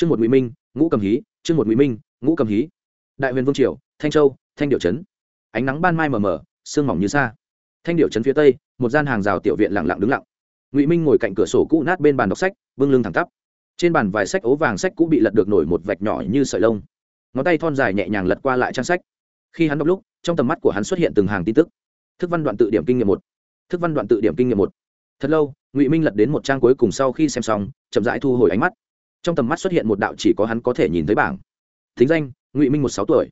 chương một ngụy minh, ngũ cầm hí, chương một ngụy minh, ngũ cầm hí. Đại huyền vương triều, thanh châu, thanh điệu trấn. Ánh nắng ban mai mờ mờ, sương mỏng như xa thanh điệu trấn phía tây, một gian hàng rào tiểu viện lặng lặng đứng lặng. Ngụy minh ngồi cạnh cửa sổ cũ nát bên bàn đọc sách vương lưng thẳng tắp. Trên bàn vài sách ố vàng sách cũ bị lật được nổi một vạch nhỏ như sợi lông. Ngón tay thon dài nhẹ nhàng lật qua lại trang sách. Khi hắn đọc lúc, trong tầm mắt của hắn xuất hiện từng hàng tin tức. Thức văn đoạn tự điểm kinh nghiệm một. Thức văn đoạn tự điểm kinh nghiệm một. Thật lâu, ngụy minh lật đến một trang cuối cùng sau khi xem xong, chậm rãi thu hồi ánh mắt trong tầm mắt xuất hiện một đạo chỉ có hắn có thể nhìn thấy bảng. Thính danh, ngụy minh một sáu tuổi.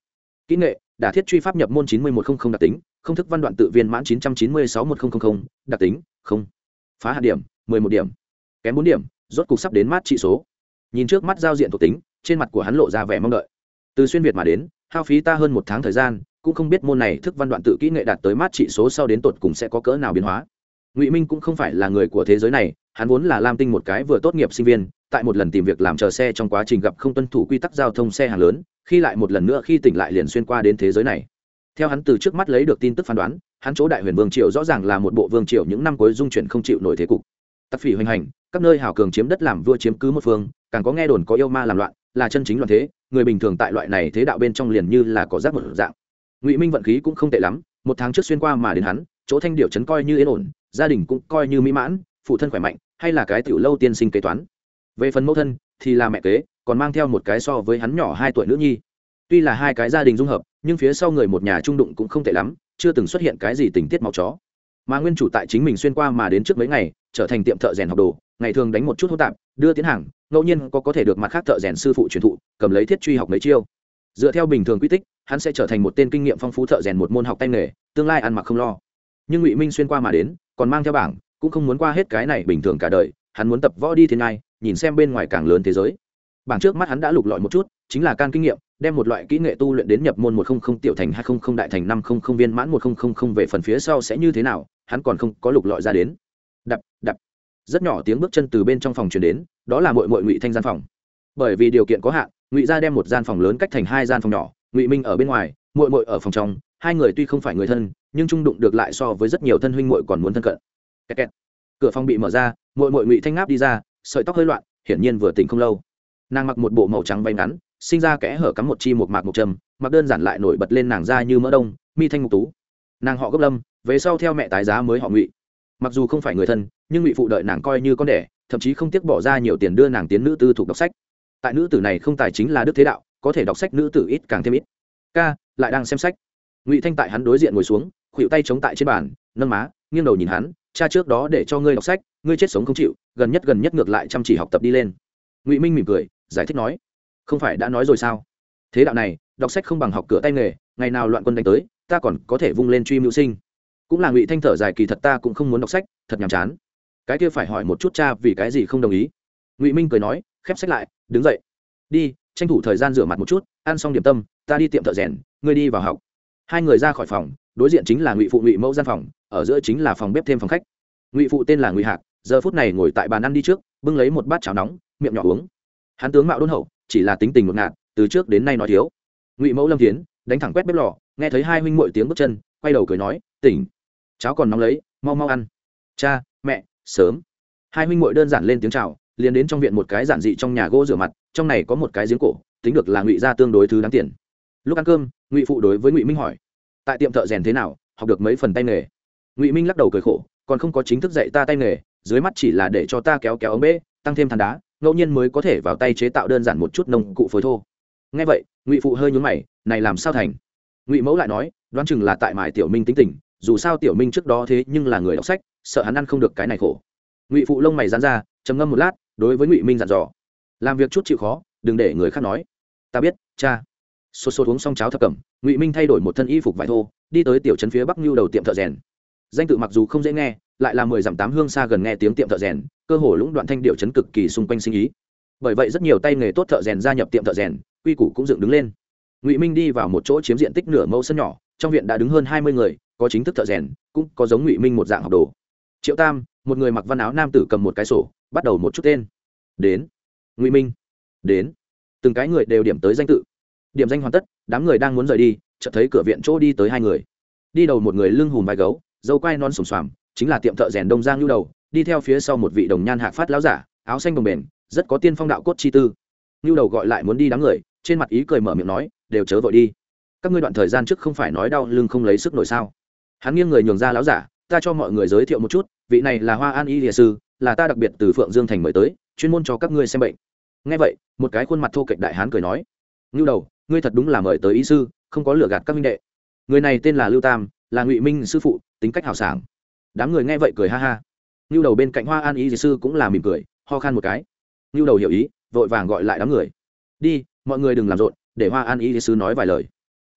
Kỹ nghệ, đả thiết truy pháp nhập môn chín mươi một trăm linh đặc tính, không thức văn đoạn tự viên mãn chín trăm chín mươi sáu một nghìn đặc tính, không. Phá hạt điểm, mười một điểm. Kém bốn điểm, rốt cục sắp đến mát trị số. Nhìn trước mắt giao diện thuộc tính, trên mặt của hắn lộ ra vẻ mong đợi. Từ xuyên việt mà đến, hao phí ta hơn một tháng thời gian, cũng không biết môn này thức văn đoạn tự kỹ nghệ đạt tới mát trị số sau đến tột cùng sẽ có cỡ nào biến hóa. Ngụy minh cũng không phải là người của thế giới này, hắn vốn là lam tinh một cái vừa tốt nghiệp sinh viên tại một lần tìm việc làm chờ xe trong quá trình gặp không tuân thủ quy tắc giao thông xe hàng lớn, khi lại một lần nữa khi tỉnh lại liền xuyên qua đến thế giới này. Theo hắn từ trước mắt lấy được tin tức phán đoán, hắn chỗ đại huyền vương triều rõ ràng là một bộ vương triều những năm cuối dung chuyển không chịu nổi thế cục. Tặc phỉ hoành hành, các nơi hào cường chiếm đất làm vua chiếm cứ một phương, càng có nghe đồn có yêu ma làm loạn, là chân chính loạn thế, người bình thường tại loại này thế đạo bên trong liền như là có rác một dạng. Ngụy minh vận khí cũng không tệ lắm, một tháng trước xuyên qua mà đến hắn, chỗ thanh điệu trấn coi như yên ổn, gia đình cũng coi như mỹ mãn, phụ thân khỏe mạnh, hay là cái tiểu lâu tiên sinh kế toán về phần mẫu thân, thì là mẹ kế, còn mang theo một cái so với hắn nhỏ hai tuổi nữ nhi. Tuy là hai cái gia đình dung hợp, nhưng phía sau người một nhà trung đụng cũng không tệ lắm, chưa từng xuất hiện cái gì tình tiết máu chó. Mà nguyên chủ tại chính mình xuyên qua mà đến trước mấy ngày, trở thành tiệm thợ rèn học đồ, ngày thường đánh một chút hỗn tạp, đưa tiến hàng, ngẫu nhiên có có thể được mặt khác thợ rèn sư phụ truyền thụ, cầm lấy thiết truy học mấy chiêu. Dựa theo bình thường quy tích, hắn sẽ trở thành một tên kinh nghiệm phong phú thợ rèn một môn học tay nghề, tương lai ăn mặc không lo. Nhưng ngụy minh xuyên qua mà đến, còn mang theo bảng, cũng không muốn qua hết cái này bình thường cả đời, hắn muốn tập võ đi thiên ngai nhìn xem bên ngoài càng lớn thế giới. Bảng trước mắt hắn đã lục lọi một chút, chính là can kinh nghiệm, đem một loại kỹ nghệ tu luyện đến nhập môn một không không tiểu thành hai không không đại thành năm không không viên mãn một không không không về phần phía sau sẽ như thế nào, hắn còn không có lục lọi ra đến. Đập đập. Rất nhỏ tiếng bước chân từ bên trong phòng truyền đến, đó là mội mội ngụy thanh gian phòng. Bởi vì điều kiện có hạn, ngụy gia đem một gian phòng lớn cách thành hai gian phòng nhỏ, ngụy minh ở bên ngoài mội mội ở phòng trong, hai người tuy không phải người thân, nhưng trung đụng được lại so với rất nhiều thân huynh mội còn muốn thân cận. Kẹt kẹt. cửa phòng bị mở ra mội mội ngụy thanh ngáp đi ra sợi tóc hơi loạn, hiển nhiên vừa tỉnh không lâu. Nàng mặc một bộ màu trắng váy ngắn, sinh ra kẽ hở cắm một chi một mạc một trầm, mặc đơn giản lại nổi bật lên nàng da như mỡ đông, mi thanh ngục tú. Nàng họ gấp lâm, về sau theo mẹ tái giá mới họ ngụy. Mặc dù không phải người thân, nhưng ngụy phụ đợi nàng coi như con đẻ, thậm chí không tiếc bỏ ra nhiều tiền đưa nàng tiến nữ tư thuộc đọc sách. Tại nữ tử này không tài chính là đức thế đạo, có thể đọc sách nữ tử ít càng thêm ít. Ca, lại đang xem sách. Ngụy thanh tại hắn đối diện ngồi xuống khuỵu tay chống tại trên bàn nâng má, nghiêng đầu nhìn hắn, cha trước đó để cho ngươi đọc sách, ngươi chết sống không chịu, gần nhất gần nhất ngược lại chăm chỉ học tập đi lên. Ngụy minh mỉm cười, giải thích nói, không phải đã nói rồi sao? Thế đạo này, đọc sách không bằng học cửa tay nghề, ngày nào loạn quân đánh tới, ta còn có thể vung lên truy mưu sinh. Cũng là ngụy thanh thở dài, kỳ thật ta cũng không muốn đọc sách, thật nhàm chán. Cái kia phải hỏi một chút cha vì cái gì không đồng ý? Ngụy minh cười nói, khép sách lại, đứng dậy. Đi, tranh thủ thời gian rửa mặt một chút, ăn xong điểm tâm, ta đi tiệm thợ rèn, ngươi đi vào học hai người ra khỏi phòng, đối diện chính là ngụy phụ ngụy mẫu gian phòng, ở giữa chính là phòng bếp thêm phòng khách. Ngụy phụ tên là ngụy hạc, giờ phút này ngồi tại bàn ăn đi trước, bưng lấy một bát cháo nóng, miệng nhỏ uống. Hắn tướng mạo đôn hậu, chỉ là tính tình một ngạt, từ trước đến nay nói thiếu. Ngụy mẫu lâm tiến đánh thẳng quét bếp lò, nghe thấy hai huynh mội tiếng bước chân, quay đầu cười nói, tỉnh, cháo còn nóng lấy, mau mau ăn. Cha, mẹ, sớm. Hai huynh mội đơn giản lên tiếng chào, liền đến trong viện một cái giản dị trong nhà gỗ rửa mặt, trong này có một cái giếng cổ, tính được là ngụy gia tương đối thứ đáng tiền lúc ăn cơm, ngụy phụ đối với ngụy minh hỏi, tại tiệm thợ rèn thế nào? Học được mấy phần tay nghề? Ngụy minh lắc đầu cười khổ, còn không có chính thức dạy ta tay nghề, dưới mắt chỉ là để cho ta kéo kéo ống bê, tăng thêm than đá, ngẫu nhiên mới có thể vào tay chế tạo đơn giản một chút nông cụ phối thô. Ngay vậy, ngụy phụ hơi nhún mày, này làm sao thành? Ngụy mẫu lại nói, đoán chừng là tại mải tiểu minh tính tình, dù sao tiểu minh trước đó thế nhưng là người đọc sách, sợ hắn ăn không được cái này khổ. Ngụy phụ lông mày dán ra, trầm ngâm một lát, đối với ngụy minh dặn dò, làm việc chút chịu khó, đừng để người khác nói. Ta biết, cha sốt sốt uống xong cháo thập cẩm, ngụy minh thay đổi một thân y phục vải thô, đi tới tiểu trấn phía bắc nhu đầu tiệm thợ rèn. Danh tự mặc dù không dễ nghe, lại là mười dặm tám hương xa gần nghe tiếng tiệm thợ rèn, cơ hồ lũng đoạn thanh điệu trấn cực kỳ xung quanh sinh ý. Bởi vậy rất nhiều tay nghề tốt thợ rèn gia nhập tiệm thợ rèn, quy củ cũng dựng đứng lên. Ngụy minh đi vào một chỗ chiếm diện tích nửa mẫu sân nhỏ, trong viện đã đứng hơn hai mươi người, có chính thức thợ rèn, cũng có giống ngụy minh một dạng học đồ. Triệu tam, một người mặc văn áo nam tử cầm một cái sổ, bắt đầu một chút tên. Đến. Ngụy minh. Đến. Từng cái người đều điểm tới danh tự điểm danh hoàn tất đám người đang muốn rời đi chợt thấy cửa viện chỗ đi tới hai người. Đi đầu một người lưng hùm vai gấu dâu quai non sùng xoàm chính là tiệm thợ rèn đông giang lưu đầu đi theo phía sau một vị đồng nhan hạ phát lão giả áo xanh đồng bền, rất có tiên phong đạo cốt chi tư. Lưu đầu gọi lại muốn đi đám người trên mặt ý cười mở miệng nói đều chớ vội đi. Các ngươi đoạn thời gian trước không phải nói đau lưng không lấy sức nổi sao? Hắn nghiêng người nhường ra láo giả ta cho mọi người giới thiệu một chút vị này là hoa an y địa sư là ta đặc biệt từ phượng dương thành mời tới chuyên môn cho các ngươi xem bệnh. Ngay vậy một cái khuôn mặt thô kệch đại hán cười nói ngưu đầu ngươi thật đúng là mời tới ý sư, không có lừa gạt các minh đệ. Người này tên là lưu tam, là ngụy minh sư phụ, tính cách hào sảng. Đám người nghe vậy cười ha ha. Ngưu đầu bên cạnh hoa an y sư cũng là mỉm cười, ho khan một cái. Ngưu đầu hiểu ý, vội vàng gọi lại đám người. Đi, mọi người đừng làm rộn, để hoa an y sư nói vài lời.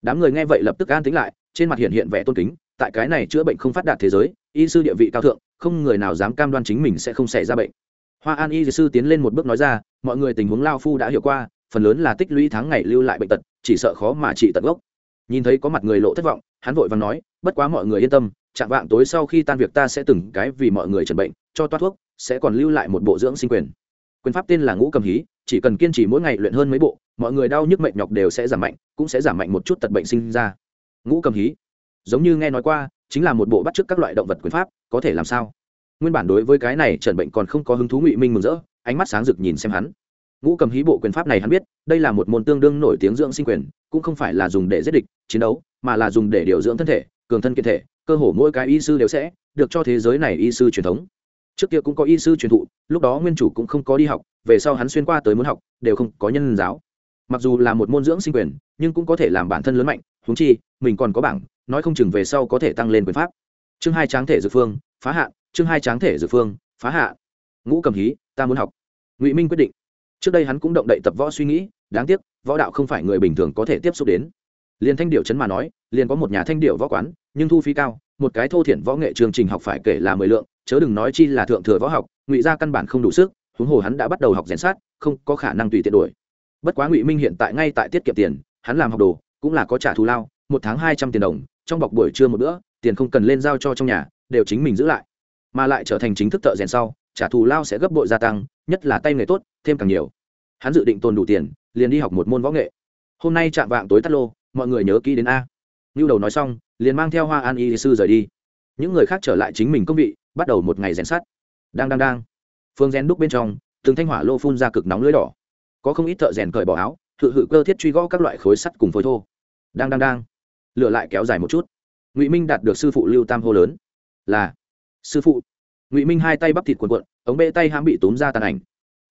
Đám người nghe vậy lập tức an tính lại, trên mặt hiện hiện vẻ tôn kính, tại cái này chữa bệnh không phát đạt thế giới, y sư địa vị cao thượng, không người nào dám cam đoan chính mình sẽ không xảy ra bệnh. Hoa an y sư tiến lên một bước nói ra, mọi người tình huống lao phu đã hiểu qua phần lớn là tích lũy tháng ngày lưu lại bệnh tật, chỉ sợ khó mà trị tận gốc. Nhìn thấy có mặt người lộ thất vọng, hắn vội và nói, bất quá mọi người yên tâm, chạm vạng tối sau khi tan việc ta sẽ từng cái vì mọi người chẩn bệnh, cho toát thuốc, sẽ còn lưu lại một bộ dưỡng sinh quyền. Quyền pháp tên là ngũ cầm hí, chỉ cần kiên trì mỗi ngày luyện hơn mấy bộ, mọi người đau nhức mệnh nhọc đều sẽ giảm mạnh, cũng sẽ giảm mạnh một chút tật bệnh sinh ra. Ngũ cầm hí, giống như nghe nói qua, chính là một bộ bắt chước các loại động vật quyền pháp, có thể làm sao? Nguyên bản đối với cái này trần bệnh còn không có hứng thú ngụy minh mừng rỡ, ánh mắt sáng rực nhìn xem hắn ngũ cầm hí bộ quyền pháp này hắn biết, đây là một môn tương đương nổi tiếng dưỡng sinh quyền, cũng không phải là dùng để giết địch, chiến đấu, mà là dùng để điều dưỡng thân thể, cường thân kiện thể, cơ hồ mỗi cái y sư đều sẽ được cho thế giới này y sư truyền thống. Trước kia cũng có y sư truyền thụ, lúc đó nguyên chủ cũng không có đi học, về sau hắn xuyên qua tới muốn học, đều không có nhân giáo. Mặc dù là một môn dưỡng sinh quyền, nhưng cũng có thể làm bản thân lớn mạnh húng chi, mình còn có bảng, nói không chừng về sau có thể tăng lên quyền pháp. Chương hai tráng thể dược phương, phá hạ, chương hai tráng thể dược phương, phá hạ. Ngũ cầm hí, ta muốn học. Ngụy minh quyết định trước đây hắn cũng động đậy tập võ suy nghĩ, đáng tiếc, võ đạo không phải người bình thường có thể tiếp xúc đến. Liền thanh điệu chấn mà nói, liền có một nhà thanh điệu võ quán, nhưng thu phí cao, một cái thô thiển võ nghệ chương trình học phải kể là mười lượng, chớ đừng nói chi là thượng thừa võ học, ngụy gia căn bản không đủ sức, huống hồ hắn đã bắt đầu học rèn sát, không có khả năng tùy tiện đuổi. Bất quá ngụy minh hiện tại ngay tại tiết kiệm tiền, hắn làm học đồ, cũng là có trả thù lao, một tháng hai trăm tiền đồng, trong bọc buổi trưa một bữa, tiền không cần lên giao cho trong nhà, đều chính mình giữ lại. Mà lại trở thành chính thức thợ rèn sau, trả thù lao sẽ gấp bội gia tăng nhất là tay nghề tốt, thêm càng nhiều. Hắn dự định tồn đủ tiền, liền đi học một môn võ nghệ. Hôm nay chạm vạng tối tắt lô, mọi người nhớ kỹ đến a. Ngưu đầu nói xong, liền mang theo hoa an y sư rời đi. Những người khác trở lại chính mình công vị, bắt đầu một ngày rèn sắt. Đang đang đang. Phương rèn đúc bên trong, từng thanh hỏa lô phun ra cực nóng lưới đỏ. Có không ít thợ rèn cởi bỏ áo thự hự cơ thiết truy gõ các loại khối sắt cùng phối thô. Đang đang đang. Lửa lại kéo dài một chút. Ngụy minh đạt được sư phụ lưu tam hô lớn. Là, sư phụ. Ngụy minh hai tay bắp thịt quần quận ống bê tay hãm bị túm ra tàn ảnh.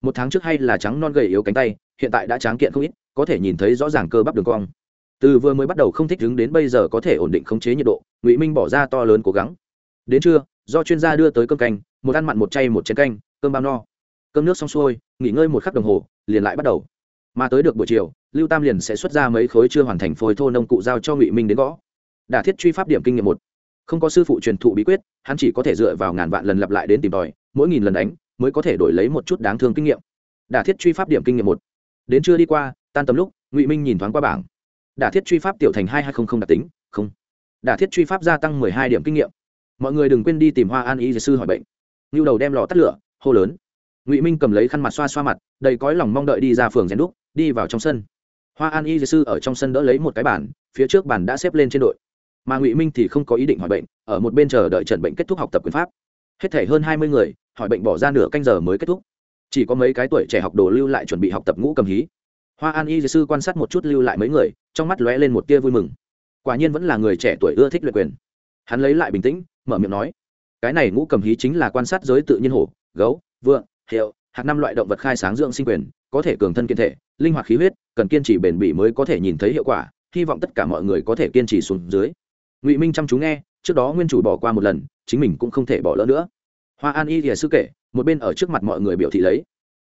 Một tháng trước hay là trắng non gầy yếu cánh tay, hiện tại đã tráng kiện không ít, có thể nhìn thấy rõ ràng cơ bắp đường cong. Từ vừa mới bắt đầu không thích đứng đến bây giờ có thể ổn định khống chế nhiệt độ, ngụy minh bỏ ra to lớn cố gắng. Đến trưa, do chuyên gia đưa tới cơm canh, một ăn mặn một chay một chén canh, cơm bao no. Cơm nước xong xuôi, nghỉ ngơi một khắc đồng hồ, liền lại bắt đầu. Mà tới được buổi chiều, lưu tam liền sẽ xuất ra mấy khối chưa hoàn thành phôi thô nông cụ giao cho ngụy minh đến gõ. Đả thiết truy pháp điểm kinh nghiệm một. Không có sư phụ truyền thụ bí quyết, hắn chỉ có thể dựa vào ngàn vạn lần lặp lại đến tìm tòi mỗi nghìn lần đánh mới có thể đổi lấy một chút đáng thương kinh nghiệm. Đả thiết truy pháp điểm kinh nghiệm một. Đến chưa đi qua, tan tầm lúc, ngụy minh nhìn thoáng qua bảng. Đả thiết truy pháp tiểu thành hai hai không không đặc tính, không. Đả thiết truy pháp gia tăng mười hai điểm kinh nghiệm. Mọi người đừng quên đi tìm hoa an y sư hỏi bệnh. Ngưu đầu đem lò tắt lửa, hô lớn. Ngụy minh cầm lấy khăn mặt xoa xoa mặt, đầy cõi lòng mong đợi đi ra phường rèn đúc, đi vào trong sân. Hoa an y sư ở trong sân đỡ lấy một cái bàn, phía trước bàn đã xếp lên trên đội. Mà ngụy minh thì không có ý định hỏi bệnh, ở một bên chờ đợi trần bệnh kết thúc học tập quyền pháp. Hết thể hơn hai mươi người hỏi bệnh bỏ ra nửa canh giờ mới kết thúc. Chỉ có mấy cái tuổi trẻ học đồ lưu lại chuẩn bị học tập ngũ cầm hí. Hoa an y sư quan sát một chút lưu lại mấy người, trong mắt lóe lên một tia vui mừng. Quả nhiên vẫn là người trẻ tuổi ưa thích luyện quyền. Hắn lấy lại bình tĩnh, mở miệng nói, cái này ngũ cầm hí chính là quan sát giới tự nhiên hổ, gấu vựa hiệu, hạt năm loại động vật khai sáng dưỡng sinh quyền, có thể cường thân kiên thể, linh hoạt khí huyết, cần kiên trì bền bỉ mới có thể nhìn thấy hiệu quả, hy vọng tất cả mọi người có thể kiên trì xuống dưới. Ngụy minh chăm chú nghe, trước đó nguyên chủ bỏ qua một lần, chính mình cũng không thể bỏ lỡ nữa hoa an y thìa sư kể, một bên ở trước mặt mọi người biểu thị lấy.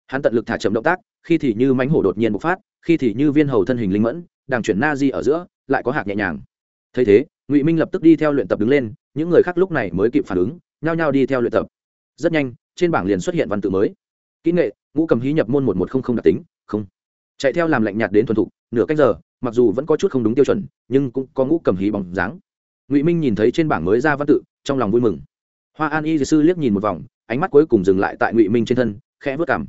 Hắn tận lực thả chậm động tác, khi thì như mánh hổ đột nhiên bộc phát, khi thì như viên hầu thân hình linh mẫn đang chuyển na di ở giữa, lại có hạc nhẹ nhàng. Thấy thế, ngụy minh lập tức đi theo luyện tập đứng lên, những người khác lúc này mới kịp phản ứng, nhao nhao đi theo luyện tập. Rất nhanh, trên bảng liền xuất hiện văn tự mới. Kỹ nghệ, ngũ cầm hí nhập môn một một không không đặc tính, không. Chạy theo làm lạnh nhạt đến thuần thục, nửa cách giờ, mặc dù vẫn có chút không đúng tiêu chuẩn, nhưng cũng có ngũ cầm hí bóng dáng. Ngụy minh nhìn thấy trên bảng mới ra văn tự, trong lòng vui mừng hoa an y sư liếc nhìn một vòng, ánh mắt cuối cùng dừng lại tại ngụy minh trên thân, khẽ vớt cảm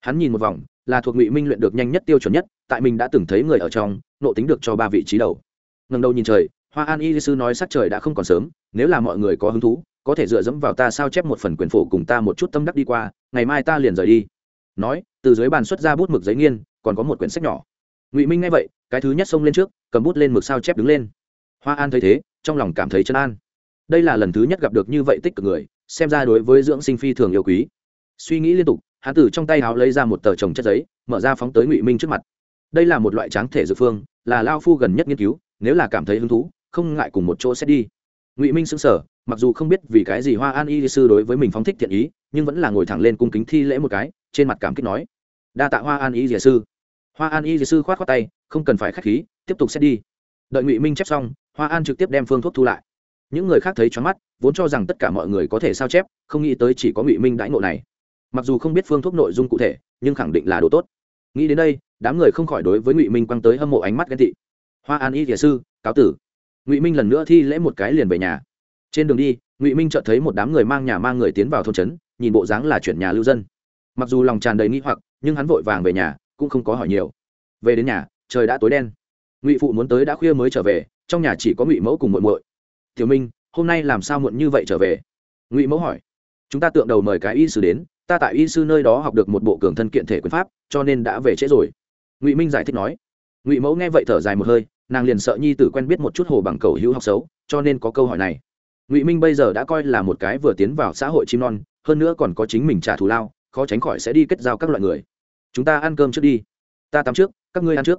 hắn nhìn một vòng, là thuộc ngụy minh luyện được nhanh nhất tiêu chuẩn nhất, tại mình đã từng thấy người ở trong, nộ tính được cho ba vị trí đầu. Ngần đầu nhìn trời, hoa an y sư nói sắc trời đã không còn sớm, nếu là mọi người có hứng thú, có thể dựa dẫm vào ta sao chép một phần quyền phổ cùng ta một chút tâm đắc đi qua, ngày mai ta liền rời đi. Nói, từ dưới bàn xuất ra bút mực giấy nghiên, còn có một quyển sách nhỏ. Ngụy minh nghe vậy, cái thứ nhất xông lên trước, cầm bút lên mực sao chép đứng lên. Hoa an thấy thế, trong lòng cảm thấy chân an đây là lần thứ nhất gặp được như vậy tích cực người, xem ra đối với dưỡng sinh phi thường yêu quý. Suy nghĩ liên tục, hắn từ trong tay áo lấy ra một tờ trồng chất giấy, mở ra phóng tới ngụy minh trước mặt. Đây là một loại tráng thể dược phương, là lao phu gần nhất nghiên cứu, nếu là cảm thấy hứng thú, không ngại cùng một chỗ sẽ đi. Ngụy minh xứng sở mặc dù không biết vì cái gì hoa an y sư đối với mình phóng thích thiện ý, nhưng vẫn là ngồi thẳng lên cung kính thi lễ một cái, trên mặt cảm kích nói, đa tạ hoa an y dìa sư. Hoa an y dìa sư khoát khoát tay, không cần phải k h á c h khí, tiếp tục xét đi. Đợi ngụy minh chép xong, hoa an trực tiếp đem phương thuốc thu lại những người khác thấy choáng mắt, vốn cho rằng tất cả mọi người có thể sao chép, không nghĩ tới chỉ có ngụy minh đãi ngộ này. Mặc dù không biết phương thuốc nội dung cụ thể, nhưng khẳng định là đồ tốt. Nghĩ đến đây, đám người không khỏi đối với ngụy minh quăng tới hâm mộ ánh mắt ghen tị. Hoa an y thiền sư, cáo tử. Ngụy minh lần nữa thi lễ một cái liền về nhà. Trên đường đi, ngụy minh chợt thấy một đám người mang nhà mang người tiến vào thôn trấn, nhìn bộ dáng là chuyển nhà lưu dân. Mặc dù lòng tràn đầy nghĩ hoặc, nhưng hắn vội vàng về nhà, cũng không có hỏi nhiều. Về đến nhà, trời đã tối đen. Ngụy phụ muốn tới đã khuya mới trở về, trong nhà chỉ có ngụy mẫu cùng muội muội tiểu minh, hôm nay làm sao muộn như vậy trở về? Ngụy mẫu hỏi. Chúng ta tượng đầu mời cái y sư đến, ta tại y sư nơi đó học được một bộ cường thân kiện thể quyền pháp, cho nên đã về trễ rồi. Ngụy minh giải thích nói. Ngụy mẫu nghe vậy thở dài một hơi, nàng liền sợ nhi tử quen biết một chút hồ bằng cầu hữu học xấu, cho nên có câu hỏi này. Ngụy minh bây giờ đã coi là một cái vừa tiến vào xã hội chim non, hơn nữa còn có chính mình trả thù lao, khó tránh khỏi sẽ đi kết giao các loại người. Chúng ta ăn cơm trước đi. Ta tắm trước, các ngươi ăn trước.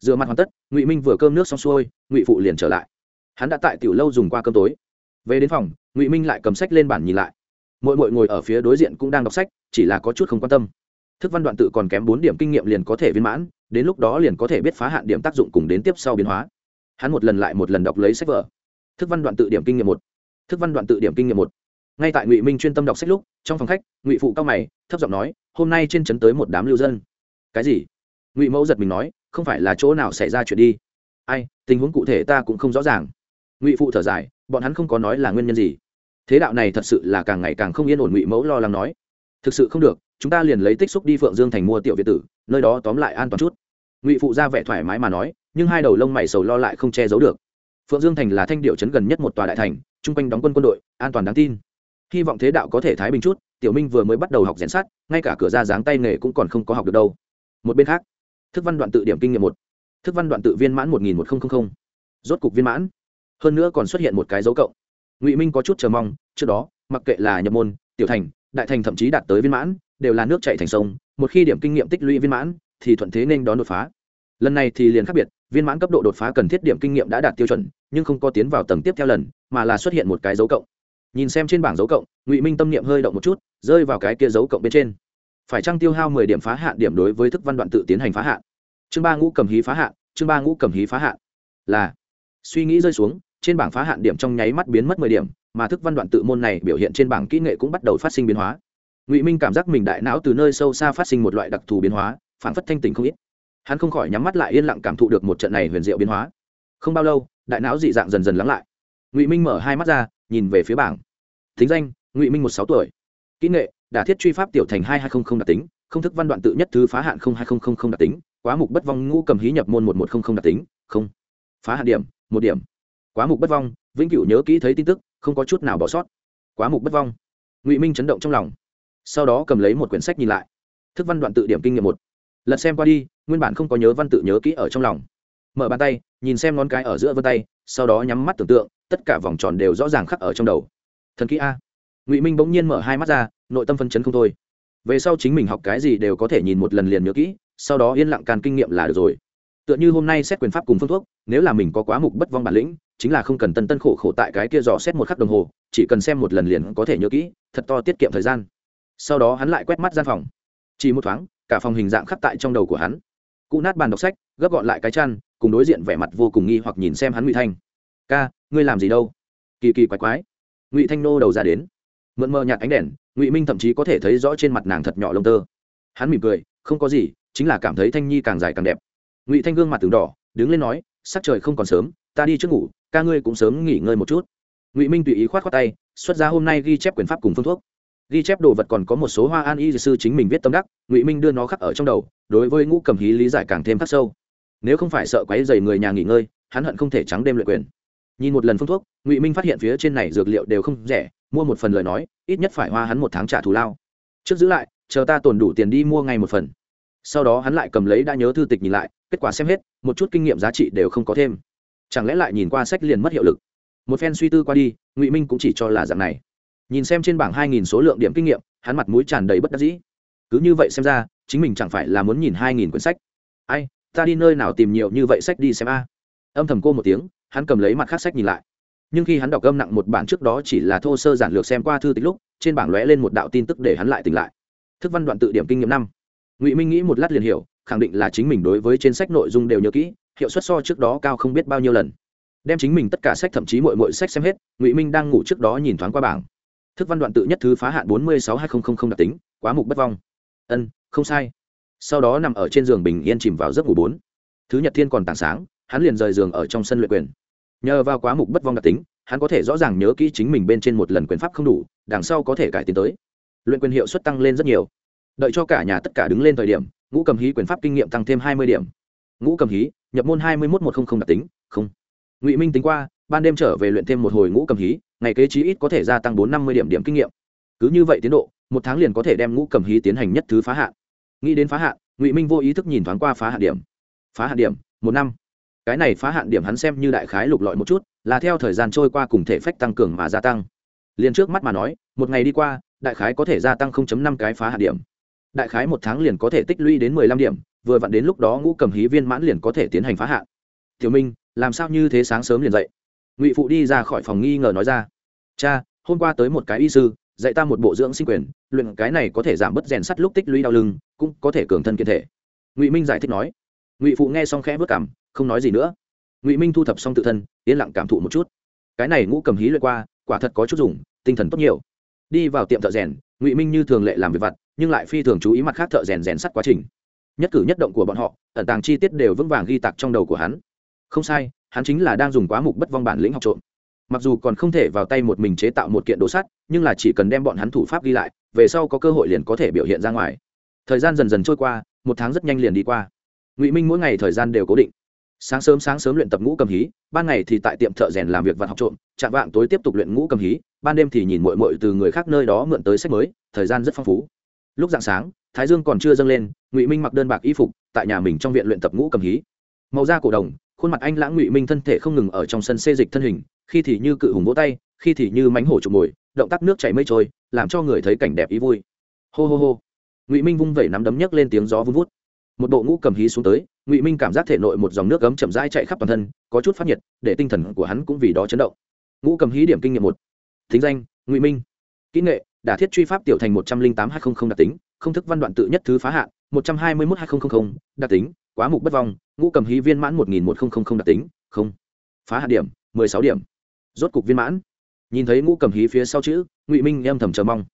Rửa mặt hoàn tất, ngụy minh vừa cơm nước xong xuôi, ngụy phụ liền trở lại hắn đã tại tiểu lâu dùng qua cơm tối. Về đến phòng, ngụy minh lại cầm sách lên bản nhìn lại. Mỗi mỗi ngồi ở phía đối diện cũng đang đọc sách, chỉ là có chút không quan tâm. Thức văn đoạn tự còn kém bốn điểm kinh nghiệm liền có thể viên mãn, đến lúc đó liền có thể biết phá hạn điểm tác dụng cùng đến tiếp sau biến hóa. Hắn một lần lại một lần đọc lấy sách vở. Thức văn đoạn tự điểm kinh nghiệm một. Thức văn đoạn tự điểm kinh nghiệm một. Ngay tại ngụy minh chuyên tâm đọc sách lúc, trong phòng khách, ngụy phụ cao mày, thấp giọng nói, hôm nay trên trấn tới một đám lưu dân. Cái gì? Ngụy mẫu giật mình nói, không phải là chỗ nào xảy ra chuyện đi. Ai, tình huống cụ thể ta cũng không rõ ràng ngụy phụ thở dài, bọn hắn không có nói là nguyên nhân gì. Thế đạo này thật sự là càng ngày càng không yên ổn, ngụy mẫu lo lắng nói. Thực sự không được, chúng ta liền lấy tích xúc đi phượng dương thành mua tiểu việt tử, nơi đó tóm lại an toàn chút. Ngụy phụ ra vẻ thoải mái mà nói, nhưng hai đầu lông mày sầu lo lại không che giấu được. Phượng dương thành là thanh điệu trấn gần nhất một tòa đại thành, chung quanh đóng quân quân đội, an toàn đáng tin. Hy vọng thế đạo có thể thái bình chút, tiểu minh vừa mới bắt đầu học rèn sát ngay cả cửa ra dáng tay nghề cũng còn không có học được đâu. Một bên khác, thức văn đoạn tự điểm kinh nghiệm một. Thức văn đoạn tự viên mãn một nghìn một nghìn rốt cục viên mãn hơn nữa còn xuất hiện một cái dấu cộng. Ngụy minh có chút chờ mong, trước đó, mặc kệ là nhập môn, tiểu thành, đại thành thậm chí đạt tới viên mãn, đều là nước chạy thành sông, một khi điểm kinh nghiệm tích lũy viên mãn, thì thuận thế nên đón đột phá. Lần này thì liền khác biệt, viên mãn cấp độ đột phá cần thiết điểm kinh nghiệm đã đạt tiêu chuẩn, nhưng không có tiến vào tầng tiếp theo lần, mà là xuất hiện một cái dấu cộng. Nhìn xem trên bảng dấu cộng, ngụy minh tâm niệm hơi động một chút, rơi vào cái kia dấu cộng bên trên. Phải trăng tiêu hao mười điểm phá hạn điểm đối với thức văn đoạn tự tiến hành phá hạn? Chương ba ngũ cầm hí phá hạn, chương ba ngũ cầm hí phá hạn. Là, suy nghĩ rơi xuống trên bảng phá hạn điểm trong nháy mắt biến mất mười điểm, mà thức văn đoạn tự môn này biểu hiện trên bảng kỹ nghệ cũng bắt đầu phát sinh biến hóa. Ngụy minh cảm giác mình đại não từ nơi sâu xa phát sinh một loại đặc thù biến hóa, phản phất thanh tình không ít. Hắn không khỏi nhắm mắt lại yên lặng cảm thụ được một trận này huyền diệu biến hóa. Không bao lâu, đại não dị dạng dần dần lắng lại. Ngụy minh mở hai mắt ra, nhìn về phía bảng. Thính danh, ngụy minh một sáu tuổi. Kỹ nghệ, đả thiết truy pháp tiểu thành hai hai không không đặc tính, không thức văn đoạn tự nhất thứ phá hạn không hai không không không đặc tính, quá mục bất vong ngũ cầm hí nhập môn một một không không đặc tính, không. Phá hạn điểm, một điểm quá mục bất vong, vĩnh cửu nhớ kỹ thấy tin tức, không có chút nào bỏ sót. Quá mục bất vong. Ngụy minh chấn động trong lòng. Sau đó cầm lấy một quyển sách nhìn lại. Thức văn đoạn tự điểm kinh nghiệm một. Lật xem qua đi, nguyên bản không có nhớ văn tự nhớ kỹ ở trong lòng. Mở bàn tay, nhìn xem ngón cái ở giữa vân tay, sau đó nhắm mắt tưởng tượng, tất cả vòng tròn đều rõ ràng khắc ở trong đầu. Thần kỹ a. Ngụy minh bỗng nhiên mở hai mắt ra, nội tâm phân chấn không thôi. Về sau chính mình học cái gì đều có thể nhìn một lần liền nhớ kỹ, sau đó yên lặng can kinh nghiệm là được rồi. Tựa như hôm nay xét quyền pháp cùng phương thuốc, nếu là mình có quá mục bất vong bản lĩnh chính là không cần tân tân khổ khổ tại cái kia dò xét một khắc đồng hồ, chỉ cần xem một lần liền có thể nhớ kỹ, thật to tiết kiệm thời gian. Sau đó hắn lại quét mắt gian phòng. Chỉ một thoáng, cả phòng hình dạng khắc tại trong đầu của hắn. Cụ nát bàn đọc sách, gấp gọn lại cái chăn, cùng đối diện vẻ mặt vô cùng nghi hoặc nhìn xem hắn ngụy thanh. Ca, ngươi làm gì đâu? Kỳ kỳ quái quái. Ngụy thanh nô đầu ra đến. Mượn mờ nhạt ánh đèn, ngụy minh thậm chí có thể thấy rõ trên mặt nàng thật nhỏ lông tơ. Hắn mỉm cười, không có gì, chính là cảm thấy thanh nhi càng dài càng đẹp. Ngụy thanh gương mặt từng đỏ, đứng lên nói, sắc trời không còn sớm, ta đi trước ngủ ca ngươi cũng sớm nghỉ ngơi một chút. Ngụy minh tùy ý khoát khoát tay, xuất ra hôm nay ghi chép quyền pháp cùng phương thuốc. Ghi chép đồ vật còn có một số hoa an y sư chính mình viết tâm đắc, ngụy minh đưa nó khắc ở trong đầu, đối với ngũ cầm hí lý giải càng thêm khắc sâu. Nếu không phải sợ quấy dày người nhà nghỉ ngơi, hắn hận không thể trắng đêm luyện quyền. Nhìn một lần phương thuốc, ngụy minh phát hiện phía trên này dược liệu đều không rẻ, mua một phần lời nói, ít nhất phải hoa hắn một tháng trả thù lao. Trước giữ lại, chờ ta tồn đủ tiền đi mua ngay một phần. Sau đó hắn lại cầm lấy đã nhớ thư tịch nhìn lại, kết quả xem hết, một chút kinh nghiệm giá trị đều không có thêm chẳng lẽ lại nhìn qua sách liền mất hiệu lực? Một phen suy tư qua đi, ngụy minh cũng chỉ cho là dạng này. Nhìn xem trên bảng hai nghìn số lượng điểm kinh nghiệm, hắn mặt mũi tràn đầy bất đắc dĩ. Cứ như vậy xem ra, chính mình chẳng phải là muốn nhìn hai nghìn quyển sách. Ai, ta đi nơi nào tìm nhiều như vậy sách đi xem a? Âm thầm cô một tiếng, hắn cầm lấy mặt khác sách nhìn lại. Nhưng khi hắn đọc âm nặng một bản trước đó chỉ là thô sơ giản lược xem qua thư tích lúc, trên bảng lóe lên một đạo tin tức để hắn lại tỉnh lại. Thức văn đoạn tự điểm kinh nghiệm năm. Ngụy minh nghĩ một lát liền hiểu, khẳng định là chính mình đối với trên sách nội dung đều nhớ kỹ hiệu suất so trước đó cao không biết bao nhiêu lần. Đem chính mình tất cả sách thậm chí mọi mọi sách xem hết, ngụy minh đang ngủ trước đó nhìn thoáng qua bảng. Thức văn đoạn tự nhất thứ phá hạn bốn mươi sáu hai nghìn đặc tính, quá mục bất vong. Ân, không sai. Sau đó nằm ở trên giường bình yên chìm vào giấc ngủ bốn. Thứ nhật thiên còn tảng sáng, hắn liền rời giường ở trong sân luyện quyền. Nhờ vào quá mục bất vong đặc tính, hắn có thể rõ ràng nhớ kỹ chính mình bên trên một lần quyền pháp không đủ, đằng sau có thể cải tiến tới. Luyện quyền hiệu suất tăng lên rất nhiều. Đợi cho cả nhà tất cả đứng lên thời điểm, ngũ cầm hí quyền pháp kinh nghiệm tăng thêm hai mươi điểm ngũ cầm hí, nhập môn hai mươi một một trăm linh đặc tính, không. Ngụy minh tính qua, ban đêm trở về luyện thêm một hồi ngũ cầm hí, ngày kế chí ít có thể gia tăng bốn năm mươi điểm điểm kinh nghiệm. Cứ như vậy tiến độ, một tháng liền có thể đem ngũ cầm hí tiến hành nhất thứ phá hạn. Nghĩ đến phá hạn, ngụy minh vô ý thức nhìn thoáng qua phá hạn điểm. Phá hạn điểm, một năm. Cái này phá hạn điểm hắn xem như đại khái lục lọi một chút, là theo thời gian trôi qua cùng thể phách tăng cường mà gia tăng. Liền trước mắt mà nói, một ngày đi qua, đại khái có thể gia tăng 0.5 cái phá hạn điểm. Đại khái một tháng liền có thể tích lũy đến 15 điểm vừa vặn đến lúc đó ngũ cầm hí viên mãn liền có thể tiến hành phá hạn. Tiểu minh, làm sao như thế sáng sớm liền dậy? Ngụy phụ đi ra khỏi phòng nghi ngờ nói ra. Cha, hôm qua tới một cái y sư, dạy ta một bộ dưỡng sinh quyền, luyện cái này có thể giảm bớt rèn sắt lúc tích lũy đau lưng, cũng có thể cường thân kiên thể. Ngụy minh giải thích nói. Ngụy phụ nghe xong khẽ vất cảm, không nói gì nữa. Ngụy minh thu thập xong tự thân, yên lặng cảm thụ một chút. Cái này ngũ cầm hí luyện qua, quả thật có chút dùng, tinh thần tốt nhiều. Đi vào tiệm thợ rèn, ngụy minh như thường lệ làm việc vặt, nhưng lại phi thường chú ý mặt khác thợ rèn rèn sắt quá trình nhất cử nhất động của bọn họ, ẩn tàng chi tiết đều vững vàng ghi tạc trong đầu của hắn. Không sai, hắn chính là đang dùng quá mục bất vong bản lĩnh học trộm. Mặc dù còn không thể vào tay một mình chế tạo một kiện đồ sắt, nhưng là chỉ cần đem bọn hắn thủ pháp ghi lại, về sau có cơ hội liền có thể biểu hiện ra ngoài. Thời gian dần dần trôi qua, một tháng rất nhanh liền đi qua. Ngụy minh mỗi ngày thời gian đều cố định. Sáng sớm sáng sớm luyện tập ngũ cầm hí, ban ngày thì tại tiệm thợ rèn làm việc và học trộm, chạm vạng tối tiếp tục luyện ngũ cầm hí, ban đêm thì nhìn mội mội từ người khác nơi đó mượn tới sách mới, thời gian rất phong phú. Lúc dạng sáng thái dương còn chưa dâng lên, ngụy minh mặc đơn bạc y phục, tại nhà mình trong viện luyện tập ngũ cầm hí. Màu da cổ đồng, khuôn mặt anh lãng ngụy minh thân thể không ngừng ở trong sân xê dịch thân hình, khi thì như cự hùng vỗ tay, khi thì như mánh hổ trục mồi, động tác nước chảy mây trôi, làm cho người thấy cảnh đẹp ý vui. Hô hô hô. Ngụy minh vung vẩy nắm đấm nhấc lên tiếng gió vun vút. Một bộ ngũ cầm hí xuống tới, ngụy minh cảm giác thể nội một dòng nước cấm chậm rãi chạy khắp toàn thân, có chút phát nhiệt, để tinh thần của hắn cũng vì đó chấn động. Ngũ cầm hí điểm kinh nghiệm một. Thính danh, ngụy minh. Kỹ nghệ, đả thiết truy pháp tiểu thành một trăm linh tám hai trăm linh đặc tính không thức văn đoạn tự nhất thứ phá hạn, một trăm hai mươi mốt hai nghìn đặc tính, quá mục bất vong, ngũ cầm hí viên mãn một nghìn một nghìn đặc tính, không. Phá hạn điểm, mười sáu điểm. Rốt cục viên mãn. Nhìn thấy ngũ cầm hí phía sau chữ, ngụy minh em thầm chờ mong.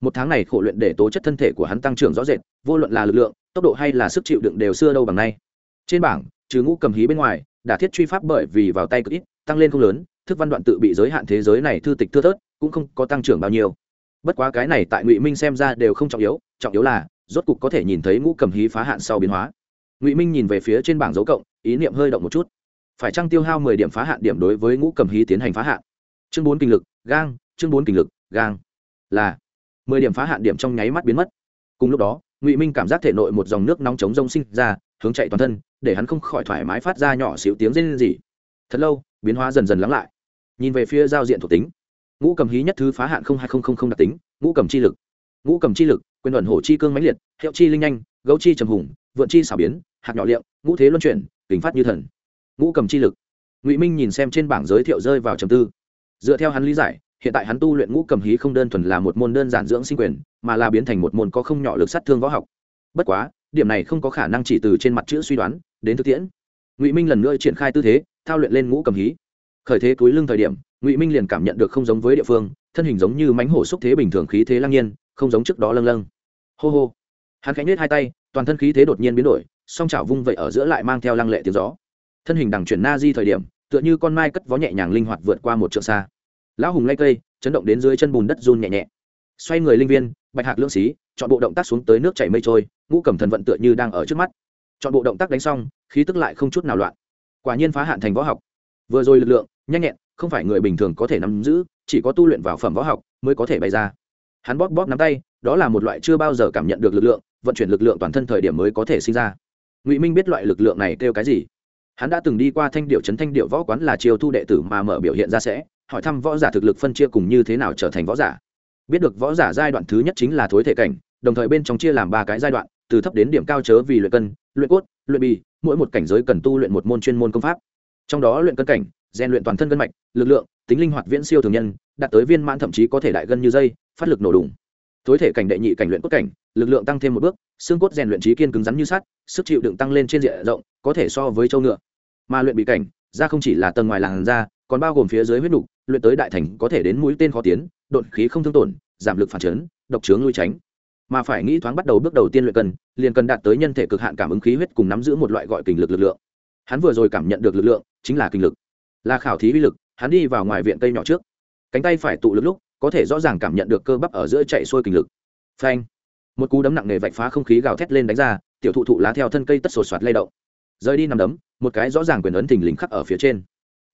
Một tháng này khổ luyện để tố chất thân thể của hắn tăng trưởng rõ rệt, vô luận là lực lượng, tốc độ hay là sức chịu đựng đều xưa đâu bằng nay. Trên bảng, trừ ngũ cầm hí bên ngoài, đả thiết truy pháp bởi vì vào tay cực ít, tăng lên không lớn, thức văn đoạn tự bị giới hạn thế giới này thư tịch thưa thớt, cũng không có tăng trưởng bao nhiêu. Bất quá cái này tại ngụy minh xem ra đều không trọng yếu trọng yếu là, rốt cục có thể nhìn thấy ngũ cầm hí phá hạn sau biến hóa. Ngụy minh nhìn về phía trên bảng dấu cộng, ý niệm hơi động một chút. Phải trăng tiêu hao mười điểm phá hạn điểm đối với ngũ cầm hí tiến hành phá hạn? Chương bốn kinh lực, gang, chương bốn kinh lực, gang. Là, mười điểm phá hạn điểm trong nháy mắt biến mất. Cùng lúc đó, ngụy minh cảm giác thể nội một dòng nước nóng chống rông sinh ra, hướng chạy toàn thân, để hắn không khỏi thoải mái phát ra nhỏ xíu tiếng rên rỉ. Thật lâu, biến hóa dần dần lắng lại. Nhìn về phía giao diện thuộc tính, ngũ cầm hí nhất thứ phá hạn hai nghìn đặc tính, ngũ cầm chi lực. Ngũ cầm chi lực quyền luận hổ chi cương mãnh liệt hiệu chi linh nhanh gấu chi trầm hùng vượn chi xảo biến hạt nhỏ liệu, ngũ thế luân chuyển kính phát như thần. Ngũ cầm chi lực. Ngụy minh nhìn xem trên bảng giới thiệu rơi vào trầm tư. Dựa theo hắn lý giải hiện tại hắn tu luyện ngũ cầm hí không đơn thuần là một môn đơn giản dưỡng sinh quyền mà là biến thành một môn có không nhỏ lực sát thương võ học. Bất quá điểm này không có khả năng chỉ từ trên mặt chữ suy đoán đến thực tiễn. Ngụy minh lần nữa triển khai tư thế thao luyện lên ngũ cầm hí. Khởi thế túi lưng thời điểm ngụy minh liền cảm nhận được không giống với địa phương thân hình giống như mánh hổ xúc thế bình thường khí thế lăng nhiên không giống trước đó lâng lâng hô hô. Hắn khánh nết hai tay, toàn thân khí thế đột nhiên biến đổi, song chảo vung vậy ở giữa lại mang theo lăng lệ tiếng gió. Thân hình đằng chuyển na di thời điểm, tựa như con mai cất vó nhẹ nhàng linh hoạt vượt qua một trượng xa. Lão hùng lay cây, chấn động đến dưới chân bùn đất run nhẹ nhẹ. Xoay người linh viên, bạch hạc lưỡng xí, chọn bộ động tác xuống tới nước chảy mây trôi, ngũ cầm thần vận tựa như đang ở trước mắt. Chọn bộ động tác đánh xong, khí tức lại không chút nào loạn. Quả nhiên phá hạn thành võ học. Vừa rồi lực lượng, nhanh nhẹn, không phải người bình thường có thể nắm giữ, chỉ có tu luyện vào phẩm võ học mới có thể bày ra. Hắn bóp bóp nắm tay đó là một loại chưa bao giờ cảm nhận được lực lượng, vận chuyển lực lượng toàn thân thời điểm mới có thể sinh ra. Ngụy minh biết loại lực lượng này kêu cái gì. Hắn đã từng đi qua thanh điệu trấn thanh điệu võ quán là chiêu thu đệ tử mà mở biểu hiện ra sẽ, hỏi thăm võ giả thực lực phân chia cùng như thế nào trở thành võ giả. Biết được võ giả giai đoạn thứ nhất chính là thối thể cảnh, đồng thời bên trong chia làm ba cái giai đoạn, từ thấp đến điểm cao chớ vì luyện cân, luyện cốt, luyện bì, mỗi một cảnh giới cần tu luyện một môn chuyên môn công pháp. Trong đó luyện cân cảnh, rèn luyện toàn thân cân mạch, lực lượng, tính linh hoạt viễn siêu thường nhân, đạt tới viên mãn thậm chí có thể đại gân như dây, phát lực nổ đùng thối thể cảnh đệ nhị cảnh luyện cốt cảnh, lực lượng tăng thêm một bước, xương cốt rèn luyện trí kiên cứng rắn như sắt, sức chịu đựng tăng lên trên diện rộng, có thể so với châu ngựa. Mà luyện bị cảnh da không chỉ là tầng ngoài làn da, còn bao gồm phía dưới huyết nục, luyện tới đại thành có thể đến mũi tên khó tiến đột khí không thương tổn, giảm lực phản chấn, độc trướng lui tránh. Mà phải nghĩ thoáng bắt đầu bước đầu tiên luyện cần, liền cần đạt tới nhân thể cực hạn cảm ứng khí huyết cùng nắm giữ một loại gọi kình lực lực lượng. Hắn vừa rồi cảm nhận được lực lượng, chính là kinh lực. Là khảo thí uy lực, hắn đi vào ngoài viện cây nhỏ trước. Cánh tay phải tụ lực lúc có thể rõ ràng cảm nhận được cơ bắp ở giữa chạy xuôi kinh lực. Phanh. Một cú đấm nặng nề vạch phá không khí gào thét lên đánh ra, tiểu thụ thụ lá theo thân cây tất sột soạt lay động. Rơi đi nằm đấm, một cái rõ ràng quyền ấn thình lình khắc ở phía trên.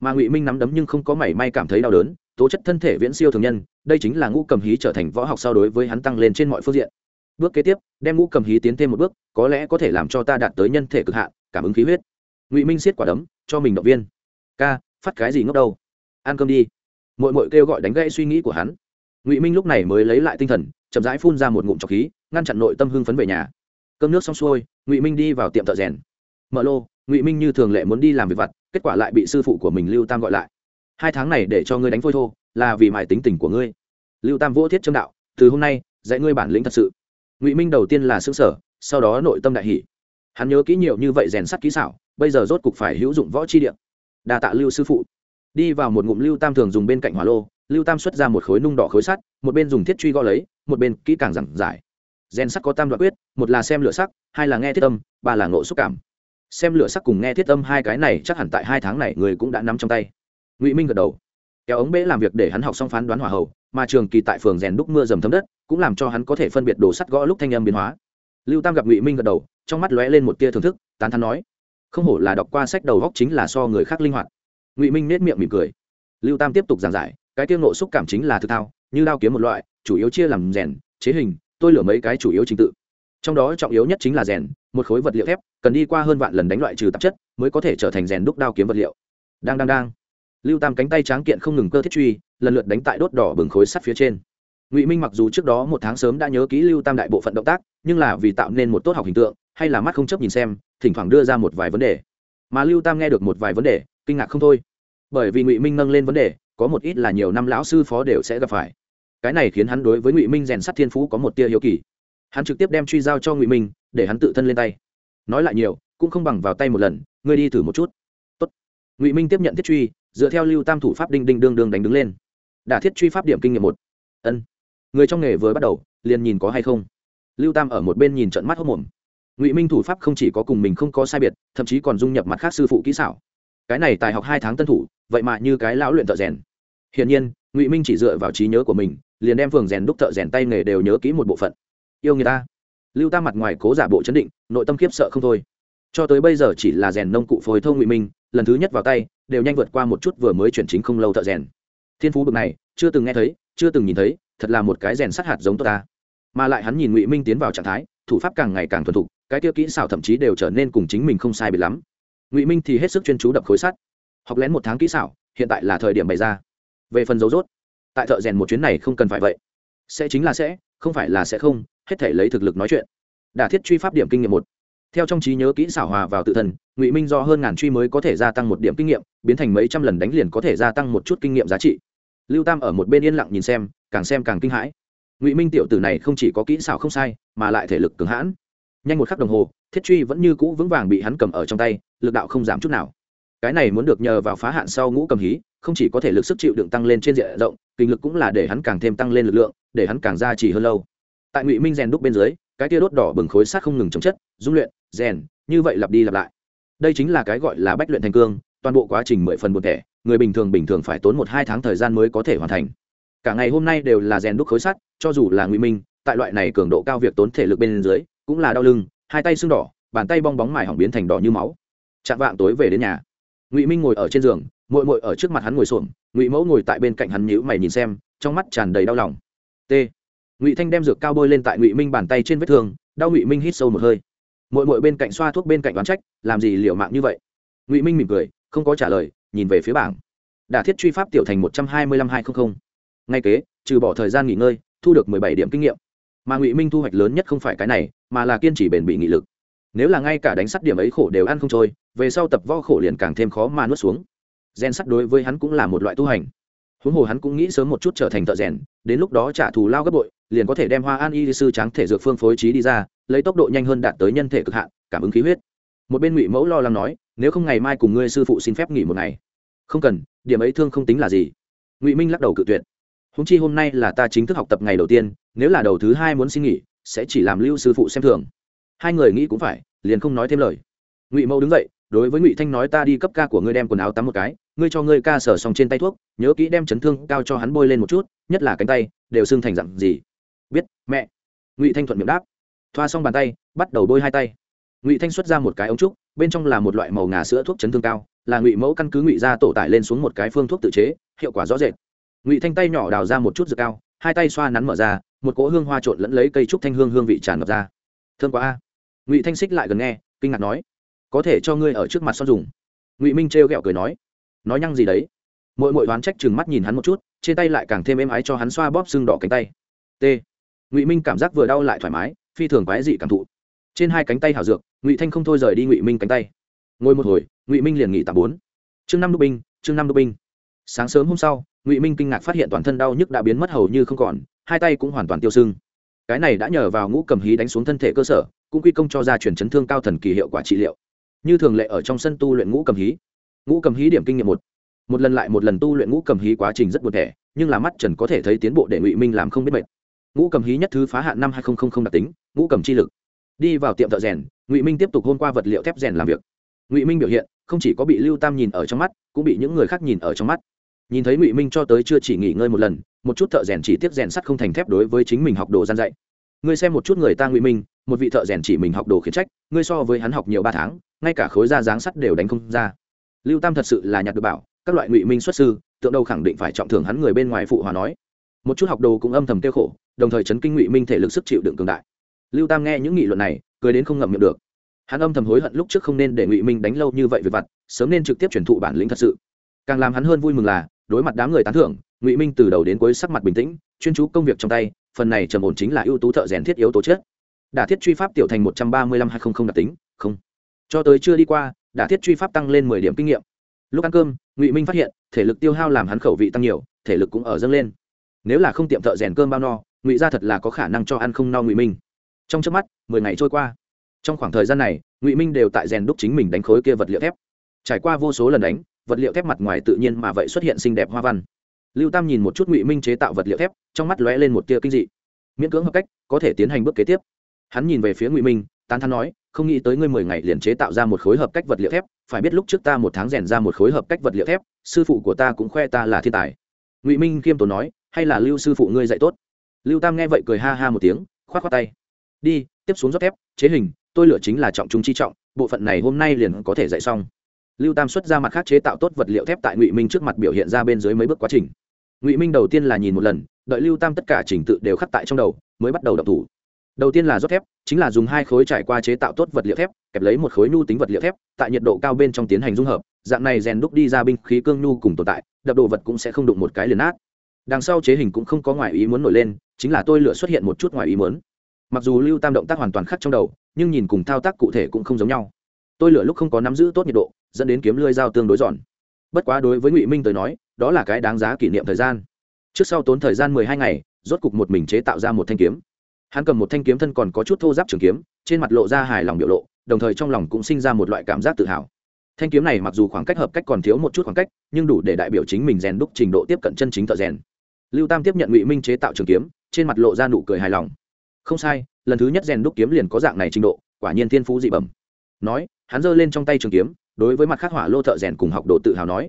Mà ngụy minh nắm đấm nhưng không có mảy may cảm thấy đau đớn, tố chất thân thể viễn siêu thường nhân, đây chính là ngũ cầm hí trở thành võ học sau đối với hắn tăng lên trên mọi phương diện. Bước kế tiếp, đem ngũ cầm hí tiến thêm một bước, có lẽ có thể làm cho ta đạt tới nhân thể cực hạn, cảm ứng khí huyết. Ngụy minh siết quả đấm, cho mình động viên. Ca, phát cái gì ngốc đâu? Ăn cơm đi mội mội kêu gọi đánh gãy suy nghĩ của hắn. Ngụy minh lúc này mới lấy lại tinh thần, chậm rãi phun ra một ngụm trọc khí, ngăn chặn nội tâm hưng phấn về nhà. Cơm nước xong xuôi, ngụy minh đi vào tiệm thợ rèn. Mở lô, ngụy minh như thường lệ muốn đi làm việc vặt, kết quả lại bị sư phụ của mình lưu tam gọi lại. Hai tháng này để cho ngươi đánh phôi thô, là vì mài tính tình của ngươi. Lưu tam vỗ thiết trâm đạo, từ hôm nay, dạy ngươi bản lĩnh thật sự. Ngụy minh đầu tiên là xương sở sau đó nội tâm đại hỷ hắn nhớ kỹ nhiều như vậy rèn sắt kỹ xảo, bây giờ rốt cục phải hữu dụng võ chi điện đa tạ lưu sư phụ đi vào một ngụm lưu tam thường dùng bên cạnh hỏa lô, lưu tam xuất ra một khối nung đỏ khối sắt, một bên dùng thiết truy gõ lấy, một bên kỹ càng giảng giải. Rèn sắt có tam đoạn quyết, một là xem lửa sắc, hai là nghe thiết âm, ba là ngộ xúc cảm. Xem lửa sắc cùng nghe thiết âm hai cái này chắc hẳn tại hai tháng này người cũng đã nắm trong tay. Ngụy minh gật đầu. Kéo ống bể làm việc để hắn học xong phán đoán hỏa hậu, mà trường kỳ tại phường rèn đúc mưa dầm thấm đất, cũng làm cho hắn có thể phân biệt đồ sắt gõ lúc thanh âm biến hóa. Lưu tam gặp ngụy minh gật đầu, trong mắt lóe lên một tia thưởng thức, tán thắn nói, không hổ là đọc qua sách đầu góc chính là so người khác linh hoạt ngụy minh nết miệng mỉm cười lưu tam tiếp tục giảng giải cái tiêu nộ xúc cảm chính là thực thao như đao kiếm một loại chủ yếu chia làm rèn chế hình tôi lửa mấy cái chủ yếu trình tự trong đó trọng yếu nhất chính là rèn một khối vật liệu thép cần đi qua hơn vạn lần đánh loại trừ tạp chất mới có thể trở thành rèn đúc đao kiếm vật liệu đang đang đang lưu tam cánh tay tráng kiện không ngừng cơ thiết truy lần lượt đánh tại đốt đỏ bừng khối sắt phía trên ngụy minh mặc dù trước đó một tháng sớm đã nhớ kỹ lưu tam đại bộ phận động tác nhưng là vì tạo nên một tốt học hình tượng hay là mắt không chấp nhìn xem thỉnh thoảng đưa ra một vài vấn đề mà lưu tam nghe được một vài vấn đề kinh ngạc không thôi. Bởi vì ngụy minh nâng lên vấn đề, có một ít là nhiều năm lão sư phó đều sẽ gặp phải. Cái này khiến hắn đối với ngụy minh rèn sắt thiên phú có một tia hiếu kỳ. Hắn trực tiếp đem truy giao cho ngụy minh, để hắn tự thân lên tay. Nói lại nhiều, cũng không bằng vào tay một lần, ngươi đi thử một chút. Tốt. ngụy minh tiếp nhận thiết truy, dựa theo lưu tam thủ pháp đinh đinh đương đương đánh đứng lên. Đả thiết truy pháp điểm kinh nghiệm một. Ân. Người trong nghề vừa bắt đầu, liền nhìn có hay không. Lưu tam ở một bên nhìn trận mắt hốc mồm ngụy minh thủ pháp không chỉ có cùng mình không có sai biệt, thậm chí còn dung nhập mặt khác sư phụ kỹ xảo cái này tài học hai tháng tân thủ, vậy mà như cái lão luyện thợ rèn. Hiển nhiên, ngụy minh chỉ dựa vào trí nhớ của mình, liền đem phường rèn đúc thợ rèn tay nghề đều nhớ kỹ một bộ phận. Yêu người ta. Lưu ta mặt ngoài cố giả bộ chấn định, nội tâm khiếp sợ không thôi. Cho tới bây giờ chỉ là rèn nông cụ phối thông ngụy minh, lần thứ nhất vào tay, đều nhanh vượt qua một chút vừa mới chuyển chính không lâu thợ rèn. Thiên phú bực này, chưa từng nghe thấy, chưa từng nhìn thấy, thật là một cái rèn sát hạt giống tốt ta. Mà lại hắn nhìn ngụy minh tiến vào trạng thái, thủ pháp càng ngày càng thuần thục, cái tiêu kỹ xảo thậm chí đều trở nên cùng chính mình không sai bị lắm ngụy minh thì hết sức chuyên chú đập khối sắt học lén một tháng kỹ xảo hiện tại là thời điểm bày ra về phần dấu rốt tại thợ rèn một chuyến này không cần phải vậy sẽ chính là sẽ không phải là sẽ không hết thể lấy thực lực nói chuyện đả thiết truy pháp điểm kinh nghiệm một theo trong trí nhớ kỹ xảo hòa vào tự thân ngụy minh do hơn ngàn truy mới có thể gia tăng một điểm kinh nghiệm biến thành mấy trăm lần đánh liền có thể gia tăng một chút kinh nghiệm giá trị lưu tam ở một bên yên lặng nhìn xem càng xem càng kinh hãi ngụy minh tiểu tử này không chỉ có kỹ xảo không sai mà lại thể lực cứng hãn nhanh một khắc đồng hồ, thiết truy vẫn như cũ vững vàng bị hắn cầm ở trong tay, lực đạo không giảm chút nào. Cái này muốn được nhờ vào phá hạn sau ngũ cầm hí, không chỉ có thể lực sức chịu đựng tăng lên trên diện rộng, kinh lực cũng là để hắn càng thêm tăng lên lực lượng, để hắn càng ra trì hơn lâu. Tại ngụy minh rèn đúc bên dưới, cái tia đốt đỏ bừng khối sát không ngừng chống chất, dung luyện, rèn, như vậy lặp đi lặp lại. Đây chính là cái gọi là bách luyện thành cương, toàn bộ quá trình mười phần một thẻ người bình thường bình thường phải tốn một hai tháng thời gian mới có thể hoàn thành. Cả ngày hôm nay đều là rèn đúc khối sắt, cho dù là ngụy minh, tại loại này cường độ cao việc tốn thể lực bên dưới cũng là đau lưng, hai tay sưng đỏ, bàn tay bong bóng mài hỏng biến thành đỏ như máu. Chạm vạng tối về đến nhà. Ngụy minh ngồi ở trên giường mội mội ở trước mặt hắn ngồi xổm, ngụy mẫu ngồi tại bên cạnh hắn nhữ mày nhìn xem, trong mắt tràn đầy đau lòng. T. Ngụy thanh đem dược cao bôi lên tại ngụy minh bàn tay trên vết thương, đau ngụy minh hít sâu một hơi. Mội Mội bên cạnh xoa thuốc bên cạnh đoán trách, làm gì liệu mạng như vậy? Ngụy minh mỉm cười, không có trả lời, nhìn về phía bảng. Đả thiết truy pháp tiểu thành một trăm hai mươi lăm hai trăm linh ngay kế, trừ bỏ thời gian nghỉ ngơi, thu được mười bảy điểm kinh nghiệm mà ngụy minh thu hoạch lớn nhất không phải cái này mà là kiên trì bền bỉ nghị lực nếu là ngay cả đánh sắt điểm ấy khổ đều ăn không trôi về sau tập võ khổ liền càng thêm khó mà nuốt xuống gen sắt đối với hắn cũng là một loại tu hành huống hồ hắn cũng nghĩ sớm một chút trở thành thợ rèn đến lúc đó trả thù lao gấp bội liền có thể đem hoa an y sư tráng thể dược phương phối trí đi ra lấy tốc độ nhanh hơn đạt tới nhân thể cực hạn cảm ứng khí huyết một bên ngụy mẫu lo lắng nói nếu không ngày mai cùng ngươi sư phụ xin phép nghỉ một ngày không cần điểm ấy thương không tính là gì ngụy minh lắc đầu cự tuyệt húng chi hôm nay là ta chính thức học tập ngày đầu tiên, nếu là đầu thứ hai muốn xin nghỉ, sẽ chỉ làm lưu sư phụ xem thường. Hai người nghĩ cũng phải, liền không nói thêm lời. Ngụy mẫu đứng dậy, đối với ngụy thanh nói ta đi cấp ca của ngươi đem quần áo tắm một cái, ngươi cho ngươi ca sở xong trên tay thuốc, nhớ kỹ đem chấn thương cao cho hắn bôi lên một chút, nhất là cánh tay, đều xương thành dặn gì. Biết, mẹ. Ngụy thanh thuận miệng đáp. Thoa xong bàn tay, bắt đầu bôi hai tay. Ngụy thanh xuất ra một cái ống trúc, bên trong là một loại màu ngà sữa thuốc chấn thương cao, là ngụy mẫu căn cứ ngụy ra tổ tải lên xuống một cái phương thuốc tự chế, hiệu quả rõ rệt ngụy thanh tay nhỏ đào ra một chút dược cao hai tay xoa nắn mở ra một cỗ hương hoa trộn lẫn lấy cây trúc thanh hương hương vị tràn ngập ra thương quá a. ngụy thanh xích lại gần nghe kinh ngạc nói có thể cho ngươi ở trước mặt son dùng ngụy minh trêu ghẹo cười nói nói nhăng gì đấy mỗi mỗi đoán trách chừng mắt nhìn hắn một chút trên tay lại càng thêm êm ái cho hắn xoa bóp xương đỏ cánh tay t ngụy minh cảm giác vừa đau lại thoải mái phi thường quái dị cảm thụ trên hai cánh tay hảo dược ngụy thanh không thôi rời đi ngụy minh cánh tay ngồi một hồi ngụy minh liền nghỉ tạm bốn chương năm đô binh chương năm đô binh sáng sớm hôm sau ngụy minh kinh ngạc phát hiện toàn thân đau nhức đã biến mất hầu như không còn hai tay cũng hoàn toàn tiêu sưng cái này đã nhờ vào ngũ cầm hí đánh xuống thân thể cơ sở cũng quy công cho ra chuyển chấn thương cao thần kỳ hiệu quả trị liệu như thường lệ ở trong sân tu luyện ngũ cầm hí ngũ cầm hí điểm kinh nghiệm một một lần lại một lần tu luyện ngũ cầm hí quá trình rất buồn thẻ, nhưng là mắt trần có thể thấy tiến bộ để ngụy minh làm không biết mệt. Ngũ cầm hí nhất thứ phá hạn năm hai nghìn đặc tính, ngũ cầm chi lực. Đi vào tiệm thợ rèn, ngụy minh tiếp tục hôn qua vật liệu thép rèn làm việc. Ngụy minh biểu hiện, không chỉ có bị lưu tam nhìn ở trong mắt, cũng bị những người khác nhìn ở trong mắt nhìn thấy ngụy minh cho tới chưa chỉ nghỉ ngơi một lần, một chút thợ rèn chỉ tiếp rèn sắt không thành thép đối với chính mình học đồ gian dạy. Ngươi xem một chút người ta ngụy minh, một vị thợ rèn chỉ mình học đồ khiến trách, ngươi so với hắn học nhiều ba tháng, ngay cả khối da dáng sắt đều đánh không ra. Lưu tam thật sự là nhặt được bảo, các loại ngụy minh xuất sư, tượng đâu khẳng định phải trọng thưởng hắn người bên ngoài phụ hòa nói. Một chút học đồ cũng âm thầm tiêu khổ, đồng thời chấn kinh ngụy minh thể lực sức chịu đựng cường đại. Lưu tam nghe những nghị luận này, cười đến không ngậm miệng được. Hắn âm thầm hối hận lúc trước không nên để ngụy minh đánh lâu như vậy về vặt, sớm nên trực tiếp truyền thụ bản lĩnh thật sự. Càng làm hắn hơn vui mừng là đối mặt đám người tán thưởng, ngụy minh từ đầu đến cuối sắc mặt bình tĩnh, chuyên chú công việc trong tay, phần này trầm ổn chính là ưu tú thợ rèn thiết yếu tố chất. Đả thiết truy pháp tiểu thành một trăm ba mươi lăm hai không không đặc tính, không. Cho tới chưa đi qua, đả thiết truy pháp tăng lên mười điểm kinh nghiệm. Lúc ăn cơm, ngụy minh phát hiện, thể lực tiêu hao làm hắn khẩu vị tăng nhiều, thể lực cũng ở dâng lên. Nếu là không tiệm thợ rèn cơm bao no, ngụy ra thật là có khả năng cho ăn không no ngụy minh. Trong trước mắt, mười ngày trôi qua. Trong khoảng thời gian này, ngụy minh đều tại rèn đúc chính mình đánh khối kia vật liệu thép trải qua vô số lần đánh, vật liệu thép mặt ngoài tự nhiên mà vậy xuất hiện xinh đẹp hoa văn. Lưu tam nhìn một chút ngụy minh chế tạo vật liệu thép, trong mắt lóe lên một tia kinh dị. Miễn cưỡng hợp cách, có thể tiến hành bước kế tiếp. Hắn nhìn về phía ngụy minh, tán thắn nói, không nghĩ tới ngươi mười ngày liền chế tạo ra một khối hợp cách vật liệu thép, phải biết lúc trước ta một tháng rèn ra một khối hợp cách vật liệu thép, sư phụ của ta cũng khoe ta là thiên tài. Ngụy minh khiêm tốn nói, hay là lưu sư phụ ngươi dạy tốt. Lưu tam nghe vậy cười ha ha một tiếng k h o á t k h o á tay. Đi, tiếp xuống rót thép, chế hình, tôi lựa chính là trọng trung chi trọng, bộ phận này hôm nay liền có thể dạy xong lưu tam xuất ra mặt khác chế tạo tốt vật liệu thép tại ngụy minh trước mặt biểu hiện ra bên dưới mấy bước quá trình. Ngụy minh đầu tiên là nhìn một lần, đợi lưu tam tất cả trình tự đều khắc tại trong đầu, mới bắt đầu đập thủ. Đầu tiên là rót thép, chính là dùng hai khối trải qua chế tạo tốt vật liệu thép, kẹp lấy một khối nhu tính vật liệu thép, tại nhiệt độ cao bên trong tiến hành dung hợp, dạng này rèn đúc đi ra binh khí cương nhu cùng tồn tại, đập đồ vật cũng sẽ không đụng một cái liền nát. Đằng sau chế hình cũng không có ngoài ý muốn nổi lên, chính là tôi lựa xuất hiện một chút ngoài ý muốn. Mặc dù lưu tam động tác hoàn toàn khắc trong đầu, nhưng nhìn cùng thao tác cụ thể cũng không giống nhau. Tôi lựa lúc không có nắm giữ tốt nhiệt độ dẫn đến kiếm lưỡi dao tương đối giòn. Bất quá đối với ngụy minh tới nói, đó là cái đáng giá kỷ niệm thời gian. Trước sau tốn thời gian mười hai ngày, rốt cục một mình chế tạo ra một thanh kiếm. Hắn cầm một thanh kiếm thân còn có chút thô giáp trường kiếm, trên mặt lộ ra hài lòng biểu lộ, đồng thời trong lòng cũng sinh ra một loại cảm giác tự hào. Thanh kiếm này mặc dù khoảng cách hợp cách còn thiếu một chút khoảng cách, nhưng đủ để đại biểu chính mình rèn đúc trình độ tiếp cận chân chính thợ rèn. Lưu tam tiếp nhận ngụy minh chế tạo trường kiếm, trên mặt lộ ra nụ cười hài lòng. Không sai, lần thứ nhất rèn đúc kiếm liền có dạng này trình độ, quả nhiên thiên phú dị bẩm. Nói, hắn giơ lên trong tay trường kiếm đối với mặt khắc hỏa lô thợ rèn cùng học đồ tự hào nói,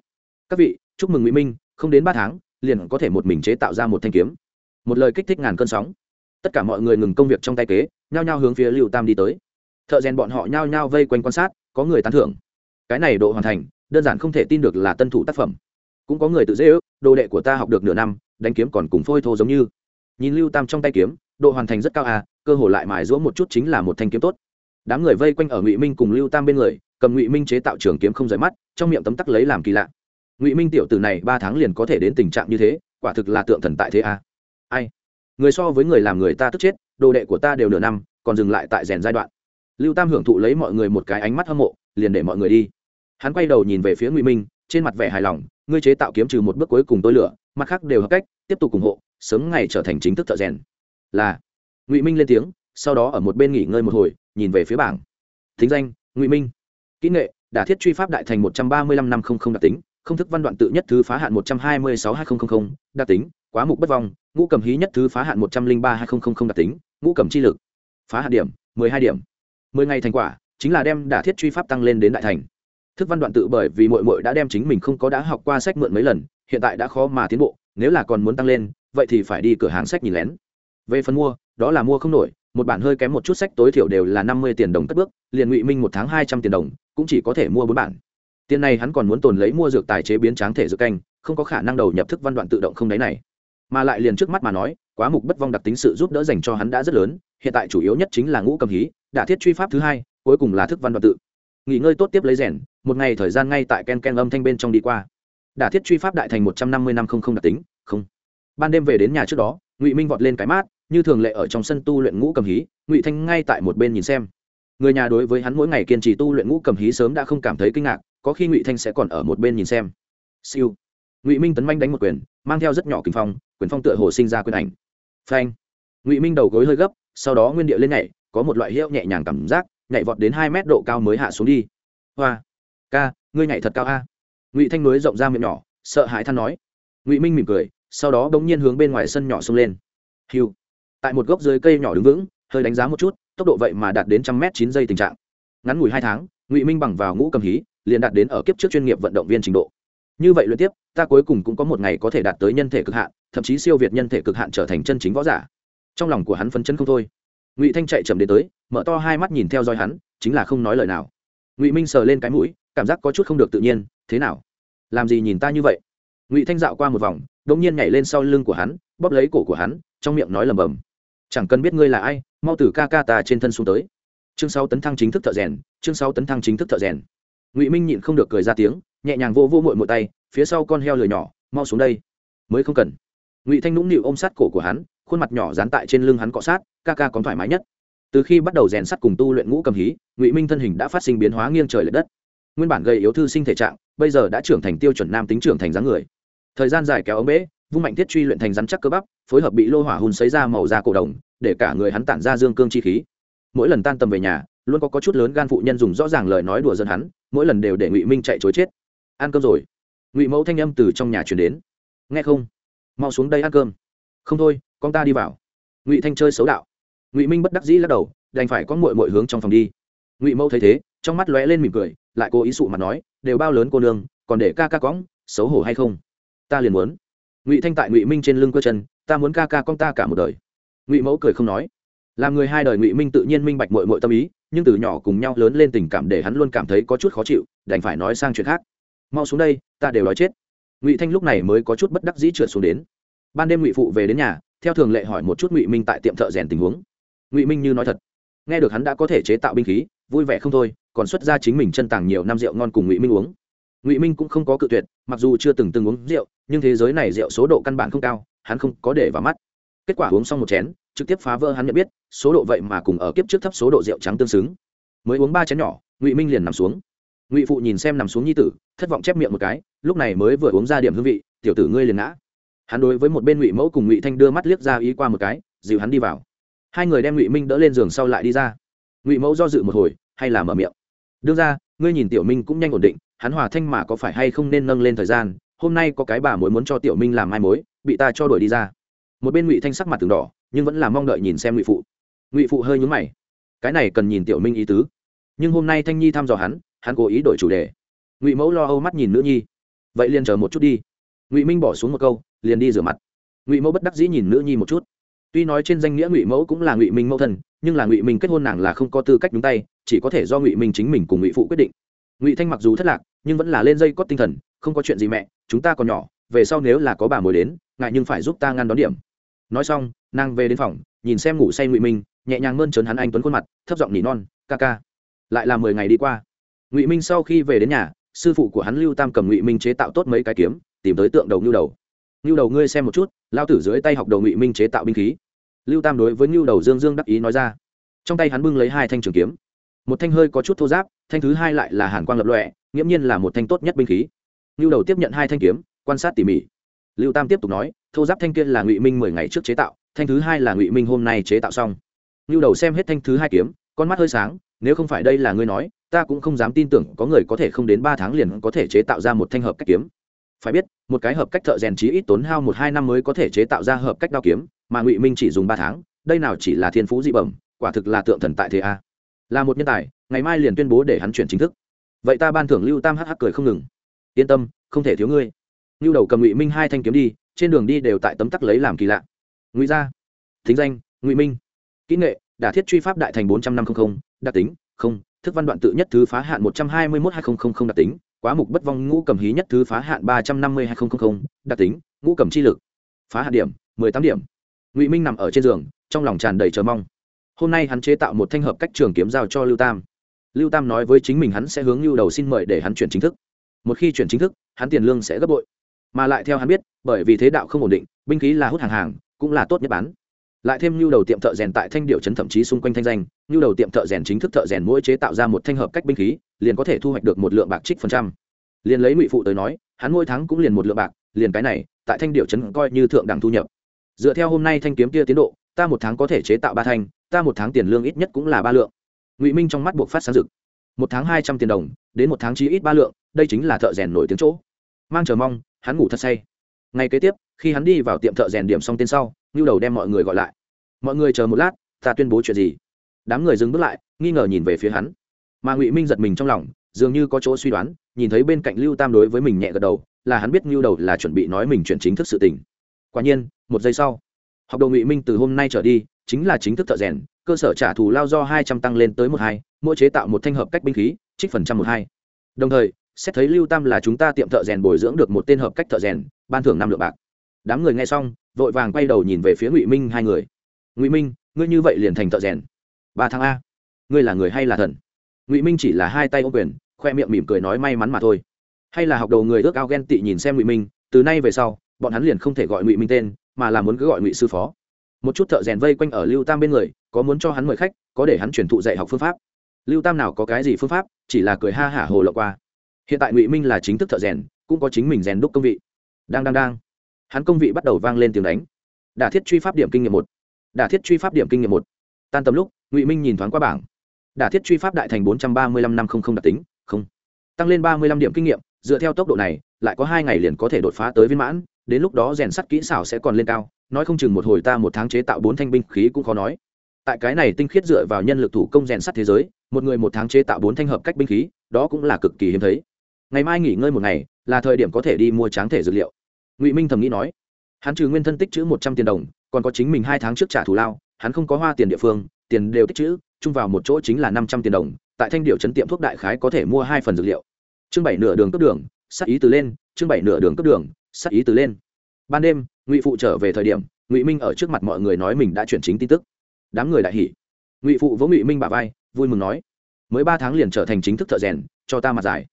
các vị, chúc mừng ngụy minh, không đến ba tháng, liền có thể một mình chế tạo ra một thanh kiếm. Một lời kích thích ngàn cơn sóng. Tất cả mọi người ngừng công việc trong tay kế, nhao nhao hướng phía lưu tam đi tới. Thợ rèn bọn họ nhao nhao vây quanh quan sát, có người tán thưởng. Cái này độ hoàn thành, đơn giản không thể tin được là tân thủ tác phẩm. Cũng có người tự dễ ước, đồ đệ của ta học được nửa năm, đánh kiếm còn cùng phôi thô giống như. Nhìn lưu tam trong tay kiếm, độ hoàn thành rất cao à cơ hồ lại mài giũa một chút chính là một thanh kiếm tốt. Đám người vây quanh ở ngụy minh cùng lưu tam bên người cầm ngụy minh chế tạo trường kiếm không rời mắt trong miệng tấm tắc lấy làm kỳ lạ ngụy minh tiểu từ này ba tháng liền có thể đến tình trạng như thế quả thực là tượng thần tại thế à. ai người so với người làm người ta tức chết đồ đệ của ta đều nửa năm còn dừng lại tại rèn giai đoạn lưu tam hưởng thụ lấy mọi người một cái ánh mắt hâm mộ liền để mọi người đi hắn quay đầu nhìn về phía ngụy minh trên mặt vẻ hài lòng ngươi chế tạo kiếm trừ một bước cuối cùng tôi lửa mặt khác đều hợp cách tiếp tục ủng hộ sớm ngày trở thành chính thức thợ rèn là ngụy minh lên tiếng sau đó ở một bên nghỉ ngơi một hồi nhìn về phía bảng thính danh ngụy minh kỹ nghệ, đả thiết truy pháp đại thành một trăm ba mươi lăm năm không không đặc tính, không thức văn đoạn tự nhất thứ phá hạn một trăm hai mươi sáu hai nghìn đặc tính, quá mục bất vong, ngũ cầm hí nhất thứ phá hạn một trăm linh ba hai nghìn đặc tính, ngũ cầm chi lực. Phá hạn điểm, mười hai điểm. mười ngày thành quả, chính là đem đả thiết truy pháp tăng lên đến đại thành. Thức văn đoạn tự bởi vì mội mội đã đem chính mình không có đã học qua sách mượn mấy lần, hiện tại đã khó mà tiến bộ, nếu là còn muốn tăng lên, vậy thì phải đi cửa hàng sách nhìn lén. Về phần mua, đó là mua không nổi, một bản hơi kém một chút sách tối thiểu đều là năm mươi tiền đồng cất bước, liền ngụy minh một tháng hai trăm tiền đồng cũng chỉ có thể mua bốn bản. Tiền này hắn còn muốn tồn lấy mua dược tài chế biến tráng thể dược canh, không có khả năng đầu nhập thức văn đoạn tự động không đáy này. Mà lại liền trước mắt mà nói, quá mục bất vong đặc tính sự giúp đỡ dành cho hắn đã rất lớn, hiện tại chủ yếu nhất chính là ngũ cầm hí đả thiết truy pháp thứ hai, cuối cùng là thức văn đoạn tự. Nghỉ ngơi tốt tiếp lấy rèn, một ngày thời gian ngay tại ken ken âm thanh bên trong đi qua. Đả thiết truy pháp đại thành một trăm năm mươi năm không không đặc tính, không. Ban đêm về đến nhà trước đó, ngụy minh vọt lên cái mát, như thường lệ ở trong sân tu luyện ngũ cầm hí, ngụy thanh ngay tại một bên nhìn xem người nhà đối với hắn mỗi ngày kiên trì tu luyện ngũ cầm hí sớm đã không cảm thấy kinh ngạc, có khi ngụy thanh sẽ còn ở một bên nhìn xem. Siêu. Ngụy minh tấn manh đánh một quyền, mang theo rất nhỏ kinh phong, quyền phong tựa hồ sinh ra quyền ảnh. Phanh. Ngụy minh đầu gối hơi gấp, sau đó nguyên địa lên nhảy, có một loại hiệu nhẹ nhàng cảm giác, nhảy vọt đến hai mét độ cao mới hạ xuống đi. Hoa. Ca, ngươi nhảy thật cao a. Ngụy thanh núi rộng ra miệng nhỏ, sợ hãi than nói. Ngụy minh mỉm cười, sau đó đ n g nhiên hướng bên ngoài sân nhỏ xông lên. Hiu. Tại một gốc dưới cây nhỏ đứng vững, hơi đánh giá một chút tốc độ vậy mà đạt đến trăm m chín giây tình trạng. Ngắn ngủi hai tháng, ngụy minh bằng vào ngũ cầm hí, liền đạt đến ở kiếp trước chuyên nghiệp vận động viên trình độ. Như vậy liên tiếp, ta cuối cùng cũng có một ngày có thể đạt tới nhân thể cực hạn, thậm chí siêu việt nhân thể cực hạn trở thành chân chính võ giả. Trong lòng của hắn phấn chân không thôi. Ngụy thanh chạy chậm đến tới, mở to hai mắt nhìn theo dõi hắn, chính là không nói lời nào. Ngụy minh sờ lên cái mũi, cảm giác có chút không được tự nhiên, thế nào? Làm gì nhìn ta như vậy? Ngụy thanh dạo qua một vòng đ ỗ n g nhiên nhảy lên sau lưng của hắn, bóp lấy cổ của hắn, trong miệng nói lầm bầm chẳng cần biết ngươi là ai, mau từ ca ca ta trên thân xuống tới. Chương sáu tấn thăng chính thức thợ rèn, chương sáu tấn thăng chính thức thợ rèn. Ngụy minh nhịn không được cười ra tiếng, nhẹ nhàng vô vô mội một tay, phía sau con heo lười nhỏ, mau xuống đây. Mới không cần. Ngụy thanh nũng nịu ôm sát cổ của hắn, khuôn mặt nhỏ dán tại trên lưng hắn cọ sát, ca ca còn thoải mái nhất. Từ khi bắt đầu rèn sắt cùng tu luyện ngũ cầm hí, ngụy minh thân hình đã phát sinh biến hóa nghiêng trời l ệ đất. Nguyên bản gây yếu thư sinh thể trạng, bây giờ đã trưởng thành tiêu chuẩn nam tính trưởng thành dáng người. Thời gian dài kéo ống bễ vung mạnh thiết truy luyện thành rắn chắc cơ bắp phối hợp bị lô hỏa hùn xấy ra màu da cổ đồng để cả người hắn tản ra dương cương chi khí. Mỗi lần tan tầm về nhà luôn có, có chút lớn gan phụ nhân dùng rõ ràng lời nói đùa dân hắn mỗi lần đều để ngụy minh chạy chối chết. Ăn cơm rồi. Ngụy mẫu thanh âm từ trong nhà chuyển đến. Nghe không? Mau xuống đây ăn cơm. Không thôi con ta đi vào. Ngụy thanh chơi xấu đạo. Ngụy minh bất đắc dĩ lắc đầu đành phải có mội mội hướng trong phòng đi. Ngụy mẫu thấy thế trong mắt lóe lên mỉm cười lại cố ý sụ mặt nói đều bao lớn cô nương còn để ca ca cõng xấu hổ hay không? Ta liền muốn ngụy thanh tại ngụy minh trên lưng cơ chân, ta muốn ca ca con ta cả một đời. Ngụy mẫu cười không nói. Làm người hai đời ngụy minh tự nhiên minh bạch mội mội tâm ý, nhưng từ nhỏ cùng nhau lớn lên tình cảm để hắn luôn cảm thấy có chút khó chịu, đành phải nói sang chuyện khác. Mau xuống đây, ta đều nói chết. Ngụy thanh lúc này mới có chút bất đắc dĩ trượt xuống đến. Ban đêm ngụy phụ về đến nhà, theo thường lệ hỏi một chút ngụy minh tại tiệm thợ rèn tình huống. Ngụy minh như nói thật. Nghe được hắn đã có thể chế tạo binh khí, vui vẻ không thôi, còn xuất ra chính mình chân tàng nhiều năm rượu ngon cùng ngụy minh uống. Ngụy minh cũng không có cự tuyệt, mặc dù chưa từng từng uống rượu nhưng thế giới này rượu số độ căn bản không cao, hắn không có để vào mắt. Kết quả uống xong một chén, trực tiếp phá vỡ hắn nhận biết, số độ vậy mà cùng ở kiếp trước thấp số độ rượu trắng tương xứng. Mới uống ba chén nhỏ, ngụy minh liền nằm xuống. Ngụy phụ nhìn xem nằm xuống nhi tử, thất vọng chép miệng một cái, lúc này mới vừa uống ra điểm hương vị, tiểu tử ngươi liền ngã. Hắn đối với một bên ngụy mẫu cùng ngụy thanh đưa mắt liếc ra ý qua một cái dịu hắn đi vào. Hai người đem ngụy minh đỡ lên giường sau lại đi ra. Ngụy mẫu do dự một hồi, hay là mở miệng. Đương ra, ngươi nhìn tiểu minh cũng nhanh ổn định, hắn hòa thanh mà có phải hay không nên nâng lên thời gian hôm nay có cái bà mối muốn cho tiểu minh làm mai mối, bị ta cho đuổi đi ra. Một bên ngụy thanh sắc mặt từng đỏ, nhưng vẫn là mong đợi nhìn xem ngụy phụ. Ngụy phụ hơi nhúng mày. Cái này cần nhìn tiểu minh ý tứ. Nhưng hôm nay thanh nhi thăm dò hắn hắn cố ý đổi chủ đề. Ngụy mẫu lo âu mắt nhìn nữ nhi. Vậy liền chờ một chút đi. Ngụy minh bỏ xuống một câu, liền đi rửa mặt. Ngụy mẫu bất đắc dĩ nhìn nữ nhi một chút. Tuy nói trên danh nghĩa ngụy mẫu cũng là ngụy minh mẫu thân, nhưng là ngụy minh kết hôn nàng là không có tư cách nhúng tay, chỉ có thể do ngụy minh chính mình cùng ngụy phụ quyết định. Ngụy thanh mặc dù thất lạc, nhưng vẫn là lên dây cót tinh thần không có chuyện gì mẹ, chúng ta còn nhỏ, về sau nếu là có bà mồi đến, ngại nhưng phải giúp ta ngăn đón điểm. Nói xong, nàng về đến phòng, nhìn xem ngủ say ngụy minh, nhẹ nhàng mơn trớn hắn anh tuấn khuôn mặt, thấp giọng nỉ non, ca ca, lại là mười ngày đi qua. Ngụy minh sau khi về đến nhà, sư phụ của hắn lưu tam cầm ngụy minh chế tạo tốt mấy cái kiếm, tìm tới tượng đầu ngưu đầu. Ngưu đầu ngươi xem một chút. Lao tử dưới tay học đầu ngụy minh chế tạo binh khí. Lưu tam đối với ngưu đầu dương dương đắc ý nói ra. Trong tay hắn bưng lấy hai thanh trường kiếm. Một thanh hơi có chút thô giáp, thanh thứ hai lại là hàn quang lập lọe nghiễm nhiên là một thanh tốt nhất binh khí. Nưu đầu tiếp nhận hai thanh kiếm, quan sát tỉ mỉ. Lưu tam tiếp tục nói, thô giáp thanh kia là ngụy minh mười ngày trước chế tạo, thanh thứ hai là ngụy minh hôm nay chế tạo xong. Nưu đầu xem hết thanh thứ hai kiếm, con mắt hơi sáng, nếu không phải đây là ngươi nói, ta cũng không dám tin tưởng có người có thể không đến ba tháng liền có thể chế tạo ra một thanh hợp cách kiếm. Phải biết, một cái hợp cách thợ rèn chí ít tốn hao một hai năm mới có thể chế tạo ra hợp cách đao kiếm, mà ngụy minh chỉ dùng ba tháng, đây nào chỉ là thiên phú dị bẩm, quả thực là tượng thần tại thế a. Là một nhân tài, ngày mai liền tuyên bố để hắn chuyển chính thức. Vậy ta ban thưởng lưu tam hắc cười không ngừng yên tâm, không thể thiếu ngươi. Như đầu cầm ngụy minh hai thanh kiếm đi, trên đường đi đều tại tấm tắc lấy làm kỳ lạ. Ngụy gia, thính danh, ngụy minh. Kỹ nghệ, đả thiết truy pháp đại thành bốn trăm năm trăm linh đặc tính, không, thức văn đoạn tự nhất thứ phá hạn một trăm hai mươi một hai nghìn đặc tính, quá mục bất vong ngũ cầm hí nhất thứ phá hạn ba trăm năm mươi hai nghìn đặc tính, ngũ cầm chi lực. Phá hạn điểm, mười tám điểm. Ngụy minh nằm ở trên giường, trong lòng tràn đầy chờ mong. Hôm nay hắn chế tạo một thanh hợp cách trường kiếm giao cho lưu tam. Lưu tam nói với chính mình hắn sẽ hướng lưu đầu xin mời để hắn chuyển chính thức một khi chuyển chính thức, hắn tiền lương sẽ gấp bội. Mà lại theo hắn biết, bởi vì thế đạo không ổn định, binh khí là hút hàng hàng, cũng là tốt nhất bán. Lại thêm nhu đầu tiệm thợ rèn tại thanh điệu trấn thậm chí xung quanh thanh danh nhu đầu tiệm thợ rèn chính thức thợ rèn mỗi chế tạo ra một thanh hợp cách binh khí, liền có thể thu hoạch được một lượng bạc trích phần trăm. Liền lấy ngụy phụ tới nói, hắn mỗi tháng cũng liền một lượng bạc, liền cái này, tại thanh điệu trấn coi như thượng đẳng thu nhập. Dựa theo hôm nay thanh kiếm kia tiến độ, ta một tháng có thể chế tạo ba thanh, ta một tháng tiền lương ít nhất cũng là ba lượng. Ngụy minh trong mắt buộc phát sáng rực một tháng hai trăm tiền đồng, đến một tháng chí ít ba lượng, đây chính là thợ rèn nổi tiếng chỗ. Mang chờ mong, hắn ngủ thật say. Ngày kế tiếp, khi hắn đi vào tiệm thợ rèn điểm xong tên sau ngưu đầu đem mọi người gọi lại. Mọi người chờ một lát, ta tuyên bố chuyện gì? Đám người dừng bước lại, nghi ngờ nhìn về phía hắn. Mà ngụy minh giật mình trong lòng, dường như có chỗ suy đoán, nhìn thấy bên cạnh lưu tam đối với mình nhẹ gật đầu, là hắn biết ngưu đầu là chuẩn bị nói mình chuyển chính thức sự tình. Quả nhiên, một giây sau, học đồ ngụy minh từ hôm nay trở đi, chính là chính thức thợ rèn, cơ sở trả thù lao do hai trăm tăng lên tới một hai mỗi chế tạo một thanh hợp cách binh khí, trích phần trăm một hai. Đồng thời, xét thấy lưu tam là chúng ta tiệm thợ rèn bồi dưỡng được một tên hợp cách thợ rèn, ban thưởng năm lượng bạc. Đám người nghe xong, vội vàng quay đầu nhìn về phía ngụy minh hai người. Ngụy minh, ngươi như vậy liền thành thợ rèn? Ba tháng a, ngươi là người hay là thần? Ngụy minh chỉ là hai tay ô quyền, khoe miệng mỉm cười nói may mắn mà thôi. Hay là học đầu người ước ao ghen tị nhìn xem ngụy minh, từ nay về sau, bọn hắn liền không thể gọi ngụy minh tên, mà là muốn cứ gọi ngụy sư phó. Một chút thợ rèn vây quanh ở lưu tam bên người, có muốn cho hắn mời khách, có để hắn truyền thụ dạy học phương pháp lưu tam nào có cái gì phương pháp, chỉ là cười ha hả hồ lộ qua. Hiện tại ngụy minh là chính thức thợ rèn, cũng có chính mình rèn đúc công vị. Đang đang đang. Hắn công vị bắt đầu vang lên tiếng đánh. Đả thiết truy pháp điểm kinh nghiệm một. Đả thiết truy pháp điểm kinh nghiệm một. Tan tầm lúc, ngụy minh nhìn thoáng qua bảng. Đả thiết truy pháp đại thành bốn trăm ba mươi lăm năm không không đặc tính, không. Tăng lên ba mươi lăm điểm kinh nghiệm, dựa theo tốc độ này, lại có hai ngày liền có thể đột phá tới viên mãn, đến lúc đó rèn sắt kỹ xảo sẽ còn lên cao, nói không chừng một hồi ta một tháng chế tạo bốn thanh binh khí cũng khó nói tại cái này tinh khiết dựa vào nhân lực thủ công rèn sắt thế giới, một người một tháng chế tạo bốn thanh hợp cách binh khí, đó cũng là cực kỳ hiếm thấy. Ngày mai nghỉ ngơi một ngày, là thời điểm có thể đi mua tráng thể dược liệu. Ngụy minh thầm nghĩ nói, hắn trừ nguyên thân tích chữ một trăm tiền đồng, còn có chính mình hai tháng trước trả thù lao, hắn không có hoa tiền địa phương, tiền đều tích chữ chung vào một chỗ chính là năm trăm tiền đồng, tại thanh điệu chấn tiệm thuốc đại khái có thể mua hai phần dược liệu. Chương bảy nửa đường cấp đường sắc ý từ lên, chương bảy nửa đường cấp đường sắc ý từ lên. Ban đêm, ngụy phụ trở về thời điểm, ngụy minh ở trước mặt mọi người nói mình đã chuyển chính tin tức đám người đại hỉ. Ngụy phụ vỗ ngụy minh bà vai, vui mừng nói, mới ba tháng liền trở thành chính thức thợ rèn, cho ta mặt giải.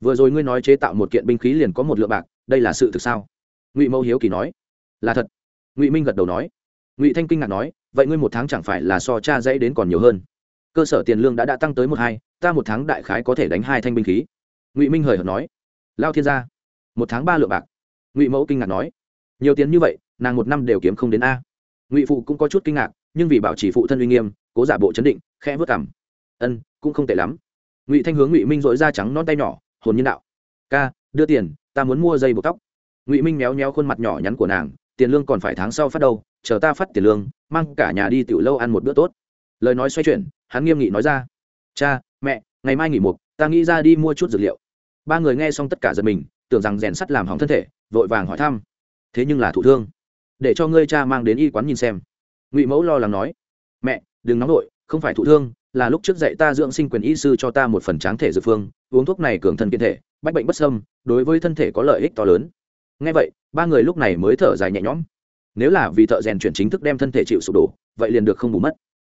Vừa rồi ngươi nói chế tạo một kiện binh khí liền có một lượng bạc, đây là sự thực sao? Ngụy mẫu hiếu kỳ nói, là thật. Ngụy minh gật đầu nói, ngụy thanh kinh ngạc nói, vậy ngươi một tháng chẳng phải là so cha dãy đến còn nhiều hơn? Cơ sở tiền lương đã đã tăng tới một hai, ta một tháng đại khái có thể đánh hai thanh binh khí. Ngụy minh hời hợt nói, lao thiên gia, một tháng ba lượng bạc. Ngụy mẫu kinh ngạc nói, nhiều tiền như vậy, nàng một năm đều kiếm không đến a. Ngụy phụ cũng có chút kinh ngạc nhưng vì bảo trì phụ thân uy nghiêm, cố giả bộ chấn định, khẽ vớt cảm ân, cũng không tệ lắm. Ngụy thanh hướng ngụy minh dội da trắng non tay nhỏ, hồn nhân đạo. Ca, đưa tiền, ta muốn mua dây buộc tóc. Ngụy minh méo méo khuôn mặt nhỏ nhắn của nàng, tiền lương còn phải tháng sau phát đâu, chờ ta phát tiền lương, mang cả nhà đi tiểu lâu ăn một bữa tốt. Lời nói xoay chuyển, hắn nghiêm nghị nói ra, cha, mẹ, ngày mai nghỉ mục, ta nghĩ ra đi mua chút dược liệu. Ba người nghe xong tất cả giật mình, tưởng rằng rèn sắt làm hỏng thân thể, vội vàng hỏi thăm, thế nhưng là thụ thương, để cho ngươi cha mang đến y quán nhìn xem ngụy mẫu lo lắng nói, mẹ, đừng nóng nổi không phải thụ thương, là lúc trước dạy ta dưỡng sinh quyền y sư cho ta một phần tráng thể dược phương, uống thuốc này cường thân kiên thể, bách bệnh bất sâm đối với thân thể có lợi ích to lớn. Ngay vậy, ba người lúc này mới thở dài nhẹ nhõm. Nếu là vì thợ rèn chuyển chính thức đem thân thể chịu sụp đổ, vậy liền được không bù mất.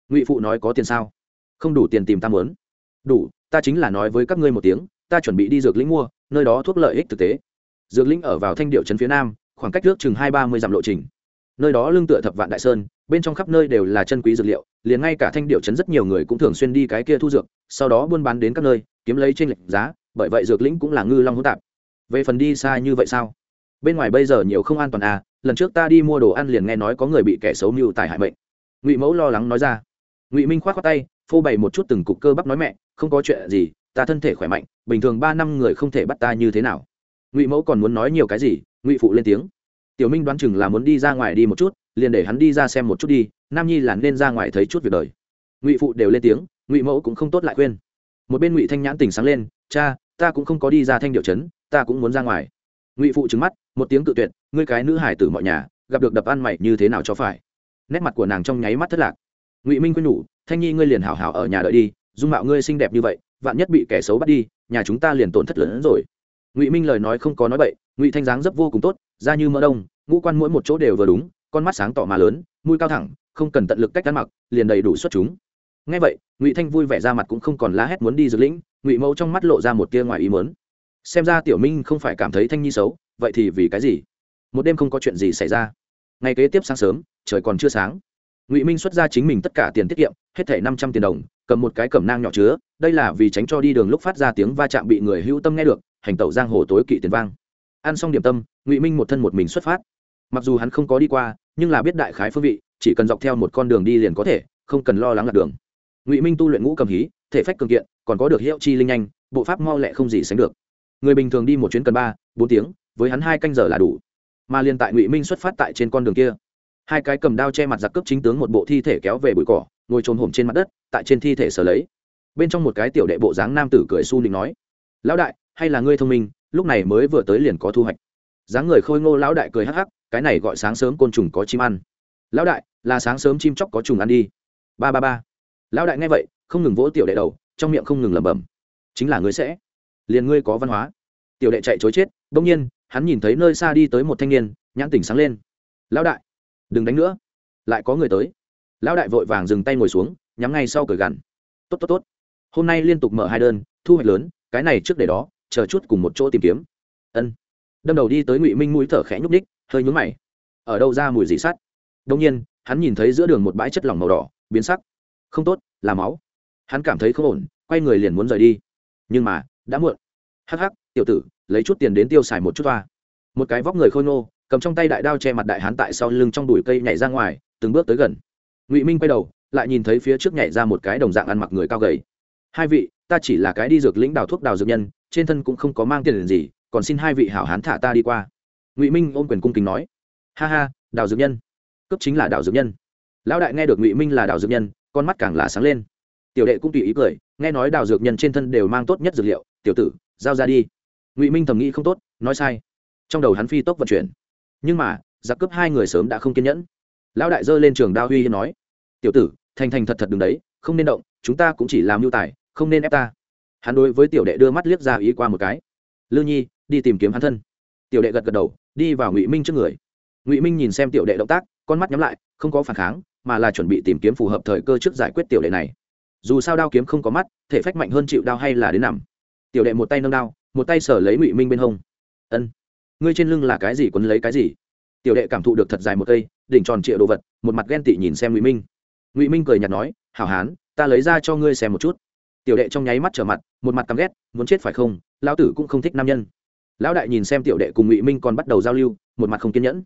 Ngụy phụ nói có tiền sao? Không đủ tiền tìm ta muốn. Đủ, ta chính là nói với các ngươi một tiếng, ta chuẩn bị đi dược lĩnh mua, nơi đó thuốc lợi ích thực tế. Dược lĩnh ở vào thanh điệu trấn phía nam, khoảng cách nước chừng hai ba mươi dặm lộ trình nơi đó lương tựa thập vạn đại sơn, bên trong khắp nơi đều là chân quý dược liệu, liền ngay cả thanh điệu trấn rất nhiều người cũng thường xuyên đi cái kia thu dược, sau đó buôn bán đến các nơi, kiếm lấy trên lệch giá, bởi vậy dược lĩnh cũng là ngư long hỗn tạp. Về phần đi xa như vậy sao? Bên ngoài bây giờ nhiều không an toàn à lần trước ta đi mua đồ ăn liền nghe nói có người bị kẻ xấu mưu tài hại mệnh. Ngụy mẫu lo lắng nói ra. Ngụy minh k h o á t khoác tay, phô bày một chút từng cục cơ bắp nói mẹ, không có chuyện gì, ta thân thể khỏe mạnh, bình thường ba năm người không thể bắt ta như thế nào. Ngụy mẫu còn muốn nói nhiều cái gì, ngụy phụ lên tiếng tiểu minh đoán chừng là muốn đi ra ngoài đi một chút, liền để hắn đi ra xem một chút đi, nam nhi là nên ra ngoài thấy chút việc đời. Ngụy phụ đều lên tiếng, ngụy mẫu cũng không tốt lại khuyên. Một bên ngụy thanh nhãn tỉnh sáng lên, cha, ta cũng không có đi ra thanh điệu trấn, ta cũng muốn ra ngoài. Ngụy phụ trứng mắt, một tiếng cự tuyệt, ngươi cái nữ hải tử mọi nhà, gặp được đập ăn mày như thế nào cho phải? Nét mặt của nàng trong nháy mắt thất lạc. Ngụy minh quyên nhủ, thanh nhi ngươi liền hảo hảo ở nhà đợi đi, dung mạo ngươi xinh đẹp như vậy, vạn nhất bị kẻ xấu bắt đi, nhà chúng ta liền tổn thất lớn hơn rồi. Ngụy minh lời nói không có nói bậy, ngụy thanh dáng dấp vô cùng tốt da như mỡ đông, ngũ quan mỗi một chỗ đều vừa đúng, con mắt sáng tỏ mà lớn, mũi cao thẳng, không cần tận lực cách ăn mặc, liền đầy đủ xuất chúng. Ngay vậy, ngụy thanh vui vẻ ra mặt cũng không còn la hét muốn đi dược lĩnh, ngụy mẫu trong mắt lộ ra một tia ngoài ý mớn xem ra tiểu minh không phải cảm thấy thanh nhi xấu, vậy thì vì cái gì? Một đêm không có chuyện gì xảy ra. Ngày kế tiếp sáng sớm, trời còn chưa sáng. Ngụy minh xuất ra chính mình tất cả tiền tiết kiệm, hết thẻ năm trăm tiền đồng, cầm một cái cẩm nang nhỏ chứa, đây là vì tránh cho đi đường lúc phát ra tiếng va chạm bị người hữu tâm nghe được, hành tẩu giang hồ tối kỵ tiền vang ăn xong điểm tâm, ngụy minh một thân một mình xuất phát. Mặc dù hắn không có đi qua, nhưng là biết đại khái phương vị, chỉ cần dọc theo một con đường đi liền có thể, không cần lo lắng lạc đường. Ngụy minh tu luyện ngũ cầm hí, thể phách cường kiện, còn có được hiệu chi linh nhanh, bộ pháp mau lẹ không gì sánh được. Người bình thường đi một chuyến cần ba, bốn tiếng, với hắn hai canh giờ là đủ. Mà liền tại ngụy minh xuất phát tại trên con đường kia, hai cái cầm đao che mặt giặc cướp chính tướng một bộ thi thể kéo về bụi cỏ, ngồi trồm hổm trên mặt đất, tại trên thi thể sở lấy. Bên trong một cái tiểu đệ bộ dáng nam tử cười su định nói, lão đại, hay là ngươi thông minh lúc này mới vừa tới liền có thu hoạch. Dáng người khôi ngô lão đại cười hắc hắc, cái này gọi sáng sớm côn trùng có chim ăn. Lão đại, là sáng sớm chim chóc có trùng ăn đi. Ba ba ba. Lão đại nghe vậy, không ngừng vỗ tiểu đệ đầu, trong miệng không ngừng lẩm bẩm. Chính là ngươi sẽ. Liền ngươi có văn hóa. Tiểu đệ chạy chối chết, bỗng nhiên, hắn nhìn thấy nơi xa đi tới một thanh niên, nhãn tỉnh sáng lên. Lão đại, đừng đánh nữa. Lại có người tới. Lão đại vội vàng dừng tay ngồi xuống, nhắm ngay sau cởi gằn. Tốt tốt tốt. Hôm nay liên tục mở hai đơn, thu hoạch lớn, cái này trước để đó chờ chút cùng một chỗ tìm kiếm. Ân. Đâm đầu đi tới ngụy minh mũi thở khẽ nhúc ních hơi nhúng mày. Ở đâu ra mùi dị sắt? Đông nhiên, hắn nhìn thấy giữa đường một bãi chất lỏng màu đỏ, biến sắc. Không tốt, là máu. Hắn cảm thấy không ổn, quay người liền muốn rời đi. Nhưng mà, đã muộn. Hắc hắc, tiểu tử, lấy chút tiền đến tiêu xài một chút toa. Một cái vóc người khôi ngô, cầm trong tay đại đao che mặt đại hán tại sau lưng trong đùi cây nhảy ra ngoài, từng bước tới gần. Ngụy minh quay đầu, lại nhìn thấy phía trước nhảy ra một cái đồng dạng ăn mặc người cao gầy. Hai vị, ta chỉ là cái đi dược lĩnh đào thuốc đào dược nhân trên thân cũng không có mang tiền gì, còn xin hai vị hảo hán thả ta đi qua. Ngụy minh ôm quyền cung kính nói, ha ha, đào dược nhân cấp chính là đào dược nhân. Lão đại nghe được ngụy minh là đào dược nhân, con mắt càng là sáng lên. Tiểu đệ cũng tùy ý cười, nghe nói đào dược nhân trên thân đều mang tốt nhất dược liệu, tiểu tử, giao ra đi. Ngụy minh thầm nghĩ không tốt, nói sai. Trong đầu hắn phi tốc vận chuyển. Nhưng mà, giặc cướp hai người sớm đã không kiên nhẫn. Lão đại dơ lên trường đao huy nói, tiểu tử, thành thành thật thật đừng đấy, không nên động, chúng ta cũng chỉ làm mưu tài, không nên ép ta hắn đối với tiểu đệ đưa mắt liếc ra ý qua một cái. Lư nhi, đi tìm kiếm hắn thân. Tiểu đệ gật gật đầu, đi vào ngụy minh trước người. Ngụy minh nhìn xem tiểu đệ động tác, con mắt nhắm lại, không có phản kháng, mà là chuẩn bị tìm kiếm phù hợp thời cơ trước giải quyết tiểu đệ này. Dù sao đao kiếm không có mắt, thể phách mạnh hơn chịu đao hay là đến nằm. Tiểu đệ một tay nâng đao, một tay sở lấy ngụy minh bên hông. Ân, ngươi trên lưng là cái gì, quấn lấy cái gì? Tiểu đệ cảm thụ được thật dài một cây, đỉnh tròn trịa đồ vật, một mặt ghen tị nhìn xem ngụy minh. Ngụy minh cười nhạt nói, hảo hán, ta lấy ra cho ngươi xem một chút tiểu đệ trong nháy mắt trở mặt, một mặt căm ghét, muốn chết phải không? Lão tử cũng không thích nam nhân. Lão đại nhìn xem tiểu đệ cùng ngụy minh còn bắt đầu giao lưu, một mặt không kiên nhẫn.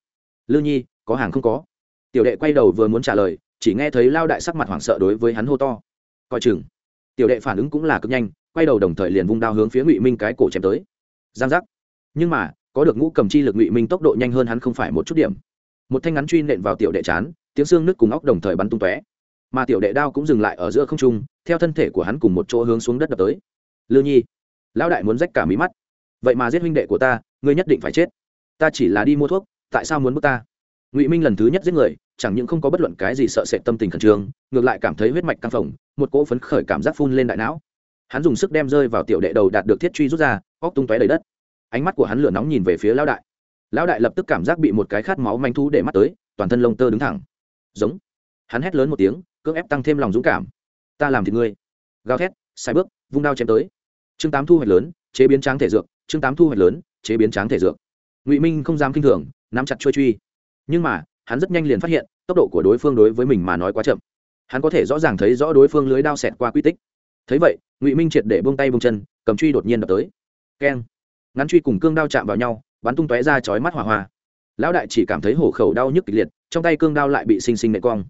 Lư nhi, có hàng không có? Tiểu đệ quay đầu vừa muốn trả lời, chỉ nghe thấy lao đại sắc mặt hoảng sợ đối với hắn hô to. Coi chừng. Tiểu đệ phản ứng cũng là cực nhanh, quay đầu đồng thời liền vung đao hướng phía ngụy minh cái cổ chém tới. Giang giác. Nhưng mà, có được ngũ cầm chi lực ngụy minh tốc độ nhanh hơn hắn không phải một chút điểm. Một thanh ngắn truy nện vào tiểu đệ chán, tiếng xương nước cùng óc đồng thời bắn tung tóe. Mà tiểu đệ đao cũng dừng lại ở giữa không trung theo thân thể của hắn cùng một chỗ hướng xuống đất đập tới. Lư nhi, lão đại muốn rách cả mí mắt. Vậy mà giết huynh đệ của ta, ngươi nhất định phải chết. Ta chỉ là đi mua thuốc, tại sao muốn bước ta? Ngụy minh lần thứ nhất giết người, chẳng những không có bất luận cái gì sợ sệt tâm tình khẩn trương, ngược lại cảm thấy huyết mạch căng phồng, một cỗ phấn khởi cảm giác phun lên đại não. Hắn dùng sức đem rơi vào tiểu đệ đầu đạt được thiết truy rút ra, óc tung tóe đầy đất. Ánh mắt của hắn lửa nóng nhìn về phía lão đại. Lão đại lập tức cảm giác bị một cái khát máu manh thu để mắt tới, toàn thân lông tơ đứng thẳng. Giống. Hắn hét lớn một tiếng, cưỡng ép tăng thêm lòng dũng cảm ta làm thì ngươi. Gào thét sai bước, vung đao chém tới. Chương tám thu hoạch lớn, chế biến tráng thể dược, chương tám thu hoạch lớn, chế biến tráng thể dược. Ngụy minh không dám k i n h thường, nắm chặt trôi truy. Nhưng mà, hắn rất nhanh liền phát hiện, tốc độ của đối phương đối với mình mà nói quá chậm. Hắn có thể rõ ràng thấy rõ đối phương lưới đao xẹt qua quy tích. Thấy vậy, ngụy minh triệt để bông tay bông chân, cầm truy đột nhiên đập tới. Keng. Ngắn truy cùng cương đao chạm vào nhau, bắn tung tóe ra chói mắt hỏa hoa. Lão đại chỉ cảm thấy hổ khẩu đau nhức kịch liệt, trong tay cương đao lại bị xinh xinh nệ cong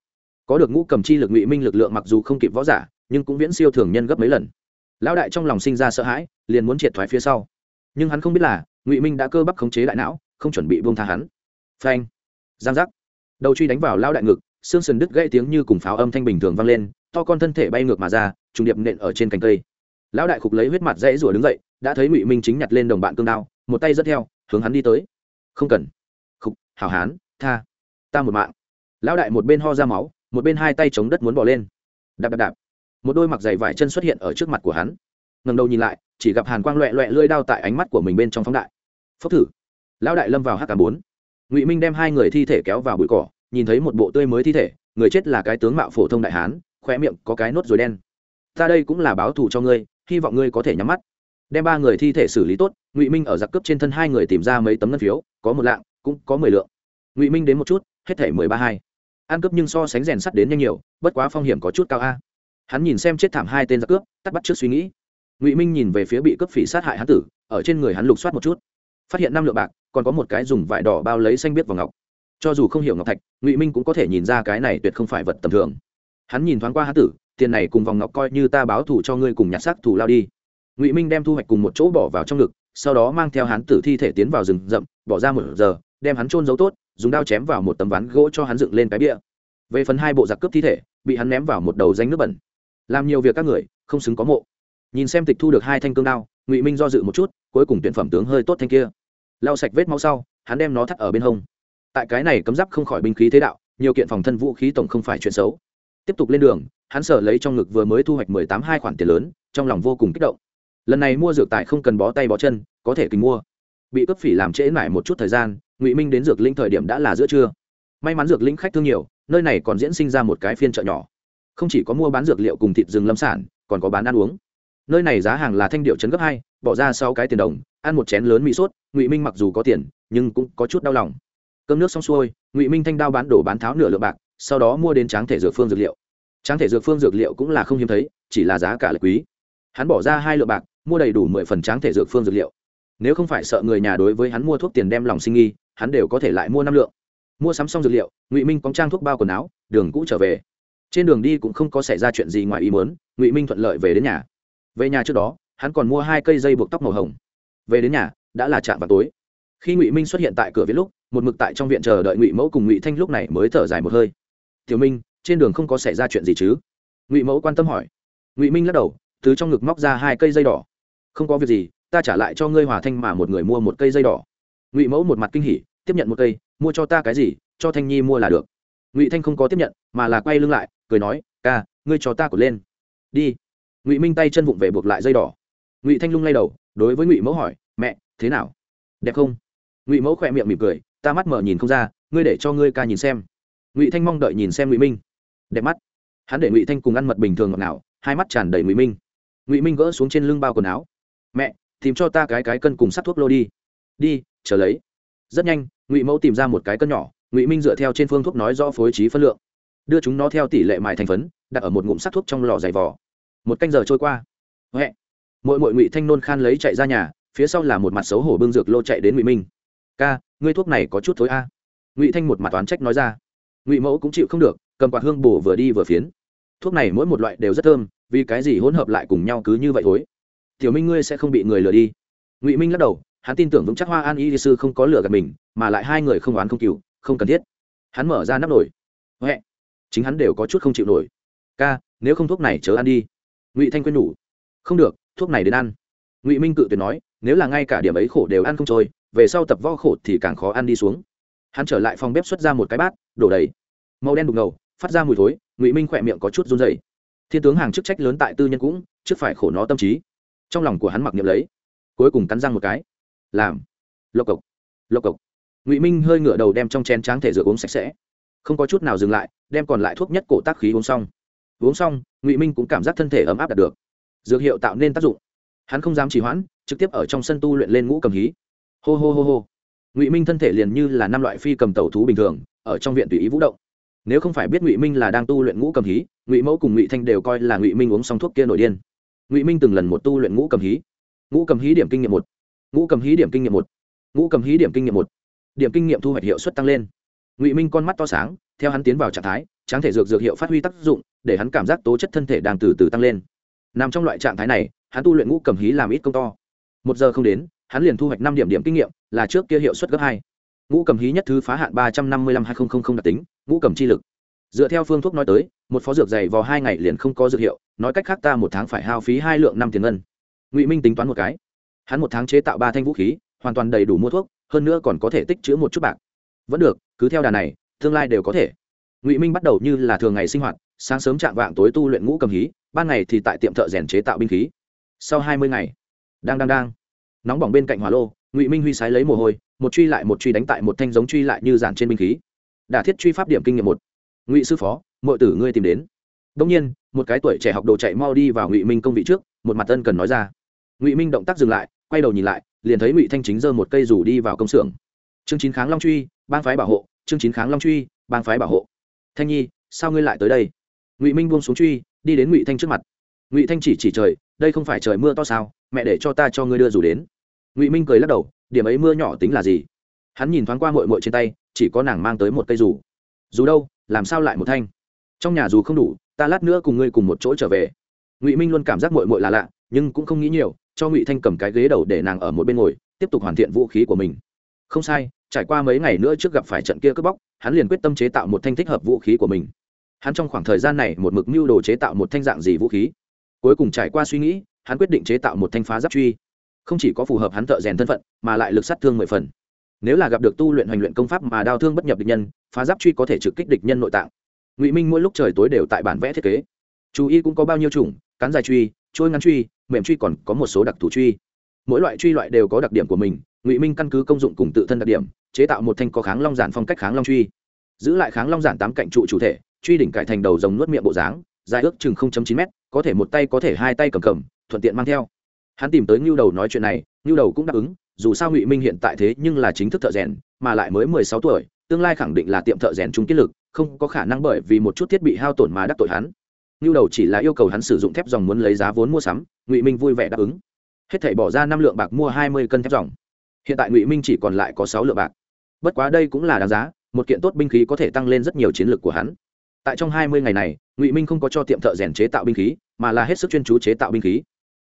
có được ngũ cầm chi lực ngụy minh lực lượng mặc dù không kịp võ giả, nhưng cũng viễn siêu thường nhân gấp mấy lần. Lão đại trong lòng sinh ra sợ hãi, liền muốn triệt thoái phía sau. Nhưng hắn không biết là, ngụy minh đã cơ bắp khống chế đại não, không chuẩn bị buông tha hắn. Phanh! Giang giác! Đầu truy đánh vào lão đại ngực, xương sườn đứt gãy tiếng như cùng pháo âm thanh bình thường vang lên, to con thân thể bay ngược mà ra, trùng điệp nện ở trên cành cây. Lão đại khục lấy huyết mặt dãy rủa đứng dậy, đã thấy ngụy minh chính nhặt lên đồng bạn cương đao, một tay dẫn theo, hướng hắn đi tới. Không cần. Khục, hảo hán, tha. Ta một mạng. Lão đại một bên ho ra máu một bên hai tay chống đất muốn bỏ lên. Đạp đạp đạp. Một đôi mặc giày vải chân xuất hiện ở trước mặt của hắn. Ngần đầu nhìn lại, chỉ gặp hàn quang loẹ loẹ lưỡi đao tại ánh mắt của mình bên trong phóng đại. Phốc thử. Lão đại lâm vào h tám bốn. Ngụy minh đem hai người thi thể kéo vào bụi cỏ, nhìn thấy một bộ tươi mới thi thể, người chết là cái tướng mạo phổ thông đại hán khoe miệng có cái nốt rồi đen. Ta đây cũng là báo thù cho ngươi, hy vọng ngươi có thể nhắm mắt. Đem ba người thi thể xử lý tốt, ngụy minh ở giặc cướp trên thân hai người tìm ra mấy tấm ngân phiếu, có một lạng, cũng có mười lượng. Ngụy minh đến một chút, hết thể mười ba hai ăn cướp nhưng so sánh rèn sắt đến nhanh nhiều, bất quá phong hiểm có chút cao a. Hắn nhìn xem chết thảm hai tên giặc cướp, tắt bắt trước suy nghĩ. Ngụy minh nhìn về phía bị cướp phỉ sát hại hắn tử, ở trên người hắn lục soát một chút. Phát hiện năm lượng bạc, còn có một cái dùng vải đỏ bao lấy xanh biết vào ngọc. Cho dù không hiểu ngọc thạch, ngụy minh cũng có thể nhìn ra cái này tuyệt không phải vật tầm thường. Hắn nhìn thoáng qua hắn tử, tiền này cùng vòng ngọc coi như ta báo thù cho ngươi cùng nhặt xác thù lao đi. Ngụy minh đem thu hoạch cùng một chỗ bỏ vào trong ngực, sau đó mang theo hắn tử thi thể tiến vào rừng rậm, bỏ ra một giờ, đem hắn trôn giấu tốt dùng đao chém vào một tấm ván gỗ cho hắn dựng lên cái bia về phần hai bộ giặc cướp thi thể, bị hắn ném vào một đầu danh nước bẩn. Làm nhiều việc các người, không xứng có mộ. Nhìn xem tịch thu được hai thanh cương đao, ngụy minh do dự một chút, cuối cùng tuyển phẩm tướng hơi tốt thanh kia. Lau sạch vết máu sau, hắn đem nó thắt ở bên hông. Tại cái này cấm giáp không khỏi binh khí thế đạo, nhiều kiện phòng thân vũ khí tổng không phải chuyện xấu. Tiếp tục lên đường, hắn sở lấy trong ngực vừa mới thu hoạch mười tám hai khoản tiền lớn, trong lòng vô cùng kích động. Lần này mua dược tài không cần bó tay bó chân, có thể kình mua bị cướp phỉ làm trễ mãi một chút thời gian, ngụy minh đến dược linh thời điểm đã là giữa trưa. May mắn dược linh khách thương nhiều, nơi này còn diễn sinh ra một cái phiên chợ nhỏ. Không chỉ có mua bán dược liệu cùng thịt rừng lâm sản, còn có bán ăn uống. Nơi này giá hàng là thanh điệu chấn gấp hai, bỏ ra sáu cái tiền đồng, ăn một chén lớn mỹ sốt, ngụy minh mặc dù có tiền, nhưng cũng có chút đau lòng. Cơm nước xong xuôi, ngụy minh thanh đao bán đổ bán tháo nửa lượng bạc, sau đó mua đến tráng thể dược phương dược liệu. Tráng thể dược phương dược liệu cũng là không hiếm thấy, chỉ là giá cả là quý. Hắn bỏ ra hai lượng bạc, mua đầy đủ mười phần tráng thể dược phương dược liệu nếu không phải sợ người nhà đối với hắn mua thuốc tiền đem lòng sinh nghi, hắn đều có thể lại mua năm lượng. Mua sắm xong dược liệu, ngụy minh cóng trang thuốc bao quần áo, đường cũ trở về. Trên đường đi cũng không có xảy ra chuyện gì ngoài ý muốn, ngụy minh thuận lợi về đến nhà. Về nhà trước đó, hắn còn mua hai cây dây buộc tóc màu hồng. Về đến nhà, đã là chạm vào tối. Khi ngụy minh xuất hiện tại cửa viện lúc, một mực tại trong viện chờ đợi ngụy mẫu cùng ngụy thanh lúc này mới thở dài một hơi. Tiểu minh, trên đường không có xảy ra chuyện gì chứ? Ngụy mẫu quan tâm hỏi. Ngụy minh lắc đầu, từ trong ngực móc ra hai cây dây đỏ. Không có việc gì ta trả lại cho ngươi hòa thanh mà một người mua một cây dây đỏ. Ngụy mẫu một mặt kinh hỉ, tiếp nhận một cây, mua cho ta cái gì, cho thanh nhi mua là được. Ngụy thanh không có tiếp nhận, mà là quay lưng lại, cười nói, ca, ngươi cho ta cột lên. Đi. Ngụy minh tay chân vụng về buộc lại dây đỏ. Ngụy thanh lung lay đầu, đối với ngụy mẫu hỏi, mẹ, thế nào? Đẹp không? Ngụy mẫu khỏe miệng mỉm cười, ta mắt mở nhìn không ra, ngươi để cho ngươi ca nhìn xem. Ngụy thanh mong đợi nhìn xem ngụy minh. Đẹp mắt. Hắn để ngụy thanh cùng ăn mật bình thường ngọt ngào, hai mắt tràn đầy ngụy minh. Ngụy minh gỡ xuống trên lưng bao quần áo. Mẹ tìm cho ta cái cái cân cùng sắt thuốc lô đi. Đi, chờ lấy. Rất nhanh, ngụy mẫu tìm ra một cái cân nhỏ, ngụy minh dựa theo trên phương thuốc nói rõ phối trí phân lượng. Đưa chúng nó theo tỷ lệ mài thành phấn, đặt ở một ngụm sắt thuốc trong lò dày vỏ một canh giờ trôi qua. Huệ. Mỗi mỗi ngụy thanh nôn khan lấy chạy ra nhà, phía sau là một mặt xấu hổ bưng dược lô chạy đến ngụy minh. Ca, ngươi thuốc này có chút thối a. Ngụy thanh một mặt toán trách nói ra. Ngụy mẫu cũng chịu không được, cầm quạt hương bổ vừa đi vừa phiến. Thuốc này mỗi một loại đều rất thơm, vì cái gì hỗn hợp lại cùng nhau cứ như vậy thối? Tiểu minh ngươi sẽ không bị người lừa đi. Ngụy minh lắc đầu, hắn tin tưởng vững chắc hoa an y sư không có lừa gạt mình, mà lại hai người không oán không cừu, không cần thiết. Hắn mở ra nắp nổi huệ, chính hắn đều có chút không chịu nổi. Ca, nếu không thuốc này chớ ăn đi. Ngụy thanh quyên nhủ. Không được, thuốc này đến ăn. Ngụy minh cự tuyệt nói, nếu là ngay cả điểm ấy khổ đều ăn không trôi, về sau tập vo khổ thì càng khó ăn đi xuống. Hắn trở lại phòng bếp xuất ra một cái bát, đổ đầy. Màu đen đục ngầu, phát ra mùi thối, ngụy minh khỏe miệng có chút run dày thiên tướng hàng chức trách lớn tại tư nhân cũng, trước phải khổ nó tâm trí trong lòng của hắn mặc niệm lấy. Cuối cùng cắn răng một cái. Làm. Lộc cộc. Lộc cộc. Ngụy minh hơi ngửa đầu đem trong chén tráng thể rửa uống sạch sẽ. Không có chút nào dừng lại, đem còn lại thuốc nhất cổ tác khí uống xong. Uống xong, ngụy minh cũng cảm giác thân thể ấm áp đạt được. Dược hiệu tạo nên tác dụng. Hắn không dám trì hoãn, trực tiếp ở trong sân tu luyện lên ngũ cầm hí. Hô hô hô hô. Ngụy minh thân thể liền như là năm loại phi cầm tẩu thú bình thường, ở trong viện tùy ý vũ động. Nếu không phải biết ngụy minh là đang tu luyện ngũ cầm hí, ngụy mẫu cùng ngụy thanh đều coi là ngụy minh uống xong thuốc kia nổi điên ngụy minh từng lần một tu luyện ngũ cầm hí ngũ cầm hí điểm kinh nghiệm một ngũ cầm hí điểm kinh nghiệm một ngũ cầm hí điểm kinh nghiệm một điểm kinh nghiệm thu hoạch hiệu suất tăng lên ngụy minh con mắt to sáng theo hắn tiến vào trạng thái tráng thể dược dược hiệu phát huy tác dụng để hắn cảm giác tố chất thân thể đang từ từ tăng lên nằm trong loại trạng thái này hắn tu luyện ngũ cầm hí làm ít công to một giờ không đến hắn liền thu hoạch năm điểm điểm kinh nghiệm là trước kia hiệu suất gấp hai ngũ cầm hí nhất thứ phá hạn ba trăm năm mươi lăm hai nghìn đặc tính ngũ cầm chi lực dựa theo phương thuốc nói tới, một phó dược dày vào hai ngày liền không có dược hiệu, nói cách khác ta một tháng phải hao phí hai lượng năm tiền ngân. Ngụy minh tính toán một cái. Hắn một tháng chế tạo ba thanh vũ khí, hoàn toàn đầy đủ mua thuốc, hơn nữa còn có thể tích chữ một chút bạc. Vẫn được, cứ theo đà này, tương lai đều có thể. Ngụy minh bắt đầu như là thường ngày sinh hoạt, sáng sớm chạm vạng tối tu luyện ngũ cầm hí, ban ngày thì tại tiệm thợ rèn chế tạo binh khí. Sau hai mươi ngày, đang đang đang, nóng bỏng bên cạnh hỏa lô, ngụy minh huy sái lấy mồ hôi, một truy lại một truy đánh tại một thanh giống truy lại như giản trên binh khí. Đả thiết truy pháp điểm kinh nghiệm một ngụy sư phó mọi tử ngươi tìm đến đông nhiên một cái tuổi trẻ học đồ chạy mau đi vào ngụy minh công vị trước một mặt ân cần nói ra ngụy minh động tác dừng lại quay đầu nhìn lại liền thấy ngụy thanh chính giơ một cây rủ đi vào công xưởng chương chín kháng long truy bang phái bảo hộ chương chín kháng long truy bang phái bảo hộ thanh nhi sao ngươi lại tới đây ngụy minh buông xuống truy đi đến ngụy thanh trước mặt ngụy thanh chỉ chỉ trời đây không phải trời mưa to sao mẹ để cho ta cho ngươi đưa rủ đến ngụy minh cười lắc đầu điểm ấy mưa nhỏ tính là gì hắn nhìn thoáng qua mội mội trên tay chỉ có nàng mang tới một cây rủ dù đâu làm sao lại một thanh? Trong nhà dù không đủ, ta lát nữa cùng ngươi cùng một chỗ trở về. Ngụy minh luôn cảm giác mội mội là lạ, nhưng cũng không nghĩ nhiều, cho ngụy thanh cầm cái ghế đầu để nàng ở một bên ngồi, tiếp tục hoàn thiện vũ khí của mình. Không sai, trải qua mấy ngày nữa trước gặp phải trận kia cướp bóc, hắn liền quyết tâm chế tạo một thanh thích hợp vũ khí của mình. Hắn trong khoảng thời gian này một mực mưu đồ chế tạo một thanh dạng gì vũ khí? Cuối cùng trải qua suy nghĩ, hắn quyết định chế tạo một thanh phá giáp truy. Không chỉ có phù hợp hắn thợ rèn thân phận, mà lại lực sát thương mười phần. Nếu là gặp được tu luyện hoành luyện công pháp mà đau thương bất nhập địch nhân phá giáp truy có thể trực kích địch nhân nội tạng. Ngụy minh mỗi lúc trời tối đều tại bản vẽ thiết kế. Chú y cũng có bao nhiêu chủng, cán dài truy, trôi ngắn truy, mềm truy còn có một số đặc thù truy. Mỗi loại truy loại đều có đặc điểm của mình, ngụy minh căn cứ công dụng cùng tự thân đặc điểm, chế tạo một thanh có kháng long giản phong cách kháng long truy. Giữ lại kháng long giản tám cạnh trụ chủ thể, truy đỉnh cải thành đầu dòng nuốt miệng bộ dáng, dài ước chừng chín m có thể một tay có thể hai tay cầm cầm, thuận tiện mang theo. Hắn tìm tới ngưu đầu nói chuyện này, ngưu đầu cũng đáp ứng, dù sao ngụy minh hiện tại thế nhưng là chính thức thợ rèn, mà lại mới mười sáu tuổi tương lai khẳng định là tiệm thợ rèn trung kết lực, không có khả năng bởi vì một chút thiết bị hao tổn mà đắc tội hắn. Ngưu đầu chỉ là yêu cầu hắn sử dụng thép dòng muốn lấy giá vốn mua sắm, ngụy minh vui vẻ đáp ứng. Hết thảy bỏ ra năm lượng bạc mua hai mươi cân thép dòng. Hiện tại ngụy minh chỉ còn lại có sáu lượng bạc. Bất quá đây cũng là đáng giá, một kiện tốt binh khí có thể tăng lên rất nhiều chiến lược của hắn. Tại trong hai mươi ngày này, ngụy minh không có cho tiệm thợ rèn chế tạo binh khí, mà là hết sức chuyên chú chế tạo binh khí.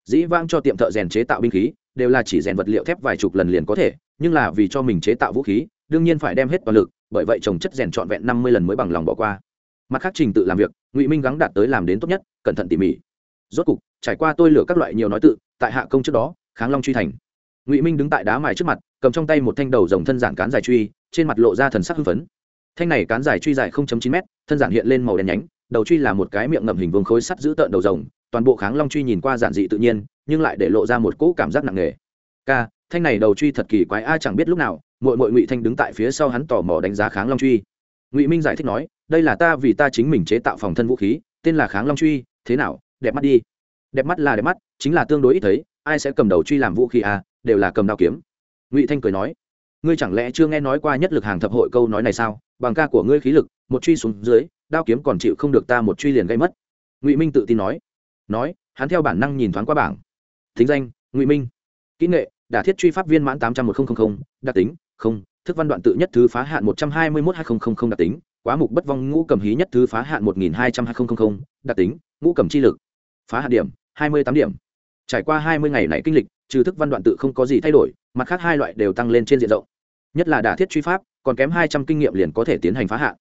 Dĩ vãng cho tiệm thợ rèn chế tạo binh khí, đều là chỉ rèn vật liệu thép vài chục lần liền có thể, nhưng là vì cho mình chế tạo vũ khí đương nhiên phải đem hết toàn lực, bởi vậy trồng chất rèn trọn vẹn năm mươi lần mới bằng lòng bỏ qua. Mặt khác trình tự làm việc, ngụy minh gắng đạt tới làm đến tốt nhất, cẩn thận tỉ mỉ. Rốt cục, trải qua tôi lửa các loại nhiều nói tự, tại hạ công trước đó, kháng long truy thành. Ngụy minh đứng tại đá mài trước mặt, cầm trong tay một thanh đầu dòng thân giản cán dài truy, trên mặt lộ ra thần sắc hưng phấn. Thanh này cán dài truy dài 0.9 m thân giản hiện lên màu đen nhánh, đầu truy là một cái miệng ngậm hình vương khối sắt giữ tợn đầu rồng, toàn bộ kháng long truy nhìn qua giản dị tự nhiên, nhưng lại để lộ ra một cỗ cảm giác nặng nề. Ca, thanh này đầu truy thật kỳ quái, ai chẳng biết lúc nào mội mội ngụy thanh đứng tại phía sau hắn tò mò đánh giá kháng long truy ngụy minh giải thích nói đây là ta vì ta chính mình chế tạo phòng thân vũ khí tên là kháng long truy thế nào đẹp mắt đi đẹp mắt là đẹp mắt chính là tương đối ít thấy ai sẽ cầm đầu truy làm vũ khí à đều là cầm đao kiếm ngụy thanh cười nói ngươi chẳng lẽ chưa nghe nói qua nhất lực hàng thập hội câu nói này sao bằng ca của ngươi khí lực một truy xuống dưới đao kiếm còn chịu không được ta một truy liền gây mất ngụy minh tự tin nói nói hắn theo bản năng nhìn thoáng qua bảng thính danh ngụy minh kỹ nghệ đả thiết truy pháp viên mãn tám trăm một nghìn đặc tính không, thức văn đoạn tự nhất thứ phá hạn một trăm hai mươi một hai nghìn đặc tính, quá mục bất vong ngũ cầm hí nhất thứ phá hạn một nghìn hai trăm hai nghìn đặc tính, ngũ cầm chi lực. Phá hạn điểm, hai mươi tám điểm. Trải qua hai mươi ngày này kinh lịch, trừ thức văn đoạn tự không có gì thay đổi, mặt khác hai loại đều tăng lên trên diện rộng. Nhất là đả thiết truy pháp, còn kém hai trăm kinh nghiệm liền có thể tiến hành phá hạn.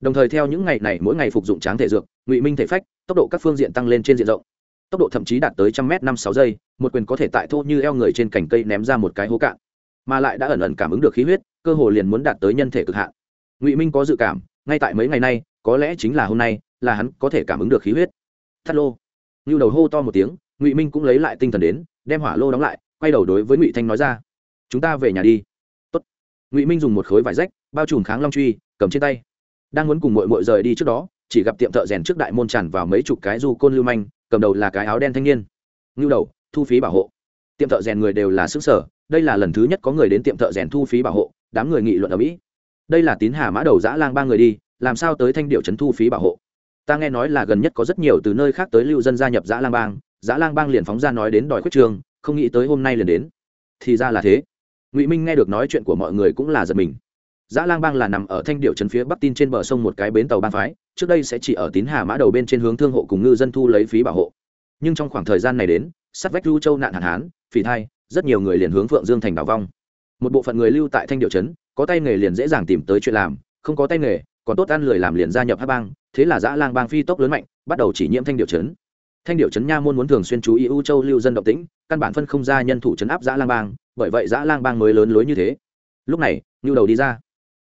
Đồng thời theo những ngày này mỗi ngày phục dụng tráng thể dược, ngụy minh thể phách, tốc độ các phương diện tăng lên trên diện rộng. Tốc độ thậm chí đạt tới trăm m năm sáu giây, một quyền có thể tại thô như eo người trên cành cây ném ra một cái hố cạn mà lại đã ẩn ẩn cảm ứng được khí huyết, cơ hồ liền muốn đạt tới nhân thể cực hạn. Ngụy minh có dự cảm, ngay tại mấy ngày nay, có lẽ chính là hôm nay, là hắn có thể cảm ứng được khí huyết. Thắt lô. Như đầu hô to một tiếng, ngụy minh cũng lấy lại tinh thần đến, đem hỏa lô đóng lại, quay đầu đối với ngụy thanh nói ra. Chúng ta về nhà đi. Tốt. ngụy minh dùng một khối vải rách, bao trùm kháng long truy, cầm trên tay. Đang muốn cùng mội mội rời đi trước đó, chỉ gặp tiệm thợ rèn trước đại môn tràn vào mấy chục cái du côn lưu manh, cầm đầu là cái áo đen thanh niên. Ngưu đầu, thu phí bảo hộ tiệm thợ rèn người đều là xứ sở, đây là lần thứ nhất có người đến tiệm thợ rèn thu phí bảo hộ, đám người nghị luận ở mỹ. Đây là tín hà mã đầu giã lang ba người đi, làm sao tới thanh điệu trấn thu phí bảo hộ? Ta nghe nói là gần nhất có rất nhiều từ nơi khác tới lưu dân gia nhập giã lang bang, giã lang bang liền phóng ra nói đến đòi khuyết trường, không nghĩ tới hôm nay liền đến. Thì ra là thế. Ngụy minh nghe được nói chuyện của mọi người cũng là giật mình. Giã lang bang là nằm ở thanh điệu trấn phía bắc tin trên bờ sông một cái bến tàu bang phái, trước đây sẽ chỉ ở tín hà mã đầu bên trên hướng thương hộ cùng ngư dân thu lấy phí bảo hộ. Nhưng trong khoảng thời gian này đến, sắt vách lưu châu nạn hạn hán phỉ thai, rất nhiều người liền hướng phượng dương thành đào vong. Một bộ phận người lưu tại thanh điệu trấn, có tay nghề liền dễ dàng tìm tới chuyện làm, không có tay nghề, còn tốt ăn lười làm liền gia nhập hát bang, thế là giã lang bang phi tốc lớn mạnh, bắt đầu chỉ nhiễm thanh điệu trấn. Thanh điệu trấn nha môn muốn thường xuyên chú ý ưu châu lưu dân động tĩnh, căn bản phân không ra nhân thủ trấn áp giã lang bang, bởi vậy giã lang bang mới lớn lối như thế. Lúc này nhu đầu đi ra.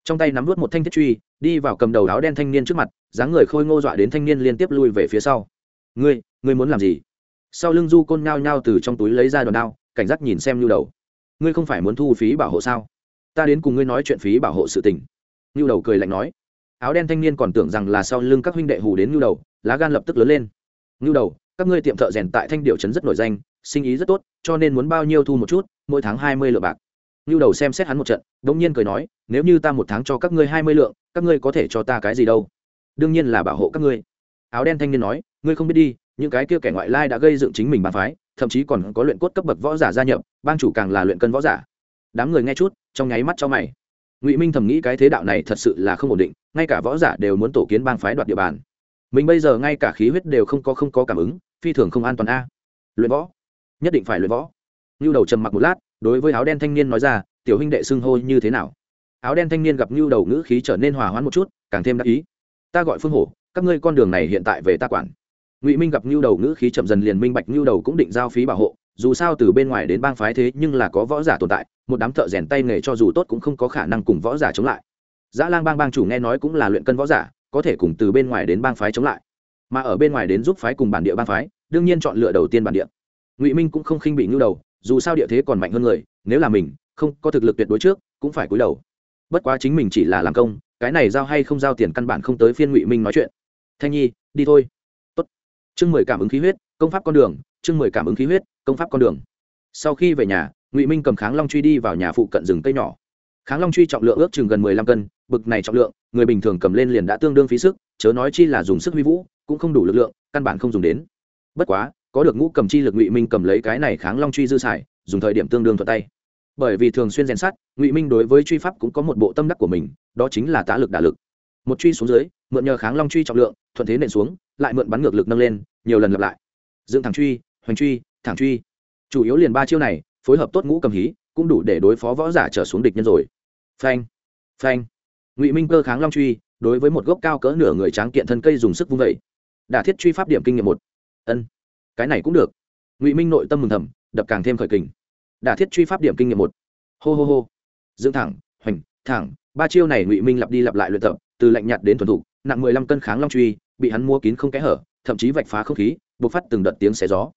Trong tay nắm vút một thanh thiết truy, đi vào cầm đầu áo đen thanh niên trước mặt, dáng người khôi ngô dọa đến thanh niên liên tiếp lui về phía sau. Ngươi ngươi muốn làm gì? Sau lưng du côn nhao nhao từ trong túi lấy ra đòn đao cảnh giác nhìn xem nhu đầu. Ngươi không phải muốn thu phí bảo hộ sao? Ta đến cùng ngươi nói chuyện phí bảo hộ sự tình. Nhu đầu cười lạnh nói. Áo đen thanh niên còn tưởng rằng là sau lưng các huynh đệ hù đến nhu đầu, lá gan lập tức lớn lên. Nhu đầu, các ngươi tiệm thợ rèn tại thanh điệu trấn rất nổi danh, sinh ý rất tốt, cho nên muốn bao nhiêu thu một chút, mỗi tháng hai mươi lượng bạc. Nhu đầu xem xét hắn một trận đ ỗ n g nhiên cười nói, nếu như ta một tháng cho các ngươi hai mươi lượng, các ngươi có thể cho ta cái gì đâu? Đương nhiên là bảo hộ các ngươi. Áo đen thanh niên nói, ngươi không biết đi, những cái kia kẻ ngoại lai đã gây dựng chính mình bàn phái thậm chí còn có luyện cốt cấp bậc võ giả gia nhập, bang chủ càng là luyện cân võ giả. Đám người nghe chút, trong nháy mắt cho mày. Ngụy minh thầm nghĩ cái thế đạo này thật sự là không ổn định, ngay cả võ giả đều muốn tổ kiến bang phái đoạt địa bàn. Mình bây giờ ngay cả khí huyết đều không có không có cảm ứng, phi thường không an toàn a. Luyện võ? Nhất định phải luyện võ. Ngưu đầu trầm mặc một lát, đối với áo đen thanh niên nói ra, tiểu huynh đệ xưng hô như thế nào? Áo đen thanh niên gặp ngưu đầu ngữ khí trở nên hòa hoãn một chút, càng thêm đắc ý. Ta gọi phương hổ, các ngươi con đường này hiện tại về ta quản ngụy minh gặp nhu đầu ngữ khí chậm dần liền minh bạch nhu đầu cũng định giao phí bảo hộ dù sao từ bên ngoài đến bang phái thế nhưng là có võ giả tồn tại một đám thợ rèn tay nghề cho dù tốt cũng không có khả năng cùng võ giả chống lại Dã Lang Bang bang chủ nghe nói cũng là luyện cân võ giả, có thể cùng từ bên ngoài đến bang phái chống lại. Mà ở bên ngoài đến giúp phái cùng bản địa bang phái, đương nhiên chọn lựa đầu tiên bản địa. Ngụy Minh cũng không khinh bị nhu đầu, dù sao địa thế còn mạnh hơn người, nếu là mình, không có thực lực tuyệt đối trước, cũng phải cúi đầu. Bất quá chính mình chỉ là làm công, cái này giao hay không giao tiền căn bản không tới phiên Ngụy Minh nói chuyện. Thanh Nhi, đi thôi. Chương mười cảm ứng khí huyết, công pháp con đường, chương mười cảm ứng khí huyết, công pháp con đường. Sau khi về nhà, Ngụy Minh cầm Kháng Long truy đi vào nhà phụ cận rừng cây nhỏ. Kháng Long truy trọng lượng ước chừng gần mười lăm cân, bực này trọng lượng người bình thường cầm lên liền đã tương đương phí sức chớ nói chi là dùng sức huy vũ cũng không đủ lực lượng căn bản không dùng đến bất quá có được ngũ cầm chi lực ngụy minh cầm lấy cái này kháng long truy dư xài dùng thời điểm tương đương thuận tay bởi vì thường xuyên rèn sát ngụy minh đối với truy pháp cũng có một bộ tâm đắc của mình đó chính là tá lực đả lực một truy xuống dưới mượn nhờ kháng long truy trọng lượng thuận thế nện xuống lại mượn bắn ngược lực nâng lên, nhiều lần lặp lại. Dựng thẳng truy, hoành truy, thẳng truy. Chủ yếu liền ba chiêu này, phối hợp tốt ngũ cầm hí, cũng đủ để đối phó võ giả trở xuống địch nhân rồi. Phanh phanh. Ngụy minh cơ kháng long truy, đối với một gốc cao cỡ nửa người tráng kiện thân cây dùng sức vung vẩy đả thiết truy pháp điểm kinh nghiệm một. Ân, cái này cũng được. Ngụy minh nội tâm mừng thầm, đập càng thêm khởi kình. Đả thiết truy pháp điểm kinh nghiệm một. Hô hô hô. Dựng thẳng, hoành, thẳng. Ba chiêu này ngụy minh lặp đi lặp lại luyện tập từ lạnh nhạt đến thuần thục, nặng mười lăm cân kháng long truy, bị hắn mua kín không kẽ hở, thậm chí vạch phá không khí buộc phát từng đợt tiếng xé gió.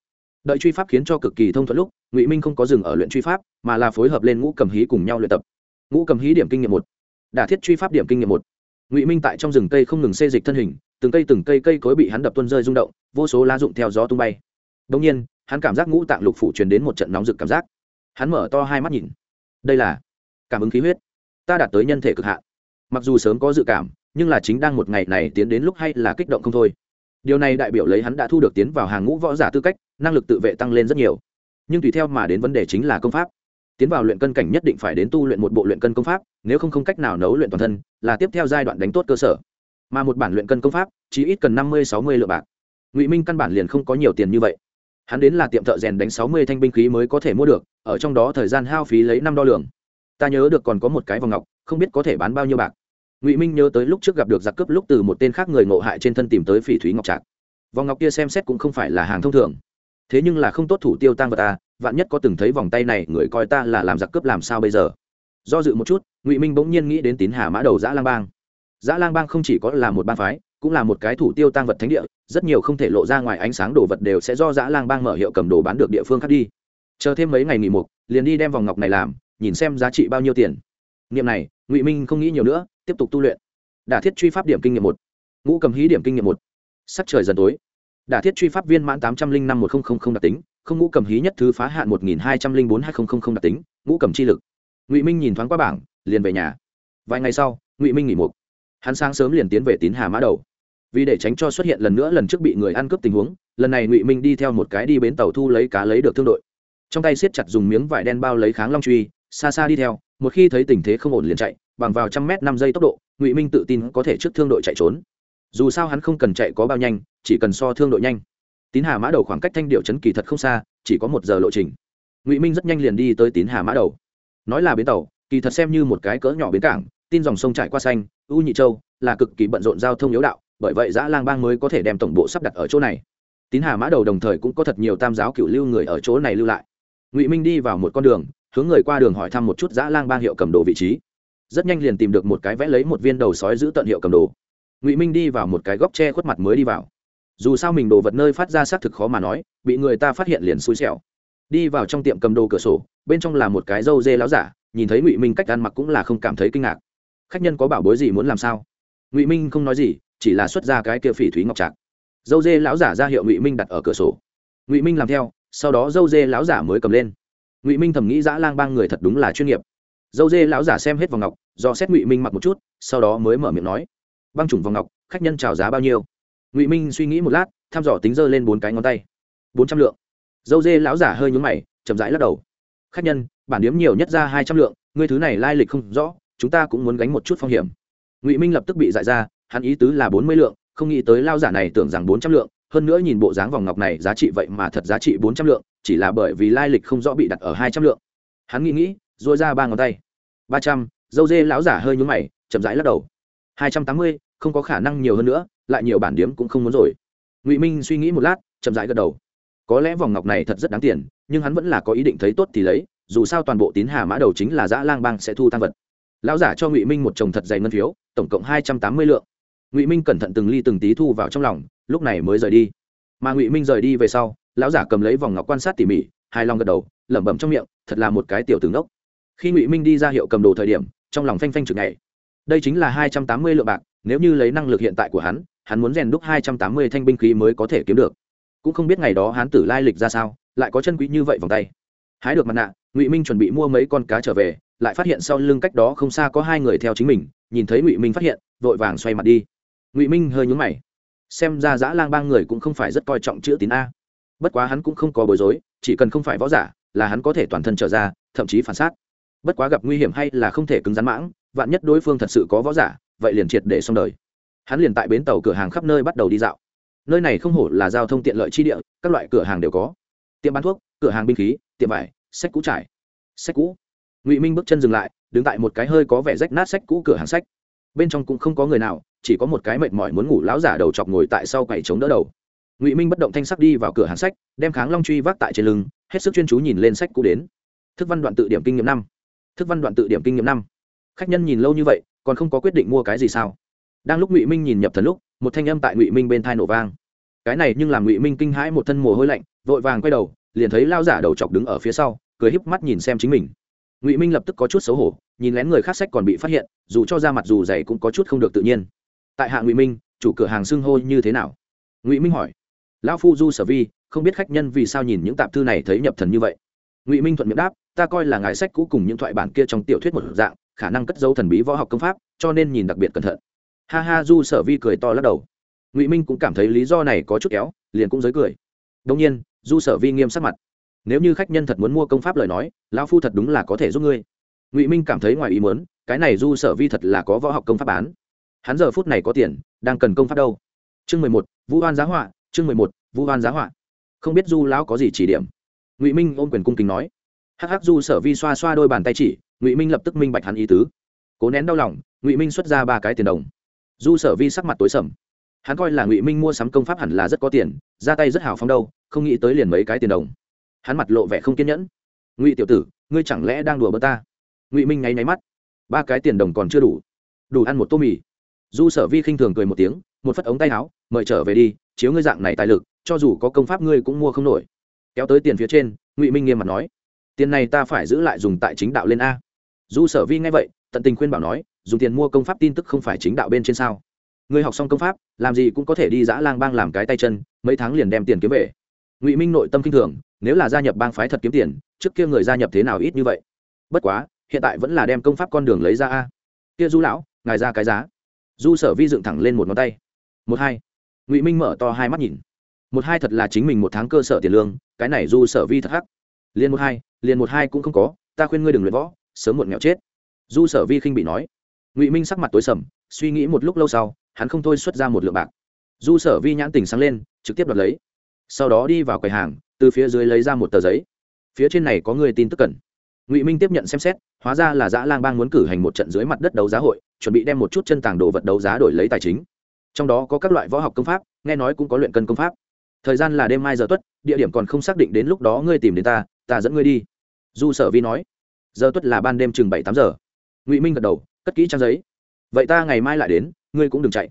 Đợi truy pháp khiến cho cực kỳ thông thuận lúc, ngụy minh không có dừng ở luyện truy pháp, mà là phối hợp lên ngũ cầm hí cùng nhau luyện tập. Ngũ cầm hí điểm kinh nghiệm một. Đả thiết truy pháp điểm kinh nghiệm một. Ngụy minh tại trong rừng cây không ngừng xê dịch thân hình, từng cây từng cây cây cối bị hắn đập tuân rơi rung động, vô số lá rụng theo gió tung bay. Đông nhiên, hắn cảm giác ngũ tạng lục phủ truyền đến một trận nóng rực cảm giác. Hắn mở to hai mắt nhìn. Đây là cảm ứng khí huyết. Ta đạt tới nhân thể cực hạn mặc dù sớm có dự cảm, nhưng là chính đang một ngày này tiến đến lúc hay là kích động không thôi. Điều này đại biểu lấy hắn đã thu được tiến vào hàng ngũ võ giả tư cách, năng lực tự vệ tăng lên rất nhiều. Nhưng tùy theo mà đến vấn đề chính là công pháp. Tiến vào luyện cân cảnh nhất định phải đến tu luyện một bộ luyện cân công pháp, nếu không không cách nào nấu luyện toàn thân, là tiếp theo giai đoạn đánh tốt cơ sở. Mà một bản luyện cân công pháp, chỉ ít cần năm mươi, sáu mươi lượng bạc. Ngụy minh căn bản liền không có nhiều tiền như vậy. Hắn đến là tiệm thợ rèn đánh sáu mươi thanh binh khí mới có thể mua được, ở trong đó thời gian hao phí lấy năm đo lường. Ta nhớ được còn có một cái vòng ngọc, không biết có thể bán bao nhiêu bạc ngụy minh nhớ tới lúc trước gặp được giặc cướp lúc từ một tên khác người ngộ hại trên thân tìm tới phỉ thúy ngọc trạc. Vòng ngọc kia xem xét cũng không phải là hàng thông thường. Thế nhưng là không tốt thủ tiêu tăng vật ta, vạn nhất có từng thấy vòng tay này, người coi ta là làm giặc cướp làm sao bây giờ? Do dự một chút, ngụy minh bỗng nhiên nghĩ đến tín hà mã đầu giã lang bang. Giã lang bang không chỉ có là một bang phái, cũng là một cái thủ tiêu tăng vật thánh địa, rất nhiều không thể lộ ra ngoài ánh sáng đồ vật đều sẽ do giã lang bang mở hiệu cầm đồ bán được địa phương khác đi. Chờ thêm mấy ngày nghỉ mục, liền đi đem vòng ngọc này làm, nhìn xem giá trị bao nhiêu tiền. Niệm này, ngụy minh không nghĩ nhiều nữa tiếp tục tu luyện. Đả thiết truy pháp điểm kinh nghiệm một. Ngũ cầm hí điểm kinh nghiệm một. Sắc trời dần tối. Đả thiết truy pháp viên mãn tám trăm linh năm một nghìn đặc tính, không ngũ cầm hí nhất thứ phá hạn một nghìn hai trăm linh bốn hai nghìn đặc tính, ngũ cầm chi lực. Ngụy minh nhìn thoáng qua bảng, liền về nhà. Vài ngày sau, ngụy minh nghỉ mục. Hắn sáng sớm liền tiến về tín hà mã đầu. Vì để tránh cho xuất hiện lần nữa lần trước bị người ăn cướp tình huống, lần này ngụy minh đi theo một cái đi bến tàu thu lấy cá lấy được thương đội. Trong tay siết chặt dùng miếng vải đen bao lấy kháng long truy, xa xa đi theo một khi thấy tình thế không ổn liền chạy, bằng vào trăm mét năm giây tốc độ, ngụy minh tự tin có thể trước thương đội chạy trốn. Dù sao hắn không cần chạy có bao nhanh, chỉ cần so thương đội nhanh. Tín hà mã đầu khoảng cách thanh điệu trấn kỳ thật không xa, chỉ có một giờ lộ trình. Ngụy minh rất nhanh liền đi tới tín hà mã đầu. Nói là bến tàu, kỳ thật xem như một cái cỡ nhỏ bến cảng, tin dòng sông trải qua xanh, u nhị châu, là cực kỳ bận rộn giao thông yếu đạo, bởi vậy giã lang bang mới có thể đem tổng bộ sắp đặt ở chỗ này. Tín hà mã đầu đồng thời cũng có thật nhiều tam giáo cựu lưu người ở chỗ này lưu lại. Ngụy minh đi vào một con đường hướng người qua đường hỏi thăm một chút giã lang bang hiệu cầm đồ vị trí. Rất nhanh liền tìm được một cái vẽ lấy một viên đầu sói giữ tận hiệu cầm đồ. Ngụy minh đi vào một cái góc tre khuất mặt mới đi vào. Dù sao mình đồ vật nơi phát ra xác thực khó mà nói, bị người ta phát hiện liền xui xẻo. Đi vào trong tiệm cầm đồ cửa sổ, bên trong là một cái dâu dê láo giả, nhìn thấy ngụy minh cách ăn mặc cũng là không cảm thấy kinh ngạc. Khách nhân có bảo bối gì muốn làm sao? Ngụy minh không nói gì, chỉ là xuất ra cái kia phỉ thúy ngọc trạc. Dâu dê lão giả ra hiệu ngụy minh đặt ở cửa sổ. Ngụy minh làm theo, sau đó dâu dê lão giả mới cầm lên ngụy minh thầm nghĩ dã lang bang người thật đúng là chuyên nghiệp dâu dê lão giả xem hết vòng ngọc do xét ngụy minh mặc một chút sau đó mới mở miệng nói băng chủng vòng ngọc khách nhân trào giá bao nhiêu ngụy minh suy nghĩ một lát thăm dò tính dơ lên bốn cái ngón tay bốn trăm lượng dâu dê lão giả hơi nhúng mày chậm rãi lắc đầu khách nhân bản điếm nhiều nhất ra hai trăm lượng ngươi thứ này lai lịch không rõ chúng ta cũng muốn gánh một chút phong hiểm ngụy minh lập tức bị dại ra hắn ý tứ là bốn mươi lượng không nghĩ tới lao giả này tưởng rằng bốn trăm lượng hơn nữa nhìn bộ dáng vòng ngọc này giá trị vậy mà thật giá trị bốn trăm lượng, chỉ là bởi vì lai lịch không rõ bị đặt ở hai trăm lượng. Hắn nghĩ nghĩ dội ra ba ngón tay. ba trăm, dâu dê lão giả hơi nhúng mày, chậm rãi lắc đầu. hai trăm tám mươi, không có khả năng nhiều hơn nữa, lại nhiều bản điếm cũng không muốn rồi. Ngụy minh suy nghĩ một lát, chậm rãi gật đầu. Có lẽ vòng ngọc này thật rất đáng tiền, nhưng hắn vẫn là có ý định thấy tốt thì lấy, dù sao toàn bộ tín hà mã đầu chính là dã lang bang sẽ thu tăng vật. Lão giả cho ngụy minh một chồng thật dày ngân phiếu, tổng cộng hai trăm tám mươi lượng ngụy minh cẩn thận từng ly từng tí thu vào trong lòng, lúc này mới rời đi. Mà ngụy minh rời đi về sau, lão giả cầm lấy vòng ngọc quan sát tỉ mỉ hai lòng gật đầu, lẩm bẩm trong miệng, thật là một cái tiểu tướng ốc khi ngụy minh đi ra hiệu cầm đồ thời điểm, trong lòng phanh phanh chực ngày đây chính là hai trăm tám mươi lượng bạc, nếu như lấy năng lực hiện tại của hắn hắn muốn rèn đúc hai trăm tám mươi thanh binh khí mới có thể kiếm được. Cũng không biết ngày đó hắn tử lai lịch ra sao, lại có chân quý như vậy vòng tay. Hái được mặt nạ, ngụy minh chuẩn bị mua mấy con cá trở về, lại phát hiện sau lưng cách đó không xa có hai người theo chính mình, nhìn thấy ngụy minh phát hiện, vội vàng xoay mặt đi ngụy minh hơi nhúng mày xem ra giã lang ba người cũng không phải rất coi trọng chữ tín a bất quá hắn cũng không có bối rối chỉ cần không phải võ giả là hắn có thể toàn thân trở ra thậm chí phản xác bất quá gặp nguy hiểm hay là không thể cứng rắn mãng vạn nhất đối phương thật sự có võ giả vậy liền triệt để xong đời hắn liền tại bến tàu cửa hàng khắp nơi bắt đầu đi dạo nơi này không hổ là giao thông tiện lợi chi địa các loại cửa hàng đều có tiệm bán thuốc cửa hàng binh khí tiệm vải sách cũ trải sách cũ ngụy minh bước chân dừng lại đứng tại một cái hơi có vẻ rách nát sách cũ cửa hàng sách bên trong cũng không có người nào, chỉ có một cái mệt mỏi muốn ngủ lão giả đầu chọc ngồi tại sau quầy chống đỡ đầu. Ngụy minh bất động thanh sắc đi vào cửa hàng sách, đem kháng long truy vác tại trên lưng, hết sức chuyên chú nhìn lên sách cũ đến. Thức văn đoạn tự điểm kinh nghiệm năm. Thức văn đoạn tự điểm kinh nghiệm năm. Khách nhân nhìn lâu như vậy, còn không có quyết định mua cái gì sao? Đang lúc ngụy minh nhìn nhập thần lúc, một thanh âm tại ngụy minh bên thai nổ vang. Cái này nhưng làm ngụy minh kinh hãi một thân mồ hôi lạnh, vội vàng quay đầu, liền thấy lao giả đầu chọc đứng ở phía sau, cười híp mắt nhìn xem chính mình. Ngụy minh lập tức có chút xấu hổ nhìn lén người khác sách còn bị phát hiện, dù cho ra mặt dù dày cũng có chút không được tự nhiên. Tại hạ ngụy minh, chủ cửa hàng xưng hô như thế nào? Ngụy minh hỏi. Lão phu du sở vi, không biết khách nhân vì sao nhìn những tạp thư này thấy nhập thần như vậy. Ngụy minh thuận miệng đáp, ta coi là ngài sách cũ cùng những thoại bản kia trong tiểu thuyết một dạng, khả năng cất dấu thần bí võ học công pháp, cho nên nhìn đặc biệt cẩn thận. Ha ha, du sở vi cười to lắc đầu. Ngụy minh cũng cảm thấy lý do này có chút kéo, liền cũng giới cười. Đông nhiên, du sở vi nghiêm sắc mặt. Nếu như khách nhân thật muốn mua công pháp lời nói, lão phu thật đúng là có thể giúp ngươi ngụy minh cảm thấy ngoài ý muốn, cái này du sở vi thật là có võ học công pháp bán. Hắn giờ phút này có tiền, đang cần công pháp đâu? Chương mười một vũ hoan giá họa, chương mười một vũ hoan giá họa. Không biết du lão có gì chỉ điểm. Ngụy minh ôm quyền cung kính nói. Hắc hắc du sở vi xoa xoa đôi bàn tay chỉ, ngụy minh lập tức minh bạch hắn ý tứ. Cố nén đau lòng, ngụy minh xuất ra ba cái tiền đồng. Du sở vi sắc mặt tối sầm. Hắn coi là ngụy minh mua sắm công pháp hẳn là rất có tiền, ra tay rất hào phóng đâu, không nghĩ tới liền mấy cái tiền đồng. Hắn mặt lộ vẻ không kiên nhẫn. Ngụy tiểu tử, ngươi chẳng lẽ đang đùa bơ ta? Ngụy minh nháy nháy mắt ba cái tiền đồng còn chưa đủ đủ ăn một tô mì du sở vi khinh thường cười một tiếng một phất ống tay áo mời trở về đi chiếu ngươi dạng này tài lực cho dù có công pháp ngươi cũng mua không nổi kéo tới tiền phía trên ngụy minh nghiêm mặt nói tiền này ta phải giữ lại dùng tại chính đạo lên a du sở vi nghe vậy tận tình khuyên bảo nói dùng tiền mua công pháp tin tức không phải chính đạo bên trên sao Ngươi học xong công pháp làm gì cũng có thể đi dã lang bang làm cái tay chân mấy tháng liền đem tiền kiếm về ngụy minh nội tâm kinh thường nếu là gia nhập bang phái thật kiếm tiền trước kia người gia nhập thế nào ít như vậy bất quá hiện tại vẫn là đem công pháp con đường lấy ra a. Kia du lão, ngài ra cái giá. Du sở vi dựng thẳng lên một ngón tay. Một hai. Ngụy minh mở to hai mắt nhìn. Một hai thật là chính mình một tháng cơ sở tiền lương, cái này du sở vi thật hắc. Liền một hai liền một hai cũng không có, ta khuyên ngươi đừng luyện võ, sớm muộn nghèo chết. Du sở vi khinh bị nói. Ngụy minh sắc mặt tối sầm, suy nghĩ một lúc lâu sau, hắn không thôi xuất ra một lượng bạc. Du sở vi nhãn tình sáng lên, trực tiếp đoạt lấy. Sau đó đi vào quầy hàng, từ phía dưới lấy ra một tờ giấy. Phía trên này có người tin tức cần ngụy minh tiếp nhận xem xét hóa ra là dã lang bang muốn cử hành một trận dưới mặt đất đấu giá hội chuẩn bị đem một chút chân tàng đồ vật đấu giá đổi lấy tài chính trong đó có các loại võ học công pháp nghe nói cũng có luyện cân công pháp thời gian là đêm mai giờ tuất địa điểm còn không xác định đến lúc đó ngươi tìm đến ta ta dẫn ngươi đi du sở vi nói giờ tuất là ban đêm chừng bảy tám giờ ngụy minh gật đầu cất kỹ trang giấy vậy ta ngày mai lại đến ngươi cũng đừng chạy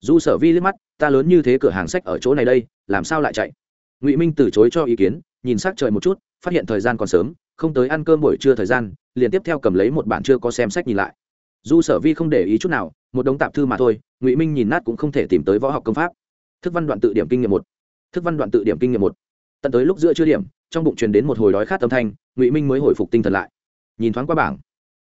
du sở vi liếc mắt ta lớn như thế cửa hàng sách ở chỗ này đây làm sao lại chạy ngụy minh từ chối cho ý kiến nhìn s ắ c trời một chút phát hiện thời gian còn sớm không tới ăn cơm buổi trưa thời gian, liền tiếp theo cầm lấy một bản chưa có xem sách nhìn lại. Du sở vi không để ý chút nào, một đống tạp thư mà thôi, ngụy minh nhìn nát cũng không thể tìm tới võ học công pháp. Thức văn đoạn tự điểm kinh nghiệm một. Thức văn đoạn tự điểm kinh nghiệm một. Tận tới lúc giữa chưa điểm, trong bụng truyền đến một hồi đói khát âm thanh, ngụy minh mới hồi phục tinh thần lại. Nhìn thoáng qua bảng.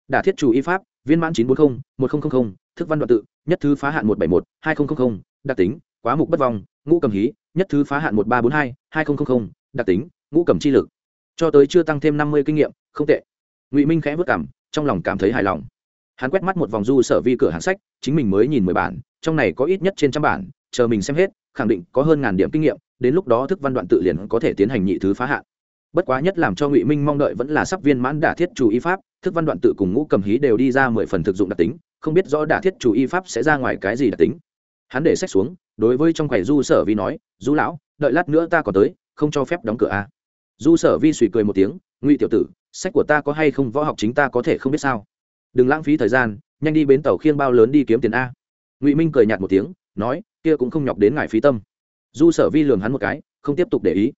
Đả thiết chủ y pháp, viên mãn chín trăm bốn mươi một nghìn thức văn đoạn tự, nhất thứ phá hạn một trăm bảy mươi một, hai nghìn đặc tính, quá mục bất vong, ngũ cầm hí, nhất thứ phá hạn một ba bốn hai hai nghìn đặc tính, ngũ cầm chi lực cho tới chưa tăng thêm năm mươi kinh nghiệm, không tệ. Ngụy minh khẽ vất cảm, trong lòng cảm thấy hài lòng. Hắn quét mắt một vòng du sở vi cửa hàng sách, chính mình mới nhìn mười bản, trong này có ít nhất trên trăm bản, chờ mình xem hết, khẳng định có hơn ngàn điểm kinh nghiệm, đến lúc đó thức văn đoạn tự liền có thể tiến hành nhị thứ phá hạn. Bất quá nhất làm cho ngụy minh mong đợi vẫn là sắp viên mãn đả thiết chủ y pháp, thức văn đoạn tự cùng ngũ cầm hí đều đi ra mười phần thực dụng đặc tính, không biết rõ đả thiết chủ y pháp sẽ ra ngoài cái gì đặc tính. Hắn để sách xuống, đối với trong quầy du sở vi nói du lão, đợi lát nữa ta còn tới, không cho phép đóng cửa a. à du sở vi suy cười một tiếng, ngụy tiểu tử, sách của ta có hay không, võ học chính ta có thể không biết sao? Đừng lãng phí thời gian, nhanh đi bến tàu khiêng bao lớn đi kiếm tiền a. Ngụy minh cười nhạt một tiếng, nói, kia cũng không nhọc đến ngài phí tâm. Du sở vi lường hắn một cái, không tiếp tục để ý.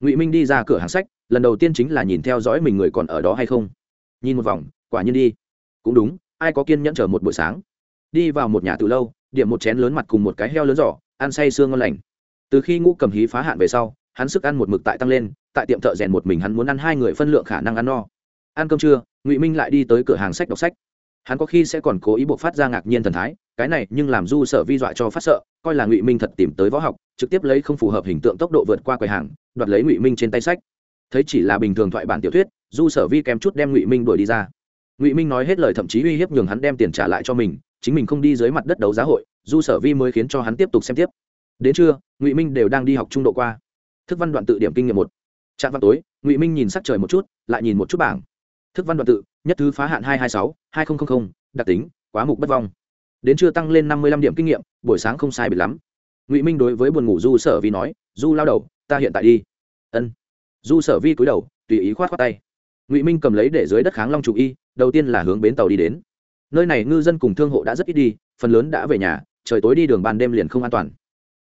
Ngụy minh đi ra cửa hàng sách, lần đầu tiên chính là nhìn theo dõi mình người còn ở đó hay không. Nhìn một vòng, quả nhiên đi. Cũng đúng, ai có kiên nhẫn chờ một buổi sáng? Đi vào một nhà từ lâu, điểm một chén lớn mặt cùng một cái heo lớn giỏ, ăn say sương ngon lành. Từ khi ngũ cầm hí phá hạn về sau hắn sức ăn một mực tại tăng lên, tại tiệm thợ rèn một mình hắn muốn ăn hai người phân lượng khả năng ăn no. Ăn cơm trưa, ngụy minh lại đi tới cửa hàng sách đọc sách. Hắn có khi sẽ còn cố ý buộc phát ra ngạc nhiên thần thái, cái này nhưng làm du sở vi dọa cho phát sợ, coi là ngụy minh thật tìm tới võ học, trực tiếp lấy không phù hợp hình tượng tốc độ vượt qua quầy hàng, đoạt lấy ngụy minh trên tay sách. Thấy chỉ là bình thường thoại bản tiểu thuyết, du sở vi kém chút đem ngụy minh đuổi đi ra. Ngụy minh nói hết lời thậm chí uy hiếp nhường hắn đem tiền trả lại cho mình, chính mình không đi dưới mặt đất đấu giá hội, du sở vi mới khiến cho hắn tiếp tục xem tiếp. Đến trưa, ngụy minh đều đang đi học trung độ qua thức văn đoạn tự điểm kinh nghiệm một. Trạm văn tối, ngụy minh nhìn sắc trời một chút, lại nhìn một chút bảng. Thức văn đoạn tự, nhất thứ phá hạn hai trăm hai mươi sáu, hai nghìn đặc tính, quá mục bất vong. Đến trưa tăng lên năm mươi lăm điểm kinh nghiệm, buổi sáng không sai bị lắm. Ngụy minh đối với buồn ngủ du sở vi nói, du lao đầu, ta hiện tại đi. Ân. Du sở vi cúi đầu, tùy ý khoát khoát tay. Ngụy minh cầm lấy để dưới đất kháng long chủ y, đầu tiên là hướng bến tàu đi đến. Nơi này ngư dân cùng thương hộ đã rất ít đi, phần lớn đã về nhà, trời tối đi đường ban đêm liền không an toàn.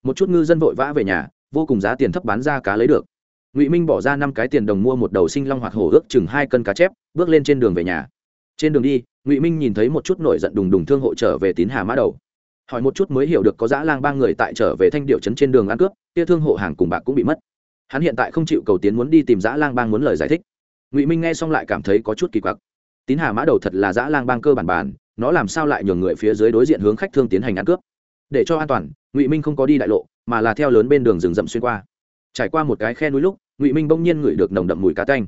Một chút ngư dân vội vã về nhà vô cùng giá tiền thấp bán ra cá lấy được. Ngụy minh bỏ ra năm cái tiền đồng mua một đầu sinh long hoạt hổ ước chừng hai cân cá chép, bước lên trên đường về nhà. Trên đường đi, ngụy minh nhìn thấy một chút nổi giận đùng đùng thương hộ trở về tín hà mã đầu. Hỏi một chút mới hiểu được có dã lang ba người tại trở về thanh điệu trấn trên đường ăn cướp, kia thương hộ hàng cùng bạc cũng bị mất. Hắn hiện tại không chịu cầu tiến muốn đi tìm dã lang bang muốn lời giải thích. Ngụy minh nghe xong lại cảm thấy có chút kỳ quặc. Tín hà mã đầu thật là dã lang bang cơ bản bản, nó làm sao lại nhường người phía dưới đối diện hướng khách thương tiến hành ăn cướp? Để cho an toàn, ngụy minh không có đi đại lộ mà là theo lớn bên đường rừng rậm xuyên qua. Trải qua một cái khe núi lúc, ngụy minh bỗng nhiên ngửi được nồng đậm mùi cá canh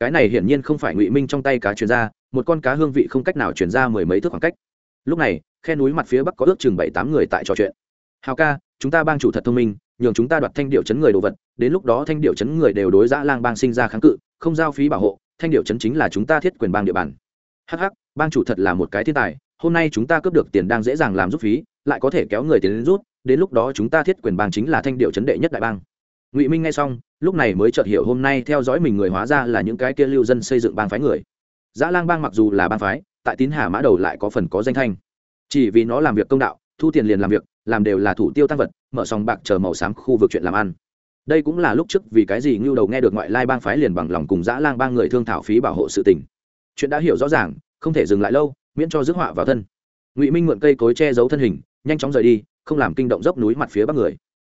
cái này hiển nhiên không phải ngụy minh trong tay cá chuyển ra, một con cá hương vị không cách nào chuyển ra mười mấy thước khoảng cách. Lúc này, khe núi mặt phía bắc có ước chừng bảy tám người tại trò chuyện. Hào ca, chúng ta bang chủ thật thông minh, nhường chúng ta đoạt thanh điệu chấn người đồ vật, đến lúc đó thanh điệu chấn người đều đối giã lang bang sinh ra kháng cự, không giao phí bảo hộ, thanh điệu chấn chính là chúng ta thiết quyền bang địa bàn. Hh bang chủ thật là một cái thiên tài, hôm nay chúng ta cướp được tiền đang dễ dàng làm rút phí, lại có thể kéo người tiền đến rút đến lúc đó chúng ta thiết quyền bang chính là thanh điệu chấn đệ nhất đại bang. Ngụy minh nghe xong, lúc này mới chợt hiểu hôm nay theo dõi mình người hóa ra là những cái kia lưu dân xây dựng bang phái người. Dã lang bang mặc dù là bang phái, tại tín hà mã đầu lại có phần có danh thanh. Chỉ vì nó làm việc công đạo, thu tiền liền làm việc, làm đều là thủ tiêu tăng vật, mở sòng bạc chờ màu xám khu vực chuyện làm ăn. Đây cũng là lúc trước vì cái gì ngưu đầu nghe được ngoại lai bang phái liền bằng lòng cùng dã lang bang người thương thảo phí bảo hộ sự tình. Chuyện đã hiểu rõ ràng, không thể dừng lại lâu, miễn cho rước họa vào thân. Ngụy minh mượn cây cối che giấu thân hình, nhanh chóng rời đi không làm kinh động dốc núi mặt phía bắc người.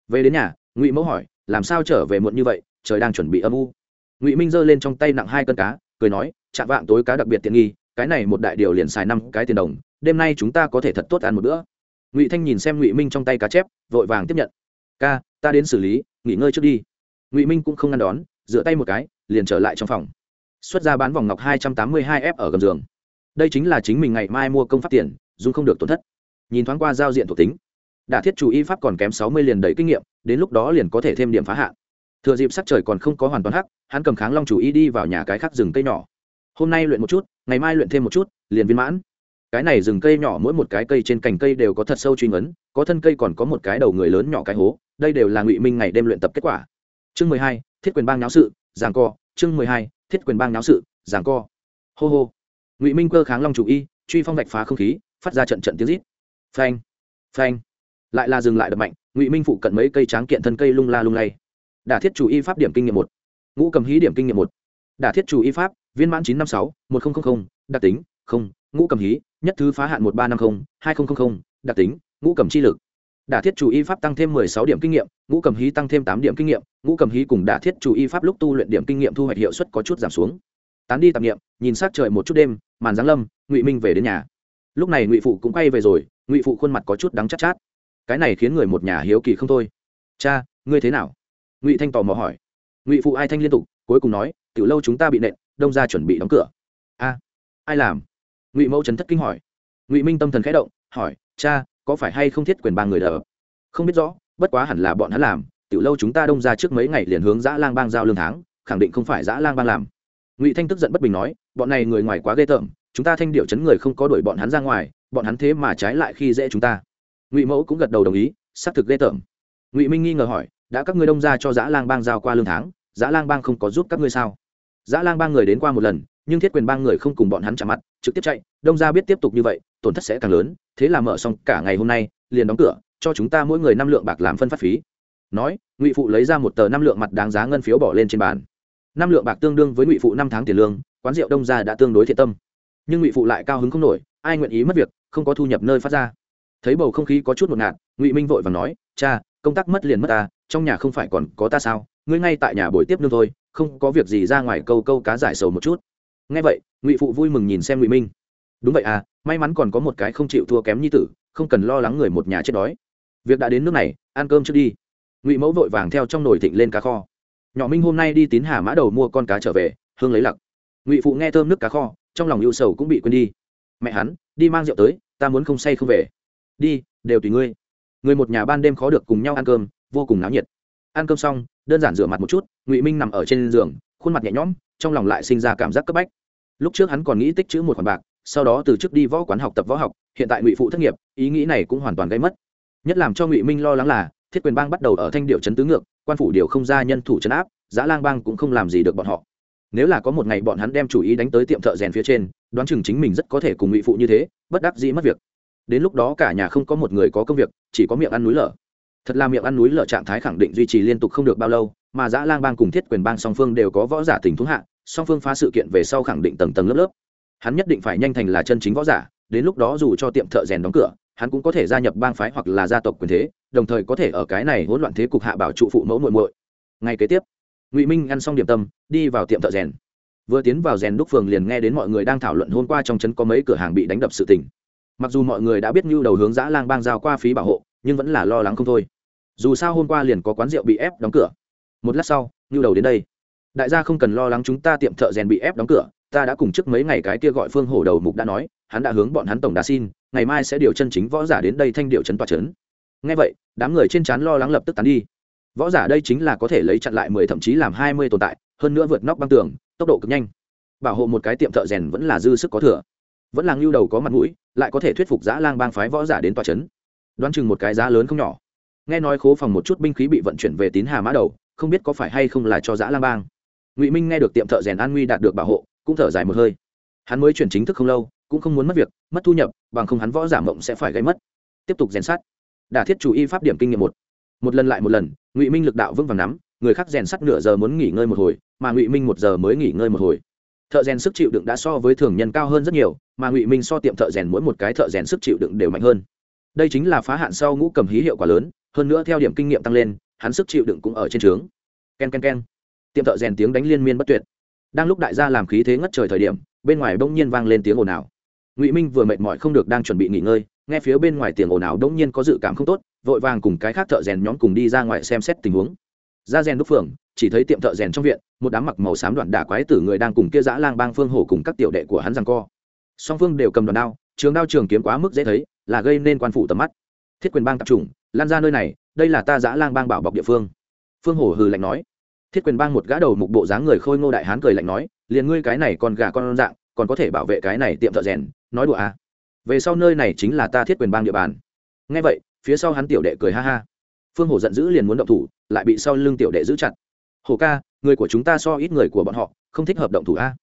Về đến nhà, ngụy mẫu hỏi, làm sao trở về muộn như vậy? Trời đang chuẩn bị âm u. Ngụy minh giơ lên trong tay nặng hai cân cá, cười nói chạm vạng tối cá đặc biệt tiện nghi, cái này một đại điều liền xài năm cái tiền đồng, đêm nay chúng ta có thể thật tốt ăn một bữa. Ngụy thanh nhìn xem ngụy minh trong tay cá chép, vội vàng tiếp nhận. Ca, ta đến xử lý, nghỉ ngơi trước đi. Ngụy minh cũng không ngăn đón dựa tay một cái, liền trở lại trong phòng. Xuất ra bán vòng ngọc hai trăm tám mươi hai f ở gầm giường. Đây chính là chính mình ngày mai mua công pháp tiền dù không được tổn thất. Nhìn thoáng qua giao diện thuộc tính đả thiết chủ y pháp còn kém sáu mươi liền đầy kinh nghiệm, đến lúc đó liền có thể thêm điểm phá hạ thừa dịp sắc trời còn không có hoàn toàn hắc, hắn cầm kháng long chủ y đi vào nhà cái khác rừng cây nhỏ. Hôm nay luyện một chút, ngày mai luyện thêm một chút, liền viên mãn. Cái này rừng cây nhỏ mỗi một cái cây trên cành cây đều có thật sâu truy ngấn, có thân cây còn có một cái đầu người lớn nhỏ cái hố, đây đều là ngụy minh ngày đêm luyện tập kết quả. Chương mười hai, thiết quyền bang náo sự, giảng co. Chương mười hai, thiết quyền bang náo sự, giảng co. Hô hô. Ngụy minh cơ kháng long chủ y, truy phong vạch phá không khí, phát ra trận trận tiếng rít. Phanh. Phanh lại là dừng lại đập mạnh ngụy minh phụ cận mấy cây tráng kiện thân cây lung la lung lay. Đả thiết chủ y pháp điểm kinh nghiệm một. Ngũ cầm hí điểm kinh nghiệm một. Đả thiết chủ y pháp viên mãn chín trăm năm mươi sáu một nghìn đặc tính không. Ngũ cầm hí nhất thứ phá hạn một ba năm mươi hai nghìn đặc tính ngũ cầm chi lực. Đả thiết chủ y pháp tăng thêm mười sáu điểm kinh nghiệm ngũ cầm hí tăng thêm tám điểm kinh nghiệm ngũ cầm hí cùng đả thiết chủ y pháp lúc tu luyện điểm kinh nghiệm thu hoạch hiệu suất có chút giảm xuống. Tán đi tạp nghiệm nhìn s á c trời một chút đêm màn giáng lâm ngụy minh về đến nhà. Lúc này ngụy phụ cũng quay về rồi ngụy phụ khuôn mặt có chút đắng chắc chát, chát cái này khiến người một nhà hiếu kỳ không thôi. Cha, ngươi thế nào? Ngụy thanh tò mò hỏi. Ngụy phụ ai thanh liên tục, cuối cùng nói từ lâu chúng ta bị nện, đông ra chuẩn bị đóng cửa. A, ai làm? Ngụy mẫu trấn thất kinh hỏi. Ngụy minh tâm thần khẽ động, hỏi, cha, có phải hay không thiết quyền ba người đờ không biết rõ, bất quá hẳn là bọn hắn làm. Từ lâu chúng ta đông ra trước mấy ngày liền hướng dã lang bang giao lương tháng, khẳng định không phải dã lang bang làm. Ngụy thanh tức giận bất bình nói, bọn này người ngoài quá ghê tởm, chúng ta thanh điệu chấn người không có đuổi bọn hắn ra ngoài, bọn hắn thế mà trái lại khi dễ chúng ta ngụy mẫu cũng gật đầu đồng ý, xác thực ghê tởm. Ngụy minh nghi ngờ hỏi, đã các ngươi đông ra cho dã lang bang giao qua lương tháng, dã lang bang không có giúp các ngươi sao? Dã lang bang người đến qua một lần, nhưng thiết quyền bang người không cùng bọn hắn trả mặt, trực tiếp chạy, đông ra biết tiếp tục như vậy, tổn thất sẽ càng lớn, thế là mở xong cả ngày hôm nay, liền đóng cửa, cho chúng ta mỗi người năm lượng bạc làm phân phát phí. Nói, ngụy phụ lấy ra một tờ năm lượng mặt đáng giá ngân phiếu bỏ lên trên bàn. Năm lượng bạc tương đương với ngụy phụ năm tháng tiền lương, quán rượu đông gia đã tương đối thiện tâm. Nhưng ngụy phụ lại cao hứng không nổi, ai nguyện ý mất việc, không có thu nhập nơi phát ra thấy bầu không khí có chút một ngạt, ngụy minh vội và nói, cha, công tác mất liền mất ta, trong nhà không phải còn có ta sao? Ngươi ngay tại nhà buổi tiếp nương thôi, không có việc gì ra ngoài câu câu cá giải sầu một chút. Ngay vậy, ngụy phụ vui mừng nhìn xem ngụy minh. Đúng vậy à may mắn còn có một cái không chịu thua kém như tử, không cần lo lắng người một nhà chết đói. Việc đã đến nước này, ăn cơm trước đi. Ngụy mẫu vội vàng theo trong nồi thịnh lên cá kho. Nhỏ minh hôm nay đi tín hà mã đầu mua con cá trở về, hương lấy lặc. Ngụy phụ nghe thơm nước cá kho, trong lòng ưu sầu cũng bị quên đi. Mẹ hắn, đi mang rượu tới, ta muốn không say không về đi, đều tùy ngươi. Người một nhà ban đêm khó được cùng nhau ăn cơm, vô cùng náo nhiệt. Ăn cơm xong, đơn giản rửa mặt một chút, ngụy minh nằm ở trên giường, khuôn mặt nhẹ nhõm, trong lòng lại sinh ra cảm giác cấp bách. Lúc trước hắn còn nghĩ tích chữ một khoản bạc, sau đó từ chức đi võ quán học tập võ học, hiện tại ngụy phụ thất nghiệp, ý nghĩ này cũng hoàn toàn gây mất. Nhất làm cho ngụy minh lo lắng là, thiết quyền bang bắt đầu ở thanh điệu chấn tứ ngược, quan phủ điều không ra nhân thủ chấn áp, giã lang bang cũng không làm gì được bọn họ. Nếu là có một ngày bọn hắn đem chủ ý đánh tới tiệm thợ rèn phía trên, đoán chừng chính mình rất có thể cùng ngụy phụ như thế, bất đắc dĩ mất việc đến lúc đó cả nhà không có một người có công việc, chỉ có miệng ăn núi lở. Thật là miệng ăn núi lở trạng thái khẳng định duy trì liên tục không được bao lâu, mà giã lang bang cùng thiết quyền bang song phương đều có võ giả tình thúng hạ, song phương phá sự kiện về sau khẳng định tầng tầng lớp lớp. Hắn nhất định phải nhanh thành là chân chính võ giả, đến lúc đó dù cho tiệm thợ rèn đóng cửa, hắn cũng có thể gia nhập bang phái hoặc là gia tộc quyền thế, đồng thời có thể ở cái này hỗn loạn thế cục hạ bảo trụ phụ mẫu muội muội. Ngay kế tiếp, ngụy minh ăn xong điểm tâm, đi vào tiệm thợ rèn. Vừa tiến vào rèn đúc phường liền nghe đến mọi người đang thảo luận hôm qua trong trấn có mấy cửa hàng bị đánh đập sự tình mặc dù mọi người đã biết nhu đầu hướng giã lang bang giao qua phí bảo hộ, nhưng vẫn là lo lắng không thôi. Dù sao hôm qua liền có quán rượu bị ép đóng cửa. Một lát sau nhu đầu đến đây. Đại gia không cần lo lắng chúng ta tiệm thợ rèn bị ép đóng cửa, ta đã cùng trước mấy ngày cái kia gọi phương hổ đầu mục đã nói, hắn đã hướng bọn hắn tổng đà xin, ngày mai sẽ điều chân chính võ giả đến đây thanh điệu trấn tòa trấn ngay vậy, đám người trên trán lo lắng lập tức tán đi. Võ giả đây chính là có thể lấy chặn lại mười thậm chí làm hai mươi tồn tại, hơn nữa vượt nóc băng tường, tốc độ cực nhanh. Bảo hộ một cái tiệm thợ rèn vẫn là dư sức có thừa vẫn là ngưu đầu có mặt mũi, lại có thể thuyết phục giã lang bang phái võ giả đến tòa trấn đoán chừng một cái giá lớn không nhỏ. Nghe nói khố phòng một chút binh khí bị vận chuyển về tín hà mã đầu, không biết có phải hay không là cho giã lang bang. Ngụy minh nghe được tiệm thợ rèn an nguy đạt được bảo hộ, cũng thở dài một hơi. Hắn mới chuyển chính thức không lâu, cũng không muốn mất việc, mất thu nhập, bằng không hắn võ giả mộng sẽ phải gây mất. Tiếp tục rèn sát đả thiết chủ y pháp điểm kinh nghiệm một. Một lần lại một lần, ngụy minh lực đạo vững vàng nắm, người khác rèn sắt nửa giờ muốn nghỉ ngơi một hồi, mà ngụy minh một giờ mới nghỉ ngơi một hồi thợ rèn sức chịu đựng đã so với thường nhân cao hơn rất nhiều, mà ngụy minh so tiệm thợ rèn mỗi một cái thợ rèn sức chịu đựng đều mạnh hơn. Đây chính là phá hạn sau ngũ cầm hí hiệu quả lớn, hơn nữa theo điểm kinh nghiệm tăng lên, hắn sức chịu đựng cũng ở trên trướng. K e n k e n k e n tiệm thợ rèn tiếng đánh liên miên bất tuyệt. Đang lúc đại gia làm khí thế ngất trời thời điểm, bên ngoài bỗng nhiên vang lên tiếng ồn ào. Ngụy minh vừa mệt mỏi không được đang chuẩn bị nghỉ ngơi, nghe phía bên ngoài tiếng ồn ào bỗng nhiên có dự cảm không tốt, vội vàng cùng cái khác thợ rèn nhóm cùng đi ra ngoài xem xét tình huống. Ra rèn đúc phường chỉ thấy tiệm thợ rèn trong viện, một đám mặc màu xám đoạn đả quái tử người đang cùng kia dã lang bang phương hổ cùng các tiểu đệ của hắn rằng co. Song phương đều cầm đòn đao, trường đao trường kiếm quá mức dễ thấy, là gây nên quan phủ tầm mắt. Thiết quyền bang tập trung, lan ra nơi này, đây là ta dã lang bang bảo bọc địa phương. Phương hổ hừ lạnh nói. Thiết quyền bang một gã đầu mục bộ dáng người khôi ngô đại hán cười lạnh nói, liền ngươi cái này còn gà con dạng, còn có thể bảo vệ cái này tiệm thợ rèn, nói đùa à. Về sau nơi này chính là ta thiết quyền bang địa bàn. Ngay vậy, phía sau hắn tiểu đệ cười ha ha. Phương hổ giận dữ liền muốn động thủ, lại bị sau lưng tiểu đệ giữ chặt hổ ca, người của chúng ta so ít người của bọn họ, không thích hợp động thủ a.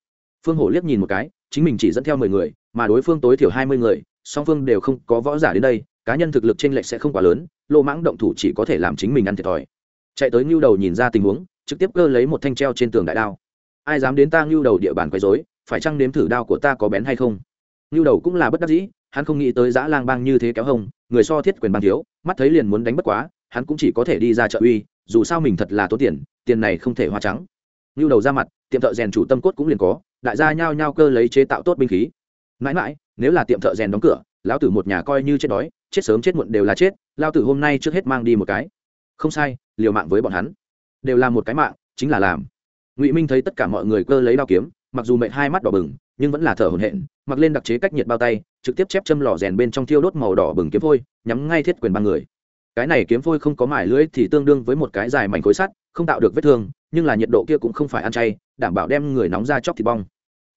Phương hổ liếc nhìn một cái, chính mình chỉ dẫn theo mười người, mà đối phương tối thiểu hai mươi người, song phương đều không có võ giả đến đây, cá nhân thực lực t r ê n lệch sẽ không quá lớn, lô mãng động thủ chỉ có thể làm chính mình ăn thiệt thòi. Chạy tới ngưu đầu nhìn ra tình huống, trực tiếp cơ lấy một thanh treo trên tường đại đao. Ai dám đến ta ngưu đầu địa bàn quấy dối phải chăng nếm thử đao của ta có bén hay không? Ngưu đầu cũng là bất đắc dĩ, hắn không nghĩ tới giã lang bang như thế kéo hông, người so thiết quyền bang thiếu, mắt thấy liền muốn đánh bất quá, hắn cũng chỉ có thể đi ra chợ uy, dù sao mình thật là tốn tiền tiền này không thể hoa trắng. Ngưu đầu ra mặt, tiệm thợ rèn chủ tâm cốt cũng liền có, đại gia nhao nhao cơ lấy chế tạo tốt binh khí. Mãi mãi, nếu là tiệm thợ rèn đóng cửa, lão tử một nhà coi như chết đói, chết sớm chết muộn đều là chết lao tử hôm nay trước hết mang đi một cái. Không sai, liều mạng với bọn hắn. Đều là một cái mạng, chính là làm. Ngụy minh thấy tất cả mọi người cơ lấy đao kiếm, mặc dù mệt hai mắt đỏ bừng, nhưng vẫn là thở hổn hển, mặc lên đặc chế cách nhiệt bao tay, trực tiếp chép châm lò rèn bên trong thiêu đốt màu đỏ bừng kiếm phôi, nhắm ngay thiết quyền ba người. Cái này kiếm phôi không có mải lưỡi thì tương đương với một cái dài mảnh khối sắt không tạo được vết thương, nhưng là nhiệt độ kia cũng không phải ăn chay, đảm bảo đem người nóng ra chóc thịt bong.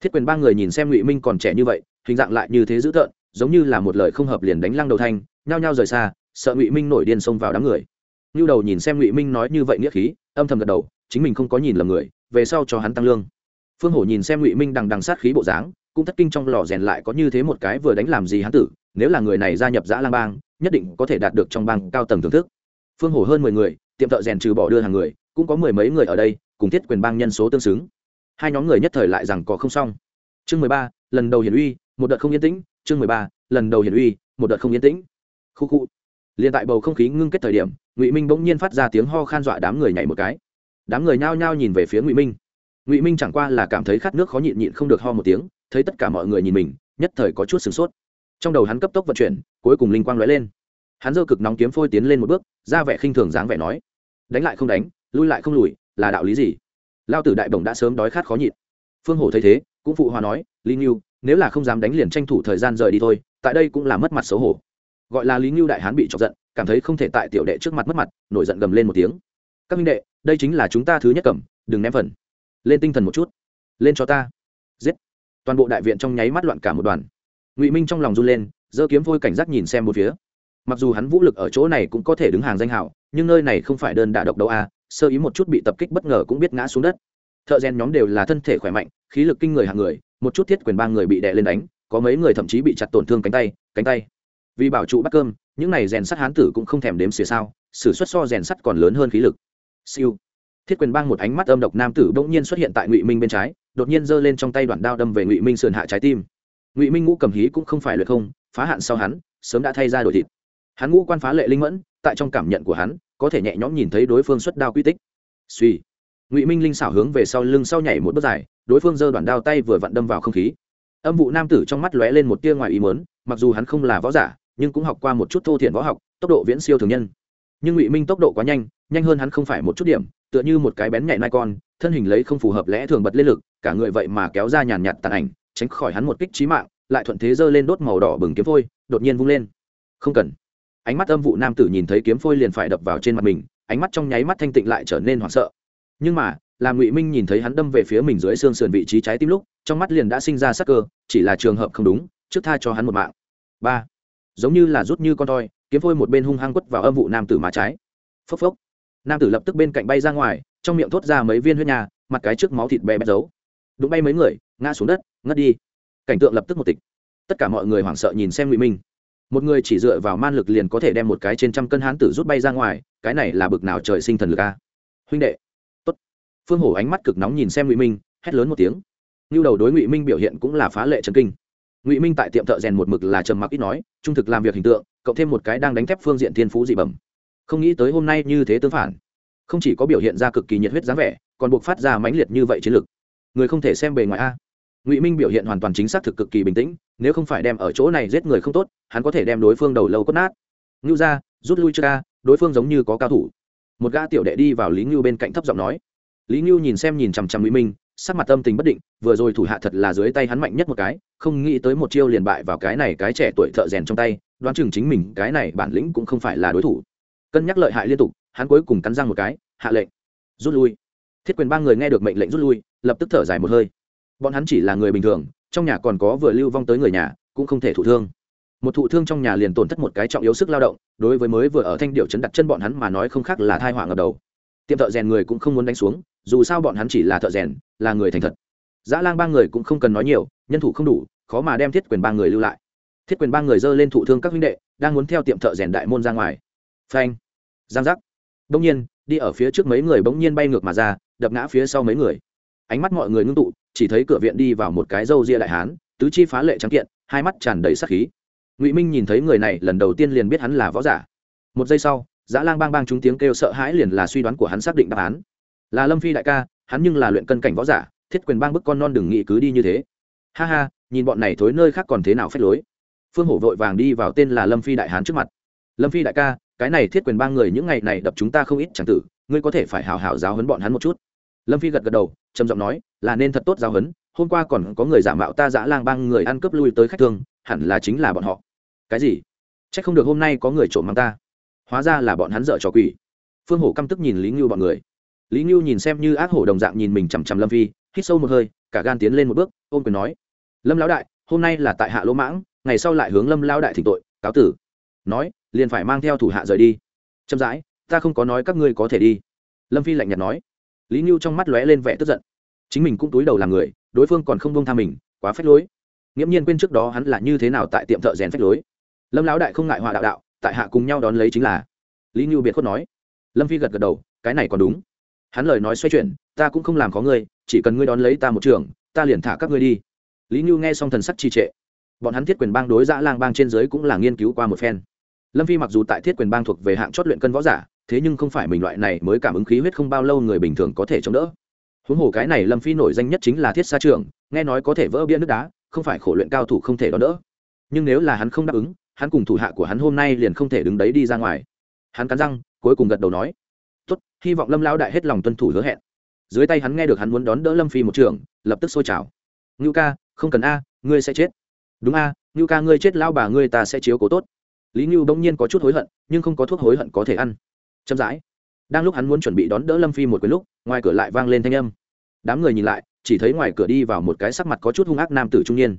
Thiết quyền ba người nhìn xem ngụy minh còn trẻ như vậy, hình dạng lại như thế dữ tợn, giống như là một lời không hợp liền đánh lăng đầu thanh, nhao nhao rời xa, sợ ngụy minh nổi điên xông vào đám người. Như đầu nhìn xem ngụy minh nói như vậy nghĩa khí, âm thầm gật đầu, chính mình không có nhìn lầm người, về sau cho hắn tăng lương. Phương hổ nhìn xem ngụy minh đằng đằng sát khí bộ dáng, cũng thất kinh trong lò rèn lại có như thế một cái vừa đánh làm gì hắn tử, nếu là người này gia nhập giã lang bang, nhất định có thể đạt được trong bang cao tầng thưởng thức. Phương hổ hơn mười người, tiệm thợ rèn trừ bỏ đưa hàng người cũng có mười mấy người ở đây, cùng thiết quyền bang nhân số tương xứng. Hai nhóm người nhất thời lại rằng có không xong. Chương mười ba, lần đầu hiển uy, một đợt không yên tĩnh. Chương mười ba, lần đầu hiển uy, một đợt không yên tĩnh. Khu khu. Liền tại bầu không khí ngưng kết thời điểm, ngụy minh bỗng nhiên phát ra tiếng ho khan dọa đám người nhảy một cái. Đám người nhao nhao nhìn về phía ngụy minh. Ngụy minh chẳng qua là cảm thấy khát nước khó nhịn nhịn không được ho một tiếng, thấy tất cả mọi người nhìn mình, nhất thời có chút sửng sốt. Trong đầu hắn cấp tốc vận chuyển, cuối cùng linh quang lóe lên. Hắn dơ cực nóng kiếm phôi tiến lên một bước, ra vẻ khinh thường dáng vẻ nói, đánh lại không đánh lui lại không lùi, là đạo lý gì? Lao tử đại bổng đã sớm đói khát khó nhịn. Phương hổ thấy thế, cũng phụ hòa nói, lý nghiêu nếu là không dám đánh liền tranh thủ thời gian rời đi thôi, tại đây cũng là mất mặt xấu hổ. Gọi là lý nghiêu đại hán bị chọc giận, cảm thấy không thể tại tiểu đệ trước mặt mất mặt, nổi giận gầm lên một tiếng. Các minh đệ, đây chính là chúng ta thứ nhất cầm, đừng ném phần. Lên tinh thần một chút. Lên cho ta. Giết. Toàn bộ đại viện trong nháy mắt loạn cả một đoàn. Ngụy minh trong lòng run lên, giơ kiếm vôi cảnh giác nhìn xem một phía. Mặc dù hắn vũ lực ở chỗ này cũng có thể đứng hàng danh hảo nhưng nơi này không phải đơn đả độc đâu a sơ ý một chút bị tập kích bất ngờ cũng biết ngã xuống đất. Thợ rèn nhóm đều là thân thể khỏe mạnh, khí lực kinh người hàng người, một chút thiết quyền ba người bị đè lên đánh, có mấy người thậm chí bị chặt tổn thương cánh tay cánh tay. Vì bảo trụ bắt cơm, những này rèn sắt hán tử cũng không thèm đếm xỉa sao, sử xuất so rèn sắt còn lớn hơn khí lực. Siêu. Thiết quyền bang một ánh mắt âm độc nam tử bỗng nhiên xuất hiện tại ngụy minh bên trái, đột nhiên giơ lên trong tay đoạn đao đâm về ngụy minh sườn hạ trái tim. Ngụy minh ngũ cầm hí cũng không phải luyện không, phá hạn sau hắn, sớm đã thay ra đổi thịt. Hắn ngũ quan phá lệ linh mẫn, tại trong cảm nhận của hắn có thể nhẹ nhõm nhìn thấy đối phương xuất đao quy tích. Suy. Ngụy minh linh xảo hướng về sau lưng sau nhảy một bước dài, đối phương giơ đoạn đao tay vừa vặn đâm vào không khí. Âm vụ nam tử trong mắt lóe lên một tia ngoài ý mớn mặc dù hắn không là võ giả, nhưng cũng học qua một chút thô thiện võ học, tốc độ viễn siêu thường nhân. Nhưng ngụy minh tốc độ quá nhanh nhanh hơn hắn không phải một chút điểm, tựa như một cái bén nhạy nai con, thân hình lấy không phù hợp lẽ thường bật lên lực, cả người vậy mà kéo ra nhàn nhạt tàn ảnh, tránh khỏi hắn một kích trí mạng, lại thuận thế giơ lên đốt màu đỏ bừng kiếm phôi, đột nhiên vung lên. Không cần ánh mắt âm vụ nam tử nhìn thấy kiếm phôi liền phải đập vào trên mặt mình, ánh mắt trong nháy mắt thanh tịnh lại trở nên hoảng sợ. Nhưng mà làm ngụy minh nhìn thấy hắn đâm về phía mình dưới xương sườn vị trí trái tim lúc, trong mắt liền đã sinh ra sắc cơ, chỉ là trường hợp không đúng, trước tha cho hắn một mạng. Ba, giống như là rút như con toi, kiếm phôi một bên hung hăng quất vào âm vụ nam tử má trái. Phốc phốc. Nam tử lập tức bên cạnh bay ra ngoài, trong miệng thốt ra mấy viên huyết nhà mặt cái trước máu thịt bé bét giấu. Đúng bay mấy người, ngã xuống đất, ngất đi. Cảnh tượng lập tức một tịch. Tất cả mọi người hoảng sợ nhìn xem ngụy minh một người chỉ dựa vào man lực liền có thể đem một cái trên trăm cân hán tử rút bay ra ngoài, cái này là bực nào trời sinh thần lực a? Huynh đệ. Tốt. Phương hổ ánh mắt cực nóng nhìn xem ngụy minh, hét lớn một tiếng. Như đầu đối ngụy minh biểu hiện cũng là phá lệ trần kinh. Ngụy minh tại tiệm thợ rèn một mực là trầm mặc ít nói, trung thực làm việc hình tượng, cộng thêm một cái đang đánh thép phương diện thiên phú dị bẩm. Không nghĩ tới hôm nay như thế tương phản. Không chỉ có biểu hiện ra cực kỳ nhiệt huyết dáng vẻ, còn buộc phát ra mãnh liệt như vậy chiến lực. Người không thể xem bề ngoài a. Ngụy minh biểu hiện hoàn toàn chính xác thực cực kỳ bình tĩnh nếu không phải đem ở chỗ này giết người không tốt, hắn có thể đem đối phương đầu lâu cốt nát. Ngưu ra rút lui chưa ca, đối phương giống như có cao thủ. Một gã tiểu đệ đi vào lý ngưu bên cạnh thấp giọng nói. Lý ngưu nhìn xem nhìn chằm chằm ngụy minh, sắc mặt tâm tình bất định, vừa rồi thủ hạ thật là dưới tay hắn mạnh nhất một cái, không nghĩ tới một chiêu liền bại vào cái này cái trẻ tuổi thợ rèn trong tay, đoán chừng chính mình cái này bản lĩnh cũng không phải là đối thủ. Cân nhắc lợi hại liên tục, hắn cuối cùng cắn răng một cái, hạ lệnh, rút lui. Thiết quyền ba người nghe được mệnh lệnh rút lui, lập tức thở dài một hơi. Bọn hắn chỉ là người bình thường trong nhà còn có vừa lưu vong tới người nhà, cũng không thể thụ thương. Một thụ thương trong nhà liền tổn thất một cái trọng yếu sức lao động, đối với mới vừa ở thanh điệu chấn đặt chân bọn hắn mà nói không khác là thai họa ngập đầu. Tiệm thợ rèn người cũng không muốn đánh xuống, dù sao bọn hắn chỉ là thợ rèn, là người thành thật. Dã lang ba người cũng không cần nói nhiều, nhân thủ không đủ, khó mà đem thiết quyền ba người lưu lại. Thiết quyền ba người dơ lên thụ thương các huynh đệ, đang muốn theo tiệm thợ rèn đại môn ra ngoài. Phanh! Giang giác. Đông nhiên, đi ở phía trước mấy người bỗng nhiên bay ngược mà ra, đập ngã phía sau mấy người. Ánh mắt mọi người ngưng tụ chỉ thấy cửa viện đi vào một cái râu ria đại hán, tứ chi phá lệ trắng kiện, hai mắt tràn đầy sắc khí. Ngụy minh nhìn thấy người này, lần đầu tiên liền biết hắn là võ giả. Một giây sau dã lang bang bang chúng tiếng kêu sợ hãi liền là suy đoán của hắn xác định đáp án. Là lâm phi đại ca, hắn nhưng là luyện cân cảnh võ giả, thiết quyền bang bức con non đừng nghĩ cứ đi như thế. Ha ha, nhìn bọn này thối nơi khác còn thế nào phép lối. Phương hổ vội vàng đi vào tên là lâm phi đại hán trước mặt. Lâm phi đại ca, cái này thiết quyền bang người những ngày này đập chúng ta không ít chẳng tử, ngươi có thể phải hào hào giáo hấn bọn hắn một chút lâm phi gật gật đầu, trầm giọng nói, là nên thật tốt giáo hấn hôm qua còn có người giả mạo ta dã lang bang người ăn cướp lui tới khách thương, hẳn là chính là bọn họ. Cái gì? C h ắ c không được hôm nay có người trộm mang ta. Hóa ra là bọn hắn dợ trò quỷ. Phương hổ căm tức nhìn lý ngưu bọn người. Lý ngưu nhìn xem như ác hổ đồng dạng nhìn mình chằm chằm lâm phi, hít sâu một hơi, cả gan tiến lên một bước, ôm quyền nói, lâm lão đại, hôm nay là tại hạ lỗ mãng, ngày sau lại hướng lâm lão đại thỉnh tội, cáo tử. Nói, liền phải mang theo thủ hạ rời đi. Chậm rãi, ta không có nói các ngươi có thể đi. Lâm phi lạnh nhạt nói lý ngưu trong mắt lóe lên vẻ tức giận. Chính mình cũng túi đầu làm người, đối phương còn không bông tha mình, quá phách lối. Nghiễm nhiên quên trước đó hắn là như thế nào tại tiệm thợ rèn phách lối. Lâm lão đại không ngại họa đạo đạo, tại hạ cùng nhau đón lấy chính là. Lý như biệt khuất nói. Lâm phi gật gật đầu, cái này còn đúng. Hắn lời nói xoay chuyển, ta cũng không làm có ngươi, chỉ cần ngươi đón lấy ta một trường, ta liền thả các ngươi đi. Lý như nghe xong thần sắc trì trệ. Bọn hắn thiết quyền bang đối giã lang bang trên giới cũng là nghiên cứu qua một phen. Lâm phi mặc dù tại thiết quyền bang thuộc về hạng chót luyện cân võ giả thế nhưng không phải mình loại này mới cảm ứng khí huyết không bao lâu người bình thường có thể chống đỡ. Huống hồ cái này lâm phi nổi danh nhất chính là thiết xa trường, nghe nói có thể vỡ bia nước đá, không phải khổ luyện cao thủ không thể đón đỡ. Nhưng nếu là hắn không đáp ứng, hắn cùng thủ hạ của hắn hôm nay liền không thể đứng đấy đi ra ngoài. Hắn cắn răng, cuối cùng gật đầu nói, tốt, hy vọng lâm lão đại hết lòng tuân thủ hứa hẹn. Dưới tay hắn nghe được hắn muốn đón đỡ lâm phi một trường, lập tức sôi trào. Ngưu ca, không cần a, ngươi sẽ chết. Đúng a, ngưu ca, ngươi chết lao bà ngươi ta sẽ chiếu cố tốt. Lý ngưu bỗng nhiên có chút hối hận, nhưng không có thuốc hối hận có thể ăn chậm rãi. Đang lúc hắn muốn chuẩn bị đón đỡ lâm phi một cái lúc, ngoài cửa lại vang lên thanh âm. Đám người nhìn lại, chỉ thấy ngoài cửa đi vào một cái sắc mặt có chút hung ác nam tử trung niên.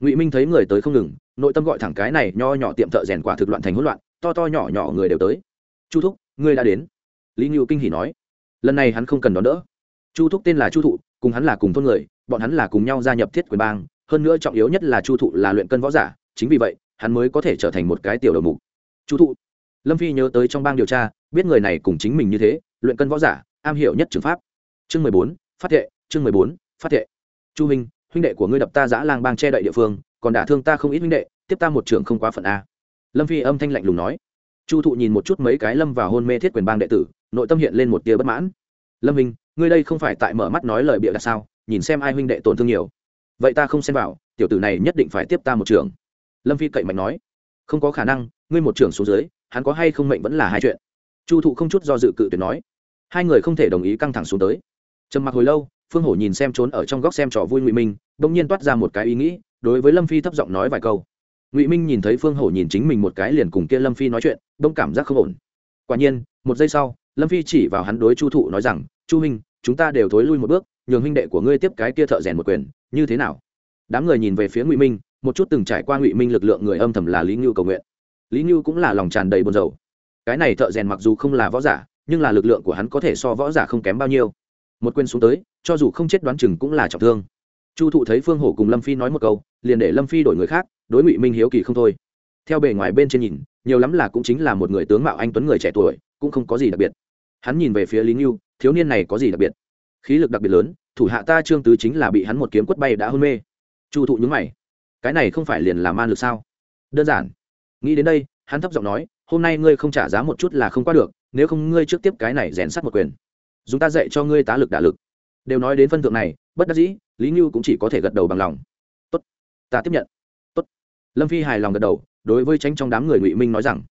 Ngụy minh thấy người tới không ngừng, nội tâm gọi thẳng cái này nho nhỏ tiệm thợ rèn quả thực loạn thành hỗn loạn, to to nhỏ nhỏ người đều tới. Chu thúc, ngươi đã đến. Lý ngưu kinh hỉ nói. Lần này hắn không cần đón đỡ. Chu thúc tên là chu thụ, cùng hắn là cùng thôn người, bọn hắn là cùng nhau gia nhập thiết quyền bang, hơn nữa trọng yếu nhất là chu thụ là luyện cân võ giả, chính vì vậy, hắn mới có thể trở thành một cái tiểu đầu mục. Chu thụ lâm phi nhớ tới trong bang điều tra, biết người này cùng chính mình như thế, luyện cân võ giả, am hiểu nhất trường pháp. Chương mười bốn, phát thệ, chương mười bốn, phát thệ. Chu minh huynh đệ của ngươi đập ta giã lang bang che đậy địa phương, còn đả thương ta không ít huynh đệ, tiếp ta một trường không quá phận a. Lâm phi âm thanh lạnh lùng nói. Chu thụ nhìn một chút mấy cái lâm vào hôn mê thiết quyền bang đệ tử, nội tâm hiện lên một tia bất mãn. Lâm minh ngươi đây không phải tại mở mắt nói lời bịa đặt sao, nhìn xem ai huynh đệ tổn thương nhiều. Vậy ta không xem vào, tiểu tử này nhất định phải tiếp ta một trường lâm phi cậy mạnh nói. Không có khả năng, ngươi một trường xuống dưới hắn có hay không mệnh vẫn là hai chuyện. Chu thụ không chút do dự cự tuyệt nói. Hai người không thể đồng ý căng thẳng xuống tới. Trầm mặc hồi lâu, phương hổ nhìn xem trốn ở trong góc xem trò vui ngụy minh đ ỗ n g nhiên toát ra một cái ý nghĩ, đối với lâm phi thấp giọng nói vài câu. Ngụy minh nhìn thấy phương hổ nhìn chính mình một cái liền cùng kia lâm phi nói chuyện đông cảm giác không ổn. Quả nhiên, một giây sau, lâm phi chỉ vào hắn đối chu thụ nói rằng, chu minh chúng ta đều thối lui một bước, nhường huynh đệ của ngươi tiếp cái kia thợ rèn một quyền, như thế nào? Đám người nhìn về phía ngụy minh, một chút từng trải qua ngụy minh lực lượng người âm thầm là lý ngưu cầu nguyện lý ngưu cũng là lòng tràn đầy buồn rầu. Cái này thợ rèn mặc dù không là võ giả, nhưng là lực lượng của hắn có thể so võ giả không kém bao nhiêu. Một quên xuống tới, cho dù không chết đoán chừng cũng là trọng thương. Chu thụ thấy phương hổ cùng lâm phi nói một câu, liền để lâm phi đổi người khác, đối ngụy minh hiếu kỳ không thôi. Theo bề ngoài bên trên nhìn, nhiều lắm là cũng chính là một người tướng mạo anh tuấn người trẻ tuổi, cũng không có gì đặc biệt. Hắn nhìn về phía lý ngưu thiếu niên này có gì đặc biệt? Khí lực đặc biệt lớn, thủ hạ ta trương tứ chính là bị hắn một kiếm quất bay đã hôn mê. Chu thụ nhúng mày. Cái này không phải liền là man lực sao? Đơn giản nghĩ đến đây, hắn thấp giọng nói, hôm nay ngươi không trả giá một chút là không qua được, nếu không ngươi trước tiếp cái này rèn sắt một quyền. Dùng ta dạy cho ngươi tá lực đả lực. Đều nói đến phân thượng này, bất đắc dĩ, lý ngưu cũng chỉ có thể gật đầu bằng lòng. Tốt, ta tiếp nhận. Tốt. Lâm phi hài lòng gật đầu, đối với tránh trong đám người ngụy minh nói rằng,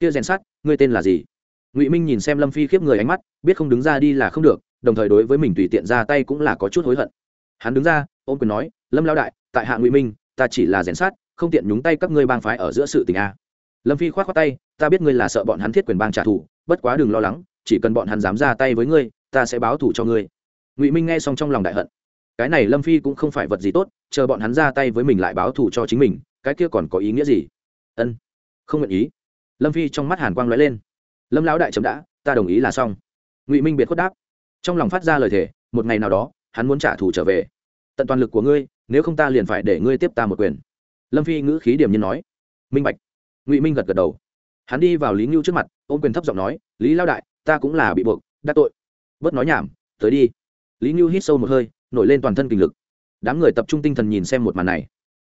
kia rèn sắt, ngươi tên là gì? Ngụy minh nhìn xem lâm phi khiếp người ánh mắt, biết không đứng ra đi là không được, đồng thời đối với mình tùy tiện ra tay cũng là có chút hối hận. Hắn đứng ra, ôm quyền nói, lâm lao đại, tại hạ ngụy minh, ta chỉ là rèn sát không tiện nhúng tay các ngươi bang phái ở giữa sự tình a. Lâm phi k h o á t khoác tay, ta biết ngươi là sợ bọn hắn thiết quyền bang trả thù, bất quá đừng lo lắng, chỉ cần bọn hắn dám ra tay với ngươi, ta sẽ báo thù cho ngươi. Ngụy minh nghe xong trong lòng đại hận. Cái này lâm phi cũng không phải vật gì tốt, chờ bọn hắn ra tay với mình lại báo thù cho chính mình, cái kia còn có ý nghĩa gì? Ân, không nguyện ý. Lâm phi trong mắt hàn quang lóe lên. Lâm lão đại chấm đã, ta đồng ý là xong. Ngụy minh biệt khuất đáp. Trong lòng phát ra lời thề, một ngày nào đó, hắn muốn trả thù trở về. Tận toàn lực của ngươi, nếu không ta liền phải để ngươi tiếp ta một quyền lâm phi ngữ khí điểm nhiên nói. Minh bạch. Ngụy minh gật gật đầu. Hắn đi vào lý ngưu trước mặt, ôm quyền thấp giọng nói, lý lao đại, ta cũng là bị buộc đắc tội. Bớt nói nhảm, tới đi. Lý ngưu hít sâu một hơi, nổi lên toàn thân kinh lực. Đám người tập trung tinh thần nhìn xem một màn này.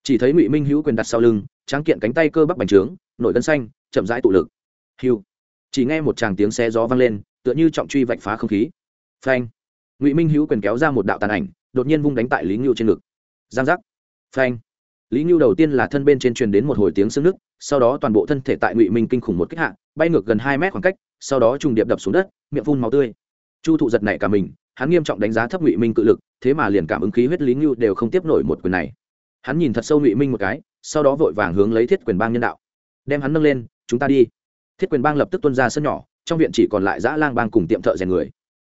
Chỉ thấy ngụy minh hữu quyền đặt sau lưng, tráng kiện cánh tay cơ bắp bành trướng, nổi gân xanh, chậm rãi tụ lực. Hiu chỉ nghe một tràng tiếng xe gió vang lên, tựa như trọng truy vạch phá không khí. Phanh. Ngụy minh hữu quyền kéo ra một đạo tàn ảnh, đột nhiên vung đánh tại lý ngưu trên ngực. Giang giác. Phanh lý ngưu đầu tiên là thân bên trên truyền đến một hồi tiếng sưng nức sau đó toàn bộ thân thể tại ngụy minh kinh khủng một kích hạ, bay ngược gần hai mét khoảng cách, sau đó trùng điệp đập xuống đất, miệng phun máu tươi. Chu thụ giật nảy cả mình, hắn nghiêm trọng đánh giá thấp ngụy minh cự lực, thế mà liền cảm ứng khí huyết lý ngưu đều không tiếp nổi một quyền này. Hắn nhìn thật sâu ngụy minh một cái, sau đó vội vàng hướng lấy thiết quyền bang nhân đạo. Đem hắn nâng lên, chúng ta đi. Thiết quyền bang lập tức tuân ra sân nhỏ, trong viện chỉ còn lại dã lang bang cùng tiệm thợ rèn người.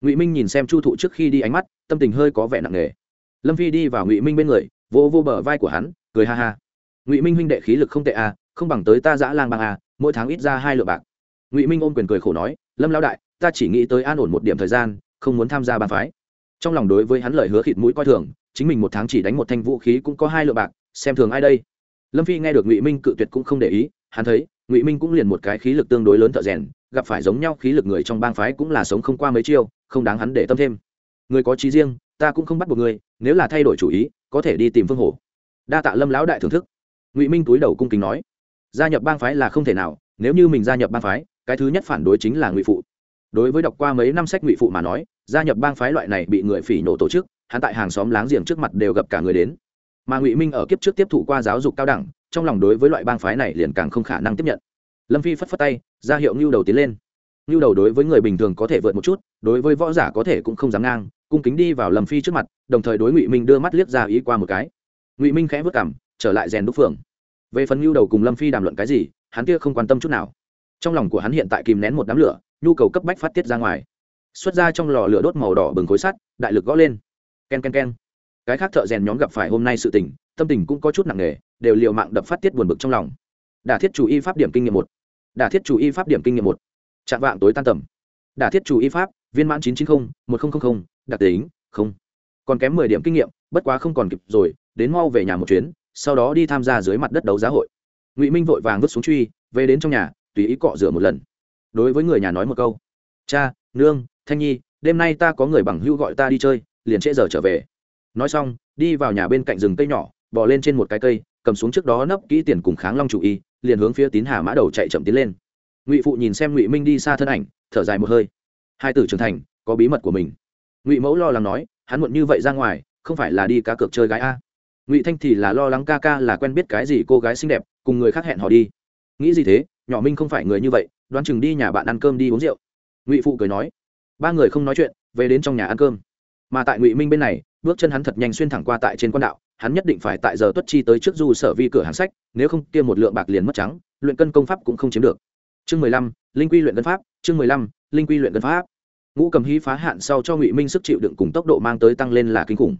Ngụy minh nhìn xem chu thụ trước khi đi ánh mắt, tâm tình hơi có vẻ nặng nề. Lâm phi đi vào ngụy minh bên người vô vô bờ vai của hắn, cười ha ha. Ngụy minh huynh đệ khí lực không tệ à không bằng tới ta giã lang bang à mỗi tháng ít ra hai lượng bạc. Ngụy minh ôm quyền cười khổ nói, lâm lão đại, ta chỉ nghĩ tới an ổn một điểm thời gian, không muốn tham gia bàn phái. Trong lòng đối với hắn lời hứa khịt mũi coi thường, chính mình một tháng chỉ đánh một thanh vũ khí cũng có hai lượng bạc, xem thường ai đây? Lâm phi nghe được ngụy minh cự tuyệt cũng không để ý, hắn thấy, ngụy minh cũng liền một cái khí lực tương đối lớn thợ rèn, gặp phải giống nhau khí lực người trong bang phái cũng là sống không qua mấy chiêu, không đáng hắn để tâm thêm. Người có trí riêng, ta cũng không bắt buộc người, nếu là thay đổi chủ ý có thể đi tìm phương hổ đa tạ lâm lão đại thưởng thức. Ngụy minh túi đầu cung kính nói, gia nhập bang phái là không thể nào, nếu như mình gia nhập bang phái, cái thứ nhất phản đối chính là ngụy phụ. Đối với đọc qua mấy năm sách ngụy phụ mà nói, gia nhập bang phái loại này bị người phỉ nổ tổ chức, hắn tại hàng xóm láng giềng trước mặt đều gặp cả người đến. Mà ngụy minh ở kiếp trước tiếp thụ qua giáo dục cao đẳng, trong lòng đối với loại bang phái này liền càng không khả năng tiếp nhận. Lâm phi phất phất tay, ra hiệu ngưu đầu tiến lên. Ngưu đầu đối với người bình thường có thể vượt một chút, đối với võ giả có thể cũng không dám ngang cung kính đi vào lâm phi trước mặt, đồng thời đối ngụy minh đưa mắt liếc ra ý qua một cái. Ngụy minh khẽ vất cảm trở lại rèn đúc phường. Về phần ngưu đầu cùng lâm phi đàm luận cái gì, hắn kia không quan tâm chút nào. Trong lòng của hắn hiện tại kìm nén một đám lửa, nhu cầu cấp bách phát tiết ra ngoài. Xuất ra trong lò lửa đốt màu đỏ bừng khối sắt, đại lực gõ lên. K e n k e n k e n cái khác thợ rèn nhóm gặp phải hôm nay sự tình, tâm tình cũng có chút nặng nề, đều l i ề u mạng đập phát tiết buồn bực trong lòng. Đả thiết chủ y pháp điểm kinh nghiệm một. Đả thiết chủ y pháp điểm kinh nghiệm một. Chạm vạng tối tan tầm. Đả thiết chủ y pháp, viên mãn chín trăm chín mươi một nghìn đặc tính, không. Còn kém mười điểm kinh nghiệm, bất quá không còn kịp rồi, đến mau về nhà một chuyến, sau đó đi tham gia dưới mặt đất đấu giá hội. Ngụy minh vội vàng vứt xuống truy, về đến trong nhà, tùy ý cọ rửa một lần. Đối với người nhà nói một câu, cha, nương, thanh nhi, đêm nay ta có người bằng hưu gọi ta đi chơi, liền trễ giờ trở về. Nói xong, đi vào nhà bên cạnh rừng cây nhỏ bỏ lên trên một cái cây, cầm xuống trước đó nấp kỹ tiền cùng kháng long chủ y, liền hướng phía tín hà mã đầu chạy chậm tiến lên. Ngụy phụ nhìn xem ngụy minh đi xa thân ảnh, thở dài một hơi. Hai tử trưởng thành, có bí mật của mình ngụy mẫu lo lắng nói, hắn muộn như vậy ra ngoài, không phải là đi cá cược chơi gái a? Ngụy thanh thì là lo lắng ca ca là quen biết cái gì cô gái xinh đẹp, cùng người khác hẹn họ đi. Nghĩ gì thế, nhỏ minh không phải người như vậy, đoán chừng đi nhà bạn ăn cơm đi uống rượu. Ngụy phụ cười nói, ba người không nói chuyện, về đến trong nhà ăn cơm. Mà tại ngụy minh bên này, bước chân hắn thật nhanh xuyên thẳng qua tại trên quan đạo, hắn nhất định phải tại giờ tuất chi tới trước du sở vi cửa hàng sách, nếu không kia một lượng bạc liền mất trắng, luyện cân công pháp cũng không chiếm được. Chương mười lăm, linh quy luyện cân pháp, chương mười lăm, linh quy luyện cân pháp ngũ cầm hí phá hạn sau cho ngụy minh sức chịu đựng cùng tốc độ mang tới tăng lên là kinh khủng.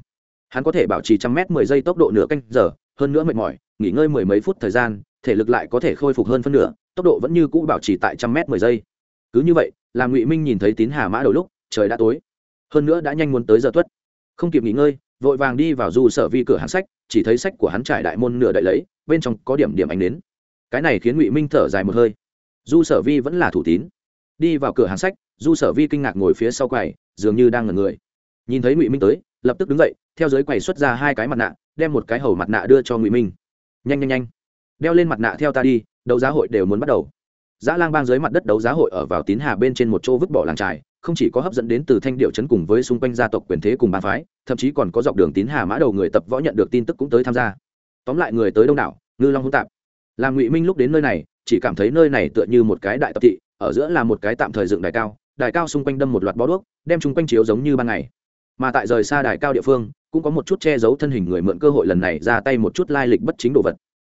Hắn có thể bảo trì trăm mét mười giây tốc độ nửa canh giờ, hơn nữa mệt mỏi, nghỉ ngơi mười mấy phút thời gian, thể lực lại có thể khôi phục hơn phân nửa, tốc độ vẫn như cũ bảo trì tại trăm mét mười giây. Cứ như vậy làm ngụy minh nhìn thấy tín hà mã đầu lúc, trời đã tối. Hơn nữa đã nhanh muốn tới giờ tuất. Không kịp nghỉ ngơi, vội vàng đi vào du sở vi cửa hàng sách, chỉ thấy sách của hắn trải đại môn nửa đậy lấy, bên trong có điểm điểm ánh đến cái này khiến ngụy minh thở dài một hơi. Du sở vi vẫn là thủ tín. Đi vào cửa hàng sách du sở vi kinh ngạc ngồi phía sau quầy dường như đang ngẩn người nhìn thấy ngụy minh tới lập tức đứng dậy theo giới quầy xuất ra hai cái mặt nạ đem một cái hầu mặt nạ đưa cho ngụy minh nhanh nhanh nhanh đeo lên mặt nạ theo ta đi đấu giá hội đều muốn bắt đầu Giá Lang Bang dưới mặt đất đấu giá hội ở vào Tín Hà bên trên một chỗ vứt bỏ làng trài, không chỉ có hấp dẫn đến từ thanh điệu trấn cùng với xung quanh gia tộc quyền thế cùng ba phái, thậm chí còn có dọc đường Tín Hà mã đầu người tập võ nhận được tin tức cũng tới tham gia. Tóm lại người tới đông đảo, ngư long hỗn tạp. Làm Ngụy Minh lúc đến nơi này, chỉ cảm thấy nơi này tựa như một cái đại tập thị, ở giữa là một cái tạm thời dựng đài cao, đài cao xung quanh đâm một loạt bó đuốc, đem chúng quanh chiếu giống như ban ngày. Mà tại rời xa đài cao địa phương, cũng có một chút che giấu thân hình người mượn cơ hội lần này ra tay một chút lai lịch bất chính đồ vật.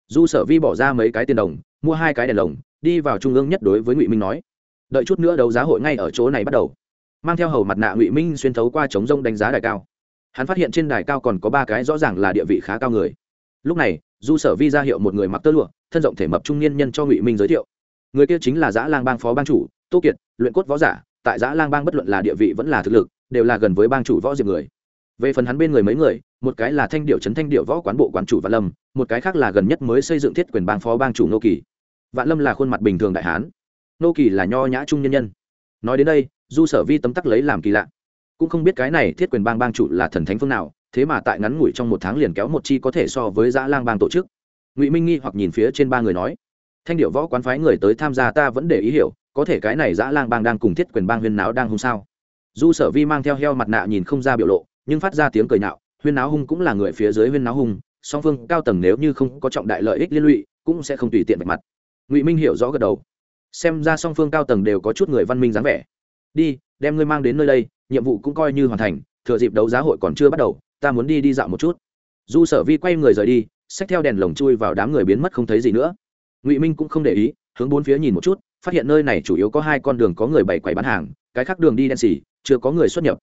Du Sở Vi bỏ ra mấy cái tiền đồng, mua hai cái đèn lồng, đi vào trung ương nhất đối với ngụy minh nói đợi chút nữa đấu giá hội ngay ở chỗ này bắt đầu mang theo hầu mặt nạ ngụy minh xuyên thấu qua trống rông đánh giá đài cao hắn phát hiện trên đài cao còn có ba cái rõ ràng là địa vị khá cao người lúc này du sở vi ra hiệu một người mặc tơ lụa thân rộng thể mập trung niên nhân cho ngụy minh giới thiệu người kia chính là giã lang bang phó bang chủ tô kiệt, luyện cốt võ giả, tại giã lang bang bất luận là địa vị vẫn là thực lực, đều là gần với bang chủ võ diệp người. Về phần hắn bên người mấy người, một cái là thanh điệu trấn thanh điệu võ quán bộ quán chủ vạn lâm, một cái khác là gần nhất mới xây dựng thiết quyền bang phó bang chủ nô kỳ. Vạn lâm là khuôn mặt bình thường đại hán. Nô kỳ là nho nhã trung nhân nhân. Nói đến đây, du sở vi tấm tắc lấy làm kỳ lạ. Cũng không biết cái này thiết quyền bang bang chủ là thần thánh phương nào, thế mà tại ngắn ngủi trong một tháng liền kéo một chi có thể so với dã lang bang tổ chức. Ngụy minh nghi hoặc nhìn phía trên ba người nói, thanh điệu võ quán phái người tới tham gia ta vẫn để ý hiểu có thể cái này dã lang bang đang cùng thiết quyền bang huyên náo đang hung sao? Du sở vi mang theo heo mặt nạ nhìn không ra biểu lộ, nhưng phát ra tiếng cười nạo huyên náo hung cũng là người phía dưới huyên náo hung, song phương cao tầng nếu như không có trọng đại lợi ích liên lụy, cũng sẽ không tùy tiện vạch mặt. Ngụy minh hiểu rõ gật đầu. Xem ra song phương cao tầng đều có chút người văn minh dáng vẻ. Đi, đem ngươi mang đến nơi đây, nhiệm vụ cũng coi như hoàn thành, thừa dịp đấu giá hội còn chưa bắt đầu, ta muốn đi đi dạo một chút. Du sở vi quay người rời đi, xách theo đèn lồng chui vào đám người biến mất không thấy gì nữa. Ngụy minh cũng không để ý, hướng bốn phía nhìn một chút phát hiện nơi này chủ yếu có hai con đường có người bày quầy bán hàng, cái khác đường đi đen xì, chưa có người xuất nhập.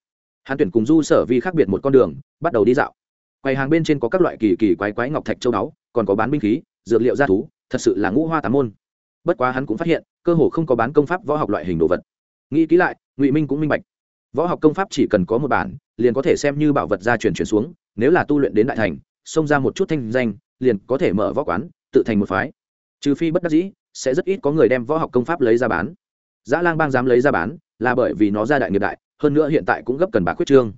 Hắn tuyển cùng du sở vi khác biệt một con đường, bắt đầu đi dạo. Quầy hàng bên trên có các loại kỳ kỳ quái quái ngọc thạch châu báu, còn có bán binh khí, dược liệu gia thú, thật sự là ngũ hoa tám môn. Bất quá hắn cũng phát hiện, cơ hồ không có bán công pháp võ học loại hình đồ vật. Nghĩ kỹ lại, ngụy minh cũng minh bạch. Võ học công pháp chỉ cần có một bản, liền có thể xem như bảo vật gia truyền truyền xuống, nếu là tu luyện đến đại thành, xông ra một chút thanh danh, liền có thể mở võ quán, tự thành một phái. Trừ phi bất đắc dĩ sẽ rất ít có người đem võ học công pháp lấy ra bán. Giá lang bang dám lấy ra bán, là bởi vì nó ra đại nghiệp đại, hơn nữa hiện tại cũng gấp cần bạc quyết trương.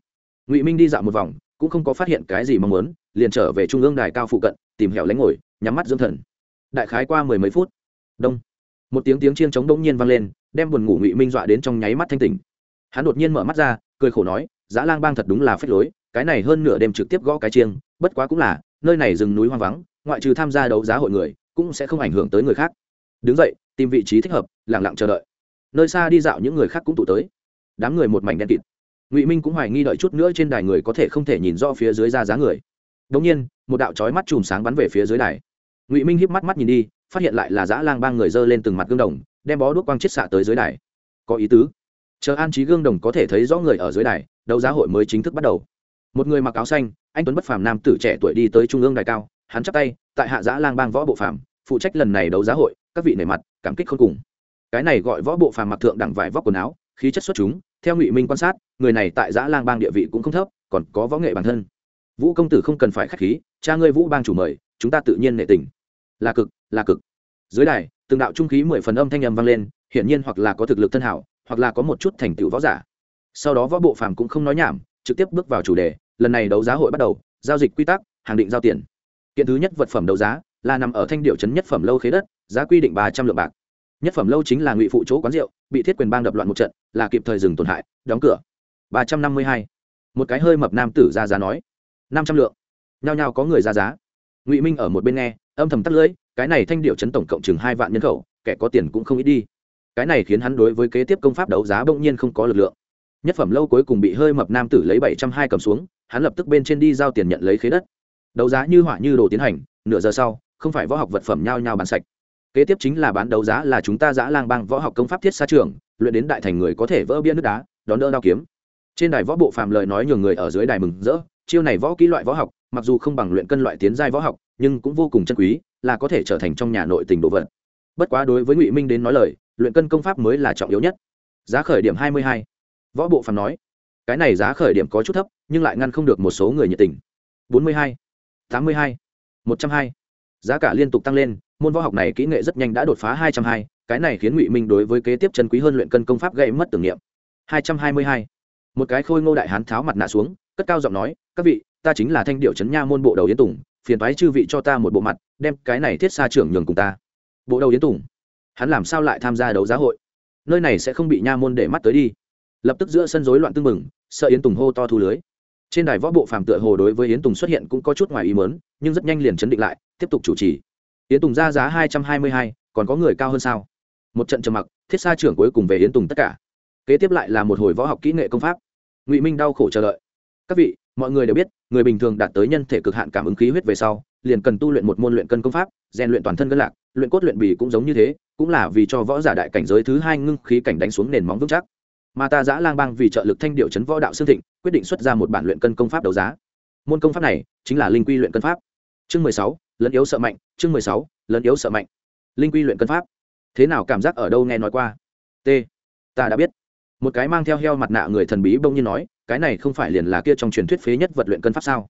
Ngụy minh đi dạo một vòng, cũng không có phát hiện cái gì mong muốn, liền trở về trung ương đài cao phụ cận, tìm hẻo lánh ngồi, nhắm mắt dưỡng thần. Đại khái qua mười mấy phút, đông. Một tiếng tiếng chiên trống đông nhiên vang lên, đem buồn ngủ ngụy minh dọa đến trong nháy mắt thanh tỉnh. Hắn đột nhiên mở mắt ra, cười khổ nói giá lang bang thật đúng là phép lối, cái này hơn nửa đêm trực tiếp gõ cái chiêng, bất quá cũng là, nơi này rừng núi hoang vắng, ngoại trừ tham gia đấu giá hội người, cũng sẽ không ảnh hưởng tới người khác đứng dậy, tìm vị trí thích hợp lẳng lặng chờ đợi. Nơi xa đi dạo những người khác cũng tụ tới. Đám người một mảnh đen kịt. Ngụy minh cũng hoài nghi đợi chút nữa trên đài người có thể không thể nhìn rõ phía dưới ra giá người. Đ ỗ n g nhiên, một đạo trói mắt chùm sáng bắn về phía dưới đài. Ngụy minh híp mắt mắt nhìn đi, phát hiện lại là dã lang bang người dơ lên từng mặt gương đồng, đem bó đuốc quang chiết xạ tới dưới đài. Có ý tứ. Chờ an trí gương đồng có thể thấy rõ người ở dưới đài, đấu giá hội mới chính thức bắt đầu. Một người mặc áo xanh, anh tuấn bất phàm nam tử trẻ tuổi đi tới trung ương đài cao, hắn chắp tay, tại hạ giã lang bang võ bộ phàm phụ trách lần này đấu giá hội, các vị nể mặt, cảm kích không cùng. Cái này gọi võ bộ phàm mặc thượng đẳng vải vóc quần áo, khí chất xuất chúng, theo ngụy minh quan sát, người này tại giã lang bang địa vị cũng không thấp, còn có võ nghệ bản thân. Vũ công tử không cần phải k h á c h khí, cha ngươi vũ bang chủ mời, chúng ta tự nhiên nệ tình. Là cực là cực. Dưới đài, từng đạo trung khí mười phần âm thanh âm vang lên, hiển nhiên hoặc là có thực lực thân hảo, hoặc là có một chút thành tựu võ giả. Sau đó võ bộ phàm cũng không nói nhảm, trực tiếp bước vào chủ đề, lần này đấu giá hội bắt đầu, giao dịch quy tắc, hàng định giao tiền. Kiện thứ nhất vật phẩm đấu giá là nằm ở thanh điệu trấn nhất phẩm lâu khế đất, giá quy định ba trăm lượng bạc. Nhất phẩm lâu chính là ngụy phụ chỗ quán rượu, bị thiết quyền bang đập loạn một trận, là kịp thời dừng tổn hại, đóng cửa. Ba trăm năm mươi hai. Một cái hơi mập nam tử ra giá nói. Năm trăm lượng. Nhao nhao có người ra giá. Ngụy minh ở một bên nghe, âm thầm tắt lưỡi, cái này thanh điệu trấn tổng cộng chừng hai vạn nhân khẩu, kẻ có tiền cũng không ít đi. Cái này khiến hắn đối với kế tiếp công pháp đấu giá bỗng nhiên không có lực lượng. Nhất phẩm lâu cuối cùng bị hơi mập nam tử lấy bảy trăm hai cầm xuống, hắn lập tức bên trên đi giao tiền nhận lấy khế đất. Đấu giá như họa như đồ tiến hành, nửa giờ sau không phải võ học vật phẩm nhao nhao bán sạch. Kế tiếp chính là bán đấu giá là chúng ta giã lang bang võ học công pháp thiết xa trường, luyện đến đại thành người có thể vỡ bia nước đá, đón đỡ đao kiếm. Trên đài võ bộ phàm lời nói nhường người ở dưới đài mừng rỡ, chiêu này võ kỹ loại võ học, mặc dù không bằng luyện cân loại tiến giai võ học, nhưng cũng vô cùng chân quý, là có thể trở thành trong nhà nội tình đồ vật. Bất quá đối với ngụy minh đến nói lời, luyện cân công pháp mới là trọng yếu nhất. Giá khởi điểm hai mươi hai. Võ bộ phàm nói, cái này giá khởi điểm có chút thấp, nhưng lại ngăn không được một số người nhiệt tình. bốn mươi hai, tám mươi hai, một trăm hai giá cả liên tục tăng lên, môn võ học này kỹ nghệ rất nhanh đã đột phá hai trăm hai, cái này khiến ngụy minh đối với kế tiếp chân quý hơn luyện cân công pháp gây mất tưởng niệm. Hai trăm hai mươi hai. Một cái khôi ngô đại hán tháo mặt nạ xuống, cất cao giọng nói, các vị, ta chính là thanh điệu trấn nha môn bộ đầu yến tùng, phiền thoái chư vị cho ta một bộ mặt, đem cái này thiết xa trưởng nhường cùng ta. Bộ đầu yến tùng? Hắn làm sao lại tham gia đấu giá hội? Nơi này sẽ không bị nha môn để mắt tới đi. Lập tức giữa sân rối loạn tưng mừng sợ yến tùng hô to thu lưới trên đài võ bộ phàm tựa hồ đối với yến tùng xuất hiện cũng có chút ngoài ý mớn nhưng rất nhanh liền chấn định lại, tiếp tục chủ trì. Yến tùng ra giá hai trăm hai mươi hai, còn có người cao hơn sao? Một trận trầm mặc, thiết xa trưởng cuối cùng về yến tùng tất cả. Kế tiếp lại là một hồi võ học kỹ nghệ công pháp. Ngụy minh đau khổ chờ đợi. Các vị, mọi người đều biết, người bình thường đạt tới nhân thể cực hạn cảm ứng khí huyết về sau, liền cần tu luyện một môn luyện cân công pháp, rèn luyện toàn thân cân lạc, luyện cốt luyện bì cũng giống như thế, cũng là vì cho võ giả đại cảnh giới thứ hai ngưng khí cảnh đánh xuống nền móng vững chắc mà ta giã lang bang vì trợ lực thanh điệu chấn võ đạo xương thịnh, quyết định xuất ra một bản luyện cân công pháp đấu giá. Môn công pháp này chính là linh quy luyện cân pháp. Chương mười sáu lẫn yếu sợ mạnh, chương mười sáu lẫn yếu sợ mạnh. Linh quy luyện cân pháp. Thế nào cảm giác ở đâu nghe nói qua? T. Ta đã biết. Một cái mang theo heo mặt nạ người thần bí bông như nói, cái này không phải liền là kia trong truyền thuyết phế nhất vật luyện cân pháp sao?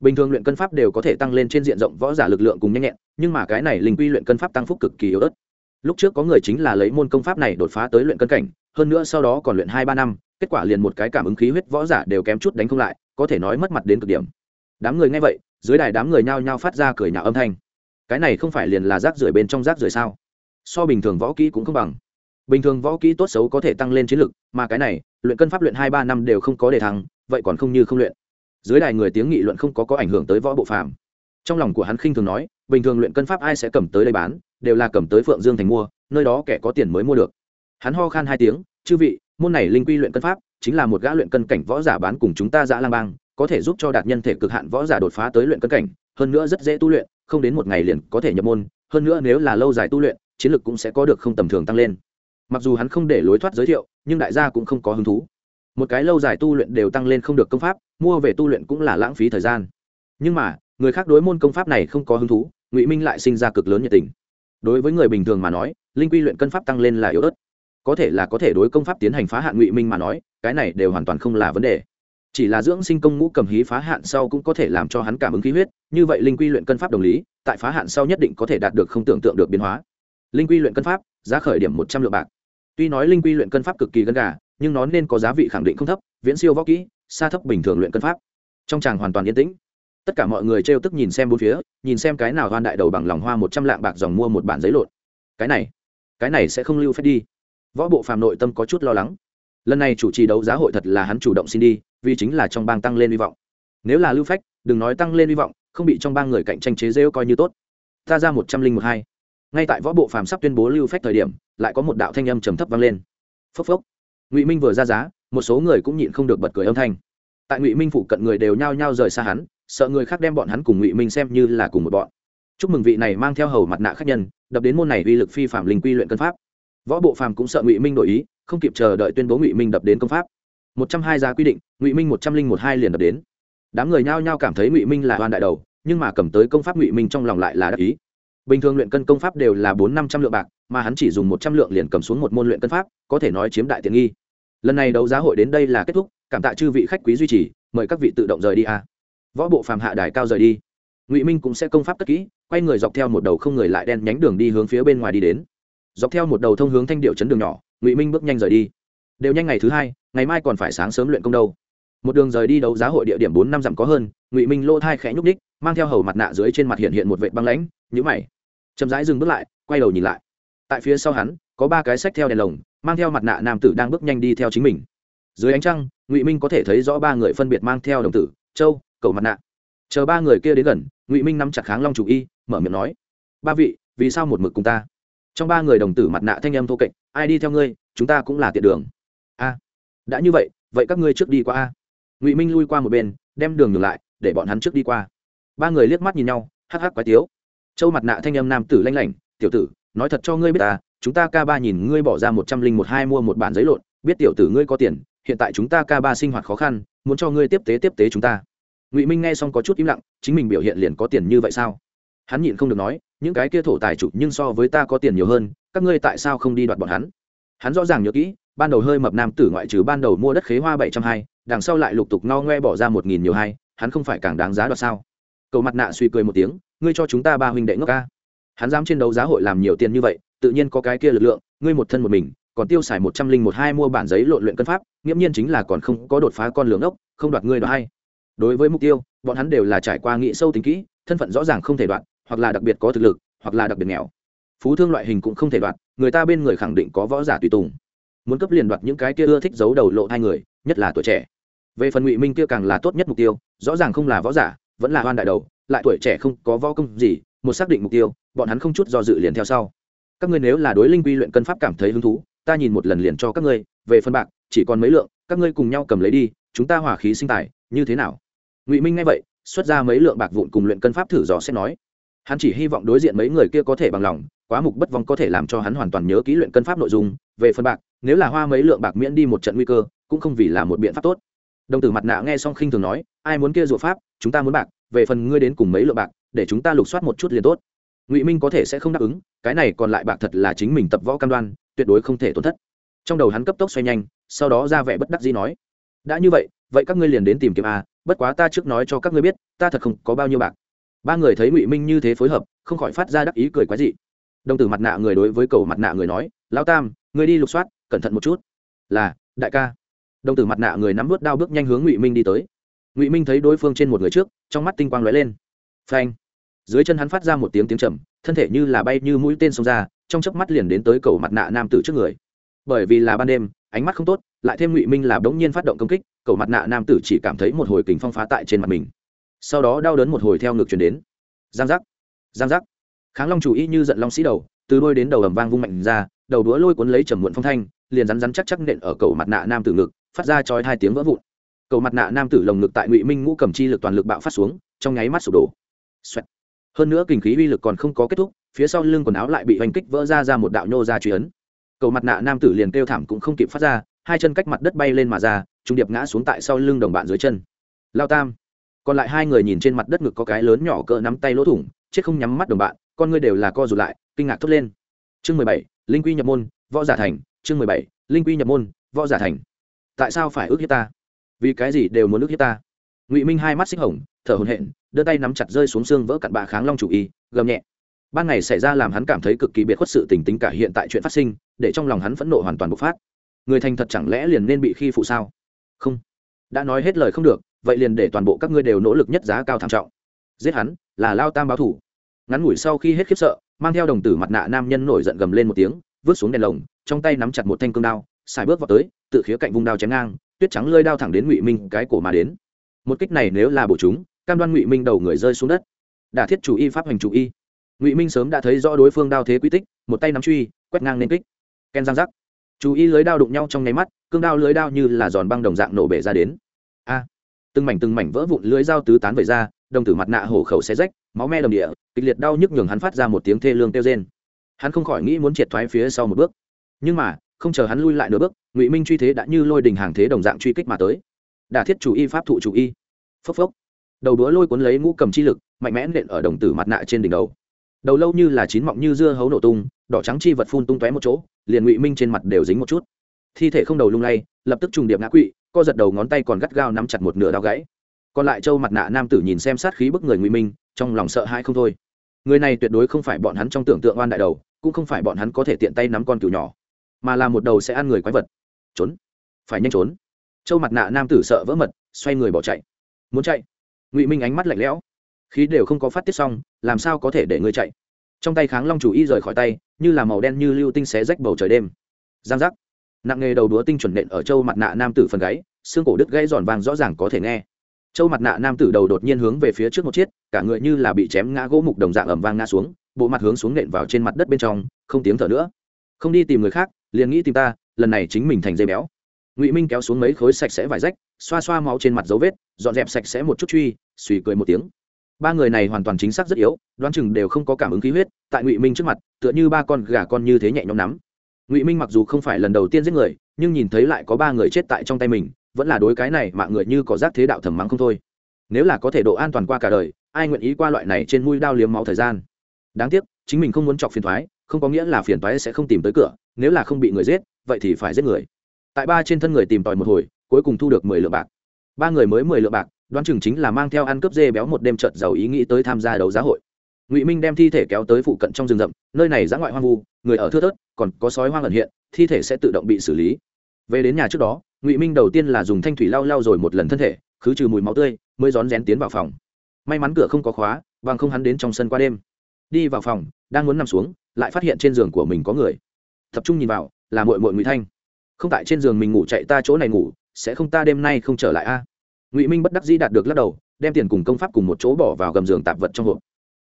Bình thường luyện cân pháp đều có thể tăng lên trên diện rộng võ giả lực lượng cùng nhanh nhẹn, nhưng mà cái này linh quy luyện cân pháp tăng phúc cực kỳ yếu ớt lúc trước có người chính là lấy môn công pháp này đột phá tới luyện cân cảnh, hơn nữa sau đó còn luyện hai ba năm, kết quả liền một cái cảm ứng khí huyết võ giả đều kém chút đánh không lại, có thể nói mất mặt đến cực điểm. Đám người nghe vậy, dưới đài đám người nhao nhao phát ra cười nhạo âm thanh. Cái này không phải liền là rác rưởi bên trong rác rưởi sao? So bình thường võ kỹ cũng không bằng. Bình thường võ kỹ tốt xấu có thể tăng lên chiến lực, mà cái này, luyện cân pháp luyện hai ba năm đều không có đề thắng vậy còn không như không luyện. Dưới đài người tiếng nghị luận không có có ảnh hưởng tới võ bộ phàm. Trong lòng của hắn khinh thường nói, bình thường luyện cân pháp ai sẽ cầm tới đây bán? Đều là cầm tới phượng dương thành mua, nơi đó kẻ có tiền mới mua được. Hắn ho khan hai tiếng, chư vị, môn này linh quy luyện cân pháp, chính là một gã luyện cân cảnh võ giả bán cùng chúng ta giã lang bang, có thể giúp cho đạt nhân thể cực hạn võ giả đột phá tới luyện cân cảnh, hơn nữa rất dễ tu luyện, không đến một ngày liền có thể nhập môn, hơn nữa nếu là lâu dài tu luyện, chiến lực cũng sẽ có được không tầm thường tăng lên. Mặc dù hắn không để lối thoát giới thiệu, nhưng đại gia cũng không có hứng thú. Một cái lâu dài tu luyện đều tăng lên không được công pháp, mua về tu luyện cũng là lãng phí thời gian. Nhưng mà, người khác đối môn công pháp này không có hứng thú, ngụy minh lại sinh ra cực lớn nhiệt tình đối với người bình thường mà nói, linh quy luyện cân pháp tăng lên là yếu ớt. Có thể là có thể đối công pháp tiến hành phá hạn ngụy minh mà nói, cái này đều hoàn toàn không là vấn đề. Chỉ là dưỡng sinh công ngũ cầm hí phá hạn sau cũng có thể làm cho hắn cảm ứng khí huyết, như vậy linh quy luyện cân pháp đồng lý, tại phá hạn sau nhất định có thể đạt được không tưởng tượng được biến hóa. Linh quy luyện cân pháp, giá khởi điểm một trăm lượng bạc. Tuy nói linh quy luyện cân pháp cực kỳ gân gà, nhưng nó nên có giá vị khẳng định không thấp, viễn siêu võ kỹ, xa thấp bình thường luyện cân pháp. Trong tràng hoàn toàn yên tĩnh tất cả mọi người trêu tức nhìn xem bốn phía, nhìn xem cái nào hoan đại đầu bằng lòng hoa một trăm lạng bạc dòng mua một bản giấy lộn. Cái này cái này sẽ không lưu phép đi. Võ bộ phàm nội tâm có chút lo lắng. Lần này chủ trì đấu giá hội thật là hắn chủ động xin đi, vì chính là trong bang tăng lên hy vọng. Nếu là lưu phách, đừng nói tăng lên hy vọng, không bị trong bang người cạnh tranh chế rêu coi như tốt. Ta ra một trăm linh một hai. Ngay tại võ bộ phàm sắp tuyên bố lưu phách thời điểm, lại có một đạo thanh âm trầm thấp vang lên. Phốc phốc. Ngụy minh vừa ra giá, một số người cũng nhịn không được bật cười âm thanh. Tại ngụy minh phụ cận người đều nhao nhao rời xa hắn sợ người khác đem bọn hắn cùng ngụy minh xem như là cùng một bọn. Chúc mừng vị này mang theo hầu mặt nạ khác nhân, đập đến môn này uy lực phi phạm linh quy luyện cân pháp. Võ bộ phàm cũng sợ ngụy minh đổi ý, không kịp chờ đợi tuyên bố ngụy minh đập đến công pháp. Một trăm hai giá quy định, ngụy minh một trăm linh một hai liền đập đến. Đám người nhao nhao cảm thấy ngụy minh là hoan đại đầu, nhưng mà cầm tới công pháp ngụy minh trong lòng lại là đắc ý. Bình thường luyện cân công pháp đều là bốn năm trăm lượng bạc, mà hắn chỉ dùng một trăm lượng liền cầm xuống một môn luyện cân pháp, có thể nói chiếm đại tiện nghi. Lần này đấu giá hội đến đây là kết thúc, cảm tạ chư vị khách quý duy trì, mời các vị tự động rời đi a võ bộ phàm hạ đài cao rời đi. Ngụy minh cũng sẽ công pháp cất kỹ, quay người dọc theo một đầu không người lại đen nhánh đường đi hướng phía bên ngoài đi đến. Dọc theo một đầu thông hướng thanh điệu chấn đường nhỏ, ngụy minh bước nhanh rời đi. Đều nhanh ngày thứ hai, ngày mai còn phải sáng sớm luyện công đâu. Một đường rời đi đấu giá hội địa điểm bốn năm dặm có hơn, ngụy minh lô thai khẽ nhúc ních mang theo hầu mặt nạ dưới trên mặt hiện hiện một vệ băng lãnh nhữ mày. Chậm rãi dừng bước lại, quay đầu nhìn lại. Tại phía sau hắn, có ba cái sách theo đèn lồng, mang theo mặt nạ nam tử đang bước nhanh đi theo chính mình. Dưới ánh trăng, ngụy minh có thể thấy rõ ba người phân biệt mang theo đồng tử, châu cầu mặt nạ. Chờ ba người kia đến gần, ngụy minh nắm chặt kháng long chủ y, mở miệng nói, ba vị, vì sao một mực cùng ta? Trong ba người đồng tử mặt nạ thanh âm thô kệch, ai đi theo ngươi, chúng ta cũng là tiện đường. A, đã như vậy vậy các ngươi trước đi qua a. Ngụy minh lui qua một bên, đem đường ngược lại, để bọn hắn trước đi qua. Ba người liếc mắt nhìn nhau, hắc hắc quái tiếu. Châu mặt nạ thanh âm nam tử lanh lảnh, tiểu tử, nói thật cho ngươi biết ta, chúng ta ca ba nhìn ngươi bỏ ra một trăm linh một hai mua một bản giấy lộn, biết tiểu tử ngươi có tiền, hiện tại chúng ta ca ba sinh hoạt khó khăn, muốn cho ngươi tiếp tế tiếp tế chúng ta ngụy minh nghe xong có chút im lặng chính mình biểu hiện liền có tiền như vậy sao hắn nhịn không được nói những cái kia thổ tài chủ nhưng so với ta có tiền nhiều hơn các ngươi tại sao không đi đoạt bọn hắn hắn rõ ràng nhớ kỹ ban đầu hơi mập nam tử ngoại trừ ban đầu mua đất khế hoa bảy trăm hai đằng sau lại lục tục no ngoe bỏ ra một nghìn nhiều hai hắn không phải càng đáng giá đoạt sao cầu mặt nạ suy cười một tiếng ngươi cho chúng ta ba huynh đệ ngốc ca hắn dám trên đấu giá hội làm nhiều tiền như vậy tự nhiên có cái kia lực lượng ngươi một thân một mình còn tiêu xài một trăm linh một hai mua bản giấy lộn luyện cân pháp nghiễm nhiên chính là còn không có đột phá con lường ốc không đoạt ngươi đoạt hay đối với mục tiêu, bọn hắn đều là trải qua nghị sâu tính kỹ, thân phận rõ ràng không thể đoạn, hoặc là đặc biệt có thực lực, hoặc là đặc biệt nghèo. Phú thương loại hình cũng không thể đoạt người ta bên người khẳng định có võ giả tùy tùng. Muốn cấp liền đoạt những cái kia ưa thích giấu đầu lộ hai người, nhất là tuổi trẻ. Về phần ngụy minh kia càng là tốt nhất mục tiêu, rõ ràng không là võ giả, vẫn là hoan đại đầu, lại tuổi trẻ không có võ công gì, một xác định mục tiêu, bọn hắn không chút do dự liền theo sau. Các ngươi nếu là đối linh quy luyện cân pháp cảm thấy hứng thú, ta nhìn một lần liền cho các ngươi, về phân bạc, chỉ còn mấy lượng, các ngươi cùng nhau cầm lấy đi, chúng ta hỏa khí sinh tài, như thế nào? Ngụy minh nghe vậy xuất ra mấy lượng bạc vụn cùng luyện cân pháp thử dò xét nói hắn chỉ hy vọng đối diện mấy người kia có thể bằng lòng quá mục bất vong có thể làm cho hắn hoàn toàn nhớ kỹ luyện cân pháp nội dung về phân bạc nếu là hoa mấy lượng bạc miễn đi một trận nguy cơ cũng không vì là một biện pháp tốt đồng tử mặt nạ nghe xong khinh thường nói ai muốn kia dụ pháp chúng ta muốn bạc về phần ngươi đến cùng mấy lượng bạc để chúng ta lục soát một chút liền tốt ngụy minh có thể sẽ không đáp ứng cái này còn lại bạc thật là chính mình tập võ cam đoan tuyệt đối không thể tổn thất trong đầu hắn cấp tốc xoay nhanh sau đó ra vẻ bất đắc dĩ nói đã như vậy vậy các ngươi liền đến tìm kiếm a, bất quá ta trước nói cho các ngươi biết, ta thật không có bao nhiêu bạc. Ba người thấy ngụy minh như thế phối hợp, không khỏi phát ra đắc ý cười quái dị. Đồng tử mặt nạ người đối với cầu mặt nạ người nói lao tam người đi lục soát, cẩn thận một chút. Là, đại ca. Đồng tử mặt nạ người nắm vớt đao bước nhanh hướng ngụy minh đi tới. Ngụy minh thấy đối phương trên một người trước, trong mắt tinh quang lóe lên. Phanh! Dưới chân hắn phát ra một tiếng tiếng trầm, thân thể như là bay như mũi tên xông ra, trong chớp mắt liền đến tới cầu mặt nạ nam tử trước người bởi vì là ban đêm, ánh mắt không tốt, lại thêm ngụy minh là bỗng nhiên phát động công kích cầu mặt nạ nam tử chỉ cảm thấy một hồi kính phong phá tại trên mặt mình. Sau đó đau đớn một hồi theo ngực chuyển đến. Giang giác giang giác. Kháng long chủ y như giận long sĩ đầu, từ đôi đến đầu ầm vang vung mạnh ra, đầu đũa lôi cuốn lấy trầm muộn phong thanh, liền rắn rắn chắc chắc nện ở cầu mặt nạ nam tử ngực, phát ra chói hai tiếng vỡ vụn. Cầu mặt nạ nam tử lồng ngực tại ngụy minh ngũ cầm chi lực toàn lực bạo phát xuống, trong nháy mắt sụp đổ、Xoẹt. Hơn nữa kinh khí uy lực còn không có kết thúc, phía sau lưng quần áo lại bị oanh kích vỡ ra ra một đạo nhô ra truy ấn cầu mặt nạ nam tử liền kêu thảm cũng không kịp phát ra, hai chân cách mặt đất bay lên mà ra, trung điệp ngã xuống tại sau lưng đồng bạn dưới chân. Lao tam, còn lại hai người nhìn trên mặt đất ngực có cái lớn nhỏ cỡ nắm tay lỗ thủng, chết không nhắm mắt đồng bạn, con ngươi đều là co rụt lại, kinh ngạc thốt lên. Chương mười bảy, linh quy nhập môn, võ giả thành. Chương mười bảy, linh quy nhập môn, võ giả thành. Tại sao phải ước hiếp ta? Vì cái gì đều muốn ước hiếp ta? Ngụy minh hai mắt xích hồng, thở hồn hện đưa tay nắm chặt rơi xuống xương vỡ cặn bạ kháng long chủ y, gầm nhẹ ban ngày xảy ra làm hắn cảm thấy cực kỳ biệt khuất sự tình tính cả hiện tại chuyện phát sinh, để trong lòng hắn phẫn nộ hoàn toàn bộc phát. Người thành thật chẳng lẽ liền nên bị khi phụ sao? Không. Đã nói hết lời không được, vậy liền để toàn bộ các ngươi đều nỗ lực nhất giá cao thảm trọng. Giết hắn, là lao tam báo thủ. Ngắn ngủi sau khi hết khiếp sợ, mang theo đồng tử mặt nạ nam nhân nổi giận gầm lên một tiếng, vứt xuống đèn lồng, trong tay nắm chặt một thanh cương đao, xài bước vào tới, tự khía cạnh vùng đao chém ngang, tuyết trắng lơi đao thẳng đến ngụy minh cái cổ mà đến. Một kích này nếu là bổ chúng, cam đoan ngụy minh đầu người rơi xuống đất. Đả thiết chủ y, pháp hành chủ y ngụy minh sớm đã thấy rõ đối phương đao thế quy tích một tay nắm truy quét ngang lên kích ken giang rắc chú y lưới đao đụng nhau trong nháy mắt cương đao lưới đao như là giòn băng đồng dạng nổ bể ra đến a từng mảnh từng mảnh vỡ vụn lưới dao tứ tán về ra đồng tử mặt nạ hổ khẩu xé rách máu me đồng địa kịch liệt đau nhức nhường hắn phát ra một tiếng thê lương kêu rên hắn không khỏi nghĩ muốn triệt thoái phía sau một bước nhưng mà không chờ hắn lui lại nửa bước ngụy minh truy thế đã như lôi đình hàng thế đồng dạng truy kích mà tới đả thiết chủ y pháp thụ chủ y phốc phốc đầu đũa lôi cuốn lấy ngũ cầm chi lực mạnh mẽ nện ở đồng tử mặt nạ trên đỉnh đầu đầu lâu như là chín mọng như dưa hấu nổ tung, đỏ trắng chi vật phun tung tóe một chỗ, liền ngụy minh trên mặt đều dính một chút. Thi thể không đầu lung lay, lập tức trùng điệp ngã quỵ, co giật đầu ngón tay còn gắt gao nắm chặt một nửa đau gãy. Còn lại châu mặt nạ nam tử nhìn xem sát khí bức người ngụy minh, trong lòng sợ hãi không thôi. Người này tuyệt đối không phải bọn hắn trong tưởng tượng oan đại đầu, cũng không phải bọn hắn có thể tiện tay nắm con cừu nhỏ, mà là một đầu sẽ ăn người quái vật. Trốn. Phải nhanh trốn. Châu mặt nạ nam tử sợ vỡ mật, xoay người bỏ chạy. Muốn chạy. Ngụy minh ánh mắt lạnh lẽo khí đều không có phát tiết xong, làm sao có thể để ngươi chạy? Trong tay kháng long chủ y rời khỏi tay, như là màu đen như lưu tinh xé rách bầu trời đêm. Giang giác. Nặng nghề đầu đúa tinh chuẩn nện ở châu mặt nạ nam tử phần gáy, xương cổ đứt gãy giòn vàng rõ ràng có thể nghe. Châu mặt nạ nam tử đầu đột nhiên hướng về phía trước một chiếc, cả người như là bị chém ngã gỗ mục đồng dạng ẩm vang ngã xuống, bộ mặt hướng xuống nện vào trên mặt đất bên trong, không tiếng thở nữa. Không đi tìm người khác, liền nghĩ tìm ta, lần này chính mình thành dây béo. Ngụy minh kéo xuống mấy khối sạch sẽ vải rách, xoa xoa máu trên mặt dấu vết, dọn dẹp sạch sẽ một chút truy, suy cười một tiếng ba người này hoàn toàn chính xác rất yếu, đoán chừng đều không có cảm ứng khí huyết, tại ngụy minh trước mặt, tựa như ba con gà con như thế nhẹ nhõm nắm. Ngụy minh mặc dù không phải lần đầu tiên giết người, nhưng nhìn thấy lại có ba người chết tại trong tay mình, vẫn là đối cái này mạng người như có rác thế đạo thầm mắng không thôi. Nếu là có thể độ an toàn qua cả đời, ai nguyện ý qua loại này trên mũi đao liếm máu thời gian? Đáng tiếc, chính mình không muốn chọc phiền thoái không có nghĩa là phiền thoái sẽ không tìm tới cửa, nếu là không bị người giết, vậy thì phải giết người. Tại ba trên thân người tìm tòi một hồi, cuối cùng thu được mười lượng bạc. Ba người mới mười lượng bạc đoán chừng chính là mang theo ăn cướp dê béo một đêm trợt giàu ý nghĩ tới tham gia đấu giá hội. Ngụy minh đem thi thể kéo tới phụ cận trong rừng rậm, nơi này giã ngoại hoang vu, người ở thưa thớt, còn có sói hoang ẩn hiện, thi thể sẽ tự động bị xử lý. Về đến nhà trước đó, ngụy minh đầu tiên là dùng thanh thủy lau lau rồi một lần thân thể, khứ trừ mùi máu tươi, mới rón rén tiến vào phòng. May mắn cửa không có khóa, bằng không hắn đến trong sân qua đêm. Đi vào phòng, đang muốn nằm xuống, lại phát hiện trên giường của mình có người. Tập trung nhìn vào, là mội mội ngụy thanh. Không tại trên giường mình ngủ chạy ta chỗ này ngủ, sẽ không ta đêm nay không trở lại a? Ngụy minh bất đắc dĩ đạt được lắc đầu đem tiền cùng công pháp cùng một chỗ bỏ vào gầm giường tạp vật trong hộp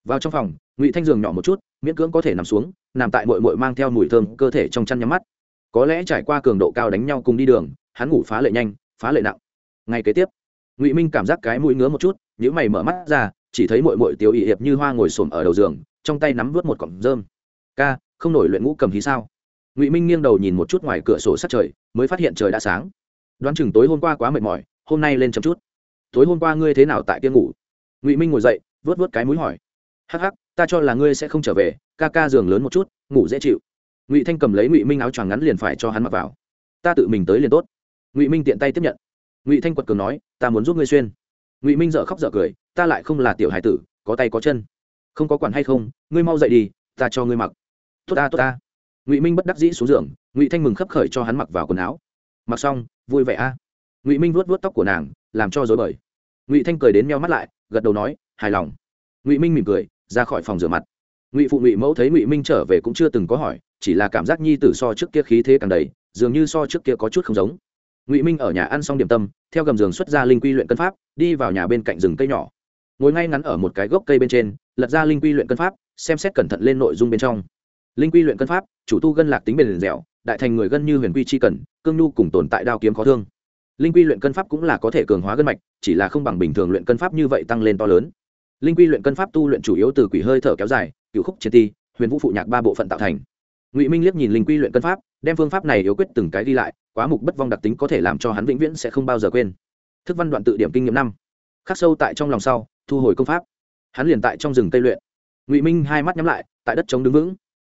vào trong phòng ngụy thanh giường nhỏ một chút miễn cưỡng có thể nằm xuống nằm tại mội mội mang theo mùi thơm cơ thể trong chăn nhắm mắt có lẽ trải qua cường độ cao đánh nhau cùng đi đường hắn ngủ phá lệ nhanh phá lệ nặng ngay kế tiếp ngụy minh cảm giác cái mũi ngứa một chút nhữ mày mở mắt ra chỉ thấy mội mội tiêu ỵ hiệp như hoa ngồi xổm ở đầu giường trong tay nắm vớt một cọng rơm ca không nổi luyện ngũ cầm hí sao ngụy minh nghiêng đầu nhìn một chút ngoài cửa sổ sát trời mới phát hiện trời đã sáng đoán chừng tối hôm qua quá mệt mỏi hôm nay lên chậm chút. Tối hôm qua ngươi thế nào tại kia ngủ? Ngụy minh ngồi dậy vớt vớt cái mũi hỏi. Hắc hắc, ta cho là ngươi sẽ không trở về, ca ca giường lớn một chút, ngủ dễ chịu. Ngụy thanh cầm lấy ngụy minh áo choàng ngắn liền phải cho hắn mặc vào. Ta tự mình tới liền tốt. Ngụy minh tiện tay tiếp nhận. Ngụy thanh quật cường nói, ta muốn giúp ngươi xuyên. Ngụy minh dợ khóc dợ cười, ta lại không là tiểu hải tử, có tay có chân. Không có quản hay không, ngươi mau dậy đi, ta cho ngươi mặc. Tốt ta tốt ta. Ngụy minh bất đắc dĩ xuống giường, ngụy thanh mừng khấp khởi cho hắn mặc vào quần áo. Mặc xong, vui vẻ a ngụy minh vuốt vuốt tóc của nàng làm cho dối bời ngụy thanh cười đến meo mắt lại gật đầu nói hài lòng ngụy minh mỉm cười ra khỏi phòng rửa mặt ngụy phụ ngụy mẫu thấy ngụy minh trở về cũng chưa từng có hỏi chỉ là cảm giác nhi tử so trước kia khí thế càng đầy dường như so trước kia có chút không giống ngụy minh ở nhà ăn xong điểm tâm theo gầm giường xuất ra linh quy luyện cân pháp đi vào nhà bên cạnh rừng cây nhỏ ngồi ngay ngắn ở một cái gốc cây bên trên lật ra linh quy luyện cân pháp xem xét cẩn thận lên nội dung bên trong linh quy luyện cân pháp chủ tu gân lạc tính bền dẻo đại thành người gân như huyền quy chi cần cương nhu cùng tồn tại đao kiếm khó thương linh quy luyện cân pháp cũng là có thể cường hóa gân mạch, chỉ là không bằng bình thường luyện cân pháp như vậy tăng lên to lớn. Linh quy luyện cân pháp tu luyện chủ yếu từ quỷ hơi thở kéo dài cựu khúc chiến ti, huyền vũ phụ nhạc ba bộ phận tạo thành. Ngụy minh liếc nhìn linh quy luyện cân pháp, đem phương pháp này yếu quyết từng cái đi lại, quá mục bất vong đặc tính có thể làm cho hắn vĩnh viễn sẽ không bao giờ quên. Thức văn đoạn tự điểm kinh nghiệm năm. Khắc sâu tại trong lòng sau, thu hồi công pháp. Hắn liền tại trong rừng cây luyện. Ngụy minh hai mắt nhắm lại, tại đất chống đứng vững.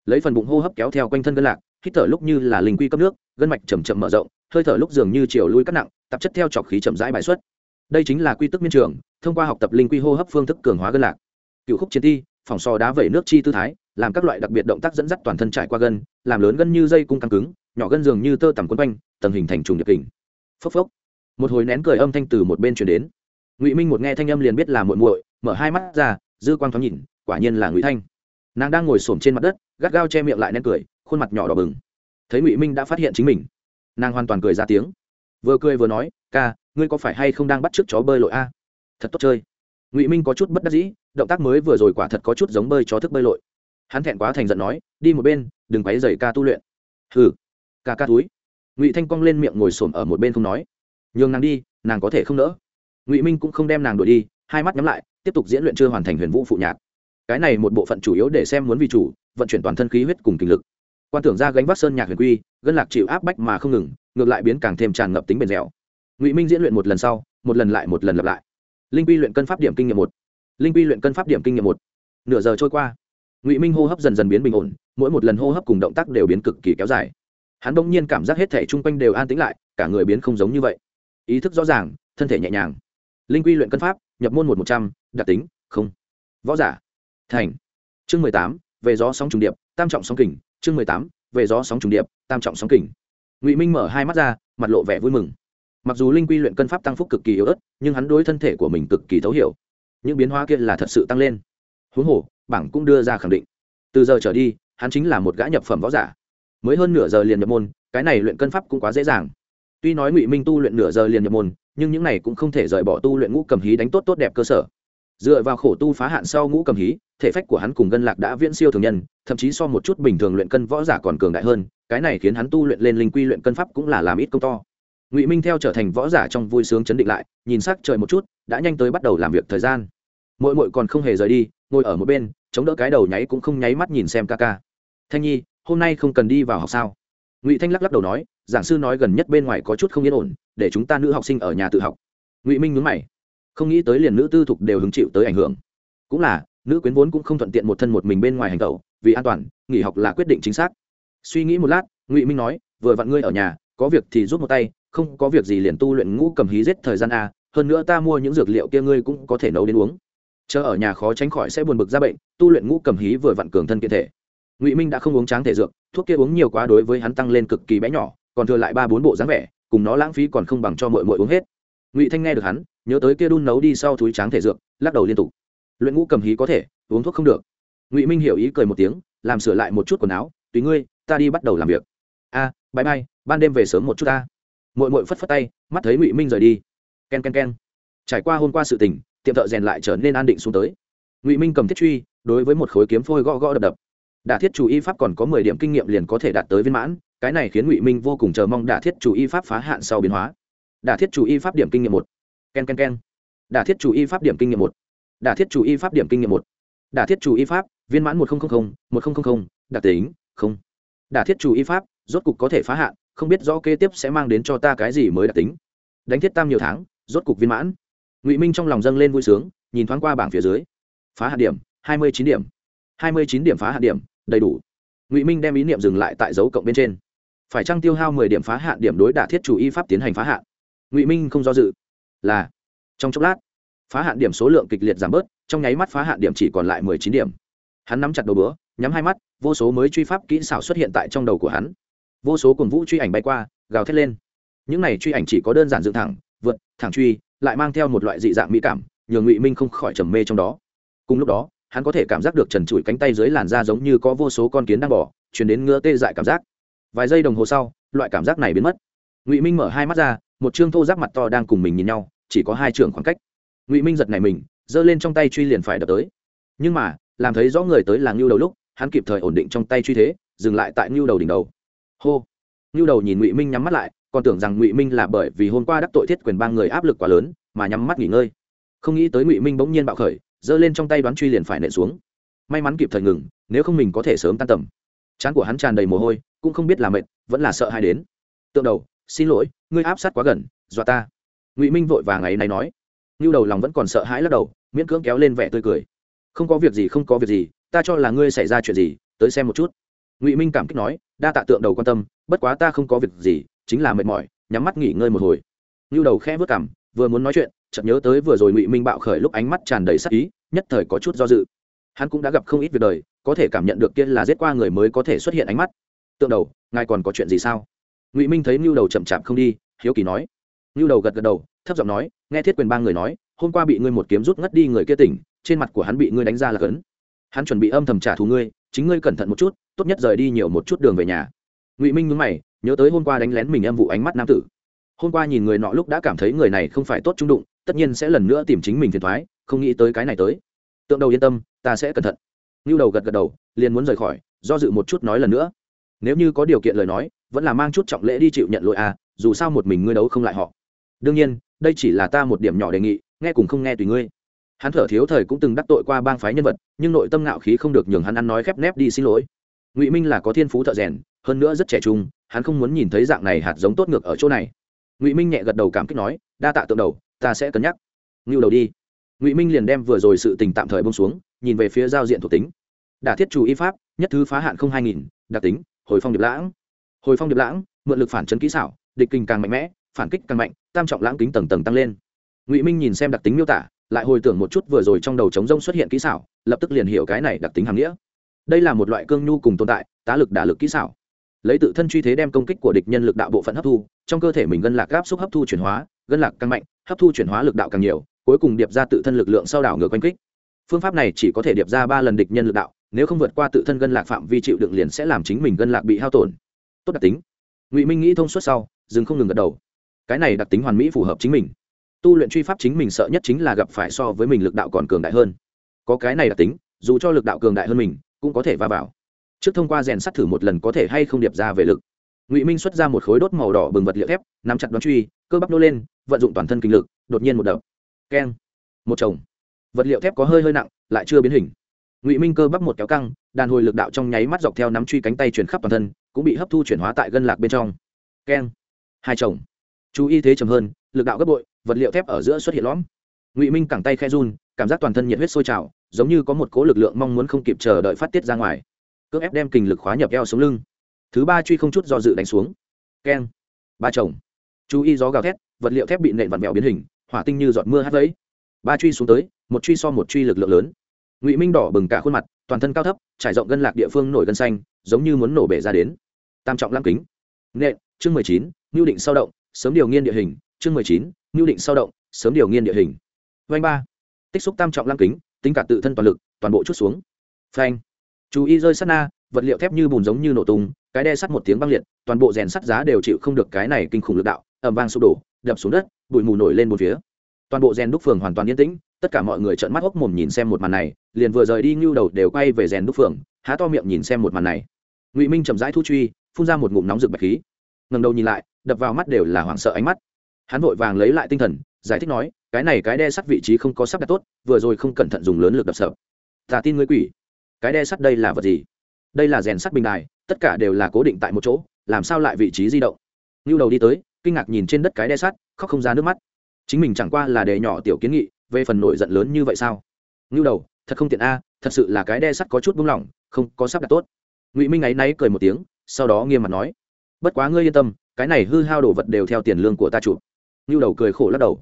Lấy phần bụng hô hấp kéo theo quanh thân cân lạc hít thở lúc như là linh quy cấp nước, gân mạch chầm chậm mở rộng, hơi thở lúc dường như chiều lui cắt nặng, tạp chất theo trọc khí chậm rãi bài xuất. Đây chính là quy tức miên trường, thông qua học tập linh quy hô hấp phương thức cường hóa gân lạc. Cựu khúc chiến thi phòng sò đá vẩy nước chi tư thái, làm các loại đặc biệt động tác dẫn dắt toàn thân trải qua gân, làm lớn gân như dây cung căng cứng, nhỏ gân dường như tơ tằm quấn quanh, tầng hình thành trùng điệp kình. Phốc phốc. Một hồi nén cười âm thanh từ một bên truyền đến. Ngụy minh một nghe thanh âm liền biết là muội muội, mở hai mắt ra, dư quang thoáng nhìn, quả nhiên là ngụy thanh. Nàng đang ngồi xổm trên mặt đất, gắt gao che miệng lại nén cười khuôn mặt nhỏ đỏ bừng. Thấy ngụy minh đã phát hiện chính mình, nàng hoàn toàn cười ra tiếng. Vừa cười vừa nói, ca, ngươi có phải hay không đang bắt t r ư ớ c chó bơi lội a? Thật tốt chơi. Ngụy minh có chút bất đắc dĩ, động tác mới vừa rồi quả thật có chút giống bơi chó thức bơi lội. Hắn thẹn quá thành giận nói, đi một bên, đừng quáy dày ca tu luyện. Hừ, ca ca túi. Ngụy thanh cong lên miệng ngồi s ổ m ở một bên không nói. Nhường nàng đi, nàng có thể không nỡ. Ngụy minh cũng không đem nàng đuổi đi, hai mắt nhắm lại, tiếp tục diễn luyện chưa hoàn thành huyền vũ phụ nhạc. Cái này một bộ phận chủ yếu để xem muốn vì chủ, vận chuyển toàn thân khí huyết cùng kinh lực quan tưởng ra gánh vác sơn nhạc huyền quy, gân lạc chịu áp bách mà không ngừng, ngược lại biến càng thêm tràn ngập tính bền dẻo. Ngụy minh diễn luyện một lần sau, một lần lại một lần lặp lại. Linh quy luyện cân pháp điểm kinh nghiệm một. Linh quy luyện cân pháp điểm kinh nghiệm một. Nửa giờ trôi qua, ngụy minh hô hấp dần dần biến bình ổn, mỗi một lần hô hấp cùng động tác đều biến cực kỳ kéo dài. Hắn bỗng nhiên cảm giác hết thể chung quanh đều an tĩnh lại, cả người biến không giống như vậy. Ý thức rõ ràng, thân thể nhẹ nhàng. Linh quy luyện cân pháp, nhập môn một một trăm, đặc tính, không. Võ giả. Thành. Chương mười tám, về gió sóng trùng điệp, tam trọng sóng kình chương mười tám, về gió sóng trùng điệp, tam trọng sóng kình. Ngụy minh mở hai mắt ra, mặt lộ vẻ vui mừng. Mặc dù linh quy luyện cân pháp tăng phúc cực kỳ yếu ớt, nhưng hắn đối thân thể của mình cực kỳ thấu hiểu. Những biến hóa kia là thật sự tăng lên. Huống hồ, bảng cũng đưa ra khẳng định. Từ giờ trở đi, hắn chính là một gã nhập phẩm võ giả. Mới hơn nửa giờ liền nhập môn, cái này luyện cân pháp cũng quá dễ dàng. Tuy nói ngụy minh tu luyện nửa giờ liền nhập môn, nhưng những này cũng không thể rời bỏ tu luyện ngũ cầm hí đánh tốt tốt đẹp cơ sở. Dựa vào khổ tu phá hạn sau ngũ cầm hí thể phách của hắn cùng gân lạc đã viễn siêu thường nhân, thậm chí so một chút bình thường luyện cân võ giả còn cường đại hơn, cái này khiến hắn tu luyện lên linh quy luyện cân pháp cũng là làm ít công to. Ngụy minh theo trở thành võ giả trong vui sướng chấn định lại, nhìn sắc trời một chút, đã nhanh tới bắt đầu làm việc thời gian. Mỗi mỗi còn không hề rời đi, ngồi ở một bên, chống đỡ cái đầu nháy cũng không nháy mắt nhìn xem ca ca. Thanh nhi, hôm nay không cần đi vào học sao? Ngụy thanh lắc lắc đầu nói, giảng sư nói gần nhất bên ngoài có chút không yên ổn, để chúng ta nữ học sinh ở nhà tự học. Ngụy minh nhúng mày, không nghĩ tới liền nữ tư thục đều hứng chịu tới ảnh hưởng. Cũng là nữ quyến vốn cũng không thuận tiện một thân một mình bên ngoài hành tẩu, vì an toàn, nghỉ học là quyết định chính xác. Suy nghĩ một lát, ngụy minh nói, vừa vặn ngươi ở nhà, có việc thì rút một tay, không có việc gì liền tu luyện ngũ cầm hí giết thời gian a, hơn nữa ta mua những dược liệu kia ngươi cũng có thể nấu đến uống. Chờ ở nhà khó tránh khỏi sẽ buồn bực ra bệnh, tu luyện ngũ cầm hí vừa vặn cường thân kiện thể. Ngụy minh đã không uống tráng thể dược, thuốc kia uống nhiều quá đối với hắn tăng lên cực kỳ bé nhỏ, còn thừa lại ba bốn bộ dáng vẻ, cùng nó lãng phí còn không bằng cho mội mội uống hết. Ngụy thanh nghe được hắn, nhớ tới kia đun nấu đi sau túi tráng thể dược, lắc đầu liên tục luyện ngũ cầm hí có thể uống thuốc không được. Ngụy minh hiểu ý cười một tiếng làm sửa lại một chút quần áo tùy ngươi ta đi bắt đầu làm việc. A à, bãi bay ban đêm về sớm một chút ta. Mội mội phất phất tay mắt thấy ngụy minh rời đi. K e n k e n k e n trải qua hôm qua sự tình tiệm thợ rèn lại trở nên an định xuống tới. Ngụy minh cầm thiết truy đối với một khối kiếm phôi gõ gõ đập đập. Đả thiết chủ y pháp còn có mười điểm kinh nghiệm liền có thể đạt tới viên mãn cái này khiến ngụy minh vô cùng chờ mong đả thiết chủ y pháp phá hạn sau biến hóa. Đả thiết chủ y pháp điểm kinh nghiệm một. K e n k e n k e n đả thiết chủ y pháp điểm kinh nghiệm một đả thiết chủ y pháp điểm kinh nghiệm một. Đả thiết chủ y pháp, viên mãn một nghìn một nghìn đặc tính, không. Đả thiết chủ y pháp, rốt cục có thể phá hạn, không biết rõ kế tiếp sẽ mang đến cho ta cái gì mới đặc tính. Đánh thiết tam nhiều tháng, rốt cục viên mãn. Ngụy minh trong lòng dâng lên vui sướng, nhìn thoáng qua bảng phía dưới. Phá hạn điểm, hai mươi chín điểm. hai mươi chín điểm phá hạn điểm, đầy đủ. Ngụy minh đem ý niệm dừng lại tại dấu cộng bên trên. Phải trăng tiêu hao mười điểm phá hạn điểm đối đả thiết chủ y pháp tiến hành phá hạn? Ngụy minh không do dự. Là. Trong chốc lát phá hạn điểm số lượng kịch liệt giảm bớt, trong nháy mắt phá hạn điểm chỉ còn lại mười chín điểm. Hắn nắm chặt đầu bữa, nhắm hai mắt, vô số mới truy pháp kỹ xảo xuất hiện tại trong đầu của hắn. Vô số cùng vũ truy ảnh bay qua, gào thét lên. Những này truy ảnh chỉ có đơn giản dựng thẳng, vượt, thẳng truy, lại mang theo một loại dị dạng mỹ cảm, nhường ngụy minh không khỏi trầm mê trong đó. Cùng lúc đó, hắn có thể cảm giác được trần trụi cánh tay dưới làn da giống như có vô số con kiến đang bỏ chuyển đến ngứa tê dại cảm giác. Vài giây đồng hồ sau, loại cảm giác này biến mất. Ngụy minh mở hai mắt ra, một chương thô giác mặt to đang cùng mình nhìn nhau, chỉ có hai trường khoảng cách ngụy minh giật này mình giơ lên trong tay truy liền phải đập tới nhưng mà làm thấy rõ người tới là ngưu đầu lúc hắn kịp thời ổn định trong tay truy thế dừng lại tại ngưu đầu đỉnh đầu hô ngưu đầu nhìn ngụy minh nhắm mắt lại còn tưởng rằng ngụy minh là bởi vì hôm qua đắc tội thiết quyền ba người áp lực quá lớn mà nhắm mắt nghỉ ngơi không nghĩ tới ngụy minh bỗng nhiên bạo khởi giơ lên trong tay đoán truy liền phải nện xuống may mắn kịp thời ngừng nếu không mình có thể sớm tan tầm chán của hắn tràn đầy mồ hôi cũng không biết là mệt vẫn là sợ hai đến tượng đầu xin lỗi ngươi áp sát quá gần dọa ta ngụy minh vội vàng ngày này nói như đầu lòng vẫn còn sợ hãi lắc đầu, miễn cưỡng kéo lên vẻ tươi cười. Không có việc gì, không có việc gì, ta cho là ngươi xảy ra chuyện gì, tới xem một chút. Ngụy minh cảm kích nói, đa tạ tượng đầu quan tâm, bất quá ta không có việc gì, chính là mệt mỏi, nhắm mắt nghỉ ngơi một hồi. Như đầu khẽ vớt cảm vừa muốn nói chuyện, chợt nhớ tới vừa rồi ngụy minh bạo khởi lúc ánh mắt tràn đầy sắc ý, nhất thời có chút do dự. Hắn cũng đã gặp không ít việc đời, có thể cảm nhận được kia là giết qua người mới có thể xuất hiện ánh mắt. Tượng đầu, ngài còn có chuyện gì sao? Ngụy minh thấy ngưu đầu chậm chạp không đi, hiếu kỳ nói. Ngưu đầu gật gật đầu thấp giọng nói, nghe thiết quyền ba người nói, hôm qua bị ngươi một kiếm rút ngất đi người kia tỉnh, trên mặt của hắn bị ngươi đánh ra là cấn. Hắn chuẩn bị âm thầm trả thù ngươi, chính ngươi cẩn thận một chút, tốt nhất rời đi nhiều một chút đường về nhà. Ngụy minh nhớ mày, nhớ tới hôm qua đánh lén mình em vụ ánh mắt nam tử. Hôm qua nhìn người nọ lúc đã cảm thấy người này không phải tốt trung đụng, tất nhiên sẽ lần nữa tìm chính mình phiền thoái không nghĩ tới cái này tới. Tượng đầu yên tâm, ta sẽ cẩn thận. Ngưu đầu gật gật đầu, liền muốn rời khỏi, do dự một chút nói lần nữa. Nếu như có điều kiện lời nói, vẫn là mang chút trọng lễ đi chịu nhận lỗi à dù sao một mình ngươi đấu không lại họ. Đương nhiên đây chỉ là ta một điểm nhỏ đề nghị, nghe cùng không nghe tùy ngươi. Hắn thở thiếu thời cũng từng đắc tội qua bang phái nhân vật, nhưng nội tâm ngạo khí không được nhường hắn ăn nói khép nép đi xin lỗi. Ngụy minh là có thiên phú thợ rèn, hơn nữa rất trẻ trung, hắn không muốn nhìn thấy dạng này hạt giống tốt ngược ở chỗ này. Ngụy minh nhẹ gật đầu cảm kích nói, đa tạ tượng đầu, ta sẽ cân nhắc. Ngưu đầu đi. Ngụy minh liền đem vừa rồi sự tình tạm thời bông xuống, nhìn về phía giao diện thuộc tính. Đả thiết chủ y pháp, nhất thứ phá hạn không hai nghìn, đặc tính, hồi phong điệp lãng. Hồi phong điệp lãng, mượn lực phản chấn kỹ xảo, địch kinh càng mạnh mẽ phản kích càng mạnh, tam trọng lãng kính tầng tầng tăng lên. Ngụy minh nhìn xem đặc tính miêu tả, lại hồi tưởng một chút vừa rồi trong đầu trống rông xuất hiện kỹ xảo, lập tức liền hiểu cái này đặc tính hàm nghĩa. Đây là một loại cương nhu cùng tồn tại, tá lực đả lực kỹ xảo. Lấy tự thân truy thế đem công kích của địch nhân lực đạo bộ phận hấp thu, trong cơ thể mình gân lạc gáp xúc hấp thu chuyển hóa, gân lạc càng mạnh, hấp thu chuyển hóa lực đạo càng nhiều, cuối cùng điệp ra tự thân lực lượng sau đảo ngược quanh kích. Phương pháp này chỉ có thể điệp ra ba lần địch nhân lực đạo, nếu không vượt qua tự thân gân lạc phạm vi chịu đựng liền sẽ làm chính mình gân lạc bị hao tổn. Tốt đặc tính. Ngụy minh nghĩ thông suốt sau, dừng không ngừng gật đầu cái này đặc tính hoàn mỹ phù hợp chính mình. Tu luyện truy pháp chính mình sợ nhất chính là gặp phải so với mình lực đạo còn cường đại hơn. Có cái này đặc tính, dù cho lực đạo cường đại hơn mình, cũng có thể va vào. Trước thông qua rèn sắt thử một lần có thể hay không điệp ra về lực. Ngụy minh xuất ra một khối đốt màu đỏ bừng vật liệu thép, nắm chặt đoán truy, cơ bắp nô lên, vận dụng toàn thân kinh lực, đột nhiên một đập. Keng. Một chồng. Vật liệu thép có hơi hơi nặng, lại chưa biến hình. Ngụy minh cơ bắp một kéo căng, đàn hồi lực đạo trong nháy mắt dọc theo nắm truy cánh tay chuyển khắp toàn thân, cũng bị hấp thu chuyển hóa tại gân lạc bên trong. Keng. Hai chồng chú ý thế chầm hơn, lực đạo gấp bội, vật liệu thép ở giữa xuất hiện lõm. Ngụy minh cẳng tay khe run, cảm giác toàn thân nhiệt huyết sôi trào, giống như có một cố lực lượng mong muốn không kịp chờ đợi phát tiết ra ngoài. Cước ép đem kình lực khóa nhập eo sống lưng. Thứ ba truy không chút do dự đánh xuống. Keng. Ba chồng. Chú ý gió gào thét, vật liệu thép bị nện vặn vẹo biến hình, hỏa tinh như giọt mưa hát vẫy. Ba truy xuống tới, một truy so một truy lực lượng lớn. Ngụy minh đỏ bừng cả khuôn mặt, toàn thân cao thấp, trải rộng gân lạc địa phương nổi gân xanh, giống như muốn nổ bể ra đến. Tam trọng lam kính. Nện, chương mười chín ngưu định sao động sớm điều nghiên địa hình, chương mười chín ngưu định sao động, sớm điều nghiên địa hình. Vanh ba. Tích xúc tam trọng lăng kính, tính cả tự thân toàn lực, toàn bộ chút xuống. Phanh. Chú ý rơi sát na, vật liệu thép như bùn giống như nổ tung, cái đe sắt một tiếng băng liệt, toàn bộ rèn sắt giá đều chịu không được cái này kinh khủng lực đạo ẩm vang sụp đổ, đập xuống đất, bụi mù nổi lên một phía. Toàn bộ rèn đúc phường hoàn toàn yên tĩnh, tất cả mọi người trợn mắt hốc mồm nhìn xem một màn này, liền vừa rời đi ngưu đầu đều quay về rèn đúc phường, há to miệng nhìn xem một màn này. Ngụy minh chậm rãi thu truy, phun ra một ngụm nóng rực bạch khí ngầm đầu nhìn lại, đập vào mắt đều là hoảng sợ ánh mắt. Hắn vội vàng lấy lại tinh thần, giải thích nói, cái này cái đe sắt vị trí không có sắp đặt tốt, vừa rồi không cẩn thận dùng lớn lực đập sợ. Ta tin ngươi quỷ. Cái đe sắt đây là vật gì? Đây là rèn sắt bình đài, tất cả đều là cố định tại một chỗ, làm sao lại vị trí di động? Ngưu đầu đi tới, kinh ngạc nhìn trên đất cái đe sắt, khóc không ra nước mắt. Chính mình chẳng qua là đề nhỏ tiểu kiến nghị, về phần nổi giận lớn như vậy sao? Ngưu đầu, thật không tiện a, thật sự là cái đe sắt có chút buông lỏng, không có sắp đặt tốt. Ngụy minh ấy náy cười một tiếng, sau đó nghiêm mặt nói bất quá ngươi yên tâm, cái này hư hao đồ vật đều theo tiền lương của ta chụp. Như đầu cười khổ lắc đầu.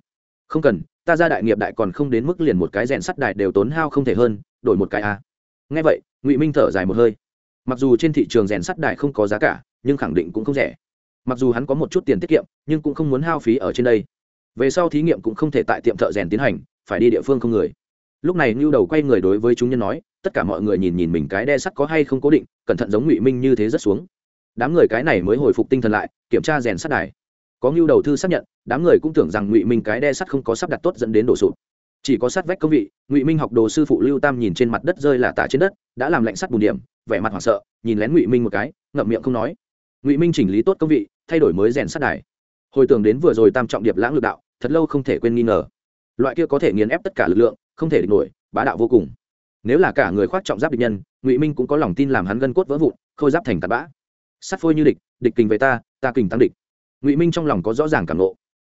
Không cần, ta ra đại nghiệp đại còn không đến mức liền một cái rèn sắt đại đều tốn hao không thể hơn, đổi một cái à. a ngay vậy, ngụy minh thở dài một hơi. Mặc dù trên thị trường rèn sắt đại không có giá cả, nhưng khẳng định cũng không rẻ. Mặc dù hắn có một chút tiền tiết kiệm, nhưng cũng không muốn hao phí ở trên đây. Về sau thí nghiệm cũng không thể tại tiệm thợ rèn tiến hành, phải đi địa phương không người. Lúc này ngưu đầu quay người đối với chúng nhân nói, tất cả mọi người nhìn nhìn mình cái đe sắt có hay không cố định, cẩn thận giống ngụy minh như thế rất xuống đám người cái này mới hồi phục tinh thần lại, kiểm tra rèn sắt đài. Có ngưu đầu thư xác nhận, đám người cũng tưởng rằng ngụy minh cái đe sắt không có sắp đặt tốt dẫn đến đổ sụp. Chỉ có sát vách công vị, ngụy minh học đồ sư phụ lưu tam nhìn trên mặt đất rơi là tả trên đất, đã làm lạnh sắt bùn điểm, vẻ mặt hoảng sợ, nhìn lén ngụy minh một cái, ngậm miệng không nói. Ngụy minh chỉnh lý tốt công vị, thay đổi mới rèn sắt đài. Hồi tưởng đến vừa rồi tam trọng điệp lãng lực đạo, thật lâu không thể quên nghi ngờ. Loại kia có thể nghiền ép tất cả lực lượng, không thể địch nổi, bá đạo vô cùng. Nếu là cả người khoác trọng giáp địch nhân, ngụy minh cũng có lòng tin làm hắn gân cốt vỡ vụn, khôi giáp thành tạt bã sắt phôi như địch địch kình về ta ta kình tăng địch. Ngụy minh trong lòng có rõ ràng cảm lộ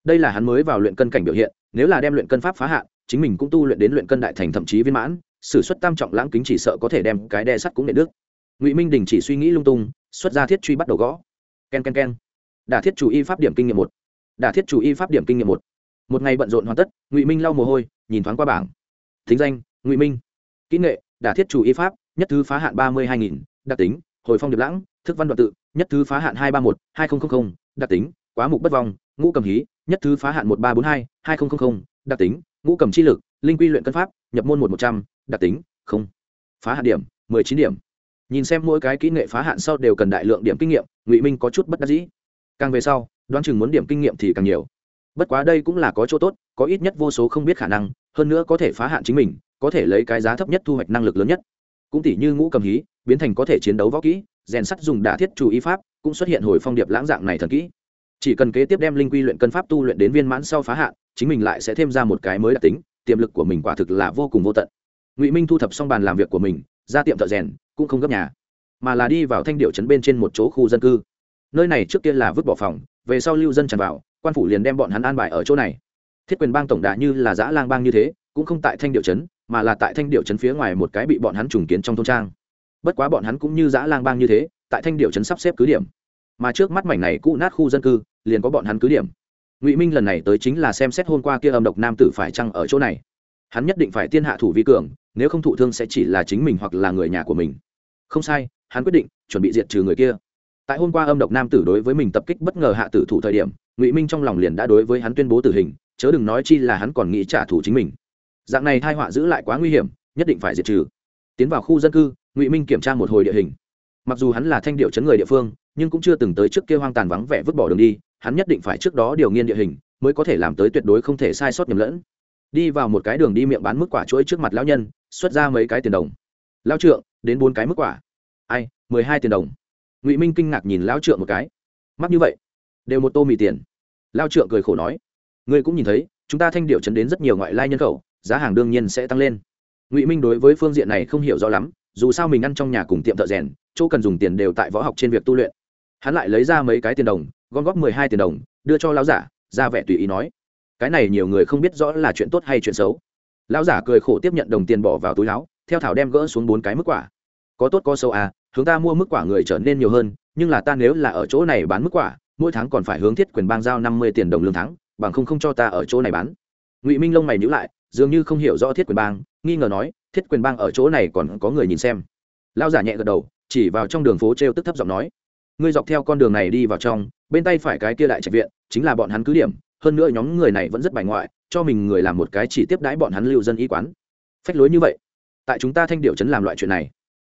đây là hắn mới vào luyện cân cảnh biểu hiện, nếu là đem luyện cân pháp phá hạn, chính mình cũng tu luyện đến luyện cân đại thành thậm chí viên mãn s ử suất tam trọng lãng kính chỉ sợ có thể đem cái đe sắt cũng đệ đức ngụy minh đình chỉ suy nghĩ lung tung, xuất ra thiết truy bắt đầu gõ. K e n k e n k e n đả thiết chủ y pháp điểm kinh nghiệm một. Đả thiết chủ y pháp điểm kinh nghiệm một. Một ngày bận rộn hoàn tất, ngụy minh lau mồ hôi, nhìn thoáng qua bảng. Thính danh, ngụy minh. Kỹ nghệ, đả thiết chủ y pháp, nhất thứ phá hạn ba mươi hai nghìn, đặc tính, hồi phong điệp lãng thức văn đoạn tự, nhất thứ phá hạn hai trăm ba mươi một, hai nghìn đặc tính, quá mục bất vong, ngũ cầm hí, nhất thứ phá hạn một ba bốn hai hai nghìn đặc tính, ngũ cầm chi lực, linh quy luyện cân pháp, nhập môn một một trăm, đặc tính, không. Phá hạn điểm, mười chín điểm. Nhìn xem mỗi cái kỹ nghệ phá hạn sau đều cần đại lượng điểm kinh nghiệm, ngụy minh có chút bất đắc dĩ. Càng về sau, đoán chừng muốn điểm kinh nghiệm thì càng nhiều. Bất quá đây cũng là có chỗ tốt, có ít nhất vô số không biết khả năng, hơn nữa có thể phá hạn chính mình, có thể lấy cái giá thấp nhất thu hoạch năng lực lớn nhất. Cũng tỷ như ngũ cầm hí, biến thành có thể chiến đấu võ kỹ rèn sắt dùng đả thiết chủ ý pháp, cũng xuất hiện hồi phong điệp lãng dạng này thần kỹ. Chỉ cần kế tiếp đem linh quy luyện cân pháp tu luyện đến viên mãn sau phá hạn, chính mình lại sẽ thêm ra một cái mới đặc tính, tiềm lực của mình quả thực là vô cùng vô tận. Ngụy minh thu thập xong bàn làm việc của mình, ra tiệm thợ rèn, cũng không gấp nhà, mà là đi vào thanh điệu trấn bên trên một chỗ khu dân cư. Nơi này trước kia là vứt bỏ phòng, về sau lưu dân tràn vào, quan phủ liền đem bọn hắn an bài ở chỗ này. Thiết quyền bang tổng đà như là giã lang bang như thế, cũng không tại thanh điệu trấn, mà là tại thanh điệu trấn phía ngoài một cái bị bọn hắn trùng kiến trong thôn trang bất quá bọn hắn cũng như dã lang bang như thế, tại thanh điệu trấn sắp xếp cứ điểm. Mà trước mắt mảnh này cũ nát khu dân cư, liền có bọn hắn cứ điểm. Ngụy minh lần này tới chính là xem xét hôm qua kia âm độc nam tử phải chăng ở chỗ này. Hắn nhất định phải tiên hạ thủ vi cường, nếu không thụ thương sẽ chỉ là chính mình hoặc là người nhà của mình. Không sai, hắn quyết định chuẩn bị diệt trừ người kia. Tại hôm qua âm độc nam tử đối với mình tập kích bất ngờ hạ tử thủ thời điểm, ngụy minh trong lòng liền đã đối với hắn tuyên bố tử hình, chớ đừng nói chi là hắn còn nghĩ trả thù chính mình. Dạng này thai họa giữ lại quá nguy hiểm, nhất định phải diệt trừ. Tiến vào khu dân cư ngụy minh kiểm tra một hồi địa hình mặc dù hắn là thanh điệu chấn người địa phương nhưng cũng chưa từng tới trước kia hoang tàn vắng vẻ vứt bỏ đường đi hắn nhất định phải trước đó điều nghiên địa hình mới có thể làm tới tuyệt đối không thể sai sót nhầm lẫn đi vào một cái đường đi miệng bán mức quả chuỗi trước mặt lão nhân xuất ra mấy cái tiền đồng lão trượng đến bốn cái mức quả ai mười hai tiền đồng ngụy minh kinh ngạc nhìn lão trượng một cái mắc như vậy đều một tô mì tiền lao trượng cười khổ nói ngươi cũng nhìn thấy chúng ta thanh điệu chấn đến rất nhiều ngoại lai nhân khẩu giá hàng đương nhiên sẽ tăng lên ngụy minh đối với phương diện này không hiểu rõ lắm dù sao mình ăn trong nhà cùng tiệm thợ rèn, chỗ cần dùng tiền đều tại võ học trên việc tu luyện. Hắn lại lấy ra mấy cái tiền đồng, gom góp mười hai tiền đồng, đưa cho lão giả, ra vẻ tùy ý nói, cái này nhiều người không biết rõ là chuyện tốt hay chuyện xấu. Lão giả cười khổ tiếp nhận đồng tiền bỏ vào túi láo theo thảo đem gỡ xuống bốn cái mức quả. Có tốt có xấu à hướng ta mua mức quả người trở nên nhiều hơn, nhưng là ta nếu là ở chỗ này bán mức quả, mỗi tháng còn phải hướng thiết quyền bang giao năm mươi tiền đồng lương tháng, bằng không không cho ta ở chỗ này bán. Ngụy minh lông mày nhữ lại, dường như không hiểu rõ thiết quyền bang, nghi ngờ nói thiết quyền bang ở chỗ này còn có người nhìn xem. Lao giả nhẹ gật đầu, chỉ vào trong đường phố t r e o tức thấp giọng nói, ngươi dọc theo con đường này đi vào trong, bên tay phải cái kia đại trạch viện, chính là bọn hắn cứ điểm, hơn nữa nhóm người này vẫn rất bài ngoại, cho mình người làm một cái chỉ tiếp đãi bọn hắn lưu dân y quán. Phách lối như vậy, tại chúng ta thanh điệu chấn làm loại chuyện này.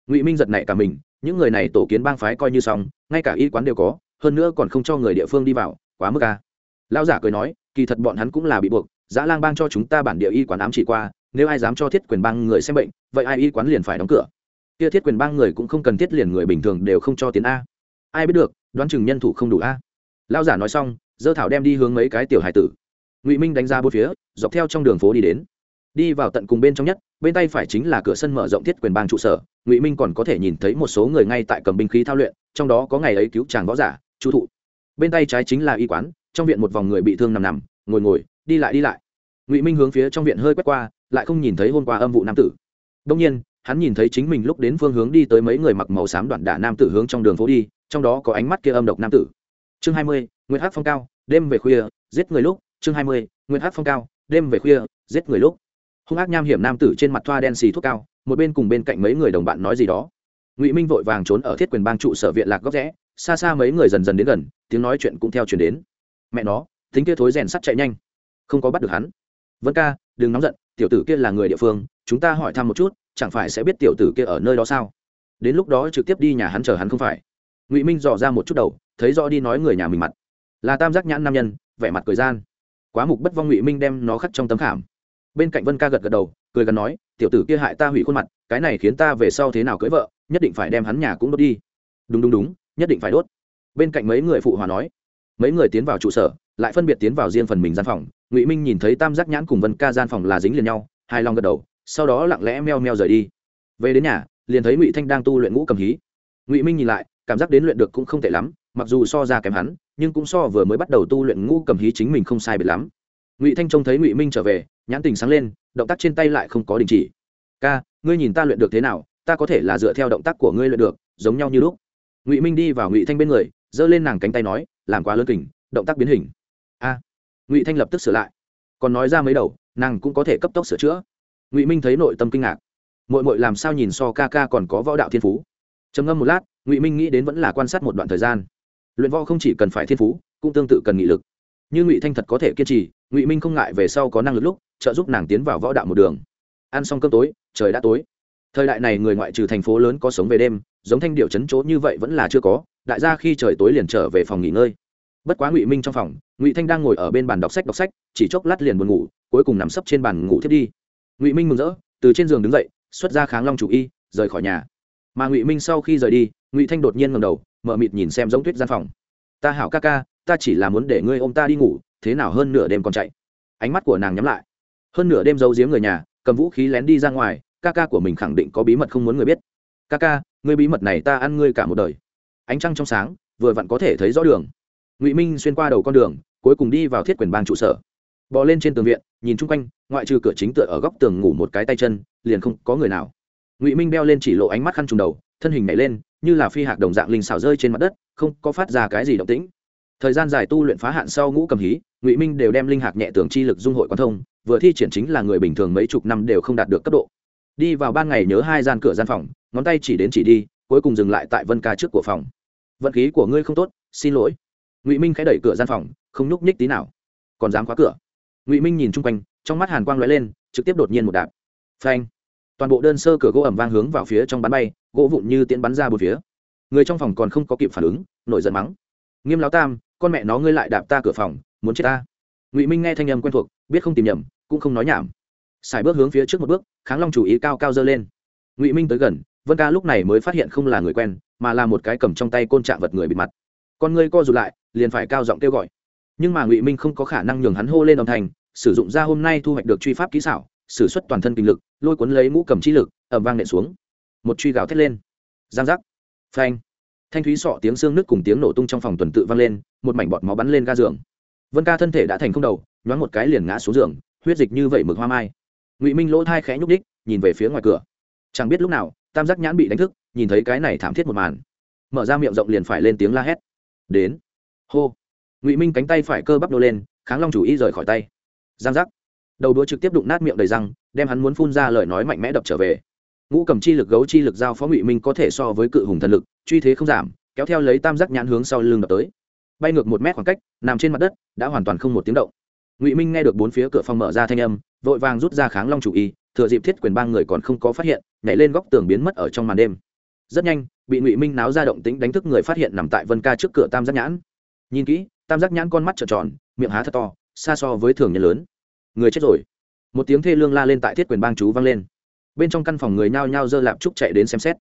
Ngụy minh giật này cả mình, những người này tổ kiến bang phái coi như xong, ngay cả y quán đều có, hơn nữa còn không cho người địa phương đi vào, quá mức ca lão giả cười nói, kỳ thật bọn hắn cũng là bị buộc, dã lang bang cho chúng ta bản địa y quán ám chỉ qua nếu ai dám cho thiết quyền bang người xem bệnh, vậy ai y quán liền phải đóng cửa. Kia thiết quyền bang người cũng không cần thiết liền người bình thường đều không cho tiến a. Ai biết được, đoán chừng nhân thủ không đủ a. Lão giả nói xong dơ thảo đem đi hướng mấy cái tiểu hải tử. Ngụy minh đánh ra bốn phía, dọc theo trong đường phố đi đến. Đi vào tận cùng bên trong nhất, bên tay phải chính là cửa sân mở rộng thiết quyền bang trụ sở. Ngụy minh còn có thể nhìn thấy một số người ngay tại cầm binh khí thao luyện, trong đó có ngày ấy cứu chàng võ giả chú thụ. Bên tay trái chính là y quán, trong viện một vòng người bị thương nằm nằm, ngồi ngồi, đi lại đi lại. Ngụy minh hướng phía trong viện hơi quét qua lại không nhìn thấy hôm qua âm vụ nam tử. Đông nhiên, hắn nhìn thấy chính mình lúc đến phương hướng đi tới mấy người mặc màu xám đoạn đả nam tử hướng trong đường phố đi, trong đó có ánh mắt kia âm độc nam tử. Chương hai mươi nguyễn hát phong cao, đêm về khuya, giết người lúc. Chương hai mươi nguyễn hát phong cao, đêm về khuya, giết người lúc. Hung ác nham hiểm nam tử trên mặt thoa đen xì thuốc cao, một bên cùng bên cạnh mấy người đồng bạn nói gì đó. Ngụy minh vội vàng trốn ở thiết quyền bang trụ sở viện lạc góc rẽ, xa xa mấy người dần dần đến gần, tiếng nói chuyện cũng theo chuyển đến. Mẹ nó tính kia thối rèn sắt chạy nhanh. Không có bắt được hắn. Vân ca, đừng nóng giận tiểu tử kia là người địa phương, chúng ta hỏi thăm một chút, chẳng phải sẽ biết tiểu tử kia ở nơi đó sao? Đến lúc đó trực tiếp đi nhà hắn chờ hắn không phải. Ngụy minh dò ra một chút đầu, thấy rõ đi nói người nhà mình mặt. Là tam giác nhãn nam nhân, vẻ mặt cười gian. Quá mục bất vong ngụy minh đem nó khắc trong tấm khảm. Bên cạnh vân ca gật gật đầu, cười gần nói, tiểu tử kia hại ta hủy khuôn mặt, cái này khiến ta về sau thế nào cưới vợ, nhất định phải đem hắn nhà cũng đốt đi. Đúng đúng đúng, nhất định phải đốt. Bên cạnh mấy người phụ hòa nói. Mấy người tiến vào trụ sở, lại phân biệt tiến vào riêng phần mình gian phòng ngụy minh nhìn thấy tam giác nhãn cùng vân ca gian phòng là dính liền nhau hai lòng gật đầu sau đó lặng lẽ meo meo rời đi về đến nhà liền thấy ngụy thanh đang tu luyện ngũ cầm hí ngụy minh nhìn lại cảm giác đến luyện được cũng không tệ lắm mặc dù so ra kém hắn nhưng cũng so vừa mới bắt đầu tu luyện ngũ cầm hí chính mình không sai biệt lắm ngụy thanh trông thấy ngụy minh trở về nhãn tình sáng lên động tác trên tay lại không có đình chỉ ca, ngươi nhìn ta luyện được thế nào, ta có thể là dựa theo động tác của ngươi luyện được, giống nhau như lúc. Ngụy minh đi vào ngụy thanh bên người, giơ lên nàng cánh tay nói, làm quá lớn kình, động tác biến hình ngụy thanh lập tức sửa lại còn nói ra mấy đầu nàng cũng có thể cấp tốc sửa chữa ngụy minh thấy nội tâm kinh ngạc mội mội làm sao nhìn so ca ca còn có võ đạo thiên phú trầm ngâm một lát ngụy minh nghĩ đến vẫn là quan sát một đoạn thời gian luyện võ không chỉ cần phải thiên phú cũng tương tự cần nghị lực như ngụy thanh thật có thể kiên trì ngụy minh không ngại về sau có năng lực lúc trợ giúp nàng tiến vào võ đạo một đường ăn xong cơm tối trời đã tối thời đại này người ngoại trừ thành phố lớn có sống về đêm giống thanh điệu chấn chỗ như vậy vẫn là chưa có đại gia khi trời tối liền trở về phòng nghỉ ngơi bất quá ngụy minh trong phòng, ngụy thanh đang ngồi ở bên bàn đọc sách đọc sách, chỉ chốc lát liền buồn ngủ, cuối cùng nằm sấp trên bàn ngủ thiết đi. Ngụy minh mừng rỡ, từ trên giường đứng dậy, xuất ra kháng long chủ y, rời khỏi nhà. Mà ngụy minh sau khi rời đi, ngụy thanh đột nhiên ngầm đầu, mở mịt nhìn xem giống tuyết gian phòng. Ta hảo ca ca, ta chỉ là muốn để ngươi ô m ta đi ngủ, thế nào hơn nửa đêm còn chạy. Ánh mắt của nàng nhắm lại. Hơn nửa đêm giấu giếm người nhà, cầm vũ khí lén đi ra ngoài, ca ca của mình khẳng định có bí mật không muốn người biết. Ca ca, ngươi bí mật này ta ăn ngươi cả một đời. Ánh trăng trong sáng, vừa vặn có thể thấy rõ đường ngụy minh xuyên qua đầu con đường cuối cùng đi vào thiết quyền bang trụ sở bò lên trên tường viện nhìn chung quanh ngoại trừ cửa chính tựa ở góc tường ngủ một cái tay chân liền không có người nào ngụy minh beo lên chỉ lộ ánh mắt khăn trùng đầu thân hình nhảy lên như là phi hạt đồng dạng linh xảo rơi trên mặt đất không có phát ra cái gì động tĩnh thời gian dài tu luyện phá hạn sau ngũ cầm hí ngụy minh đều đem linh hạt nhẹ tưởng chi lực dung hội quan thông vừa thi triển chính là người bình thường mấy chục năm đều không đạt được cấp độ đi vào ban ngày nhớ hai gian cửa gian phòng ngón tay chỉ đến chỉ đi cuối cùng dừng lại tại vân ca trước của phòng vận khí của ngươi không tốt xin lỗi ngụy minh khẽ đẩy cửa gian phòng, không nhúc nhích tí nào. Còn dám khóa cửa? Ngụy minh nhìn chung quanh, trong mắt hàn quang l ó e lên, trực tiếp đột nhiên một đạp. Phanh! Toàn bộ đơn sơ cửa gỗ ẩm vang hướng vào phía trong bắn bay, gỗ vụn như tiễn bắn ra một phía. Người trong phòng còn không có kịp phản ứng, nổi giận mắng. Nghiêm láo tam, con mẹ nó ngươi lại đạp ta cửa phòng, muốn chết ta. Ngụy minh nghe thanh âm quen thuộc, biết không tìm nhầm, cũng không nói nhảm. Xài bước hướng phía trước một bước, kháng long chủ ý cao cao dơ lên. Ngụy minh tới gần, vân ca lúc này mới phát hiện không là người quen, mà là một cái cầm trong tay côn trạng vật người bịt mặt. Con ngươi co rụt lại liền phải cao giọng kêu gọi. Nhưng mà ngụy minh không có khả năng nhường hắn hô lên đồng thành sử dụng ra hôm nay thu hoạch được truy pháp kỹ xảo s ử suất toàn thân kinh lực, lôi cuốn lấy mũ cầm chi lực ẩm vang nện xuống. Một truy gào thét lên. Giang giác. Phanh. Thanh thúy sọ tiếng xương nước cùng tiếng nổ tung trong phòng tuần tự vang lên, một mảnh bọt máu bắn lên ga giường. Vân ca thân thể đã thành không đầu, nhoáng một cái liền ngã xuống giường, huyết dịch như vậy mực hoa mai. Ngụy minh lỗ thai khẽ nhúc đích nhìn về phía ngoài cửa. Chẳng biết lúc nào, tam giác nhãn bị đánh thức, nhìn thấy cái này thảm thiết một màn. Mở ra miệng rộng liền phải lên tiếng la hét. Đến hô. Ngụy minh cánh tay phải cơ bắp nô lên, kháng long chủ y rời khỏi tay. Giang giác. Đầu đũa trực tiếp đụng nát miệng đầy răng, đem hắn muốn phun ra lời nói mạnh mẽ đập trở về. Ngũ cầm chi lực gấu chi lực giao phó ngụy minh có thể so với cự hùng thần lực, truy thế không giảm, kéo theo lấy tam giác nhãn hướng sau lưng đập tới. Bay ngược một mét khoảng cách, nằm trên mặt đất, đã hoàn toàn không một tiếng động. Ngụy minh nghe được bốn phía cửa phòng mở ra thanh âm, vội vàng rút ra kháng long chủ y, thừa dịp thiết quyền ba người còn không có phát hiện, nhảy lên góc tường biến mất ở trong màn đêm. Rất nhanh, bị ngụy minh náo ra động tĩnh đánh thức người phát hiện nằm tại vân ca trước cửa tam giác nhãn nhìn kỹ, tam giác nhãn con mắt trợn tròn, miệng há thật to, xa so với thường nhân lớn. Người chết rồi. Một tiếng thê lương la lên tại thiết quyền bang chú vang lên. Bên trong căn phòng người nhao nhao dơ lạp trúc chạy đến xem xét.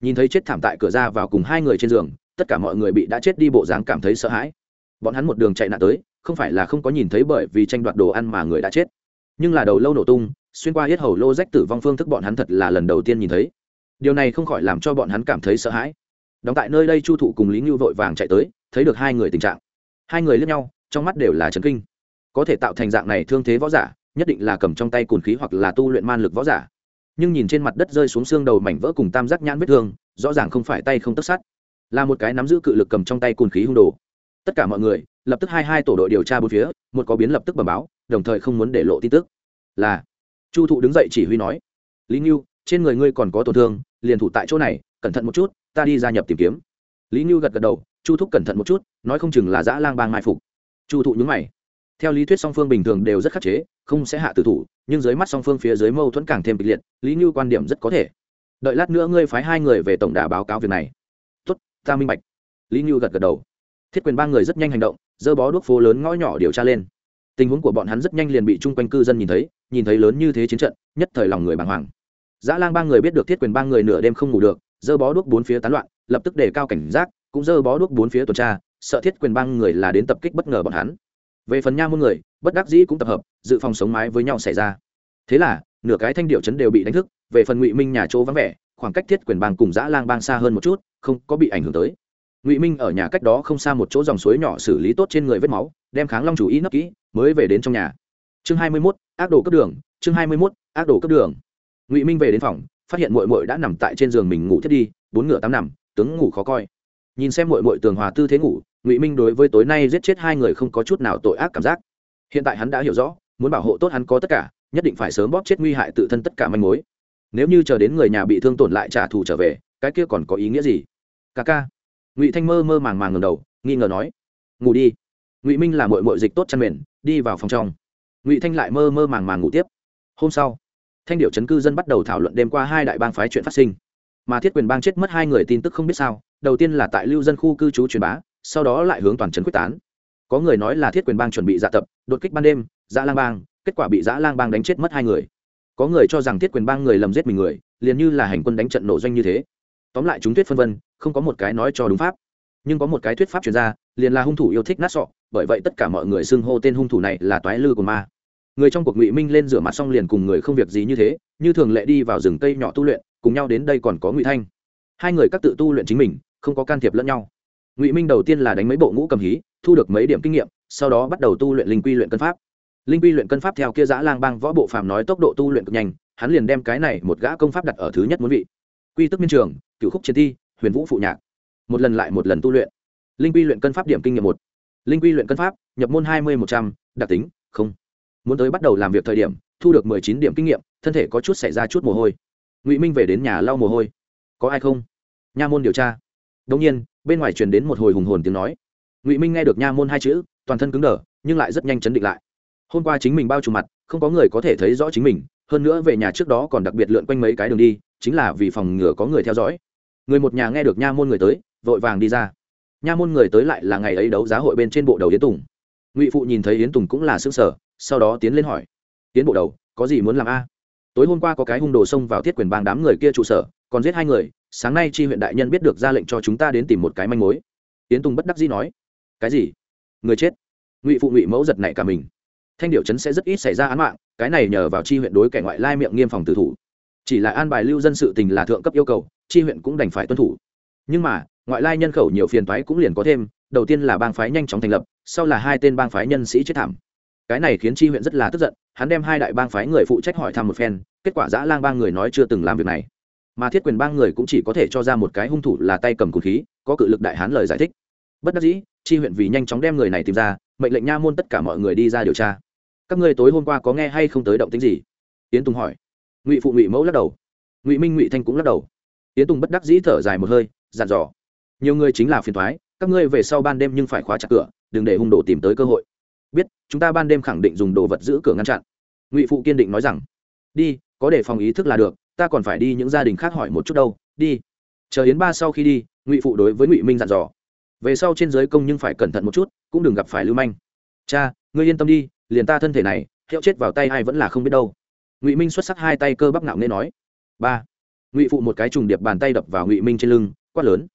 Nhìn thấy chết thảm tại cửa ra vào cùng hai người trên giường, tất cả mọi người bị đã chết đi bộ dáng cảm thấy sợ hãi. Bọn hắn một đường chạy nạn tới, không phải là không có nhìn thấy bởi vì tranh đoạt đồ ăn mà người đã chết, nhưng là đầu lâu nổ tung, xuyên qua hết hầu lô rách tử vong phương thức bọn hắn thật là lần đầu tiên nhìn thấy. Điều này không khỏi làm cho bọn hắn cảm thấy sợ hãi đóng tại nơi đây chu thụ cùng lý ngưu vội vàng chạy tới thấy được hai người tình trạng. Hai người lướt nhau trong mắt đều là trấn kinh. Có thể tạo thành dạng này thương thế võ giả nhất định là cầm trong tay cồn khí hoặc là tu luyện man lực võ giả. Nhưng nhìn trên mặt đất rơi xuống xương đầu mảnh vỡ cùng tam giác nhãn vết thương rõ ràng không phải tay không tất sát. Là một cái nắm giữ cự lực cầm trong tay cồn khí hung đồ. Tất cả mọi người lập tức hai hai tổ đội điều tra bốn phía một có biến lập tức bẩm báo đồng thời không muốn để lộ tin tức. Là chu thụ đứng dậy chỉ huy nói lý Nghiêu, trên người ngươi còn có tổn thương liền thủ tại chỗ này cẩn thận một chút ta đi gia nhập tìm kiếm. Lý như gật gật đầu, chu thúc cẩn thận một chút, nói không chừng là dã lang bang mai phục. Chu thụ nhúng mày. Theo lý thuyết song phương bình thường đều rất khắc chế, không sẽ hạ tử thủ, nhưng dưới mắt song phương phía dưới mâu thuẫn càng thêm kịch liệt, lý như quan điểm rất có thể. Đợi lát nữa ngươi phái hai người về tổng đà báo cáo việc này. Tuất ta minh bạch. Lý như gật gật đầu. Thiết quyền ba người rất nhanh hành động, dơ bó đuốc phố lớn ngõ nhỏ điều tra lên. Tình huống của bọn hắn rất nhanh liền bị chung quanh cư dân nhìn thấy nhìn thấy lớn như thế chiến trận, nhất thời lòng người bàng hoàng. Dã lang ba người biết được thiết quyền ba người nửa đêm không ngủ được dơ bó đuốc bốn phía tán loạn, lập tức đề cao cảnh giác, cũng dơ bó đuốc bốn phía tuần tra, sợ thiết quyền Bang người là đến tập kích bất ngờ bọn hắn. Về phần nha môn người, bất đắc dĩ cũng tập hợp, dự phòng sống mái với nhau xảy ra. Thế là, nửa cái thanh điệu chấn đều bị đánh thức, về phần ngụy minh nhà chỗ vắng vẻ, khoảng cách thiết quyền bang cùng dã lang bang xa hơn một chút, không có bị ảnh hưởng tới. Ngụy minh ở nhà cách đó không xa một chỗ dòng suối nhỏ xử lý tốt trên người vết máu, đem kháng long chủ ý nấp kỹ, mới về đến trong nhà. Chương hai mươi mốt, ác đồ cấp đường, chương hai mươi mốt, ác đồ cấp đường. Ngụy minh về đến phòng phát hiện mội mội đã nằm tại trên giường mình ngủ thiết đi, bốn ngựa tám nằm, tướng ngủ khó coi. Nhìn xem mội mội tường hòa tư thế ngủ, ngụy minh đối với tối nay giết chết hai người không có chút nào tội ác cảm giác. Hiện tại hắn đã hiểu rõ, muốn bảo hộ tốt hắn có tất cả, nhất định phải sớm bóp chết nguy hại tự thân tất cả manh mối. Nếu như chờ đến người nhà bị thương tổn lại trả thù trở về, cái kia còn có ý nghĩa gì? Ca ca. Ngụy thanh mơ mơ màng màng ngầm đầu, nghi ngờ nói, ngủ đi. Ngụy minh là mội mội dịch tốt chăn mền, đi vào phòng trong. Ngụy thanh lại mơ mơ màng màng ngủ tiếp. Hôm sau thanh điệu chấn cư dân bắt đầu thảo luận đêm qua hai đại bang phái chuyện phát sinh. Mà thiết quyền bang chết mất hai người tin tức không biết sao, đầu tiên là tại lưu dân khu cư trú truyền bá, sau đó lại hướng toàn trấn quyết tán. Có người nói là thiết quyền bang chuẩn bị dạ tập, đột kích ban đêm dã lang bang, kết quả bị dã lang bang đánh chết mất hai người. Có người cho rằng thiết quyền bang người lầm giết mình người, liền như là hành quân đánh trận nổ doanh như thế. Tóm lại chúng thuyết phân vân, không có một cái nói cho đúng pháp. Nhưng có một cái thuyết pháp truyền ra, liền là hung thủ yêu thích nát sọ, bởi vậy tất cả mọi người xưng hô tên hung thủ này là toái lư của ma người trong cuộc ngụy minh lên rửa mặt xong liền cùng người không việc gì như thế, như thường lệ đi vào rừng cây nhỏ tu luyện, cùng nhau đến đây còn có ngụy thanh. Hai người các tự tu luyện chính mình, không có can thiệp lẫn nhau. Ngụy minh đầu tiên là đánh mấy bộ ngũ cầm hí, thu được mấy điểm kinh nghiệm, sau đó bắt đầu tu luyện linh quy luyện cân pháp. Linh quy luyện cân pháp theo kia giã lang bang võ bộ phàm nói tốc độ tu luyện cực nhanh, hắn liền đem cái này một gã công pháp đặt ở thứ nhất muốn vị. Quy tức miên trường cựu khúc chiến thi, huyền vũ phụ nhạc. Một lần lại một lần tu luyện. Linh quy luyện cân pháp điểm kinh nghiệm một. Linh quy luyện cân pháp, nhập môn hai mươi một trăm, đặc tính, không muốn tới bắt đầu làm việc thời điểm, thu được mười chín điểm kinh nghiệm, thân thể có chút xảy ra chút mồ hôi. Ngụy minh về đến nhà lau mồ hôi. Có ai không? Nha môn điều tra. Đông nhiên, bên ngoài truyền đến một hồi hùng hồn tiếng nói. Ngụy minh nghe được nha môn hai chữ, toàn thân cứng đờ, nhưng lại rất nhanh chấn định lại. Hôm qua chính mình bao trùm mặt, không có người có thể thấy rõ chính mình, hơn nữa về nhà trước đó còn đặc biệt lượn quanh mấy cái đường đi, chính là vì phòng ngừa có người theo dõi. Người một nhà nghe được nha môn người tới, vội vàng đi ra. Nha môn người tới lại là ngày ấy đấu giá hội bên trên bộ đầu yến tùng. Ngụy phụ nhìn thấy yến tùng cũng là xương sở sau đó tiến lên hỏi, tiến bộ đầu, có gì muốn làm a? Tối hôm qua có cái hung đồ xông vào thiết quyền bang đám người kia trụ sở, còn giết hai người, sáng nay chi huyện đại nhân biết được ra lệnh cho chúng ta đến tìm một cái manh mối. Tiến tùng bất đắc dĩ nói, cái gì? Người chết? Ngụy phụ ngụy mẫu giật này cả mình. Thanh điệu chấn sẽ rất ít xảy ra án mạng, cái này nhờ vào chi huyện đối kẻ ngoại lai miệng nghiêm phòng tử thủ. Chỉ là an bài lưu dân sự tình là thượng cấp yêu cầu, chi huyện cũng đành phải tuân thủ. Nhưng mà, ngoại lai nhân khẩu nhiều phiền phái cũng liền có thêm, đầu tiên là bang phái nhanh chóng thành lập, sau là hai tên bang phái nhân sĩ chết thảm cái này khiến chi huyện rất là tức giận, hắn đem hai đại bang phái người phụ trách hỏi thăm một phen, kết quả giã lang bang người nói chưa từng làm việc này. Mà thiết quyền bang người cũng chỉ có thể cho ra một cái hung thủ là tay cầm cùn khí, có cự lực đại hán lời giải thích. Bất đắc dĩ, chi huyện vì nhanh chóng đem người này tìm ra, mệnh lệnh nha môn tất cả mọi người đi ra điều tra. Các ngươi tối hôm qua có nghe hay không tới động tính gì? Yến tùng hỏi. Ngụy phụ ngụy mẫu lắc đầu. Ngụy minh ngụy thanh cũng lắc đầu. Yến tùng bất đắc dĩ thở dài một hơi, dặn dò. Nhiều người chính là phiền thoái, các ngươi về sau ban đêm nhưng phải khóa chặt cửa, đừng để hung đồ tìm tới cơ hội biết, chúng ta ban đêm khẳng định dùng đồ vật giữ cửa ngăn chặn. Ngụy phụ kiên định nói rằng, đi, có để phòng ý thức là được, ta còn phải đi những gia đình khác hỏi một chút đâu, đi. Chờ yến ba sau khi đi, ngụy phụ đối với ngụy minh dặn dò, về sau trên giới công nhưng phải cẩn thận một chút, cũng đừng gặp phải lưu manh. Cha, ngươi yên tâm đi, liền ta thân thể này, hiệu chết vào tay ai vẫn là không biết đâu. Ngụy minh xuất sắc hai tay cơ bắp ngạo nên nói. Ba. Ngụy phụ một cái trùng điệp bàn tay đập vào ngụy minh trên lưng, quát lớn.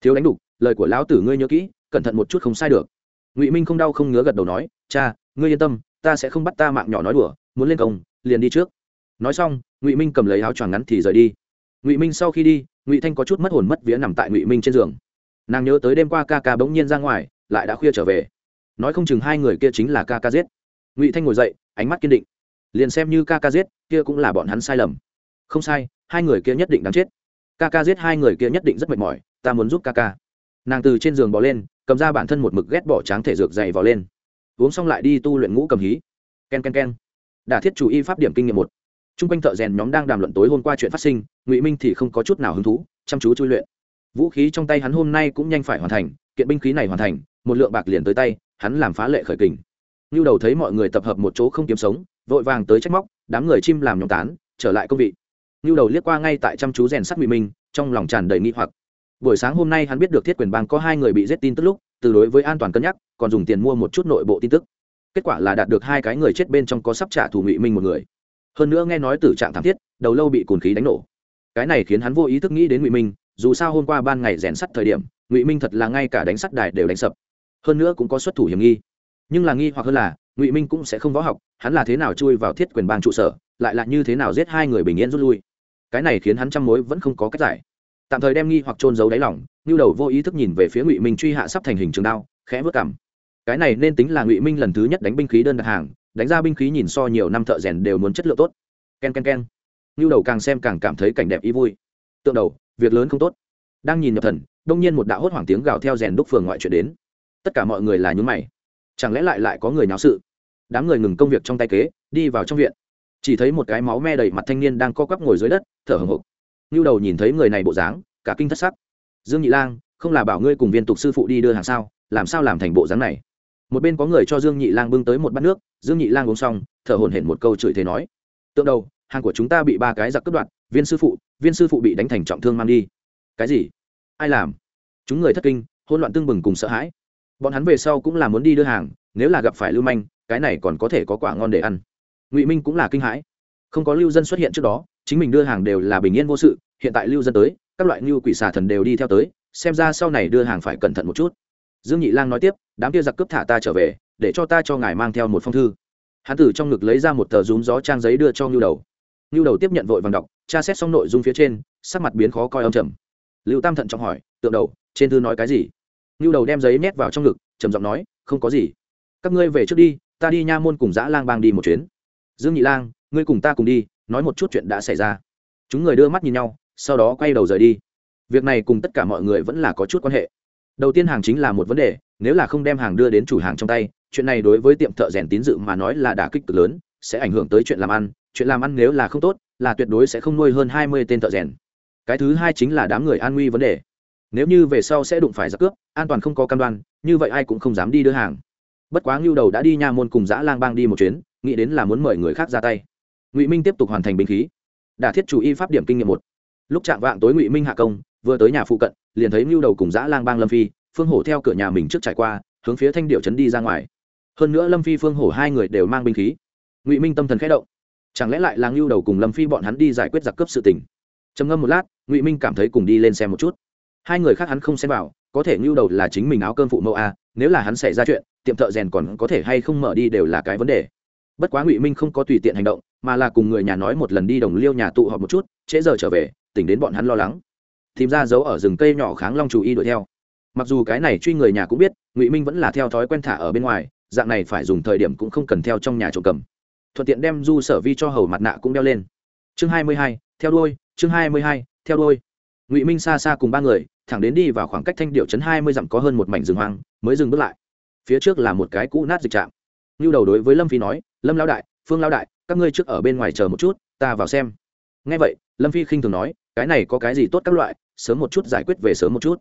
Thiếu đánh đục, lời của lão tử ngươi nhớ kỹ, cẩn thận một chút không sai được. Ngụy minh không đau không ngứa gật đầu nói cha, ngươi yên tâm, ta sẽ không bắt ta mạng nhỏ nói đùa, muốn lên công, liền đi trước. Nói xong, ngụy minh cầm lấy áo choàng ngắn thì rời đi. Ngụy minh sau khi đi, ngụy thanh có chút mất hồn mất vía nằm tại ngụy minh trên giường. Nàng nhớ tới đêm qua ca ca bỗng nhiên ra ngoài, lại đã khuya trở về. Nói không chừng hai người kia chính là ca ca giết. Ngụy thanh ngồi dậy, ánh mắt kiên định. Liền xem như ca ca giết, kia cũng là bọn hắn sai lầm. Không sai, hai người kia nhất định đáng chết. Ca ca giết hai người kia nhất định rất mệt mỏi, ta muốn giúp ca ca. Nàng từ trên giường bỏ lên, cầm ra bản thân một mực ghét bỏ tráng thể dược dày vào lên uống xong lại đi tu luyện ngũ cầm hí. K e n k e n k e n đả thiết chủ y pháp điểm kinh nghiệm một. T r u n g quanh thợ rèn nhóm đang đàm luận tối hôm qua chuyện phát sinh, ngụy minh thì không có chút nào hứng thú, chăm chú chui luyện. Vũ khí trong tay hắn hôm nay cũng nhanh phải hoàn thành, kiện binh khí này hoàn thành, một lượng bạc liền tới tay, hắn làm phá lệ khởi kình. Như đầu thấy mọi người tập hợp một chỗ không kiếm sống, vội vàng tới trách móc, đám người chim làm nhóm tán, trở lại công vị. Như đầu liếc qua ngay tại chăm chú rèn sắt ngụy minh, trong lòng tràn đầy nghi hoặc. Buổi sáng hôm nay hắn biết được thiết quyền bang có hai người bị giết tin tức lúc từ đối với an toàn cân nhắc, còn dùng tiền mua một chút nội bộ tin tức. Kết quả là đạt được hai cái người chết bên trong có sắp trả thù ngụy minh một người. Hơn nữa nghe nói tử trạng thảm thiết, đầu lâu bị cồn khí đánh nổ. Cái này khiến hắn vô ý thức nghĩ đến ngụy minh, dù sao hôm qua ban ngày rèn sắt thời điểm, ngụy minh thật là ngay cả đánh sắt đài đều đánh sập. Hơn nữa cũng có xuất thủ hiểm nghi. Nhưng là nghi hoặc hơn là, ngụy minh cũng sẽ không võ học, hắn là thế nào chui vào thiết quyền bang trụ sở, lại là như thế nào giết hai người bình yên rút lui. Cái này khiến hắn trăm mối vẫn không có cách giải. Tạm thời đem nghi hoặc trôn giấu đáy lỏng như đầu vô ý thức nhìn về phía ngụy minh truy hạ sắp thành hình trường đao, khẽ vớt cảm cái này nên tính là ngụy minh lần thứ nhất đánh binh khí đơn đặt hàng, đánh ra binh khí nhìn so nhiều năm thợ rèn đều muốn chất lượng tốt. K e n k e n k e n đầu càng xem càng cảm thấy cảnh đẹp ý vui. Tượng đầu, việc lớn không tốt. Đang nhìn nhập thần, đông nhiên một đạo hốt hoảng tiếng gào theo rèn đúc phường ngoại chuyện đến. Tất cả mọi người là nhún mày. Chẳng lẽ lại lại có người náo sự? Đám người ngừng công việc trong tay kế, đi vào trong viện. Chỉ thấy một cái máu me đầy mặt thanh niên đang co quắp ngồi dưới đất, thở hồng hộc. Như đầu nhìn thấy người này bộ dáng, cả kinh thất sắc dương nhị lang, không là bảo ngươi cùng viên tục sư phụ đi đưa hàng sao, làm sao làm thành bộ dáng này? Một bên có người cho dương nhị lang bưng tới một bát nước, dương nhị lang uống xong, thở hổn hển một câu chửi thế nói, tượng đầu, hàng của chúng ta bị ba cái giặc cướp đoạt, viên sư phụ, viên sư phụ bị đánh thành trọng thương mang đi. Cái gì? Ai làm? Chúng người thất kinh, hỗn loạn tương bừng cùng sợ hãi. Bọn hắn về sau cũng là muốn đi đưa hàng, nếu là gặp phải lưu manh, cái này còn có thể có quả ngon để ăn. Ngụy minh cũng là kinh hãi. Không có lưu dân xuất hiện trước đó, chính mình đưa hàng đều là bình yên vô sự, hiện tại lưu dân tới các loại như quỷ xà thần đều đi theo tới, xem ra sau này đưa hàng phải cẩn thận một chút. Dương nhị lang nói tiếp, đám kia giặc cướp thả ta trở về, để cho ta cho ngài mang theo một phong thư. Hắn từ trong ngực lấy ra một tờ rúm gió trang giấy đưa cho ngưu đầu. Ngưu đầu tiếp nhận vội vàng đọc, tra xét xong nội dung phía trên, sắc mặt biến khó coi âm trầm. Lưu tam thận trọng hỏi, tượng đầu, trên thư nói cái gì? Ngưu đầu đem giấy nhét vào trong ngực, trầm giọng nói, không có gì. Các ngươi về trước đi, ta đi nha môn cùng dã lang bang đi một chuyến. Dương nhị lang, ngươi cùng ta cùng đi, nói một chút chuyện đã xảy ra. Chúng người đưa mắt nhìn nhau sau đó quay đầu rời đi. Việc này cùng tất cả mọi người vẫn là có chút quan hệ. Đầu tiên hàng chính là một vấn đề, nếu là không đem hàng đưa đến chủ hàng trong tay, chuyện này đối với tiệm thợ rèn tín dự mà nói là đả kích cực lớn, sẽ ảnh hưởng tới chuyện làm ăn. Chuyện làm ăn nếu là không tốt, là tuyệt đối sẽ không nuôi hơn hai mươi tên thợ rèn. Cái thứ hai chính là đám người an nguy vấn đề. Nếu như về sau sẽ đụng phải giặc cướp, an toàn không có cam đoan, như vậy ai cũng không dám đi đưa hàng. Bất quá ngưu đầu đã đi nha môn cùng dã lang bang đi một chuyến, nghĩ đến là muốn mời người khác ra tay. Ngụy minh tiếp tục hoàn thành binh khí. Đả thiết chủ y pháp điểm kinh nghiệm một lúc chạm vạng tối ngụy minh hạ công, vừa tới nhà phụ cận, liền thấy mưu đầu cùng dã lang bang lâm phi, phương hổ theo cửa nhà mình trước trải qua, hướng phía thanh điệu trấn đi ra ngoài. Hơn nữa lâm phi, phương hổ hai người đều mang binh khí. Ngụy minh tâm thần khẽ động. Chẳng lẽ lại là ngưu đầu cùng lâm phi bọn hắn đi giải quyết giặc cướp sự tình? Trầm ngâm một lát, ngụy minh cảm thấy cùng đi lên xem một chút. Hai người khác hắn không xem vào, có thể ngưu đầu là chính mình áo cơm phụ mẫu a, nếu là hắn xảy ra chuyện, tiệm thợ rèn còn có thể hay không mở đi đều là cái vấn đề. Bất quá ngụy minh không có tùy tiện hành động, mà là cùng người nhà nói một lần đi đồng liêu nhà tụ họp một chút, trễ giờ trở về tỉnh đến bọn hắn lo lắng. Tìm ra dấu ở rừng cây nhỏ kháng long chủ y đuổi theo. Mặc dù cái này truy người nhà cũng biết, ngụy minh vẫn là theo thói quen thả ở bên ngoài, dạng này phải dùng thời điểm cũng không cần theo trong nhà trộm cầm. Thuận tiện đem du sở vi cho hầu mặt nạ cũng đeo lên. Chương hai mươi hai, theo đôi chương hai mươi hai, theo đôi ngụy minh xa xa cùng ba người, thẳng đến đi vào khoảng cách thanh điệu chấn hai mươi dặm có hơn một mảnh rừng hoang, mới dừng bước lại. Phía trước là một cái cũ nát dịch trạm. Như đầu đối với lâm phi nói, lâm lão đại, phương lão đại, các ngươi trước ở bên ngoài chờ một chút, ta vào xem ngay vậy, lâm phi khinh thường nói, cái này có cái gì tốt các loại, sớm một chút giải quyết về sớm một chút.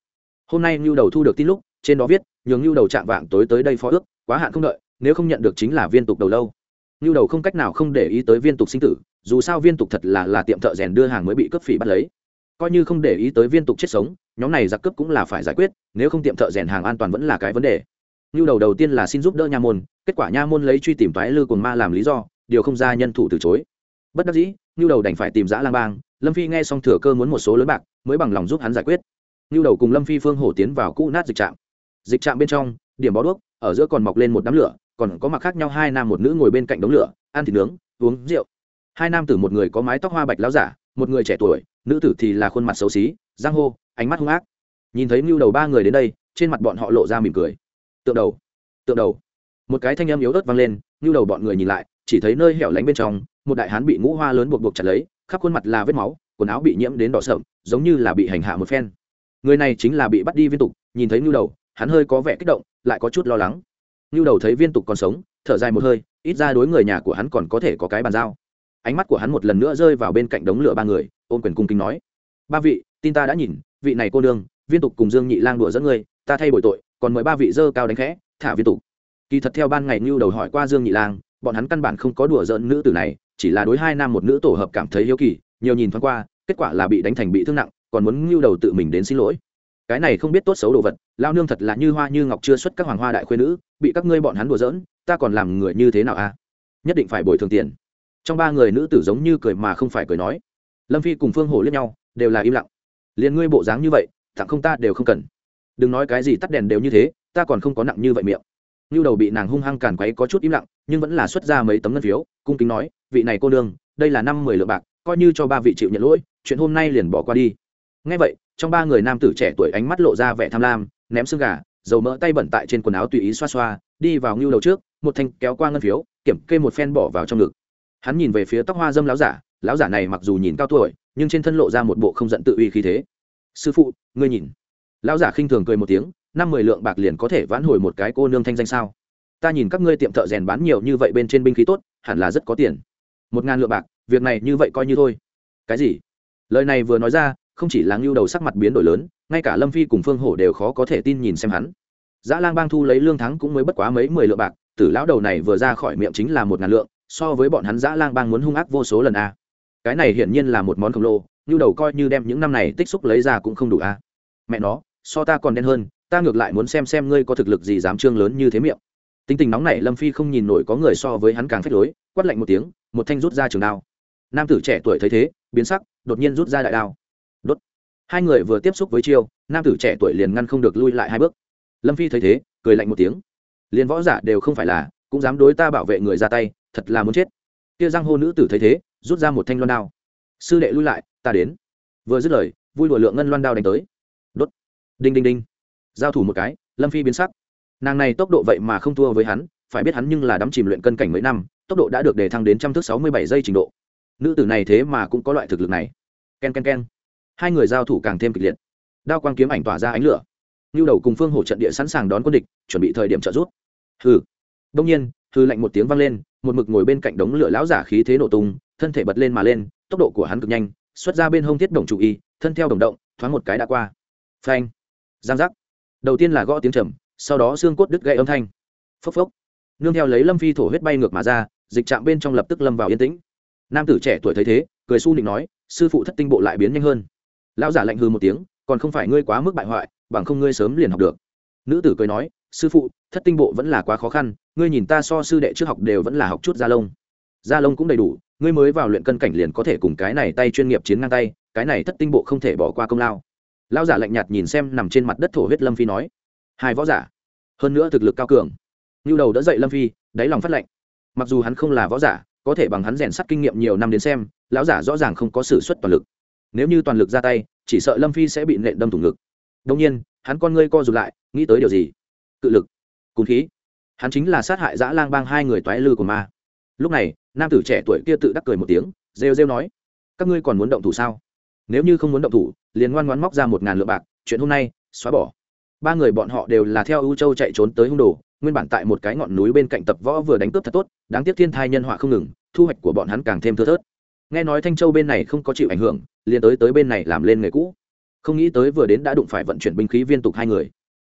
Hôm nay ngưu đầu thu được tin lúc, trên đó viết, nhường ngưu đầu chạm vạng tối tới đây phó ước, quá hạn không đợi, nếu không nhận được chính là viên tục đầu lâu. Ngưu đầu không cách nào không để ý tới viên tục sinh tử, dù sao viên tục thật là là tiệm thợ rèn đưa hàng mới bị cướp phỉ bắt lấy. Coi như không để ý tới viên tục chết sống, nhóm này giặc cướp cũng là phải giải quyết, nếu không tiệm thợ rèn hàng an toàn vẫn là cái vấn đề. Ngưu đầu đầu tiên là xin giúp đỡ nha môn, kết quả nha môn lấy truy tìm toái lư cồn ma làm lý do, điều không ra nhân thủ từ chối. Bất đắc dĩ ngưu đầu đành phải tìm giã lang bang, lâm phi nghe xong thừa cơ muốn một số lớn bạc, mới bằng lòng giúp hắn giải quyết. Ngưu đầu cùng lâm phi phương hổ tiến vào cũ nát dịch trạm. Dịch trạm bên trong, điểm bó đuốc, ở giữa còn mọc lên một đám lửa, còn có mặt khác nhau hai nam một nữ ngồi bên cạnh đống lửa, ăn thịt nướng, uống rượu. Hai nam tử một người có mái tóc hoa bạch láo giả, một người trẻ tuổi, nữ tử thì là khuôn mặt xấu xí, giang hô, ánh mắt hung ác. Nhìn thấy mưu đầu ba người đến đây, trên mặt bọn họ lộ ra mỉm cười. Tượng đầu tượng đầu. Một cái thanh âm yếu ớt vang lên mưu đầu bọn người nhìn lại, chỉ thấy nơi hẻo lánh bên trong một đại hán bị ngũ hoa lớn buộc buộc chặt lấy, khắp khuôn mặt là vết máu, quần áo bị nhiễm đến đỏ sợm giống như là bị hành hạ một phen. Người này chính là bị bắt đi viên tục, nhìn thấy ngưu đầu, hắn hơi có vẻ kích động, lại có chút lo lắng. Ngưu đầu thấy viên tục còn sống, thở dài một hơi, ít ra đối người nhà của hắn còn có thể có cái bàn giao. Ánh mắt của hắn một lần nữa rơi vào bên cạnh đống lửa ba người ôm quyền cung kính nói, ba vị, tin ta đã nhìn, vị này cô đương viên tục cùng dương nhị lang đùa dẫn ngươi, ta thay bồi tội, còn mời ba vị dơ cao đánh khẽ, thả viên tục. Kỳ thật theo ban ngày ngưu đầu hỏi qua dương nhị lang, bọn hắn căn bản không có đùa giỡn nữ tử này chỉ là đối hai nam một nữ tổ hợp cảm thấy hiếu kỳ, nhiều nhìn thoáng qua, kết quả là bị đánh thành bị thương nặng, còn muốn ngưu đầu tự mình đến xin lỗi. Cái này không biết tốt xấu đồ vật, lao nương thật là như hoa như ngọc chưa xuất các hoàng hoa đại khuyên nữ, bị các ngươi bọn hắn đùa giỡn, ta còn làm người như thế nào a nhất định phải bồi thường tiền. Trong ba người nữ tử giống như cười mà không phải cười nói. Lâm phi cùng phương hổ liếc nhau, đều là im lặng. Liền ngươi bộ dáng như vậy thẳng không ta đều không cần. Đừng nói cái gì tắt đèn đều như thế, ta còn không có nặng như vậy miệng. Như đầu bị nàng hung hăng càn quấy có chút im lặng, nhưng vẫn là xuất ra mấy tấm ngân phiếu, cung kính nói vị này cô nương, đây là năm mười lượng bạc, coi như cho ba vị chịu nhận lỗi, chuyện hôm nay liền bỏ qua đi. Ngay vậy, trong ba người nam tử trẻ tuổi ánh mắt lộ ra vẻ tham lam, ném xương gà, dầu mỡ tay bẩn tại trên quần áo tùy ý xoa xoa, đi vào ngưu đầu trước, một thanh kéo qua ngân phiếu, kiểm kê một phen bỏ vào trong ngực. Hắn nhìn về phía tóc hoa dâm láo giả, lão giả này mặc dù nhìn cao tuổi, nhưng trên thân lộ ra một bộ không giận tự uy khí thế. Sư phụ, ngươi nhìn. Lão giả khinh thường cười một tiếng, năm mười lượng bạc liền có thể vãn hồi một cái cô nương thanh danh sao? Ta nhìn các ngươi tiệm thợ rèn bán nhiều như vậy bên trên binh khí tốt, hẳn là rất có tiền một ngàn lượng bạc, việc này như vậy coi như thôi. Cái gì? Lời này vừa nói ra, không chỉ là ngưu đầu sắc mặt biến đổi lớn, ngay cả lâm phi cùng phương hổ đều khó có thể tin nhìn xem hắn. Dã lang bang thu lấy lương thắng cũng mới bất quá mấy mười lượng bạc, tử lão đầu này vừa ra khỏi miệng chính là một ngàn lượng, so với bọn hắn dã lang bang muốn hung ác vô số lần a. Cái này hiển nhiên là một món khổng lồ ngưu đầu coi như đem những năm này tích xúc lấy ra cũng không đủ a. Mẹ nó, so ta còn đen hơn, ta ngược lại muốn xem xem ngươi có thực lực gì dám trương lớn như thế miệng. Tính tình nóng này lâm phi không nhìn nổi có người so với hắn càng phách lối, quát lạnh một tiếng một thanh rút ra trường đao. Nam tử trẻ tuổi thấy thế, biến sắc, đột nhiên rút ra đại đao. Đốt. Hai người vừa tiếp xúc với chiêu, nam tử trẻ tuổi liền ngăn không được lui lại hai bước. Lâm phi thấy thế, cười lạnh một tiếng. Liền võ giả đều không phải là, cũng dám đối ta bảo vệ người ra tay, thật là muốn chết. Kia giang hô nữ tử thấy thế, rút ra một thanh loan đao. Sư đệ lui lại, ta đến. Vừa dứt lời, vui đùa lượng ngân loan đao đánh tới. Đốt. Đinh đinh đinh. Giao thủ một cái, lâm phi biến sắc. Nàng này tốc độ vậy mà không thua với hắn, phải biết hắn nhưng là đắm chìm luyện cân cảnh mấy năm tốc độ đã được đề thăng đến trăm thước sáu mươi bảy giây trình độ. Nữ tử này thế mà cũng có loại thực lực này. K e n k e n k e n hai người giao thủ càng thêm kịch liệt. Đao quang kiếm ảnh tỏa ra ánh lửa. Như đầu cùng phương hổ trận địa sẵn sàng đón quân địch, chuẩn bị thời điểm trợ giúp. hừ. Đông nhiên hư lạnh một tiếng vang lên, một mực ngồi bên cạnh đống lửa lão giả khí thế nổ tung, thân thể bật lên mà lên, tốc độ của hắn cực nhanh, xuất ra bên hông thiết đồng chủ y, thân theo đồng động, thoáng một cái đã qua. Phanh. Giang giác. Đầu tiên là gõ tiếng trầm, sau đó xương cốt đứt gãy âm thanh. Phốc phốc. Nương theo lấy lâm phi thổ huyết bay ngược mà ra dịch trạm bên trong lập tức lâm vào yên tĩnh. Nam tử trẻ tuổi thấy thế, cười su nịnh nói, sư phụ thất tinh bộ lại biến nhanh hơn. Lão giả lạnh hư một tiếng, còn không phải ngươi quá mức bại hoại, bằng không ngươi sớm liền học được. Nữ tử cười nói, sư phụ, thất tinh bộ vẫn là quá khó khăn, ngươi nhìn ta so sư đệ trước học đều vẫn là học chút gia lông. Gia lông cũng đầy đủ, ngươi mới vào luyện cân cảnh liền có thể cùng cái này tay chuyên nghiệp chiến ngang tay, cái này thất tinh bộ không thể bỏ qua công lao. Lão giả lạnh nhạt nhìn xem nằm trên mặt đất thổ huyết lâm phi nói, hai võ giả, hơn nữa thực lực cao cường. Như đầu đỡ dậy lâm phi, đáy lòng phát lệnh mặc dù hắn không là võ giả, có thể bằng hắn rèn sắt kinh nghiệm nhiều năm đến xem, lão giả rõ ràng không có s ử suất toàn lực. Nếu như toàn lực ra tay, chỉ sợ lâm phi sẽ bị nện đâm thủng ngực. Đông nhiên, hắn con ngươi co r ụ t lại, nghĩ tới điều gì? Cự lực cùn khí. Hắn chính là sát hại dã lang bang hai người toái lư của ma. Lúc này, nam tử trẻ tuổi kia tự đắc cười một tiếng, rêu rêu nói, các ngươi còn muốn động thủ sao? Nếu như không muốn động thủ, liền ngoan ngoan móc ra một ngàn lượng bạc, chuyện hôm nay, xóa bỏ. Ba người bọn họ đều là theo ưu châu chạy trốn tới hung đồ nguyên bản tại một cái ngọn núi bên cạnh tập võ vừa đánh cướp thật tốt, đáng tiếc thiên thai nhân họa không ngừng, thu hoạch của bọn hắn càng thêm thưa thớt. Nghe nói thanh châu bên này không có chịu ảnh hưởng, liền tới tới bên này làm lên nghề cũ. Không nghĩ tới vừa đến đã đụng phải vận chuyển binh khí viên tục hai người.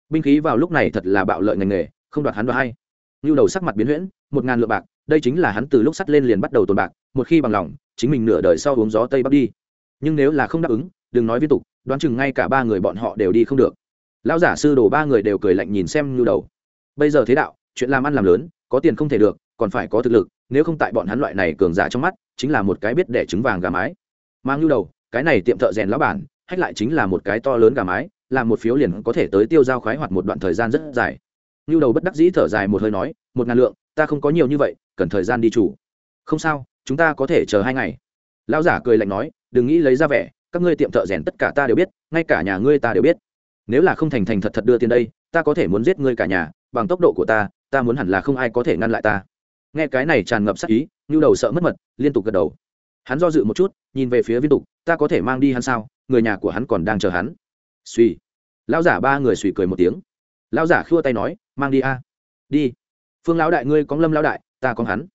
Binh khí vào lúc này thật là bạo lợi ngành nghề, không đoạt hắn đoạt hay. Ngưu đầu sắc mặt biến huyễn, một ngàn lượng bạc, đây chính là hắn từ lúc sắt lên liền bắt đầu tồn bạc, một khi bằng lòng, chính mình nửa đời sau uống gió tây bắc đi. Nhưng nếu là không đáp ứng, đừng nói viên tục, đoán chừng ngay cả ba người bọn họ đều đi không được. Lão giả sư đồ ba người đều cười lạnh nhìn xem ngưu đầu bây giờ thế đạo, chuyện làm ăn làm lớn, có tiền không thể được, còn phải có thực lực, nếu không tại bọn hắn loại này cường giả trong mắt, chính là một cái biết đẻ trứng vàng gà mái. Mang nhu đầu, cái này tiệm thợ rèn lão bản, hách lại chính là một cái to lớn gà mái làm một phiếu liền có thể tới tiêu giao khoái hoạt một đoạn thời gian rất dài. Nhu đầu bất đắc dĩ thở dài một hơi nói, một ngàn lượng, ta không có nhiều như vậy, cần thời gian đi chủ. Không sao, chúng ta có thể chờ hai ngày. Lão giả cười lạnh nói, đừng nghĩ lấy ra vẻ, các ngươi tiệm thợ rèn tất cả ta đều biết, ngay cả nhà ngươi ta đều biết. Nếu là không thành thành thật thật đưa tiền đây, ta có thể muốn giết ngươi cả nhà bằng tốc độ của ta ta muốn hẳn là không ai có thể ngăn lại ta. Nghe cái này tràn ngập sắc ý nhu đầu sợ mất mật, liên tục gật đầu. Hắn do dự một chút, nhìn về phía viên tục, ta có thể mang đi hắn sao? Người nhà của hắn còn đang chờ hắn. Suy lão giả ba người suy cười một tiếng. Lão giả khua tay nói, mang đi a. Đi. Phương lão đại ngươi có lâm lão đại, ta có hắn.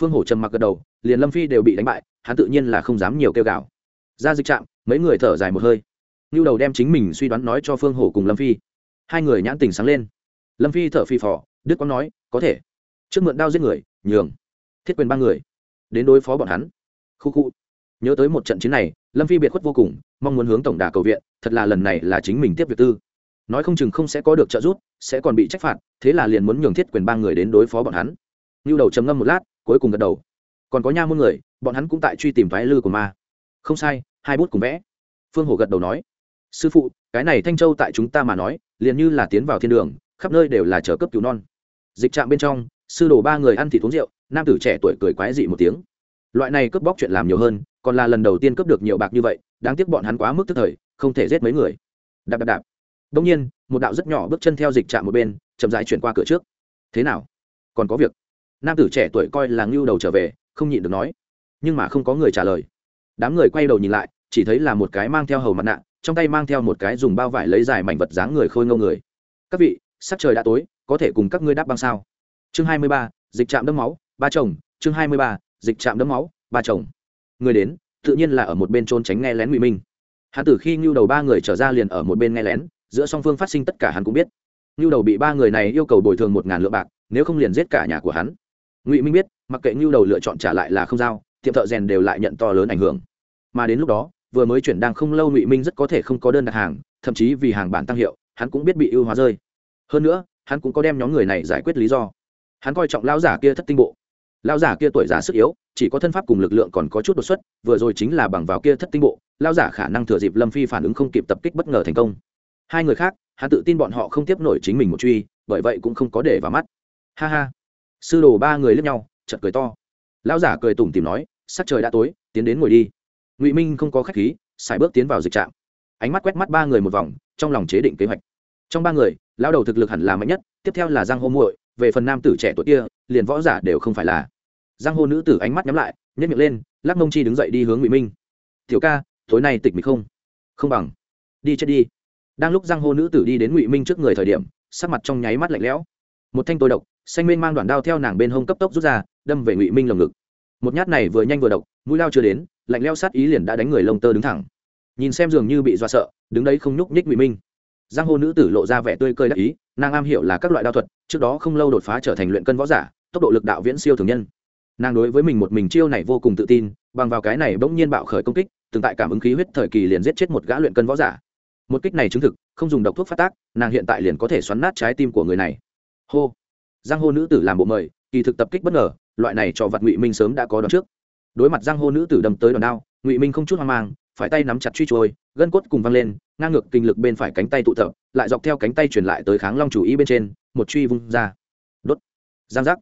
Phương hổ trầm mặc gật đầu, liền lâm phi đều bị đánh bại, hắn tự nhiên là không dám nhiều kêu gào. Ra dịch trạm, mấy người thở dài một hơi. Nhu đầu đem chính mình suy đoán nói cho phương hổ cùng lâm phi. Hai người nhãn tình sáng lên lâm phi thở phi phò, đức quang nói, có thể. Trước mượn đao giết người, nhường. Thiết quyền ba người. Đến đối phó bọn hắn. Khu khu. Nhớ tới một trận chiến này, lâm phi biệt khuất vô cùng, mong muốn hướng tổng đà cầu viện, thật là lần này là chính mình tiếp việc tư. Nói không chừng không sẽ có được trợ giúp, sẽ còn bị trách phạt, thế là liền muốn nhường thiết quyền ba người đến đối phó bọn hắn. Như đầu trầm ngâm một lát, cuối cùng gật đầu. Còn có nha môn người, bọn hắn cũng tại truy tìm thoái lư của ma. Không sai, hai bút cùng vẽ. Phương hổ gật đầu nói. Sư phụ, cái này thanh châu tại chúng ta mà nói, liền như là tiến vào thiên đường khắp nơi đều là chờ cấp cứu non. Dịch trạm bên trong, sư đồ ba người ăn thịt uống rượu, nam tử trẻ tuổi cười quái dị một tiếng. Loại này cướp bóc chuyện làm nhiều hơn, còn là lần đầu tiên cướp được nhiều bạc như vậy, đáng tiếc bọn hắn quá mức tức thời, không thể giết mấy người. Đạp đạp đạp. Đông nhiên, một đạo rất nhỏ bước chân theo dịch trạm một bên, chậm rãi chuyển qua cửa trước. Thế nào? Còn có việc. Nam tử trẻ tuổi coi là ngưu đầu trở về, không nhịn được nói. Nhưng mà không có người trả lời. Đám người quay đầu nhìn lại, chỉ thấy là một cái mang theo hầu mặt nạ, trong tay mang theo một cái dùng bao vải lấy dài mảnh vật dáng người khôi ngâu người. Các vị sắc trời đã tối, có thể cùng các ngươi đáp băng sao? Chương hai mươi ba, dịch trạm đẫm máu, ba chồng. Chương hai mươi ba, dịch trạm đẫm máu, ba chồng. Người đến, tự nhiên là ở một bên trôn tránh nghe lén ngụy minh. Hắn từ khi ngưu đầu ba người trở ra liền ở một bên nghe lén, giữa song phương phát sinh tất cả hắn cũng biết. Ngưu đầu bị ba người này yêu cầu bồi thường một ngàn lượng bạc, nếu không liền giết cả nhà của hắn. Ngụy minh biết, mặc kệ ngưu đầu lựa chọn trả lại là không giao, tiệm thợ rèn đều lại nhận to lớn ảnh hưởng. Mà đến lúc đó, vừa mới chuyển đang không lâu ngụy minh rất có thể không có đơn đặt hàng, thậm chí vì hàng bản tăng hiệu, hắn cũng biết bị ưu hóa rơi hơn nữa, hắn cũng có đem nhóm người này giải quyết lý do. Hắn coi trọng lao giả kia thất tinh bộ. Lao giả kia tuổi già sức yếu, chỉ có thân pháp cùng lực lượng còn có chút đột xuất, vừa rồi chính là bằng vào kia thất tinh bộ lao giả khả năng thừa dịp lâm phi phản ứng không kịp tập kích bất ngờ thành công. Hai người khác, hắn tự tin bọn họ không tiếp nổi chính mình một truy, bởi vậy cũng không có để vào mắt. Ha ha. Sư đồ ba người lướt nhau chật cười to. Lao giả cười tủm tìm nói, sắc trời đã tối, tiến đến ngồi đi. Ngụy minh không có khách khí xài bước tiến vào dịch trạm. Ánh mắt quét mắt ba người một vòng, trong lòng chế định kế hoạch. Trong ba người lao đầu thực lực hẳn là mạnh nhất, tiếp theo là giang hô muội, về phần nam tử trẻ tuổi kia, liền võ giả đều không phải là. Giang hô nữ tử ánh mắt nhắm lại nhét miệng lên, lắc mông chi đứng dậy đi hướng ngụy minh. Tiểu ca, tối nay tịch mịch không? Không bằng. Đi chết đi. Đang lúc giang hô nữ tử đi đến ngụy minh trước người thời điểm, sắc mặt trong nháy mắt lạnh lẽo. Một thanh tôi độc, xanh nguyên mang đoạn đao theo nàng bên hông cấp tốc rút ra, đâm về ngụy minh lồng ngực. Một nhát này vừa nhanh vừa độc, mũi lao chưa đến, lạnh leo sát ý liền đã đánh người lông tơ đứng thẳng. Nhìn xem dường như bị do sợ, đứng đấy không nhúc nhích ngụy minh giang hồ nữ tử lộ ra vẻ tươi cười đắc ý, nàng am hiểu là các loại đao thuật, trước đó không lâu đột phá trở thành luyện cân võ giả, tốc độ lực đạo viễn siêu thường nhân. Nàng đối với mình một mình chiêu này vô cùng tự tin, bằng vào cái này bỗng nhiên bạo khởi công kích, từng tại cảm ứng khí huyết thời kỳ liền giết chết một gã luyện cân võ giả. Một kích này chứng thực, không dùng độc thuốc phát tác, nàng hiện tại liền có thể xoắn nát trái tim của người này. Hô. Giang hô nữ tử làm bộ mời, kỳ thực tập kích bất ngờ, loại này cho vật ngụy minh sớm đã có đón trước. Đối mặt giang hô nữ tử đâm tới đòn đao, ngụy minh không chút hoang mang phải tay nắm chặt truy trôi, gân cốt cùng văng lên, ngang ngược kinh lực bên phải cánh tay tụ tập, lại dọc theo cánh tay truyền lại tới kháng long chủ ý bên trên, một truy vung ra. Đốt. Giang giác.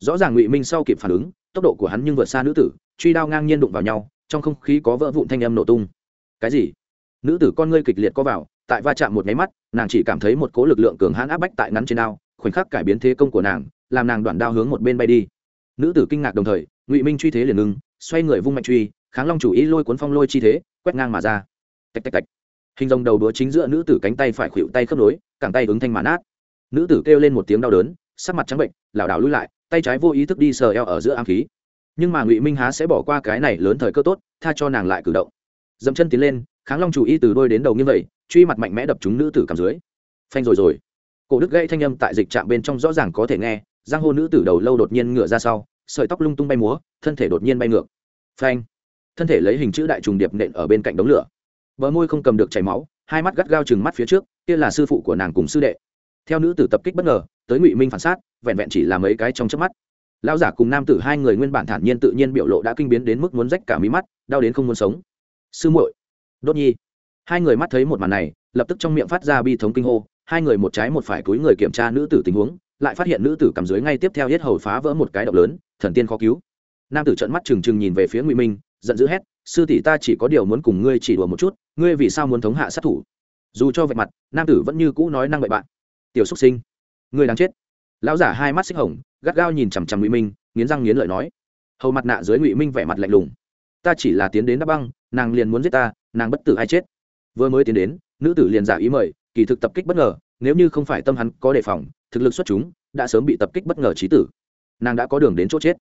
Rõ ràng ngụy minh sau kịp phản ứng, tốc độ của hắn nhưng vượt xa nữ tử, truy đao ngang nhiên đụng vào nhau, trong không khí có vỡ vụn thanh âm nổ tung. Cái gì? Nữ tử con ngươi kịch liệt có vào, tại va chạm một nháy mắt, nàng chỉ cảm thấy một cố lực lượng cường hãn áp bách tại ngắn trên đao, khoảnh khắc cải biến thế công của nàng, làm nàng đoạn đao hướng một bên bay đi. Nữ tử kinh ngạc đồng thời, ngụy minh truy thế liền ngưng xoay người vung mạnh truy, kháng long chủ ý lôi cuốn phong lôi chi thế quét ngang mà ra. Tạch tạch tạch. Hình dòng đầu đúa chính giữa nữ tử cánh tay phải khuỵu tay khớp nối, cẳng tay ứng thanh mà nát. Nữ tử kêu lên một tiếng đau đớn, sắc mặt trắng bệnh, lảo đảo lui lại, tay trái vô ý thức đi sờ eo ở giữa ám khí. Nhưng mà ngụy minh há sẽ bỏ qua cái này lớn thời cơ tốt, tha cho nàng lại cử động. Dẫm chân tiến lên, kháng long chủ y từ đôi đến đầu như vậy, truy mặt mạnh mẽ đập chúng nữ tử cầm dưới. Phanh rồi rồi. Cổ đức gây thanh âm tại dịch trạm bên trong rõ ràng có thể nghe, giang hô nữ tử đầu lâu đột nhiên ngựa ra sau, sợi tóc lung tung bay múa, thân thể đột nhiên bay ngược. Phanh thân thể lấy hình chữ đại trùng điệp nện ở bên cạnh đống lửa. Bờ môi không cầm được chảy máu, hai mắt gắt gao chừng mắt phía trước, kia là sư phụ của nàng cùng sư đệ. Theo nữ tử tập kích bất ngờ, tới ngụy minh phản sát, vẹn vẹn chỉ là mấy cái trong chớp mắt. Lão giả cùng nam tử hai người nguyên bản thản nhiên tự nhiên biểu lộ đã kinh biến đến mức muốn rách cả mí mắt, đau đến không muốn sống. Sư muội, đốt nhi. Hai người mắt thấy một màn này, lập tức trong miệng phát ra bi thống kinh hô, hai người một trái một phải cúi người kiểm tra nữ tử tình huống, lại phát hiện nữ tử cầm dưới ngay tiếp theo hết hầu phá vỡ một cái động lớn, thần tiên khó cứu. Nam tử trợn mắt trừng trừng nhìn về phía ngụy minh giận dữ hét, sư tỷ ta chỉ có điều muốn cùng ngươi chỉ đùa một chút, ngươi vì sao muốn thống hạ sát thủ? Dù cho vạch mặt, nam tử vẫn như cũ nói năng bậy bạn. Tiểu xúc sinh, ngươi đáng chết. Lão giả hai mắt xích hồng, gắt gao nhìn chằm chằm ngụy minh, nghiến răng nghiến lợi nói. Hầu mặt nạ dưới ngụy minh vẻ mặt lạnh lùng. Ta chỉ là tiến đến đắp băng, nàng liền muốn giết ta, nàng bất tử ai chết. Vừa mới tiến đến, nữ tử liền giả ý mời, kỳ thực tập kích bất ngờ, nếu như không phải tâm hắn có đề phòng, thực lực xuất chúng, đã sớm bị tập kích bất ngờ trí tử. Nàng đã có đường đến chỗ chết.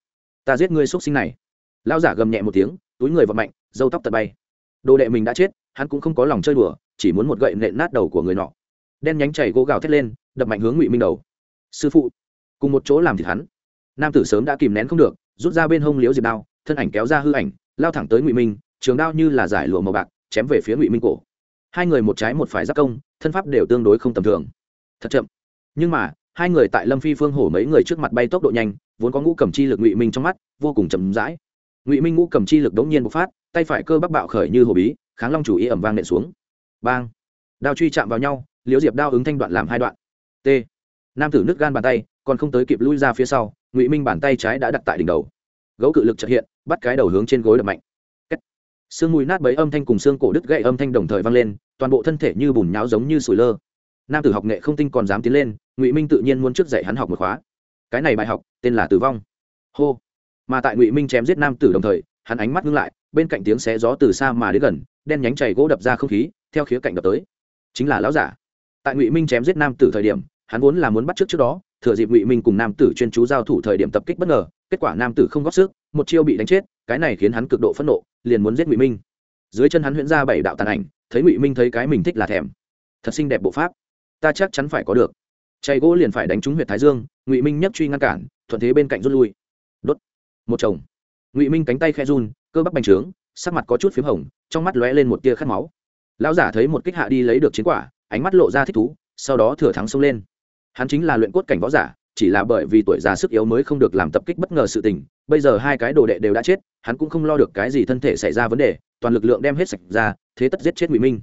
Ta giết ngươi x sinh này. Lão giả gầm nhẹ một tiếng túi người vật mạnh dâu tóc tật bay. Đồ đệ mình đã chết, hắn cũng không có lòng chơi đùa, chỉ muốn một gậy nện nát đầu của người nọ. Đen nhánh chảy gỗ gào thét lên, đập mạnh hướng ngụy minh đầu. Sư phụ, cùng một chỗ làm thịt hắn. Nam tử sớm đã kìm nén không được, rút ra bên hông liếu diệp đao, thân ảnh kéo ra hư ảnh, lao thẳng tới ngụy minh, trường đao như là giải lụa màu bạc, chém về phía ngụy minh cổ. Hai người một trái một phải giáp công, thân pháp đều tương đối không tầm thường. Thật chậm. Nhưng mà, hai người tại lâm phi phương hổ mấy người trước mặt bay tốc độ nhanh, vốn có ngũ cầm chi lực ngụy minh trong mắt, vô cùng chậm rãi ngụy minh ngũ cầm chi lực đống nhiên bộc phát tay phải cơ bắc bạo khởi như hồ bí kháng long chủ ý ẩm vang nện xuống bang đao truy chạm vào nhau liễu diệp đao ứng thanh đoạn làm hai đoạn t nam tử nứt gan bàn tay còn không tới kịp lui ra phía sau ngụy minh bàn tay trái đã đặt tại đỉnh đầu gấu cự lực trật hiện bắt cái đầu hướng trên gối đập mạnh sương mùi nát bấy âm thanh cùng xương cổ đứt gậy âm thanh đồng thời vang lên toàn bộ thân thể như bùn nháo giống như sủi lơ nam tử học nghệ không tinh còn dám tiến lên ngụy minh tự nhiên muốn trước dạy hắn học một khóa cái này bài học tên là tử vong hô mà tại ngụy minh chém giết nam tử đồng thời hắn ánh mắt ngưng lại bên cạnh tiếng xé gió từ xa mà đến gần đen nhánh chảy gỗ đập ra không khí theo khía cạnh đập tới chính là lão giả tại ngụy minh chém giết nam tử thời điểm hắn vốn là muốn bắt trước trước đó thừa dịp ngụy minh cùng nam tử chuyên chú giao thủ thời điểm tập kích bất ngờ kết quả nam tử không góp sức một chiêu bị đánh chết cái này khiến hắn cực độ phẫn nộ liền muốn giết ngụy minh dưới chân hắn huyễn ra bảy đạo tàn ảnh thấy ngụy minh thấy cái mình thích là thèm thật xinh đẹp bộ pháp ta chắc chắn phải có được chạy gỗ liền phải đánh trúng huyện thái dương ngụy minh nhấc truy ngăn cản thuận thế bên cạnh rút lui đốt một chồng. Ngụy minh cánh tay khe run, cơ bắp bành trướng, sắc mặt có chút p h í m hồng, trong mắt lóe lên một tia khát máu. Lão giả thấy một kích hạ đi lấy được chiến quả, ánh mắt lộ ra thích thú, sau đó thừa thắng xông lên. Hắn chính là luyện cốt cảnh võ giả, chỉ là bởi vì tuổi già sức yếu mới không được làm tập kích bất ngờ sự tình, bây giờ hai cái đồ đệ đều đã chết, hắn cũng không lo được cái gì thân thể xảy ra vấn đề, toàn lực lượng đem hết sạch ra, thế tất giết chết ngụy minh.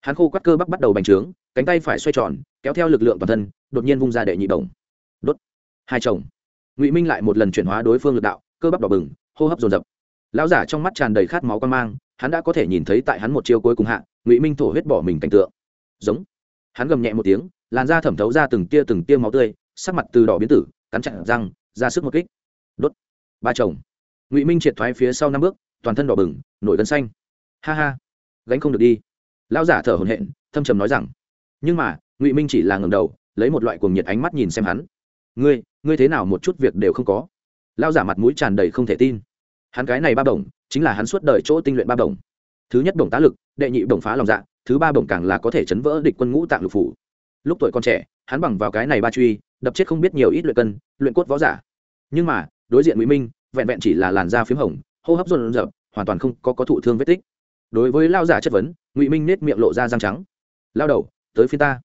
Hắn khô quắt cơ bắp bắt đầu bành trướng, cánh tay phải xoay tròn, kéo theo lực lượng toàn thân, đột nhiên vung ra đệ nhị đồng. Đốt. Hai chồng. Ngụy minh lại một lần chuyển hóa đối phương lực đạo cơ bắp đỏ bừng, hô hấp dồn dập. Lão giả trong mắt tràn đầy khát máu quan mang, hắn đã có thể nhìn thấy tại hắn một chiêu cuối cùng hạ, ngụy minh thổ huyết bỏ mình cảnh tượng. Giống. Hắn gầm nhẹ một tiếng, làn da thẩm thấu ra từng tia từng tia máu tươi, sắc mặt từ đỏ biến tử, cắn chặn răng, ra sức một kích. Đốt. Ba chồng. Ngụy minh triệt thoái phía sau năm bước, toàn thân đỏ bừng, nổi gân xanh. Ha ha. Gánh không được đi. Lão giả thở hổn hển, thâm trầm nói rằng, nhưng mà, ngụy minh chỉ là ngầm đầu, lấy một loại cuồng nhiệt ánh mắt nhìn xem hắn. Ngươi ngươi thế nào một chút việc đều không có? Lão giả mặt mũi tràn đầy không thể tin. Hắn cái này ba bổng, chính là hắn suốt đời chỗ tinh luyện ba bổng. Thứ nhất bổng tá lực, đệ nhị bổng phá lòng dạ thứ ba bổng càng là có thể chấn vỡ địch quân ngũ tạng lục phủ. Lúc tuổi còn trẻ, hắn bằng vào cái này ba truy, đập chết không biết nhiều ít luyện cân, luyện cốt võ giả. Nhưng mà, đối diện ngụy minh, vẹn vẹn chỉ là làn da p h í m hồng, hô hấp rộn rợp hoàn toàn không có có thụ thương vết tích. Đối với lao giả chất vấn, ngụy minh nết miệng lộ ra răng trắng. Lao đầu, tới phiên ta.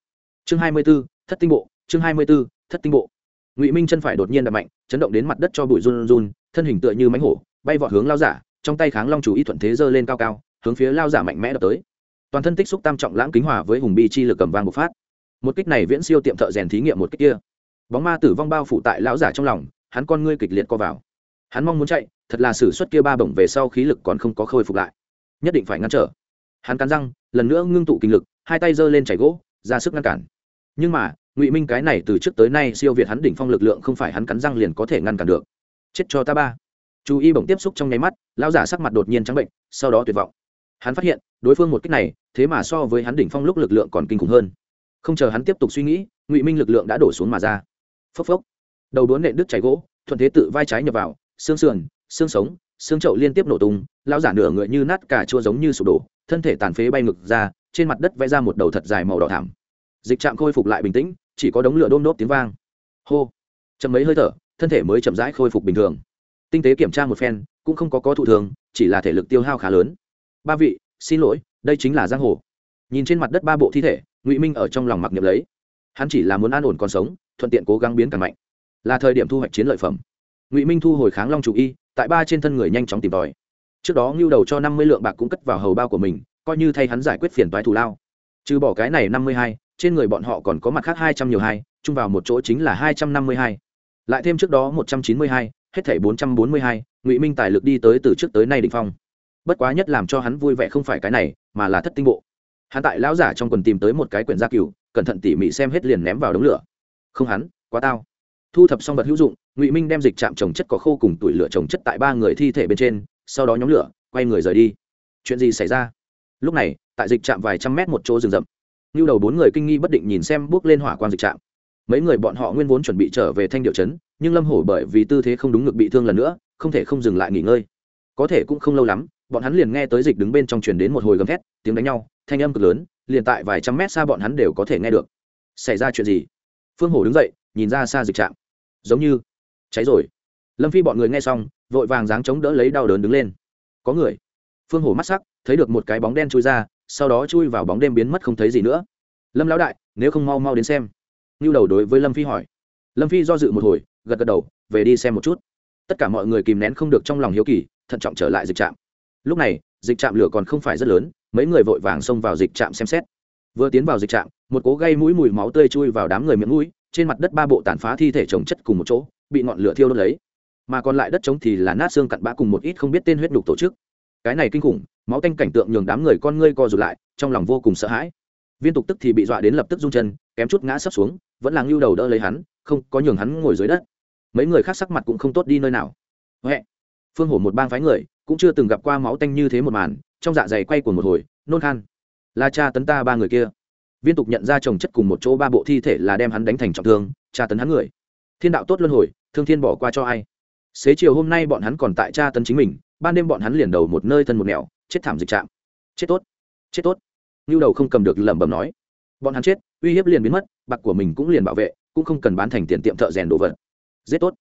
Chương hai mươi b ố thất tinh bộ, chương hai mươi b ố thất tinh bộ ngụy minh chân phải đột nhiên đập mạnh chấn động đến mặt đất cho bụi run run thân hình tựa như mánh hổ bay vọt hướng lao giả trong tay kháng long chủ y thuận thế giơ lên cao cao hướng phía lao giả mạnh mẽ đập tới toàn thân tích xúc tam trọng lãng kính hòa với hùng bi chi lực cầm vang bộc phát một kích này viễn siêu tiệm thợ rèn thí nghiệm một kích kia bóng ma tử vong bao phủ tại lão giả trong lòng hắn con ngươi kịch liệt co vào hắn mong muốn chạy thật là xử suất kia ba bổng về sau khí lực còn không có khôi phục lại nhất định phải ngăn trở hắn cắn răng lần nữa ngưng tụ kinh lực hai tay giơ lên chảy gỗ ra sức ngăn cản nhưng mà ngụy minh cái này từ trước tới nay siêu việt hắn đỉnh phong lực lượng không phải hắn cắn răng liền có thể ngăn cản được. Chết cho ta ba. Chú y bổng tiếp xúc trong nháy mắt, lão giả sắc mặt đột nhiên trắng bệnh, sau đó tuyệt vọng. Hắn phát hiện, đối phương một cách này, thế mà so với hắn đỉnh phong lúc lực lượng còn kinh khủng hơn. Không chờ hắn tiếp tục suy nghĩ, ngụy minh lực lượng đã đổ xuống mà ra. Phốc phốc. Đầu đuối nện đứt cháy gỗ, thuận thế tự vai trái nhập vào, xương sườn, xương sống, xương chậu liên tiếp nổ tung, lão giả nửa người như nát cả chua giống như sụp đổ, thân thể tàn phế bay ngực ra, trên mặt đất vẽ ra một đầu thật dài màu đỏ thảm dịch trạm khôi phục lại bình tĩnh chỉ có đống lửa đôm nốt tiếng vang. Hô. Chậm mấy hơi thở, thân thể mới chậm rãi khôi phục bình thường. Tinh tế kiểm tra một phen, cũng không có có thụ thường, chỉ là thể lực tiêu hao khá lớn. Ba vị, xin lỗi, đây chính là giang hồ. Nhìn trên mặt đất ba bộ thi thể, ngụy minh ở trong lòng mặc niệm lấy. Hắn chỉ là muốn an ổn còn sống, thuận tiện cố gắng biến càng mạnh. Là thời điểm thu hoạch chiến lợi phẩm. Ngụy minh thu hồi kháng long chủ y, tại ba trên thân người nhanh chóng tìm tòi. Trước đó ngưu đầu cho năm mươi lượng bạc cũng cất vào hầu bao của mình, coi như thay hắn giải quyết phiền toái thù lao. Trừ bỏ cái này năm mươi hai trên người bọn họ còn có mặt khác hai trăm nhiều hai, chung vào một chỗ chính là hai trăm năm mươi hai. Lại thêm trước đó một trăm chín mươi hai, hết thảy bốn trăm bốn mươi hai, ngụy minh tài lực đi tới từ trước tới nay định phong. Bất quá nhất làm cho hắn vui vẻ không phải cái này, mà là thất tinh bộ. Hắn tại lão giả trong quần tìm tới một cái quyển gia cừu cẩn thận tỉ mỉ xem hết liền ném vào đống lửa. Không hắn, quá tao. Thu thập xong vật hữu dụng, ngụy minh đem dịch chạm trồng chất có khô cùng tuổi lửa trồng chất tại ba người thi thể bên trên, sau đó nhóm lửa, quay người rời đi. Chuyện gì xảy ra? Lúc này, tại dịch chạm vài trăm mét một chỗ rừng rậm như đầu bốn người kinh nghi bất định nhìn xem bước lên hỏa quan dịch trạm. Mấy người bọn họ nguyên vốn chuẩn bị trở về thanh điệu trấn, nhưng lâm hổ bởi vì tư thế không đúng ngực bị thương lần nữa, không thể không dừng lại nghỉ ngơi. Có thể cũng không lâu lắm, bọn hắn liền nghe tới dịch đứng bên trong truyền đến một hồi gầm thét, tiếng đánh nhau, thanh âm cực lớn, liền tại vài trăm mét xa bọn hắn đều có thể nghe được. Xảy ra chuyện gì? Phương hổ đứng dậy, nhìn ra xa dịch trạm. Giống như, cháy rồi. Lâm phi bọn người nghe xong, vội vàng dáng chống đỡ lấy đau đớn đứng lên. Có người. Phương hổ mắt sắc, thấy được một cái bóng đen trôi ra sau đó chui vào bóng đêm biến mất không thấy gì nữa. Lâm lão đại, nếu không mau mau đến xem. Ngưu đầu đối với lâm phi hỏi. Lâm phi do dự một hồi, gật gật đầu, về đi xem một chút. Tất cả mọi người kìm nén không được trong lòng hiếu kỳ, thận trọng trở lại dịch trạm. Lúc này, dịch trạm lửa còn không phải rất lớn, mấy người vội vàng xông vào dịch trạm xem xét. Vừa tiến vào dịch trạm, một cố gây mũi mùi máu tươi chui vào đám người miệng mũi, trên mặt đất ba bộ tàn phá thi thể trồng chất cùng một chỗ, bị ngọn lửa thiêu đốt lấy. Mà còn lại đất trống thì là nát xương cặn bã cùng một ít không biết tên huyết đục tổ chức cái này kinh khủng, máu tanh cảnh tượng nhường đám người con ngươi co rụt lại, trong lòng vô cùng sợ hãi. Viên tục tức thì bị dọa đến lập tức rung chân, kém chút ngã sấp xuống, vẫn là ngưu đầu đỡ lấy hắn, không, có nhường hắn ngồi dưới đất. Mấy người khác sắc mặt cũng không tốt đi nơi nào. Huệ, phương hổ một bang phái người, cũng chưa từng gặp qua máu tanh như thế một màn, trong dạ dày quay của một hồi, nôn khan. Là cha tấn ta ba người kia. Viên tục nhận ra chồng chất cùng một chỗ ba bộ thi thể là đem hắn đánh thành trọng thương tra tấn hắn người. Thiên đạo tốt luân hồi, thương thiên bỏ qua cho ai? Xế chiều hôm nay bọn hắn còn tại tra tấn chính mình ban đêm bọn hắn liền đầu một nơi thân một nẻo, chết thảm dịch trạm. Chết tốt chết tốt. Như đầu không cầm được lẩm bẩm nói. Bọn hắn chết, uy hiếp liền biến mất, bạc của mình cũng liền bảo vệ, cũng không cần bán thành tiền tiệm thợ rèn đồ vật. Giết tốt.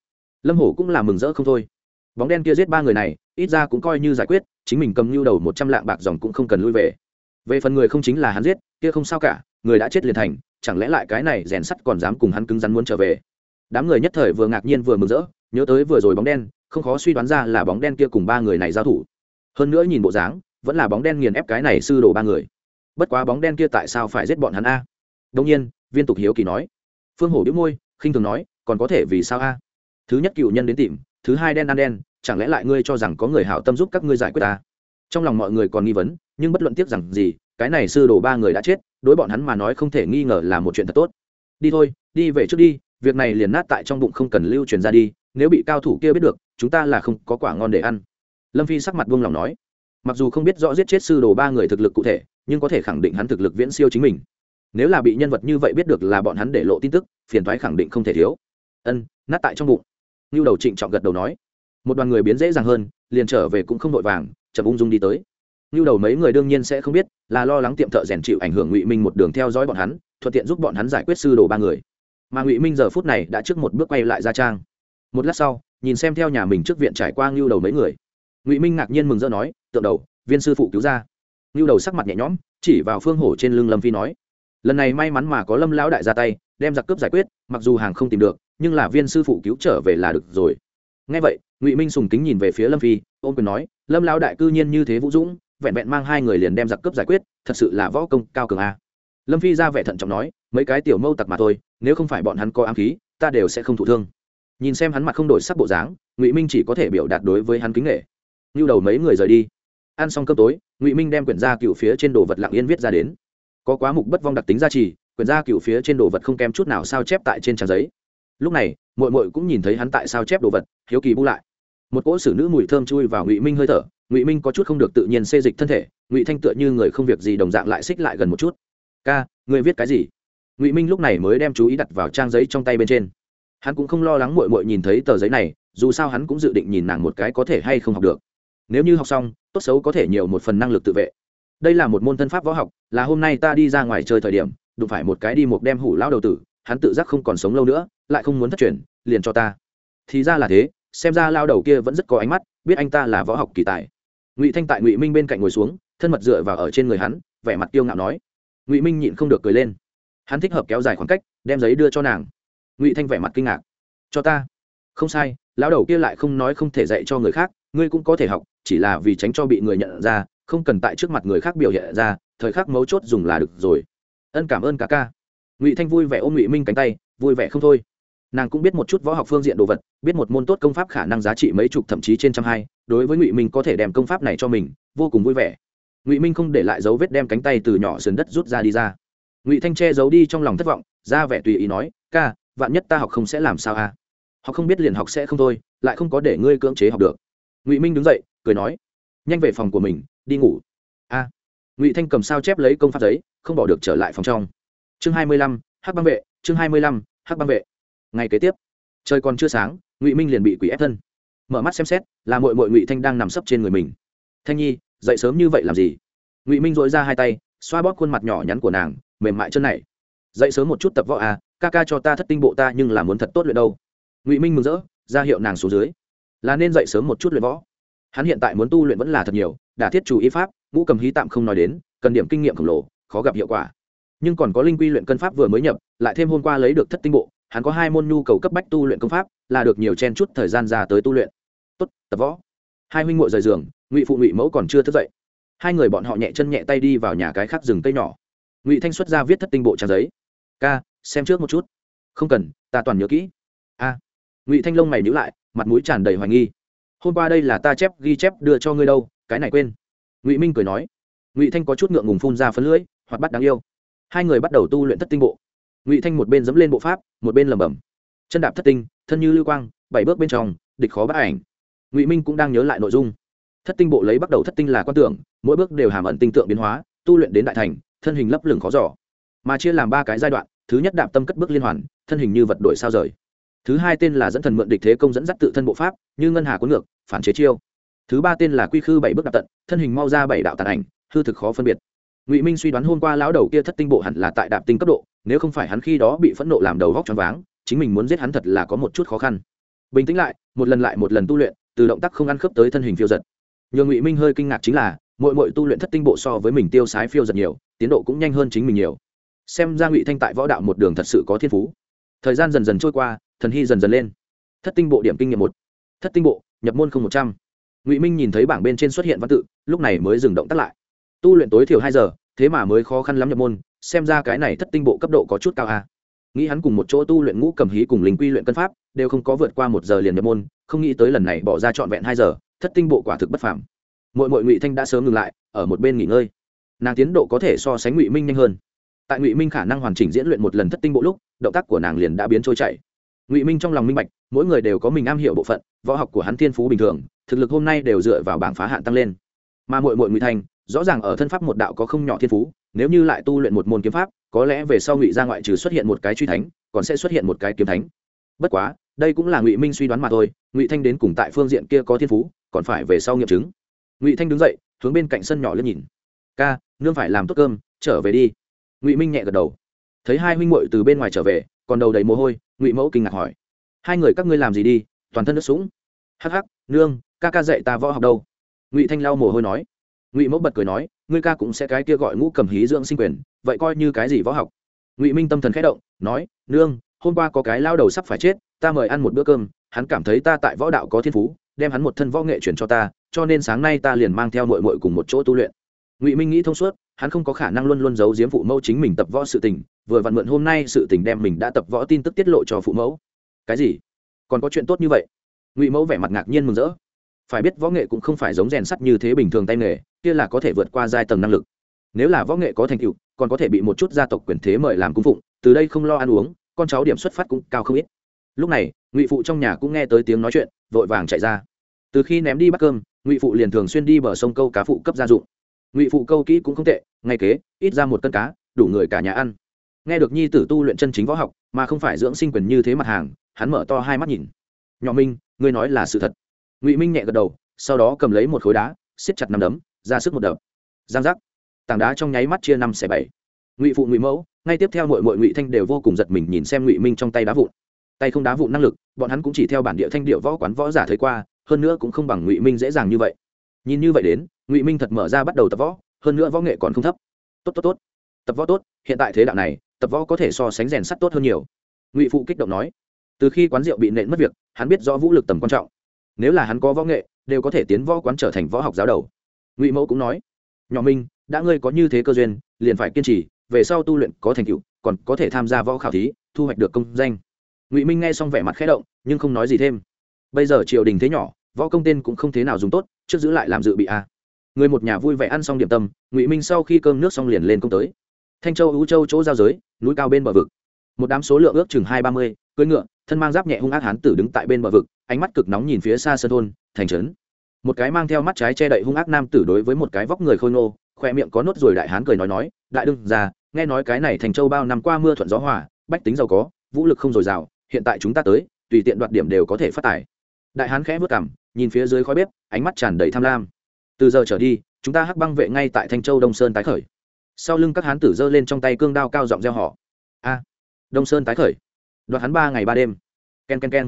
Lâm hổ cũng là mừng rỡ không thôi. Bóng đen kia giết ba người này, ít ra cũng coi như giải quyết, chính mình cầm nhu đầu một trăm lạng bạc dòng cũng không cần lui về. Về phần người không chính là hắn giết, kia không sao cả, người đã chết liền thành, chẳng lẽ lại cái này rèn sắt còn dám cùng hắn cứng rắn muốn trở về? Đám người nhất thời vừa ngạc nhiên vừa mừng rỡ, nhớ tới vừa rồi bóng đen không khó suy đoán ra là bóng đen kia cùng ba người này giao thủ. Hơn nữa nhìn bộ dáng, vẫn là bóng đen nghiền ép cái này sư đồ ba người. Bất quá bóng đen kia tại sao phải giết bọn hắn a? Đông nhiên, viên tục hiếu kỳ nói. Phương hổ đĩu môi, khinh thường nói, còn có thể vì sao a? Thứ nhất cựu nhân đến tìm, thứ hai đen ăn đen, chẳng lẽ lại ngươi cho rằng có người hảo tâm giúp các ngươi giải quyết ta? Trong lòng mọi người còn nghi vấn, nhưng bất luận tiếc rằng gì, cái này sư đồ ba người đã chết, đối bọn hắn mà nói không thể nghi ngờ là một chuyện thật tốt. Đi thôi, đi về trước đi, việc này liền nát tại trong bụng không cần lưu truyền ra đi nếu bị cao thủ kia biết được, chúng ta là không có quả ngon để ăn. Lâm phi sắc mặt buông lòng nói. Mặc dù không biết rõ giết chết sư đồ ba người thực lực cụ thể, nhưng có thể khẳng định hắn thực lực viễn siêu chính mình. Nếu là bị nhân vật như vậy biết được là bọn hắn để lộ tin tức, phiền thoái khẳng định không thể thiếu. Ân, nát tại trong bụng. Như đầu trịnh trọng gật đầu nói. Một đoàn người biến dễ dàng hơn, liền trở về cũng không vội vàng, chậm ung dung đi tới. Như đầu mấy người đương nhiên sẽ không biết, là lo lắng tiệm thợ rèn chịu ảnh hưởng ngụy minh một đường theo dõi bọn hắn, thuận tiện giúp bọn hắn giải quyết sư đồ ba người. Mà ngụy minh giờ phút này đã trước một bước quay lại ra trang một lát sau, nhìn xem theo nhà mình trước viện trải qua ngưu đầu mấy người. Ngụy minh ngạc nhiên mừng rỡ nói, tượng đầu, viên sư phụ cứu ra. Ngưu đầu sắc mặt nhẹ nhõm, chỉ vào phương hổ trên lưng lâm phi nói, lần này may mắn mà có lâm lão đại ra tay, đem giặc cướp giải quyết, mặc dù hàng không tìm được, nhưng là viên sư phụ cứu trở về là được rồi. Ngay vậy, ngụy minh sùng kính nhìn về phía lâm phi ôm quyền nói, lâm lão đại cư nhiên như thế vũ dũng, vẹn vẹn mang hai người liền đem giặc cướp giải quyết, thật sự là võ công cao cường a. Lâm phi ra vẻ thận trọng nói, mấy cái tiểu mâu tặc mà thôi, nếu không phải bọn hắn có ám khí, ta đều sẽ không thụ thương nhìn xem hắn mặt không đổi sắc bộ dáng, ngụy minh chỉ có thể biểu đạt đối với hắn kính nghệ như đầu mấy người rời đi. Ăn xong cơm tối, ngụy minh đem quyển gia cựu phía trên đồ vật lặng yên viết ra đến. Có quá mục bất vong đặc tính gia trì, quyển gia cựu phía trên đồ vật không kém chút nào sao chép tại trên trang giấy. Lúc này mội mội cũng nhìn thấy hắn tại sao chép đồ vật, hiếu kỳ bu lại. Một cỗ xử nữ mùi thơm chui vào ngụy minh hơi thở, ngụy minh có chút không được tự nhiên xê dịch thân thể, ngụy thanh tựa như người không việc gì đồng dạng lại xích lại gần một chút. Ca người viết cái gì? Ngụy minh lúc này mới đem chú ý đặt vào trang giấy trong tay bên trên hắn cũng không lo lắng mội mội nhìn thấy tờ giấy này, dù sao hắn cũng dự định nhìn nàng một cái có thể hay không học được. Nếu như học xong, tốt xấu có thể nhiều một phần năng lực tự vệ. Đây là một môn thân pháp võ học, là hôm nay ta đi ra ngoài chơi thời điểm, đụng phải một cái đi một đem hủ lao đầu tử, hắn tự giác không còn sống lâu nữa, lại không muốn thất truyền, liền cho ta. Thì ra là thế, xem ra lao đầu kia vẫn rất có ánh mắt, biết anh ta là võ học kỳ tài. Ngụy thanh tại ngụy minh bên cạnh ngồi xuống, thân mật dựa vào ở trên người hắn, vẻ mặt kiêu ngạo nói. Ngụy minh nhịn không được cười lên. Hắn thích hợp kéo dài khoảng cách, đem giấy đưa cho nàng ngụy thanh vẻ mặt kinh ngạc. Cho ta. Không sai, lão đầu kia lại không nói không thể dạy cho người khác, ngươi cũng có thể học, chỉ là vì tránh cho bị người nhận ra, không cần tại trước mặt người khác biểu hiện ra, thời khắc mấu chốt dùng là được rồi. Ân cảm ơn cả ca. Ngụy thanh vui vẻ ôm ngụy minh cánh tay, vui vẻ không thôi. Nàng cũng biết một chút võ học phương diện đồ vật, biết một môn tốt công pháp khả năng giá trị mấy chục thậm chí trên trăm hai, đối với ngụy minh có thể đem công pháp này cho mình, vô cùng vui vẻ. Ngụy minh không để lại dấu vết đem cánh tay từ nhỏ sườn đất rút ra đi ra. Ngụy thanh che giấu đi trong lòng thất vọng, ra vẻ tùy ý nói, ca vạn nhất ta học không sẽ làm sao à? Học không biết liền học sẽ không thôi, lại không có để ngươi cưỡng chế học được. Ngụy minh đứng dậy, cười nói, nhanh về phòng của mình, đi ngủ. A. Ngụy thanh cầm sao chép lấy công pháp giấy, không bỏ được trở lại phòng trong. Chương hai mươi lăm, hắc băng vệ, chương hai mươi lăm, hắc băng vệ. Ngày kế tiếp, trời còn chưa sáng, ngụy minh liền bị quỷ ép thân. Mở mắt xem xét, là mội mội ngụy thanh đang nằm sấp trên người mình. Thanh nhi, dậy sớm như vậy làm gì? Ngụy minh dội ra hai tay, xoa bóp khuôn mặt nhỏ nhắn của nàng, mềm mại chân này. Dậy sớm một chút tập võ à ca ca cho ta thất tinh bộ ta nhưng là muốn thật tốt luyện đâu. Ngụy minh mừng rỡ, ra hiệu nàng xuống dưới. Là nên dậy sớm một chút luyện võ. Hắn hiện tại muốn tu luyện vẫn là thật nhiều đả thiết chủ y pháp, ngũ cầm hí tạm không nói đến, cần điểm kinh nghiệm khổng lồ, khó gặp hiệu quả. Nhưng còn có linh quy luyện cân pháp vừa mới nhập, lại thêm hôm qua lấy được thất tinh bộ, hắn có hai môn nhu cầu cấp bách tu luyện công pháp, là được nhiều chen chút thời gian ra tới tu luyện. Tốt, tập võ. Hai huynh ngội rời giường, ngụy phụ ngụy mẫu còn chưa thức dậy. Hai người bọn họ nhẹ chân nhẹ tay đi vào nhà cái khác rừng cây nhỏ. Ngụy thanh xuất ra viết thất tinh bộ trang giấy. Ca xem trước một chút. Không cần, ta toàn nhớ kỹ. A. Ngụy thanh long mày nhữ lại, mặt mũi tràn đầy hoài nghi. Hôm qua đây là ta chép ghi chép đưa cho ngươi đâu, cái này quên. Ngụy minh cười nói. Ngụy thanh có chút ngượng ngùng phun ra phấn lưỡi hoặc bắt đáng yêu. Hai người bắt đầu tu luyện thất tinh bộ. Ngụy thanh một bên dẫm lên bộ pháp, một bên lẩm bẩm. Chân đạp thất tinh, thân như lưu quang, bảy bước bên trong, địch khó bắt ảnh. Ngụy minh cũng đang nhớ lại nội dung. Thất tinh bộ lấy bắt đầu thất tinh là quan tưởng, mỗi bước đều hàm ẩn tinh tượng biến hóa, tu luyện đến đại thành, thân hình lấp lửng khó giỏ mà chia làm ba cái giai đoạn thứ nhất đạp tâm cất bước liên hoàn, thân hình như vật đổi sao rời. Thứ hai tên là dẫn thần mượn địch thế công dẫn dắt tự thân bộ pháp, như ngân hà cuốn ngược, phản chế chiêu. Thứ ba tên là quy khư bảy bước đạp tận, thân hình mau ra bảy đạo tàn ảnh, hư thực khó phân biệt. Ngụy minh suy đoán hôm qua lão đầu kia thất tinh bộ hẳn là tại đạp tinh cấp độ, nếu không phải hắn khi đó bị phẫn nộ làm đầu góc choáng váng, chính mình muốn giết hắn thật là có một chút khó khăn. Bình tĩnh lại, một lần lại một lần tu luyện, từ động tác không ăn khớp tới thân hình phiêu giật. Nhờ ngụy minh hơi kinh ngạc chính là mỗi mỗi tu luyện thất tinh bộ so với mình tiêu sái phiêu giật nhiều, tiến độ cũng nhanh hơn chính mình nhiều xem ra ngụy thanh tại võ đạo một đường thật sự có thiên phú thời gian dần dần trôi qua thần hy dần dần lên thất tinh bộ điểm kinh nghiệm một thất tinh bộ nhập môn không một trăm ngụy minh nhìn thấy bảng bên trên xuất hiện văn tự lúc này mới dừng động tắt lại tu luyện tối thiểu hai giờ thế mà mới khó khăn lắm nhập môn xem ra cái này thất tinh bộ cấp độ có chút cao a nghĩ hắn cùng một chỗ tu luyện ngũ cầm hí cùng linh quy luyện cân pháp đều không có vượt qua một giờ liền nhập môn không nghĩ tới lần này bỏ ra trọn vẹn hai giờ thất tinh bộ quả thực bất phàm. Mỗi mỗi ngụy thanh đã sớm ngừng lại, ở một bên nghỉ ngơi. Nàng tiến độ có thể so sánh ngụy minh nhanh hơn tại ngụy minh khả năng hoàn chỉnh diễn luyện một lần thất tinh bộ lúc, động tác của nàng liền đã biến trôi chảy. Ngụy minh trong lòng minh bạch, mỗi người đều có mình am hiểu bộ phận, võ học của hắn thiên phú bình thường, thực lực hôm nay đều dựa vào bảng phá hạn tăng lên. Mà mội mội ngụy thanh rõ ràng ở thân pháp một đạo có không nhỏ thiên phú, nếu như lại tu luyện một môn kiếm pháp, có lẽ về sau ngụy ra ngoại trừ xuất hiện một cái truy thánh, còn sẽ xuất hiện một cái kiếm thánh. Bất quá, đây cũng là ngụy minh suy đoán mà thôi, ngụy thanh đến cùng tại phương diện kia có thiên phú, còn phải về sau nghiệm chứng. Ngụy thanh đứng dậy, hướng bên cạnh sân nhỏ lên nhìn. Ca, nương phải làm tốt cơm, trở về đi ngụy minh nhẹ gật đầu thấy hai huynh muội từ bên ngoài trở về còn đầu đầy mồ hôi ngụy mẫu kinh ngạc hỏi hai người các ngươi làm gì đi toàn thân nước sũng hắc hắc nương ca ca dạy ta võ học đâu ngụy thanh lau mồ hôi nói ngụy mẫu bật cười nói ngươi ca cũng sẽ cái kia gọi ngũ cầm hí dưỡng sinh quyền vậy coi như cái gì võ học ngụy minh tâm thần khẽ động nói nương hôm qua có cái lao đầu sắp phải chết ta mời ăn một bữa cơm hắn cảm thấy ta tại võ đạo có thiên phú đem hắn một thân võ nghệ chuyển cho ta cho nên sáng nay ta liền mang theo nội mội cùng một chỗ tu luyện ngụy minh nghĩ thông suốt hắn không có khả năng luôn luôn giấu giếm phụ mẫu chính mình tập võ sự tình, vừa vặn mượn hôm nay sự tình đem mình đã tập võ tin tức tiết lộ cho phụ mẫu. Cái gì? Còn có chuyện tốt như vậy? Ngụy mẫu vẻ mặt ngạc nhiên mừng rỡ. Phải biết võ nghệ cũng không phải giống rèn sắt như thế bình thường tay nghề, kia là có thể vượt qua giai tầng năng lực. Nếu là võ nghệ có thành tựu, còn có thể bị một chút gia tộc quyền thế mời làm cung phụng, từ đây không lo ăn uống, con cháu điểm xuất phát cũng cao không ít. Lúc này, ngụy phụ trong nhà cũng nghe tới tiếng nói chuyện, vội vàng chạy ra. Từ khi ném đi bắt cơm, ngụy phụ liền thường xuyên đi bờ sông câu cá phụ cấp gia dụng ngụy phụ câu kỹ cũng không tệ, ngay kế, ít ra một cân cá, đủ người cả nhà ăn. Nghe được nhi tử tu luyện chân chính võ học, mà không phải dưỡng sinh quyền như thế mặt hàng, hắn mở to hai mắt nhìn. Nhỏ minh, ngươi nói là sự thật. Ngụy minh nhẹ gật đầu, sau đó cầm lấy một khối đá xiết chặt nằm đấm, ra sức một đập. Giang giác. Tảng đá trong nháy mắt chia năm xẻ bảy. Ngụy phụ, ngụy mẫu, ngay tiếp theo mọi mọi ngụy thanh đều vô cùng giật mình nhìn xem ngụy minh trong tay đá vụn. Tay không đá vụn năng lực, bọn hắn cũng chỉ theo bản địa thanh điệu võ quán võ giả thấy qua, hơn nữa cũng không bằng ngụy minh dễ dàng như vậy nhìn như vậy đến, ngụy minh thật mở ra bắt đầu tập võ, hơn nữa võ nghệ còn không thấp. Tốt tốt tốt. Tập võ tốt, hiện tại thế đạo này, tập võ có thể so sánh rèn sắt tốt hơn nhiều. Ngụy phụ kích động nói. Từ khi quán rượu bị nện mất việc, hắn biết rõ vũ lực tầm quan trọng. Nếu là hắn có võ nghệ, đều có thể tiến võ quán trở thành võ học giáo đầu. Ngụy mẫu cũng nói. Nhỏ minh, đã ngươi có như thế cơ duyên, liền phải kiên trì, về sau tu luyện có thành tựu, còn có thể tham gia võ khảo thí, thu hoạch được công danh. Ngụy minh nghe xong vẻ mặt khẽ động, nhưng không nói gì thêm. Bây giờ triều đình thế nhỏ võ công tên cũng không thế nào dùng tốt, trước giữ lại làm dự bị a. À. người một nhà vui vẻ ăn xong điểm tâm, ngụy minh sau khi cơm nước xong liền lên công tới. Thanh châu ưu châu chỗ giao giới, núi cao bên bờ vực. Một đám số lượng ước chừng hai ba mươi, cưỡi ngựa, thân mang giáp nhẹ hung ác hán tử đứng tại bên bờ vực, ánh mắt cực nóng nhìn phía xa sân thôn, thành trấn. Một cái mang theo mắt trái che đậy hung ác nam tử đối với một cái vóc người khôi ngô, khoe miệng có nốt rồi đại hán cười nói nói, đại đương ra nghe nói cái này thành châu bao năm qua mưa thuận gió hòa, bách tính giàu có, vũ lực không dồi dào, hiện tại chúng ta tới, tùy tiện đoạt điểm đều có thể phát tài đại hán khẽ vất cảm nhìn phía dưới khói bếp, ánh mắt tràn đầy tham lam. Từ giờ trở đi, chúng ta hắc băng vệ ngay tại thanh châu đông sơn tái khởi. Sau lưng các hán tử giơ lên trong tay cương đao cao giọng gieo họ a, đông sơn tái khởi. Đoạt hắn ba ngày ba đêm. K e n k e n k e n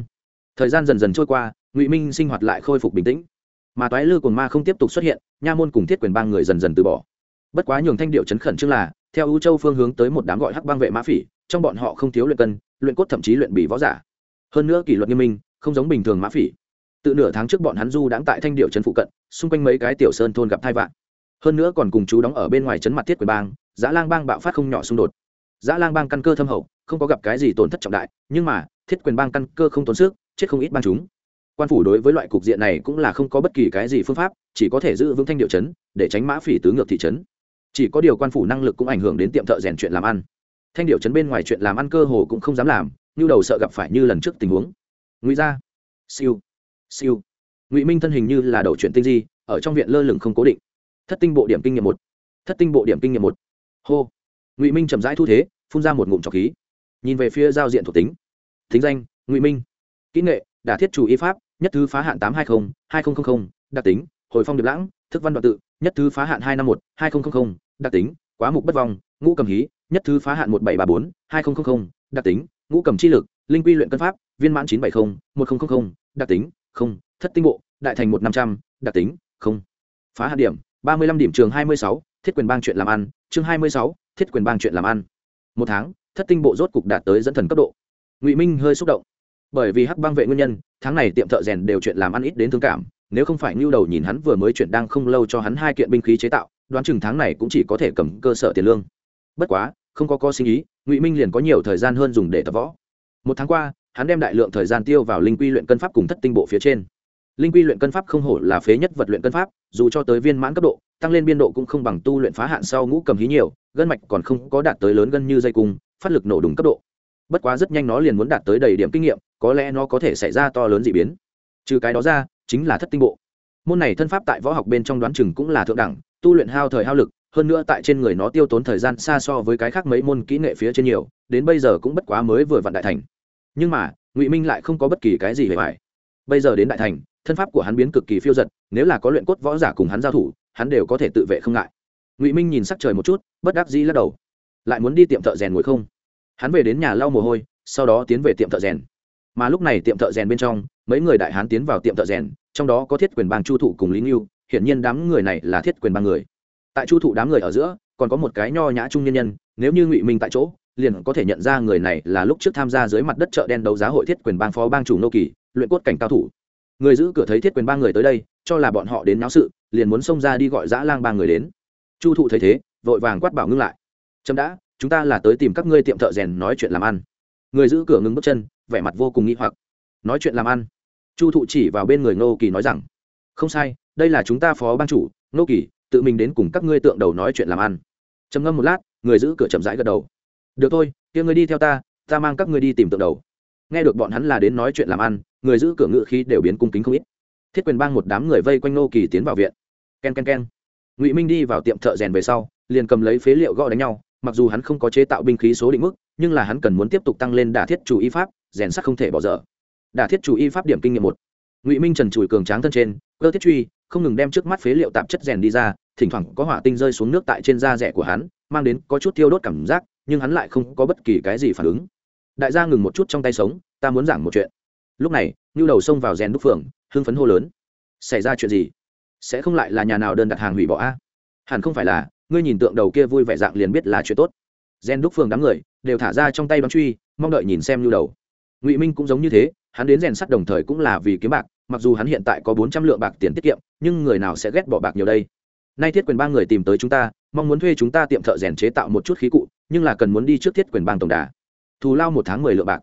thời gian dần dần trôi qua, ngụy minh sinh hoạt lại khôi phục bình tĩnh. Mà toái lư cồn ma không tiếp tục xuất hiện, nha môn cùng thiết quyền bang người dần dần từ bỏ. Bất quá nhường thanh điệu chấn khẩn trước là, theo ưu châu phương hướng tới một đám gọi hắc bang vệ mã phỉ, trong bọn họ không thiếu luyện cân, luyện cốt thậm chí luyện bỉ võ giả. Hơn nữa kỷ luật nghiêm minh không giống bình thường mã phỉ. Tự nửa tháng trước bọn hắn du đãng tại thanh điệu trấn phụ cận xung quanh mấy cái tiểu sơn thôn gặp thai vạn. Hơn nữa còn cùng chú đóng ở bên ngoài trấn mặt thiết quyền bang giã lang bang bạo phát không nhỏ xung đột. Giã lang bang căn cơ thâm hậu không có gặp cái gì tổn thất trọng đại nhưng mà thiết quyền bang căn cơ không tốn sức chết không ít bang chúng. Quan phủ đối với loại cục diện này cũng là không có bất kỳ cái gì phương pháp chỉ có thể giữ vững thanh điệu trấn, để tránh mã phỉ tứ ngược thị trấn. Chỉ có điều quan phủ năng lực cũng ảnh hưởng đến tiệm thợ rèn chuyện làm ăn. Thanh điệu trấn bên ngoài chuyện làm ăn cơ hồ cũng không dám làm như đầu sợ gặp phải như lần trước tình huống ngụy ra siêu. Siêu. Ngụy minh thân hình như là đầu chuyện tinh di, ở trong viện lơ lửng không cố định. Thất tinh bộ điểm kinh nghiệm một. Thất tinh bộ điểm kinh nghiệm một. Hô. Ngụy minh chậm rãi thu thế, phun ra một ngụm trọc khí. Nhìn về phía giao diện thuộc tính. Thính danh, ngụy minh. Kỹ nghệ, đả thiết chủ y pháp, nhất thứ phá hạn tám trăm hai mươi hai nghìn đặc tính, hồi phong điệp lãng, thức văn đoạn tự, nhất thứ phá hạn hai trăm năm mươi một, hai nghìn đặc tính, quá mục bất vong, ngũ cầm hí, nhất thứ phá hạn một bảy ba bốn, hai nghìn đặc tính, ngũ cầm chi lực linh quy luyện cân pháp, viên mãn chín trăm bảy mươi một nghìn đặc tính, không, thất tinh bộ, đại thành một năm trăm, đặc tính, không. Phá hạt điểm, ba mươi lăm điểm trường hai mươi sáu, thiết quyền bang chuyện làm ăn, chương hai mươi sáu, thiết quyền bang chuyện làm ăn. Một tháng, thất tinh bộ rốt cục đạt tới dẫn thần cấp độ. Ngụy minh hơi xúc động. Bởi vì hắc bang vệ nguyên nhân, tháng này tiệm thợ rèn đều chuyện làm ăn ít đến thương cảm, nếu không phải ngưu đầu nhìn hắn vừa mới chuyện đang không lâu cho hắn hai kiện binh khí chế tạo, đoán chừng tháng này cũng chỉ có thể cầm cơ sở tiền lương. Bất quá, không có co sinh ý, ngụy minh liền có nhiều thời gian hơn dùng để tập võ một tháng qua, hắn đem đại lượng thời gian tiêu vào linh quy luyện cân pháp cùng thất tinh bộ phía trên. Linh quy luyện cân pháp không hổ là phế nhất vật luyện cân pháp, dù cho tới viên mãn cấp độ, tăng lên biên độ cũng không bằng tu luyện phá hạn sau ngũ cầm hí nhiều, gân mạch còn không có đạt tới lớn gân như dây cung, phát lực nổ đúng cấp độ. Bất quá rất nhanh nó liền muốn đạt tới đầy điểm kinh nghiệm, có lẽ nó có thể xảy ra to lớn d ị biến. Trừ cái đó ra, chính là thất tinh bộ. Môn này thân pháp tại võ học bên trong đoán chừng cũng là thượng đẳng, tu luyện hao thời hao lực hơn nữa tại trên người nó tiêu tốn thời gian xa so với cái khác mấy môn kỹ nghệ phía trên nhiều, đến bây giờ cũng bất quá mới vừa vặn đại thành. Nhưng mà, ngụy minh lại không có bất kỳ cái gì hề phải bây giờ đến đại thành, thân pháp của hắn biến cực kỳ phiêu giật nếu là có luyện cốt võ giả cùng hắn giao thủ, hắn đều có thể tự vệ không ngại. Ngụy minh nhìn sắc trời một chút, bất đắc dĩ lắc đầu. Lại muốn đi tiệm thợ rèn ngồi không? Hắn về đến nhà lau mồ hôi, sau đó tiến về tiệm thợ rèn. Mà lúc này tiệm thợ rèn bên trong, mấy người đại hán tiến vào tiệm thợ rèn, trong đó có thiết quyền bang chu thụ cùng lý nghiêu hiển nhiên đám người này là thiết quyền bang người tại chu thụ đám người ở giữa, còn có một cái nho nhã trung nhân nhân, nếu như ngụy minh tại chỗ, liền có thể nhận ra người này là lúc trước tham gia dưới mặt đất chợ đen đấu giá hội thiết quyền bang phó bang chủ nô kỳ, luyện cốt cảnh cao thủ. Người giữ cửa thấy thiết quyền ba người tới đây, cho là bọn họ đến náo sự, liền muốn xông ra đi gọi dã lang ba người đến. Chu thụ thấy thế, vội vàng quát bảo ngưng lại. Trâm đã, chúng ta là tới tìm các ngươi tiệm thợ rèn nói chuyện làm ăn. Người giữ cửa ngưng bước chân, vẻ mặt vô cùng nghi hoặc. Nói chuyện làm ăn? Chu thụ chỉ vào bên người ngô kỳ nói rằng. Không sai, đây là chúng ta phó ban chủ ngô kỳ tự mình đến cùng các ngươi tượng đầu nói chuyện làm ăn. Trầm ngâm một lát, người giữ cửa chậm rãi gật đầu. Được thôi, kia ngươi đi theo ta ta mang các ngươi đi tìm tượng đầu. Nghe được bọn hắn là đến nói chuyện làm ăn, người giữ cửa ngự khí đều biến cung kính không ít. Thiết quyền bang một đám người vây quanh nô kỳ tiến vào viện. K e n k e n k e n ngụy minh đi vào tiệm thợ rèn về sau, liền cầm lấy phế liệu gõ đánh nhau, mặc dù hắn không có chế tạo binh khí số định mức, nhưng là hắn cần muốn tiếp tục tăng lên đả thiết chủ y pháp, rèn sắt không thể bỏ dở. Đả thiết chủ y pháp điểm kinh nghiệm một. Ngụy minh trần trùi cường tráng thân trên, cơ thiết truy, không ngừng đem trước mắt phế liệu tạp chất rèn đi ra thỉnh thoảng có hỏa tinh rơi xuống nước tại trên da rẻ của hắn, mang đến có chút thiêu đốt cảm giác, nhưng hắn lại không có bất kỳ cái gì phản ứng. Đại gia ngừng một chút trong tay sống, ta muốn giảng một chuyện. Lúc này nhu đầu xông vào rèn đúc phường, hưng phấn hô lớn. Xảy ra chuyện gì? Sẽ không lại là nhà nào đơn đặt hàng hủy bỏ a? Hẳn không phải là, ngươi nhìn tượng đầu kia vui vẻ dạng liền biết là chuyện tốt. Gen đúc phường đám người, đều thả ra trong tay bắn truy, mong đợi nhìn xem nhu đầu. Ngụy minh cũng giống như thế, hắn đến rèn sắt đồng thời cũng là vì kiếm bạc, mặc dù hắn hiện tại có bốn trăm lượng bạc tiền tiết kiệm, nhưng người nào sẽ ghét bỏ bạc nhiều đây? Nay thiết quyền ba người tìm tới chúng ta, mong muốn thuê chúng ta tiệm thợ rèn chế tạo một chút khí cụ, nhưng là cần muốn đi trước thiết quyền bang tổng đà. Thù lao một tháng mười lượng bạc.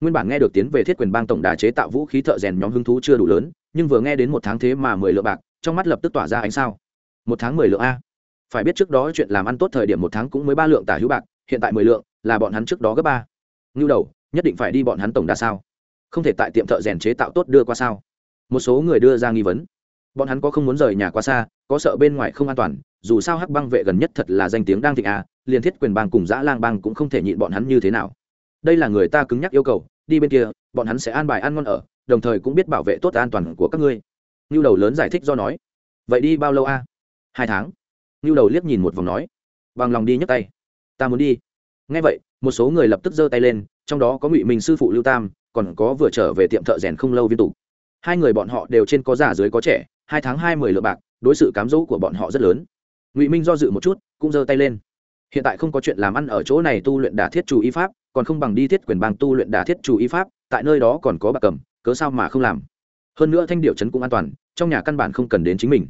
Nguyên bản nghe được tiến về thiết quyền bang tổng đà chế tạo vũ khí thợ rèn nhóm hứng thú chưa đủ lớn, nhưng vừa nghe đến một tháng thế mà mười lượng bạc, trong mắt lập tức tỏa ra ánh sao. Một tháng mười lượng a. Phải biết trước đó chuyện làm ăn tốt thời điểm một tháng cũng mới ba lượng tả hữu bạc, hiện tại mười lượng, là bọn hắn trước đó gấp ba. Ngưu đầu, nhất định phải đi bọn hắn tổng đà sao? Không thể tại tiệm thợ rèn chế tạo tốt đưa qua sao? Một số người đưa ra nghi vấn bọn hắn có không muốn rời nhà quá xa, có sợ bên ngoài không an toàn, dù sao hắc băng vệ gần nhất thật là danh tiếng đang thịnh à liên thiết quyền bang cùng dã lang bang cũng không thể nhịn bọn hắn như thế nào. Đây là người ta cứng nhắc yêu cầu, đi bên kia, bọn hắn sẽ an bài ăn ngon ở, đồng thời cũng biết bảo vệ tốt an toàn của các ngươi. Ngưu đầu lớn giải thích do nói. Vậy đi bao lâu a? Hai tháng. Ngưu đầu liếc nhìn một vòng nói. Bằng lòng đi nhấc tay. Ta muốn đi. Ngay vậy, một số người lập tức giơ tay lên, trong đó có ngụy minh sư phụ lưu tam, còn có vừa trở về tiệm thợ rèn không lâu viên tục hai người bọn họ đều trên có già dưới có trẻ hai tháng hai mười lượng bạc, đối sự cám dỗ của bọn họ rất lớn. Ngụy minh do dự một chút, cũng giơ tay lên. Hiện tại không có chuyện làm ăn ở chỗ này tu luyện đả thiết chủ y pháp, còn không bằng đi thiết quyền bang tu luyện đả thiết chủ y pháp, tại nơi đó còn có bạc cầm, cớ sao mà không làm? Hơn nữa thanh điệu trấn cũng an toàn, trong nhà căn bản không cần đến chính mình.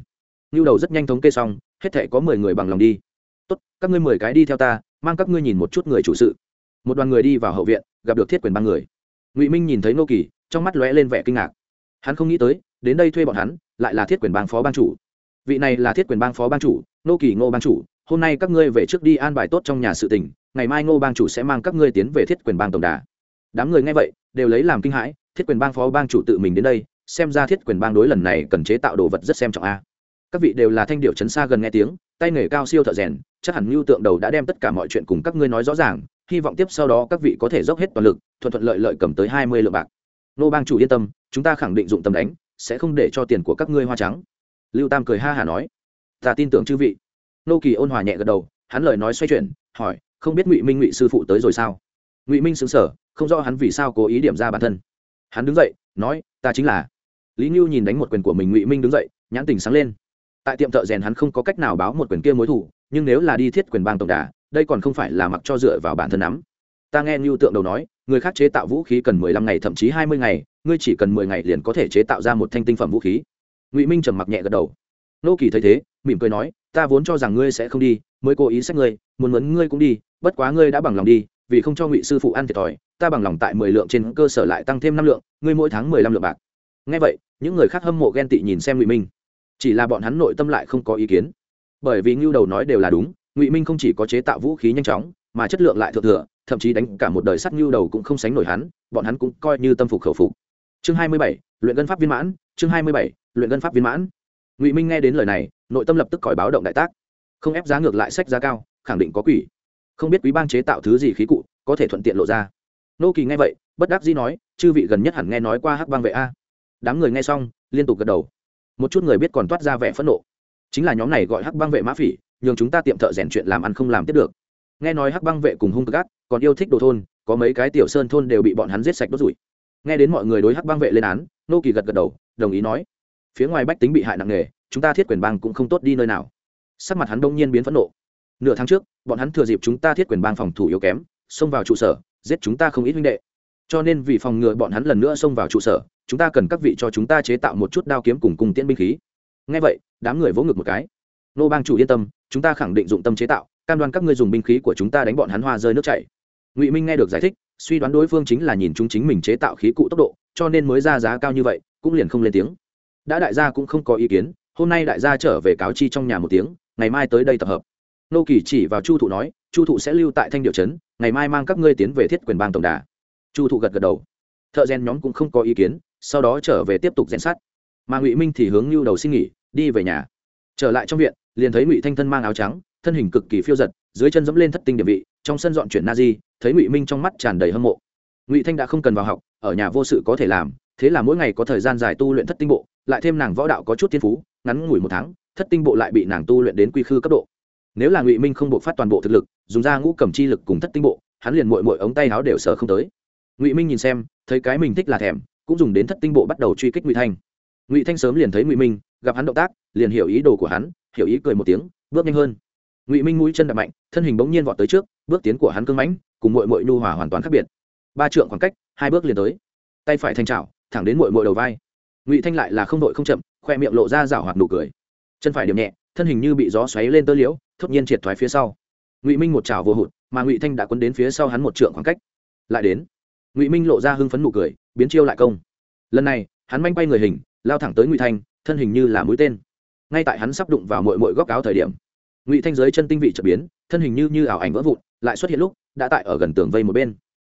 Nhu đầu rất nhanh thống kê xong, hết thể có mười người bằng lòng đi. Tốt, các ngươi mười cái đi theo ta, mang các ngươi nhìn một chút người chủ sự. Một đoàn người đi vào hậu viện, gặp được thiết quyền bang người. Ngụy minh nhìn thấy nô kỳ, trong mắt lóe lên vẻ kinh ngạc. Hắn không nghĩ tới, đến đây thuê bọn hắn lại là thiết quyền bang phó bang chủ. Vị này là thiết quyền bang phó bang chủ nô kỳ ngô bang chủ. Hôm nay các ngươi về trước đi an bài tốt trong nhà sự tình, ngày mai ngô bang chủ sẽ mang các ngươi tiến về thiết quyền bang tổng đà. Đám người nghe vậy, đều lấy làm kinh hãi, thiết quyền bang phó bang chủ tự mình đến đây, xem ra thiết quyền bang đối lần này cần chế tạo đồ vật rất xem trọng a. Các vị đều là thanh điệu chấn xa gần nghe tiếng, tay nghề cao siêu thợ rèn, chắc hẳn mưu tượng đầu đã đem tất cả mọi chuyện cùng các ngươi nói rõ ràng, hy vọng tiếp sau đó các vị có thể dốc hết toàn lực, thuận thuận lợi lợi cầm tới hai mươi lượng bạc. Nô bang chủ yên tâm, chúng ta khẳng định dụng tâm đánh sẽ không để cho tiền của các ngươi hoa trắng. Lưu tam cười ha hả nói, ta tin tưởng chư vị. Nô kỳ ôn hòa nhẹ gật đầu, hắn lời nói xoay chuyển, hỏi, không biết ngụy minh ngụy sư phụ tới rồi sao? Ngụy minh xứng sở không rõ hắn vì sao cố ý điểm ra bản thân. Hắn đứng dậy, nói, ta chính là. Lý ngưu nhìn đánh một quyền của mình, ngụy minh đứng dậy, nhãn tình sáng lên. Tại tiệm thợ rèn hắn không có cách nào báo một quyền kia mối thủ nhưng nếu là đi thiết quyền bang tổng đà, đây còn không phải là mặc cho dựa vào bản thân nắm. Ta nghe ngưu tượng đầu nói, người khác chế tạo vũ khí cần mười lăm ngày, thậm chí hai mươi ngày ngươi chỉ cần mười ngày liền có thể chế tạo ra một thanh tinh phẩm vũ khí. Ngụy minh trầm mặc nhẹ gật đầu. Nô kỳ thấy thế, mỉm cười nói, ta vốn cho rằng ngươi sẽ không đi, mới cố ý xét ngươi, muốn muốn ngươi cũng đi, bất quá ngươi đã bằng lòng đi, vì không cho ngụy sư phụ ăn thiệt thòi, ta bằng lòng tại mười lượng trên cơ sở lại tăng thêm năm lượng, ngươi mỗi tháng mười lăm lượng bạc. Ngay vậy, những người khác hâm mộ ghen tị nhìn xem ngụy minh. Chỉ là bọn hắn nội tâm lại không có ý kiến. Bởi vì ngưu đầu nói đều là đúng, ngụy minh không chỉ có chế tạo vũ khí nhanh chóng, mà chất lượng lại thượng thừa, thậm chí đánh cả một đời sắt ngưu đầu cũng không sánh nổi hắn, bọn hắn cũng coi như tâm phục khẩu phục chương hai mươi bảy, luyện ngân pháp viên mãn, chương hai mươi bảy, luyện ngân pháp viên mãn. Ngụy minh nghe đến lời này, nội tâm lập tức còi báo động đại tác. Không ép giá ngược lại sách giá cao, khẳng định có quỷ. Không biết quý bang chế tạo thứ gì khí cụ, có thể thuận tiện lộ ra. Nô kỳ nghe vậy, bất đắc dĩ nói, chư vị gần nhất hẳn nghe nói qua hắc bang vệ a. Đám người nghe xong, liên tục gật đầu. Một chút người biết còn toát ra vẻ phẫn nộ. Chính là nhóm này gọi hắc bang vệ mã phỉ, nhường chúng ta tiệm thợ rèn chuyện làm ăn không làm tiếp được. Nghe nói hắc bang vệ cùng hung gác còn yêu thích đồ thôn, có mấy cái tiểu sơn thôn đều bị bọn hắn giết sạch đốt rủi nghe đến mọi người đối hắc bang vệ lên án, nô kỳ gật gật đầu, đồng ý nói. Phía ngoài bách tính bị hại nặng nề, chúng ta thiết quyền bang cũng không tốt đi nơi nào. Sắc mặt hắn đông nhiên biến phẫn nộ. Nửa tháng trước, bọn hắn thừa dịp chúng ta thiết quyền bang phòng thủ yếu kém, xông vào trụ sở, giết chúng ta không ít huynh đệ. Cho nên vì phòng ngừa bọn hắn lần nữa xông vào trụ sở, chúng ta cần các vị cho chúng ta chế tạo một chút đao kiếm cùng cùng tiễn binh khí. Ngay vậy, đám người vỗ ngực một cái. Nô bang chủ yên tâm, chúng ta khẳng định dụng tâm chế tạo, cam đoan các ngươi dùng binh khí của chúng ta đánh bọn hắn hoa rơi nước chảy. Ngụy minh nghe được giải thích suy đoán đối phương chính là nhìn chúng chính mình chế tạo khí cụ tốc độ, cho nên mới ra giá cao như vậy, cũng liền không lên tiếng. Đã đại gia cũng không có ý kiến, hôm nay đại gia trở về cáo chi trong nhà một tiếng, ngày mai tới đây tập hợp. Nô kỳ chỉ vào chu thụ nói, chu thụ sẽ lưu tại thanh điệu trấn, ngày mai mang các ngươi tiến về thiết quyền bang tổng đà. Chu thụ gật gật đầu. Thợ rèn nhóm cũng không có ý kiến, sau đó trở về tiếp tục rèn sắt. Mà ngụy minh thì hướng lưu đầu xin nghỉ, đi về nhà. Trở lại trong viện, liền thấy ngụy thanh thân mang áo trắng, thân hình cực kỳ phiêu giật, dưới chân dẫm lên thất tinh địa vị trong sân dọn chuyển na di thấy ngụy minh trong mắt tràn đầy hâm mộ. Ngụy thanh đã không cần vào học, ở nhà vô sự có thể làm, thế là mỗi ngày có thời gian dài tu luyện thất tinh bộ, lại thêm nàng võ đạo có chút thiên phú, ngắn ngủi một tháng, thất tinh bộ lại bị nàng tu luyện đến quy khư cấp độ. Nếu là ngụy minh không buộc phát toàn bộ thực lực, dùng ra ngũ cầm chi lực cùng thất tinh bộ, hắn liền mội mội ống tay áo đều sờ không tới. Ngụy minh nhìn xem, thấy cái mình thích là thèm, cũng dùng đến thất tinh bộ bắt đầu truy kích ngụy thanh. Ngụy thanh sớm liền thấy ngụy minh, gặp hắn động tác, liền hiểu ý đồ của hắn, hiểu ý cười một tiếng, bước nhanh hơn. Ngụy minh mũi chân đập mạnh, thân hình bỗng nhiên vọt tới trước bước tiến của hắn cưng mãnh, cùng mội mội nhu hòa hoàn toàn khác biệt. Ba trượng khoảng cách, hai bước liền tới. Tay phải thanh trào thẳng đến mội mội đầu vai. Ngụy thanh lại là không đội không chậm, khoe miệng lộ ra rảo hoạt nụ cười. Chân phải điểm nhẹ, thân hình như bị gió xoáy lên tơ liễu, thốt nhiên triệt thoái phía sau. Ngụy minh một chảo vô hụt, mà ngụy thanh đã quấn đến phía sau hắn một trượng khoảng cách. Lại đến, ngụy minh lộ ra hưng phấn nụ cười, biến chiêu lại công. Lần này, hắn manh bay người hình, lao thẳng tới ngụy thanh, thân hình như là mũi tên. Ngay tại hắn sắp đụng vào mội mội góc áo thời điểm, ngụy thanh giới chân tinh vị chợt biến, thân hình như như ảo ảnh vỡ vụn lại xuất hiện lúc, đã tại ở gần tường vây một bên.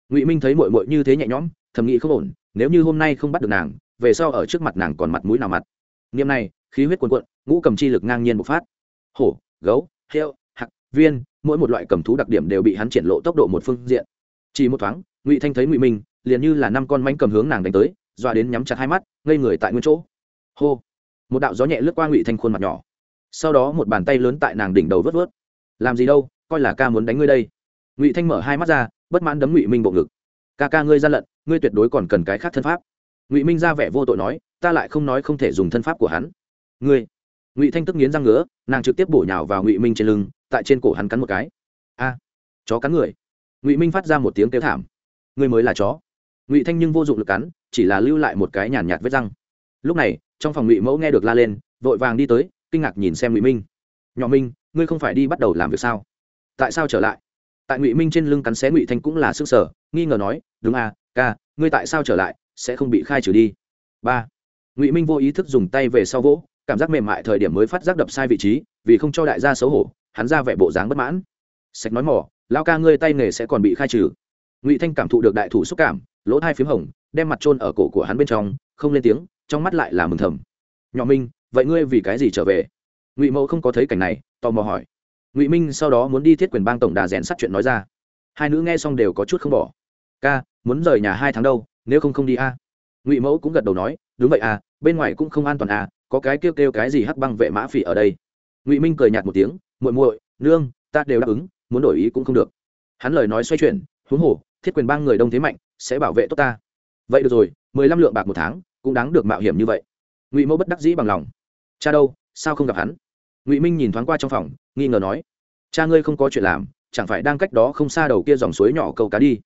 Ngụy minh thấy mội mội như thế nhẹ nhõm, thầm nghĩ không ổn, nếu như hôm nay không bắt được nàng, về sau ở trước mặt nàng còn mặt mũi nào mặt? Niệm này, khí huyết cuồn cuộn, ngũ cầm chi lực ngang nhiên bộc phát. Hổ, gấu, heo, hạc, viên, mỗi một loại cầm thú đặc điểm đều bị hắn triển lộ tốc độ một phương diện. Chỉ một thoáng, ngụy thanh thấy ngụy minh, liền như là năm con mánh cầm hướng nàng đánh tới doa đến nhắm chặt hai mắt, ngây người tại nguyên chỗ. Hô, một đạo gió nhẹ lướt qua ngụy thanh khuôn mặt nhỏ. Sau đó một bàn tay lớn tại nàng đỉnh đầu vớt vớt. Làm gì đâu, coi là ca muốn đánh ngươi đây ngụy thanh mở hai mắt ra bất mãn đấm ngụy minh bộ ngực ca ca ngươi gian lận ngươi tuyệt đối còn cần cái khác thân pháp ngụy minh ra vẻ vô tội nói ta lại không nói không thể dùng thân pháp của hắn ngươi ngụy thanh tức nghiến răng ngứa nàng trực tiếp bổ nhào vào ngụy minh trên lưng tại trên cổ hắn cắn một cái a chó cắn người ngụy minh phát ra một tiếng kêu thảm ngươi mới là chó ngụy thanh nhưng vô dụng lực cắn chỉ là lưu lại một cái nhàn nhạt vết răng lúc này trong phòng ngụy mẫu nghe được la lên vội vàng đi tới kinh ngạc nhìn xem ngụy minh nhỏ minh ngươi không phải đi bắt đầu làm việc sao tại sao trở lại tại ngụy minh trên lưng cắn xé ngụy thanh cũng là sức sở, nghi ngờ nói, đúng à ca, ngươi tại sao trở lại, sẽ không bị khai trừ đi. Ba, ngụy minh vô ý thức dùng tay về sau vỗ, cảm giác mềm mại thời điểm mới phát giác đập sai vị trí, vì không cho đại gia xấu hổ, hắn ra vẻ bộ dáng bất mãn. Sạch nói mỏ lao ca ngươi tay nghề sẽ còn bị khai trừ. Ngụy thanh cảm thụ được đại thủ xúc cảm, lỗ hai p h í m hồng, đem mặt trôn ở cổ của hắn bên trong, không lên tiếng, trong mắt lại là mừng thầm. Nhỏ minh, vậy ngươi vì cái gì trở về? Ngụy mẫu không có thấy cảnh này, tò mò hỏi ngụy minh sau đó muốn đi thiết quyền bang tổng đà rèn sắt chuyện nói ra hai nữ nghe xong đều có chút không bỏ ca muốn rời nhà hai tháng đâu nếu không không đi a ngụy mẫu cũng gật đầu nói đúng vậy à bên ngoài cũng không an toàn à có cái kêu kêu cái gì hắc băng vệ mã phỉ ở đây ngụy minh cười nhạt một tiếng muội muội nương ta đều đáp ứng muốn đổi ý cũng không được hắn lời nói xoay chuyển huống hồ thiết quyền bang người đông thế mạnh sẽ bảo vệ tốt ta vậy được rồi mười lăm lượng bạc một tháng cũng đáng được mạo hiểm như vậy ngụy mẫu bất đắc dĩ bằng lòng cha đâu sao không gặp hắn ngụy minh nhìn thoáng qua trong phòng nghi ngờ nói cha ngươi không có chuyện làm chẳng phải đang cách đó không xa đầu kia dòng suối nhỏ câu cá đi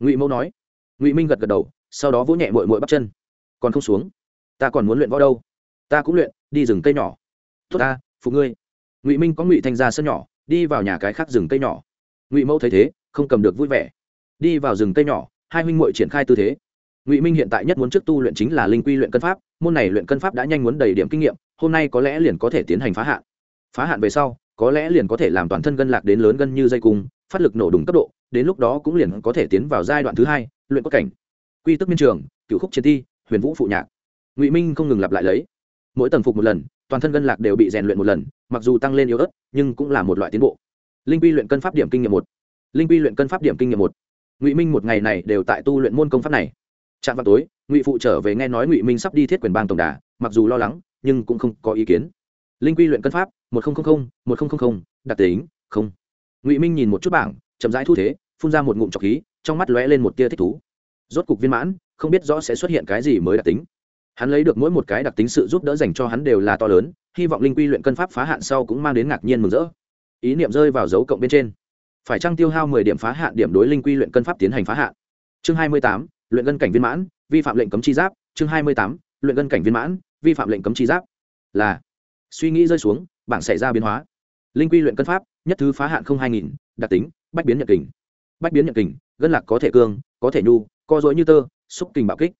ngụy mẫu nói ngụy minh gật gật đầu sau đó vỗ nhẹ mội mội bắp chân còn không xuống ta còn muốn luyện võ đâu ta cũng luyện đi rừng cây nhỏ tốt ta phụ ngươi ngụy minh có ngụy thanh ra sân nhỏ đi vào nhà cái khác rừng cây nhỏ ngụy mẫu thấy thế không cầm được vui vẻ đi vào rừng cây nhỏ hai huynh muội triển khai tư thế ngụy minh hiện tại nhất muốn trước tu luyện chính là linh quy luyện cân pháp môn này luyện cân pháp đã nhanh muốn đầy điểm kinh nghiệm hôm nay có lẽ liền có thể tiến hành phá hạn phá hạn về sau, có lẽ liền có thể làm toàn thân gân lạc đến lớn gân như dây cung, phát lực nổ đúng cấp độ, đến lúc đó cũng liền có thể tiến vào giai đoạn thứ hai, luyện cốt cảnh. Quy tức miên trường, cựu khúc chiến thi, huyền vũ phụ nhạc. Ngụy minh không ngừng lặp lại lấy. Mỗi tầng phục một lần, toàn thân gân lạc đều bị rèn luyện một lần, mặc dù tăng lên yếu ớt, nhưng cũng là một loại tiến bộ. Linh quy luyện cân pháp điểm kinh nghiệm một. Linh quy luyện cân pháp điểm kinh nghiệm một. Ngụy minh một ngày này đều tại tu luyện môn công pháp này. Trạm vào tối, ngụy phụ trở về nghe nói ngụy minh sắp đi thiết quyền bang tổng đà, mặc dù lo lắng, nhưng cũng không có ý kiến linh quy luyện cân pháp, một nghìn một nghìn đặc tính, không. Ngụy minh nhìn một chút bảng, chậm rãi thu thế, phun ra một ngụm trọc khí, trong mắt lóe lên một tia thích thú. Rốt cục viên mãn, không biết rõ sẽ xuất hiện cái gì mới đặc tính. Hắn lấy được mỗi một cái đặc tính sự giúp đỡ dành cho hắn đều là to lớn, hy vọng linh quy luyện cân pháp phá hạn sau cũng mang đến ngạc nhiên mừng rỡ. Ý niệm rơi vào dấu cộng bên trên. Phải trăng tiêu hao mười điểm phá hạn điểm đối linh quy luyện cân pháp tiến hành phá hạn? Chương hai mươi tám, luyện ngân cảnh viên mãn, vi phạm lệnh cấm chi giáp. Chương hai mươi tám, luyện ngân cảnh viên mãn, vi phạm lệnh cấm chi giáp. Là suy nghĩ rơi xuống, bảng xảy ra biến hóa. Linh quy luyện cân pháp, nhất thứ phá hạn không hai nghìn, đặc tính, bách biến nhận kình. Bách biến nhận kình, gân lạc có thể cương, có thể nhu, co dối như tơ, xúc kình bạo kích.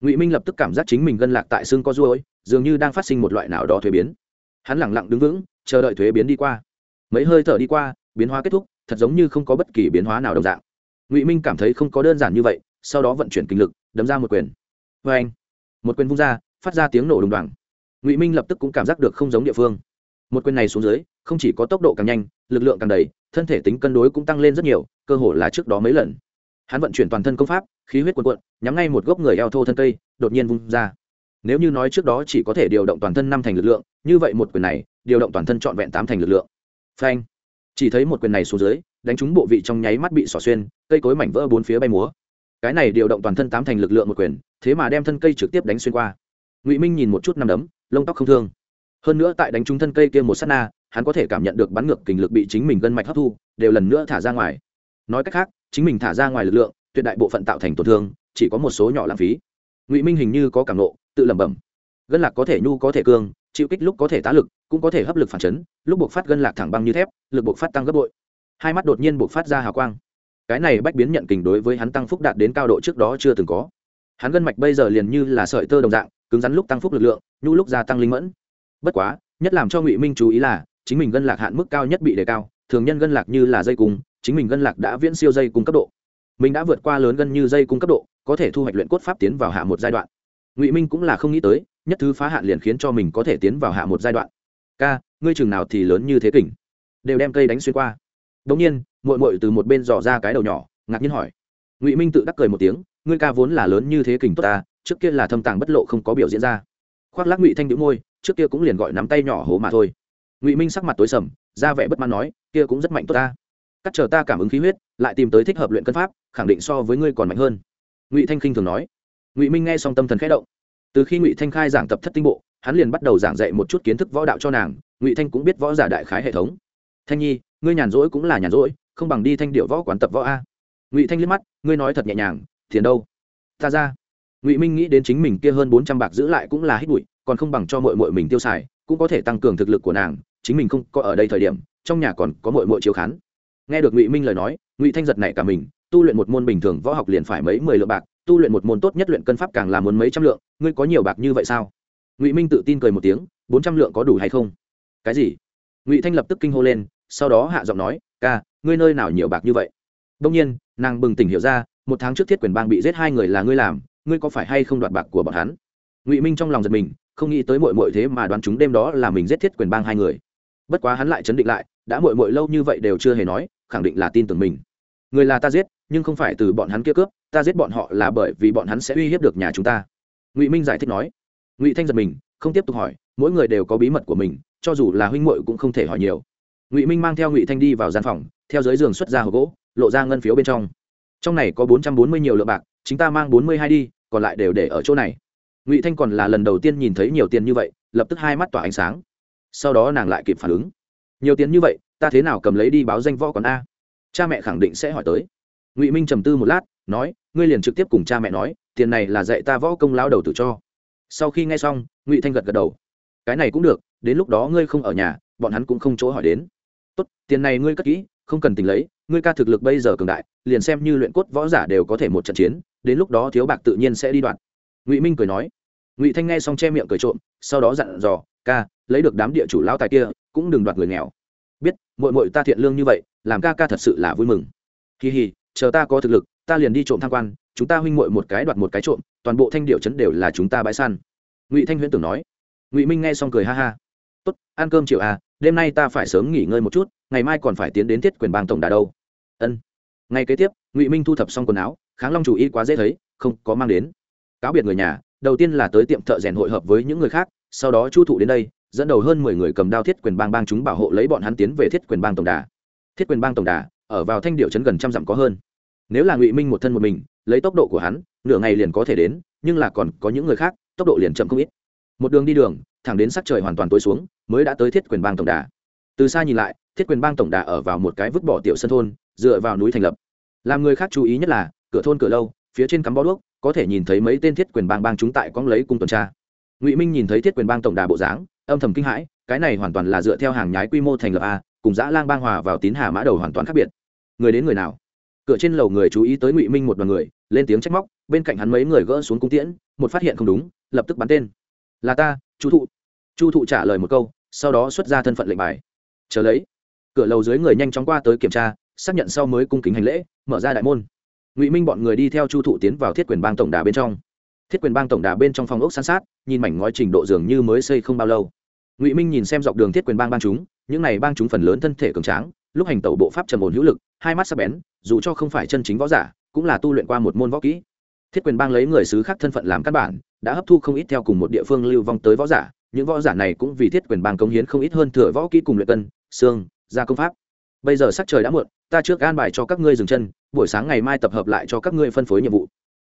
Ngụy minh lập tức cảm giác chính mình gân lạc tại xương co dối dường như đang phát sinh một loại nào đó thuế biến. Hắn lẳng lặng đứng vững, chờ đợi thuế biến đi qua. Mấy hơi thở đi qua, biến hóa kết thúc, thật giống như không có bất kỳ biến hóa nào đồng dạng. Ngụy minh cảm thấy không có đơn giản như vậy, sau đó vận chuyển kinh lực, đấm ra một quyền. Vê anh một quyền vung ra, phát ra tiếng nổ đùng đoàng ngụy minh lập tức cũng cảm giác được không giống địa phương một quyền này xuống dưới không chỉ có tốc độ càng nhanh lực lượng càng đầy thân thể tính cân đối cũng tăng lên rất nhiều cơ hồ là trước đó mấy lần hắn vận chuyển toàn thân công pháp khí huyết quần quận nhắm ngay một gốc người eo thô thân cây đột nhiên vung ra nếu như nói trước đó chỉ có thể điều động toàn thân năm thành lực lượng như vậy một quyền này điều động toàn thân trọn vẹn tám thành lực lượng phanh chỉ thấy một quyền này xuống dưới đánh trúng bộ vị trong nháy mắt bị xỏ xuyên cây cối mảnh vỡ bốn phía bay múa cái này điều động toàn thân tám thành lực lượng một quyền thế mà đem thân cây trực tiếp đánh xuyên qua ngụy minh nhìn một chút năm đấm lông tóc không thương. Hơn nữa tại đánh trúng thân cây kia một s á t na, hắn có thể cảm nhận được bắn ngược kình lực bị chính mình gân mạch hấp thu, đều lần nữa thả ra ngoài. Nói cách khác, chính mình thả ra ngoài lực lượng, tuyệt đại bộ phận tạo thành tổn thương, chỉ có một số nhỏ lãng phí. Ngụy minh hình như có cảm nộ tự lẩm bẩm. Gân lạc có thể nhu có thể cương, chịu kích lúc có thể tá lực, cũng có thể hấp lực phản chấn, lúc buộc phát gân lạc thẳng băng như thép, lực buộc phát tăng gấp bội. Hai mắt đột nhiên buộc phát ra hào quang. Cái này bách biến nhận kình đối với hắn tăng phúc đạt đến cao độ trước đó chưa từng có hắn gân mạch bây giờ liền như là sợi tơ đồng dạng, cứng rắn lúc tăng phúc lực lượng, nhu lúc gia tăng linh mẫn. Bất quá, nhất làm cho ngụy minh chú ý là, chính mình gân lạc hạn mức cao nhất bị đề cao, thường nhân gân lạc như là dây cung, chính mình gân lạc đã viễn siêu dây cung cấp độ. Mình đã vượt qua lớn gân như dây cung cấp độ, có thể thu hoạch luyện cốt pháp tiến vào hạ một giai đoạn. Ngụy minh cũng là không nghĩ tới, nhất thứ phá hạn liền khiến cho mình có thể tiến vào hạ một giai đoạn. Ca, ngươi chừng nào thì lớn như thế kỉnh đều đem cây đánh xuyên qua. Đ nhiên mội mội từ một bên dò ra cái đầu nhỏ, ngạc nhiên hỏi. Ngụy minh tự đắc cười một tiếng ngươi ca vốn là lớn như thế kình tốt ta, trước kia là thâm tàng bất lộ không có biểu diễn ra. Khoác lác ngụy thanh đĩu môi, trước kia cũng liền gọi nắm tay nhỏ hố mà thôi. Ngụy minh sắc mặt tối sầm ra vẻ bất mãn nói, kia cũng rất mạnh tốt ta. Cắt chờ ta cảm ứng khí huyết, lại tìm tới thích hợp luyện cân pháp, khẳng định so với ngươi còn mạnh hơn. Ngụy thanh khinh thường nói. Ngụy minh nghe xong tâm thần khẽ động. Từ khi ngụy thanh khai giảng tập thất tinh bộ, hắn liền bắt đầu giảng dạy một chút kiến thức võ đạo cho nàng, ngụy thanh cũng biết võ giả đại khái hệ thống. Thanh nhi, ngươi nhàn rỗi cũng là nhàn rỗi, không bằng đi thanh điệu võ quán tập võ a. Ngụy thanh liếc mắt, ngươi nói thật nhẹ nhàng tiền đâu? Ta ra. Ngụy minh nghĩ đến chính mình kia hơn bốn trăm bạc giữ lại cũng là hít bụi, còn không bằng cho mội mội mình tiêu xài, cũng có thể tăng cường thực lực của nàng, chính mình không có ở đây thời điểm, trong nhà còn có mội mội chiếu khán. Nghe được ngụy minh lời nói, ngụy thanh giật này cả mình, tu luyện một môn bình thường võ học liền phải mấy mười lượng bạc, tu luyện một môn tốt nhất luyện cân pháp càng là muốn mấy trăm lượng, ngươi có nhiều bạc như vậy sao? Ngụy minh tự tin cười một tiếng, bốn trăm lượng có đủ hay không? Cái gì? Ngụy thanh lập tức kinh hô lên, sau đó hạ giọng nói, ca, ngươi nơi nào nhiều bạc như vậy? Đông nhiên, nàng bừng tỉnh hiểu ra một tháng trước thiết quyền bang bị giết hai người là ngươi làm, ngươi có phải hay không đoạt bạc của bọn hắn? Ngụy minh trong lòng giật mình, không nghĩ tới mội mội thế mà đoán chúng đêm đó là mình giết thiết quyền bang hai người. Bất quá hắn lại chấn định lại, đã mội mội lâu như vậy đều chưa hề nói, khẳng định là tin tưởng mình. Người là ta giết, nhưng không phải từ bọn hắn kia cướp, ta giết bọn họ là bởi vì bọn hắn sẽ uy hiếp được nhà chúng ta. Ngụy minh giải thích nói. Ngụy thanh giật mình, không tiếp tục hỏi, mỗi người đều có bí mật của mình, cho dù là huynh muội cũng không thể hỏi nhiều. Ngụy minh mang theo ngụy thanh đi vào gian phòng, theo dưới giường xuất ra hộp gỗ, lộ ra ngân phiếu bên trong trong này có bốn trăm bốn mươi nhiều lượng bạc chúng ta mang bốn mươi hai đi, còn lại đều để ở chỗ này. Ngụy thanh còn là lần đầu tiên nhìn thấy nhiều tiền như vậy, lập tức hai mắt tỏa ánh sáng. Sau đó nàng lại kịp phản ứng. Nhiều tiền như vậy, ta thế nào cầm lấy đi báo danh võ còn a? Cha mẹ khẳng định sẽ hỏi tới. Ngụy minh trầm tư một lát, nói, ngươi liền trực tiếp cùng cha mẹ nói, tiền này là dạy ta võ công lao đầu tự cho. Sau khi nghe xong, ngụy thanh gật gật đầu. Cái này cũng được, đến lúc đó ngươi không ở nhà, bọn hắn cũng không chỗ hỏi đến. Tốt, tiền này ngươi cất kỹ, không cần tình lấy ngươi ca thực lực bây giờ cường đại, liền xem như luyện cốt võ giả đều có thể một trận chiến, đến lúc đó thiếu bạc tự nhiên sẽ đi đoạn. Ngụy minh cười nói. Ngụy thanh nghe xong che miệng cười trộm, sau đó dặn dò, ca, lấy được đám địa chủ lão tài kia, cũng đừng đoạt người nghèo. Biết mội mội ta thiện lương như vậy, làm ca ca thật sự là vui mừng. Kỳ hì, chờ ta có thực lực, ta liền đi trộm tham quan, chúng ta huynh mội một cái đoạt một cái trộm, toàn bộ thanh điệu chấn đều là chúng ta bãi săn. Ngụy thanh huyễn tưởng nói. Ngụy minh nghe xong cười ha ha. Tốt, ăn cơm chiều à đêm nay ta phải sớm nghỉ ngơi một chút ngày mai còn phải tiến đến thiết quyền bang tổng đà đâu. Ân. Ngay kế tiếp, ngụy minh thu thập xong quần áo, kháng long chủ y quá dễ thấy, không có mang đến. Cáo biệt người nhà, đầu tiên là tới tiệm thợ rèn hội hợp với những người khác, sau đó chu thụ đến đây, dẫn đầu hơn mười người cầm đao thiết quyền bang bang chúng bảo hộ lấy bọn hắn tiến về thiết quyền bang tổng đà. Thiết quyền bang tổng đà, ở vào thanh điệu trấn gần trăm dặm có hơn. Nếu là ngụy minh một thân một mình, lấy tốc độ của hắn, nửa ngày liền có thể đến, nhưng là còn có những người khác, tốc độ liền chậm không ít. Một đường đi đường, thẳng đến sắc trời hoàn toàn tối xuống, mới đã tới thiết quyền bang tổng đà. Từ xa nhìn lại thiết quyền bang tổng đà ở vào một cái vứt bỏ tiểu sân thôn, dựa vào núi thành lập. Làm người khác chú ý nhất là, cửa thôn cửa lâu, phía trên cắm bó đuốc, có thể nhìn thấy mấy tên thiết quyền bang bang chúng tại cóng lấy cung tuần tra. Ngụy minh nhìn thấy thiết quyền bang tổng đà bộ dáng, âm thầm kinh hãi, cái này hoàn toàn là dựa theo hàng nhái quy mô thành lập a, cùng dã lang bang hòa vào tín hà mã đầu hoàn toàn khác biệt. Người đến người nào? Cửa trên lầu người chú ý tới ngụy minh một đoàn người, lên tiếng trách móc, bên cạnh hắn mấy người gỡ xuống cung tiễn, một phát hiện không đúng, lập tức bắn tên. Là ta, chu thụ. Chu thụ trả lời một câu, sau đó xuất ra thân phận lệnh bài. Chờ lấy cửa lầu dưới người nhanh chóng qua tới kiểm tra, xác nhận sau mới cung kính hành lễ, mở ra đại môn. Ngụy minh bọn người đi theo chu thụ tiến vào thiết quyền bang tổng đà bên trong. Thiết quyền bang tổng đà bên trong phòng ốc san sát, nhìn mảnh ngói trình độ dường như mới xây không bao lâu. Ngụy minh nhìn xem dọc đường thiết quyền bang bang chúng, những này bang chúng phần lớn thân thể cường tráng, lúc hành tẩu bộ pháp trầm ổn hữu lực, hai mắt sắc bén, dù cho không phải chân chính võ giả, cũng là tu luyện qua một môn võ kỹ. Thiết quyền bang lấy người xứ khác thân phận làm căn bản, đã hấp thu không ít theo cùng một địa phương lưu vong tới võ giả, những võ giả này cũng vì thiết quyền bang cống hiến không ít hơn thừa võ kỹ cùng luyện cân, xương ra công pháp. Bây giờ sắc trời đã muộn, ta trước an bài cho các ngươi dừng chân, buổi sáng ngày mai tập hợp lại cho các ngươi phân phối nhiệm vụ.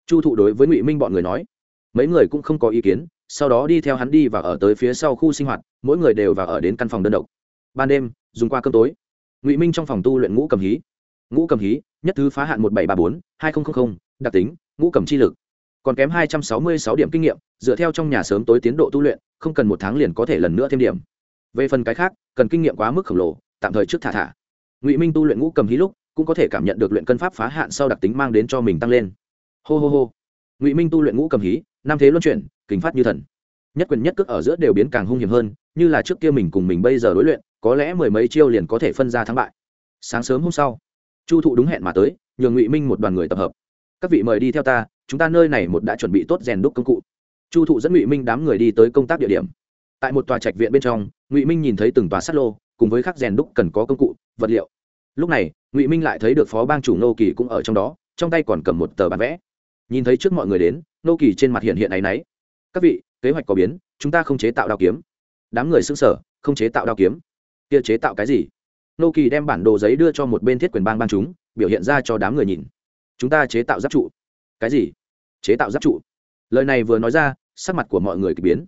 Chu thụ đối với ngụy minh bọn người nói. Mấy người cũng không có ý kiến, sau đó đi theo hắn đi và ở tới phía sau khu sinh hoạt, mỗi người đều vào ở đến căn phòng đơn độc. Ban đêm, dùng qua cơm tối. Ngụy minh trong phòng tu luyện ngũ cầm hí. Ngũ cầm hí, nhất thứ phá hạn một bảy ba bốn, hai nghìn đặc tính, ngũ cầm chi lực. Còn kém hai trăm sáu mươi sáu điểm kinh nghiệm, dựa theo trong nhà sớm tối tiến độ tu luyện, không cần một tháng liền có thể lần nữa thêm điểm. Về phần cái khác, cần kinh nghiệm quá mức khổng lồ tạm thời trước thả thả. Ngụy minh tu luyện ngũ cầm hí lúc, cũng có thể cảm nhận được luyện cân pháp phá hạn sau đặc tính mang đến cho mình tăng lên. Hô hô hô. Ngụy minh tu luyện ngũ cầm hí nam thế luân chuyển kính phát như thần. Nhất quyền nhất cước ở giữa đều biến càng hung hiểm hơn, như là trước kia mình cùng mình bây giờ đối luyện, có lẽ mười mấy chiêu liền có thể phân ra thắng bại. Sáng sớm hôm sau, chu thụ đúng hẹn mà tới, nhường ngụy minh một đoàn người tập hợp. Các vị mời đi theo ta, chúng ta nơi này một đã chuẩn bị tốt rèn đúc công cụ. Chu thụ dẫn ngụy minh đám người đi tới công tác địa điểm. Tại một tòa trạch viện bên trong, ngụy minh nhìn thấy từng tòa sắt lô cùng với khắc rèn đúc cần có công cụ, vật liệu. Lúc này, ngụy minh lại thấy được phó bang chủ nô kỳ cũng ở trong đó, trong tay còn cầm một tờ bản vẽ. Nhìn thấy trước mọi người đến, nô kỳ trên mặt hiện hiện áy náy. Các vị, kế hoạch có biến, chúng ta không chế tạo đao kiếm. Đám người xưng sở không chế tạo đao kiếm? Kia chế tạo cái gì? Nô kỳ đem bản đồ giấy đưa cho một bên thiết quyền bang bang chúng, biểu hiện ra cho đám người nhìn. Chúng ta chế tạo giáp trụ. Cái gì? Chế tạo giáp trụ. Lời này vừa nói ra, sắc mặt của mọi người k ỳ biến.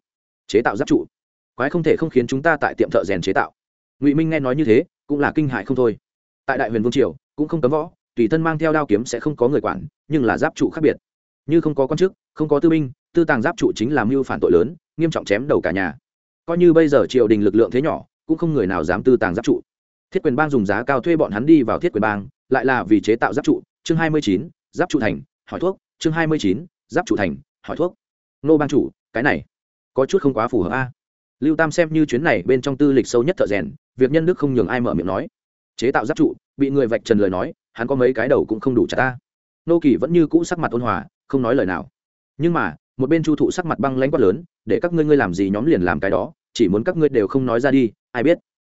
Chế tạo giáp trụ? Quái không thể không khiến chúng ta tại tiệm thợ rèn chế tạo ngụy minh nghe nói như thế cũng là kinh hại không thôi tại đại huyền vương triều cũng không cấm võ tùy thân mang theo đao kiếm sẽ không có người quản nhưng là giáp trụ khác biệt như không có quan chức không có tư binh tư tàng giáp trụ chính là mưu phản tội lớn nghiêm trọng chém đầu cả nhà coi như bây giờ triều đình lực lượng thế nhỏ cũng không người nào dám tư tàng giáp trụ thiết quyền bang dùng giá cao thuê bọn hắn đi vào thiết quyền bang lại là vì chế tạo giáp trụ chương hai mươi chín giáp trụ thành hỏi thuốc chương hai mươi chín giáp trụ thành hỏi thuốc nô bang chủ cái này có chút không quá phù hợp a lưu tam xem như chuyến này bên trong tư lịch sâu nhất thợ rèn, việc nhân đức không nhường ai mở miệng nói. Chế tạo giáp trụ, bị người vạch trần lời nói, hắn có mấy cái đầu cũng không đủ chặt ta. Nô kỳ vẫn như cũ sắc mặt ôn hòa, không nói lời nào. Nhưng mà, một bên chu thụ sắc mặt băng lãnh quát lớn, để các ngươi ngươi làm gì nhóm liền làm cái đó, chỉ muốn các ngươi đều không nói ra đi, ai biết.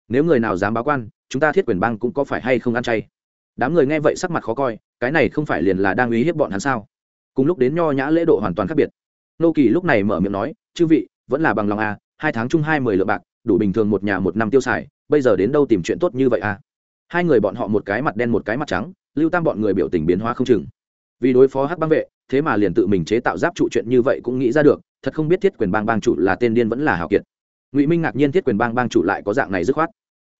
Nếu người nào dám báo quan, chúng ta thiết quyền bang cũng có phải hay không ăn chay. Đám người nghe vậy sắc mặt khó coi, cái này không phải liền là đang uy hiếp bọn hắn sao? Cùng lúc đến nho nhã lễ độ hoàn toàn khác biệt. Nô kỳ lúc này mở miệng nói, chư vị, vẫn là bằng lòng à hai tháng chung hai mười lượng bạc, đủ bình thường một nhà một năm tiêu xài, bây giờ đến đâu tìm chuyện tốt như vậy à? Hai người bọn họ một cái mặt đen một cái mặt trắng, lưu tam bọn người biểu tình biến hóa không chừng. Vì đối phó hắc băng vệ, thế mà liền tự mình chế tạo giáp trụ chuyện như vậy cũng nghĩ ra được, thật không biết thiết quyền bang bang chủ là tên điên vẫn là hào kiệt. Ngụy minh ngạc nhiên thiết quyền bang bang chủ lại có dạng này dứt khoát.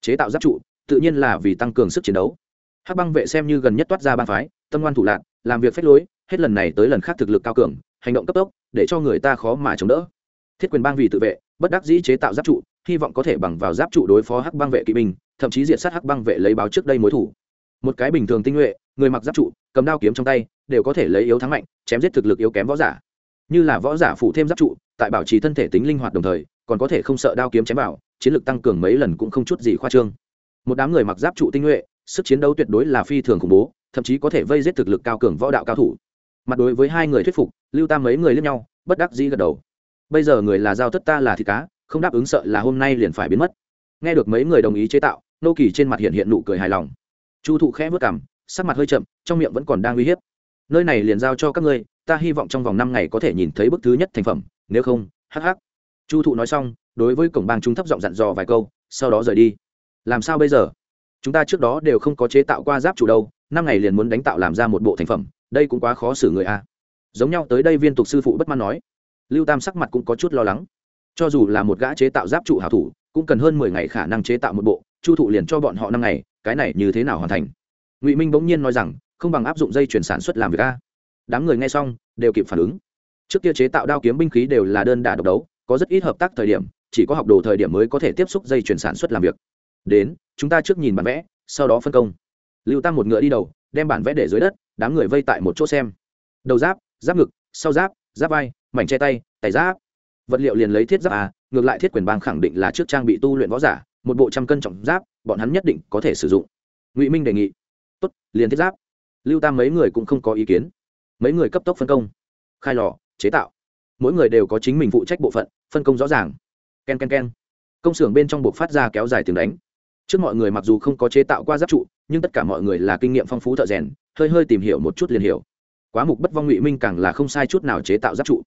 Chế tạo giáp trụ, tự nhiên là vì tăng cường sức chiến đấu. Hắc băng vệ xem như gần nhất toát ra bang phái, tâm ngoan thủ lạc làm việc phép lối, hết lần này tới lần khác thực lực cao cường, hành động cấp tốc, để cho người ta khó mà chống đỡ. Thiết quyền bang vì tự vệ bất đắc dĩ chế tạo giáp trụ, hy vọng có thể bằng vào giáp trụ đối phó hắc băng vệ kỵ binh, thậm chí diệt sát hắc băng vệ lấy báo trước đây mối thủ. Một cái bình thường tinh nhuệ, người mặc giáp trụ, cầm đao kiếm trong tay, đều có thể lấy yếu thắng mạnh, chém giết thực lực yếu kém võ giả. Như là võ giả phụ thêm giáp trụ, tại bảo trì thân thể tính linh hoạt đồng thời, còn có thể không sợ đao kiếm chém vào, chiến lực tăng cường mấy lần cũng không chút gì khoa trương. Một đám người mặc giáp trụ tinh nhuệ, sức chiến đấu tuyệt đối là phi thường khủng bố, thậm chí có thể vây giết thực lực cao cường võ đạo cao thủ. Mặt đối với hai người thuyết phục, lưu tam mấy người lướt nhau, bất đắc dĩ gật đầu bây giờ người là giao thất ta là thịt cá, không đáp ứng sợ là hôm nay liền phải biến mất. Nghe được mấy người đồng ý chế tạo, nô kỳ trên mặt hiện hiện nụ cười hài lòng. Chu thụ khẽ vớt cảm sắc mặt hơi chậm, trong miệng vẫn còn đang uy hiếp. Nơi này liền giao cho các ngươi, ta hy vọng trong vòng năm ngày có thể nhìn thấy bức thứ nhất thành phẩm, nếu không, hắc hắc. Chu thụ nói xong, đối với cổng bang chúng thấp giọng dặn dò vài câu, sau đó rời đi. Làm sao bây giờ? Chúng ta trước đó đều không có chế tạo qua giáp chủ đâu, năm ngày liền muốn đánh tạo làm ra một bộ thành phẩm, đây cũng quá khó xử người a. Giống nhau tới đây viên tục sư phụ bất mãn nói lưu tam sắc mặt cũng có chút lo lắng. Cho dù là một gã chế tạo giáp trụ hảo thủ, cũng cần hơn mười ngày khả năng chế tạo một bộ, chu thụ liền cho bọn họ năm ngày, cái này như thế nào hoàn thành? Ngụy minh bỗng nhiên nói rằng, không bằng áp dụng dây chuyển sản xuất làm việc a. Đám người nghe xong, đều kịp phản ứng. Trước kia chế tạo đao kiếm binh khí đều là đơn đả độc đấu, có rất ít hợp tác thời điểm, chỉ có học đồ thời điểm mới có thể tiếp xúc dây chuyển sản xuất làm việc. Đến, chúng ta trước nhìn bản vẽ, sau đó phân công. Lưu tam một ngựa đi đầu, đem bản vẽ để dưới đất, đám người vây tại một chỗ xem. Đầu giáp giáp ngực, sau giáp giáp vai mảnh che tay tay giáp. Vật liệu liền lấy thiết giáp à ngược lại thiết quyền bang khẳng định là trước trang bị tu luyện võ giả, một bộ trăm cân trọng giáp, bọn hắn nhất định có thể sử dụng. Ngụy minh đề nghị. Tốt, liền thiết giáp. Lưu tam mấy người cũng không có ý kiến. Mấy người cấp tốc phân công. Khai lò, chế tạo. Mỗi người đều có chính mình phụ trách bộ phận, phân công rõ ràng. K e n k e n k e n công xưởng bên trong buộc phát ra kéo dài tiếng đánh. Trước mọi người mặc dù không có chế tạo qua giáp trụ, nhưng tất cả mọi người là kinh nghiệm phong phú thợ rèn, hơi hơi tìm hiểu một chút liền hiểu. Quá mục bất vong ngụy minh càng là không sai chút nào chế tạo giáp trụ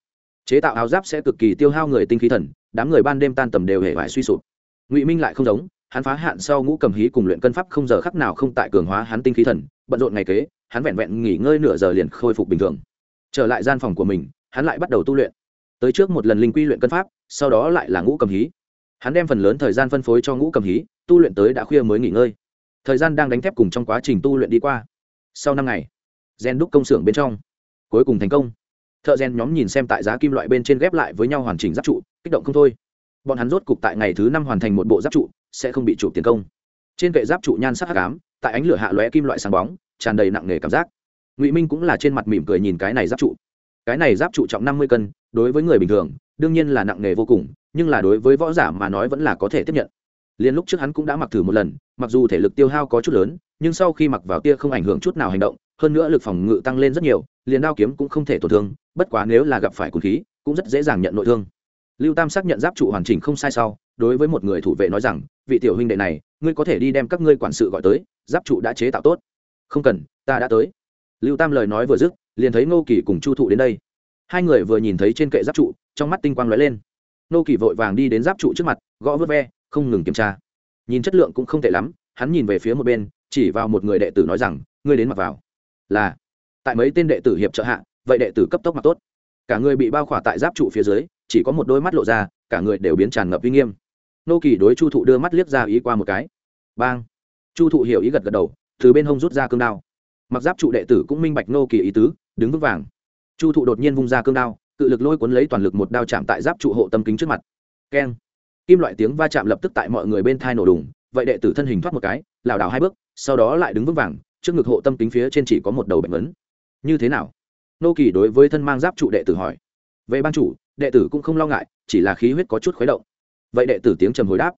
chế tạo áo giáp sẽ cực kỳ tiêu hao người tinh khí thần, đám người ban đêm tan tầm đều hề vải suy sụp. Ngụy minh lại không giống, hắn phá hạn sau ngũ cầm hí cùng luyện cân pháp không giờ khắc nào không tại cường hóa hắn tinh khí thần, bận rộn ngày kế, hắn vẹn vẹn nghỉ ngơi nửa giờ liền khôi phục bình thường. Trở lại gian phòng của mình, hắn lại bắt đầu tu luyện. Tới trước một lần linh quy luyện cân pháp, sau đó lại là ngũ cầm hí. Hắn đem phần lớn thời gian phân phối cho ngũ cầm hí, tu luyện tới đã khuya mới nghỉ ngơi. Thời gian đang đánh thép cùng trong quá trình tu luyện đi qua. Sau năm ngày, gen đúc công xưởng bên trong, cuối cùng thành công thợ gen nhóm nhìn xem tại giá kim loại bên trên ghép lại với nhau hoàn chỉnh giáp trụ, kích động không thôi. Bọn hắn rốt cục tại ngày thứ năm hoàn thành một bộ giáp trụ, sẽ không bị chủ tiền công. Trên kệ giáp trụ nhan sắc hắc ám, tại ánh lửa hạ lóe kim loại sáng bóng, tràn đầy nặng nề cảm giác. Ngụy minh cũng là trên mặt mỉm cười nhìn cái này giáp trụ. Cái này giáp trụ trọng năm mươi cân, đối với người bình thường, đương nhiên là nặng nề vô cùng, nhưng là đối với võ giả mà nói vẫn là có thể tiếp nhận. Liên lúc trước hắn cũng đã mặc thử một lần, mặc dù thể lực tiêu hao có chút lớn, nhưng sau khi mặc vào tia không ảnh hưởng chút nào hành động hơn nữa lực phòng ngự tăng lên rất nhiều, liền đao kiếm cũng không thể tổn thương, bất quá nếu là gặp phải cồn khí, cũng rất dễ dàng nhận nội thương. Lưu tam xác nhận giáp trụ hoàn chỉnh không sai sau, đối với một người thủ vệ nói rằng, vị tiểu huynh đệ này, ngươi có thể đi đem các ngươi quản sự gọi tới, giáp trụ đã chế tạo tốt. Không cần, ta đã tới. Lưu tam lời nói vừa dứt, liền thấy ngô kỳ cùng chu thụ đến đây. Hai người vừa nhìn thấy trên kệ giáp trụ, trong mắt tinh quang lóe lên. Ngô kỳ vội vàng đi đến giáp trụ trước mặt, gõ vớt ve, không ngừng kiểm tra. Nhìn chất lượng cũng không tệ lắm, hắn nhìn về phía một bên, chỉ vào một người đệ tử nói rằng, ngươi đến mặc vào là, tại mấy tên đệ tử hiệp trợ hạ, vậy đệ tử cấp tốc mặc tốt. Cả người bị bao khỏa tại giáp trụ phía dưới, chỉ có một đôi mắt lộ ra, cả người đều biến tràn ngập uy nghiêm. Nô kỳ đối chu thụ đưa mắt liếc ra ý qua một cái. Bang! Chu thụ hiểu ý gật gật đầu, từ bên hông rút ra cương đao. Mặc giáp trụ đệ tử cũng minh bạch nô kỳ ý tứ, đứng vững vàng. Chu thụ đột nhiên vung ra cương đao, cự lực lôi cuốn lấy toàn lực một đao chạm tại giáp trụ hộ tâm kính trước mặt. Keng! Kim loại tiếng va chạm lập tức tại mọi người bên thai nổ đùng, vậy đệ tử thân hình thoát một cái, lảo đảo hai bước, sau đó lại đứng vững vàng trước ngực hộ tâm kính phía trên chỉ có một đầu bệnh ấn. Như thế nào? Nô kỳ đối với thân mang giáp trụ đệ tử hỏi. Về ban chủ, đệ tử cũng không lo ngại, chỉ là khí huyết có chút khuấy động. Vậy đệ tử tiếng trầm hồi đáp.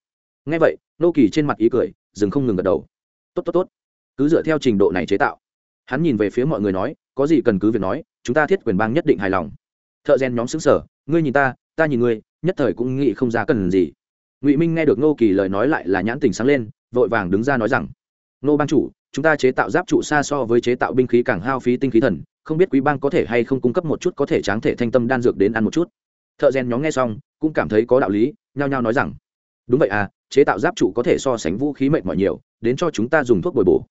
Ngay vậy, nô kỳ trên mặt ý cười, dừng không ngừng gật đầu. Tốt tốt tốt. Cứ dựa theo trình độ này chế tạo. Hắn nhìn về phía mọi người nói, có gì cần cứ việc nói, chúng ta thiết quyền bang nhất định hài lòng. Thợ rèn nhóm xứng sở ngươi nhìn ta ta nhìn ngươi, nhất thời cũng nghĩ không ra cần gì. Ngụy minh nghe được nô kỳ lời nói lại là nhãn tình sáng lên, vội vàng đứng ra nói rằng nô bang chủ, chúng ta chế tạo giáp trụ xa so với chế tạo binh khí càng hao phí tinh khí thần, không biết quý bang có thể hay không cung cấp một chút có thể tráng thể thanh tâm đan dược đến ăn một chút. Thợ rèn nhóm nghe xong, cũng cảm thấy có đạo lý, nhao nhao nói rằng, đúng vậy à chế tạo giáp trụ có thể so sánh vũ khí mệt mỏi nhiều, đến cho chúng ta dùng thuốc bồi bổ.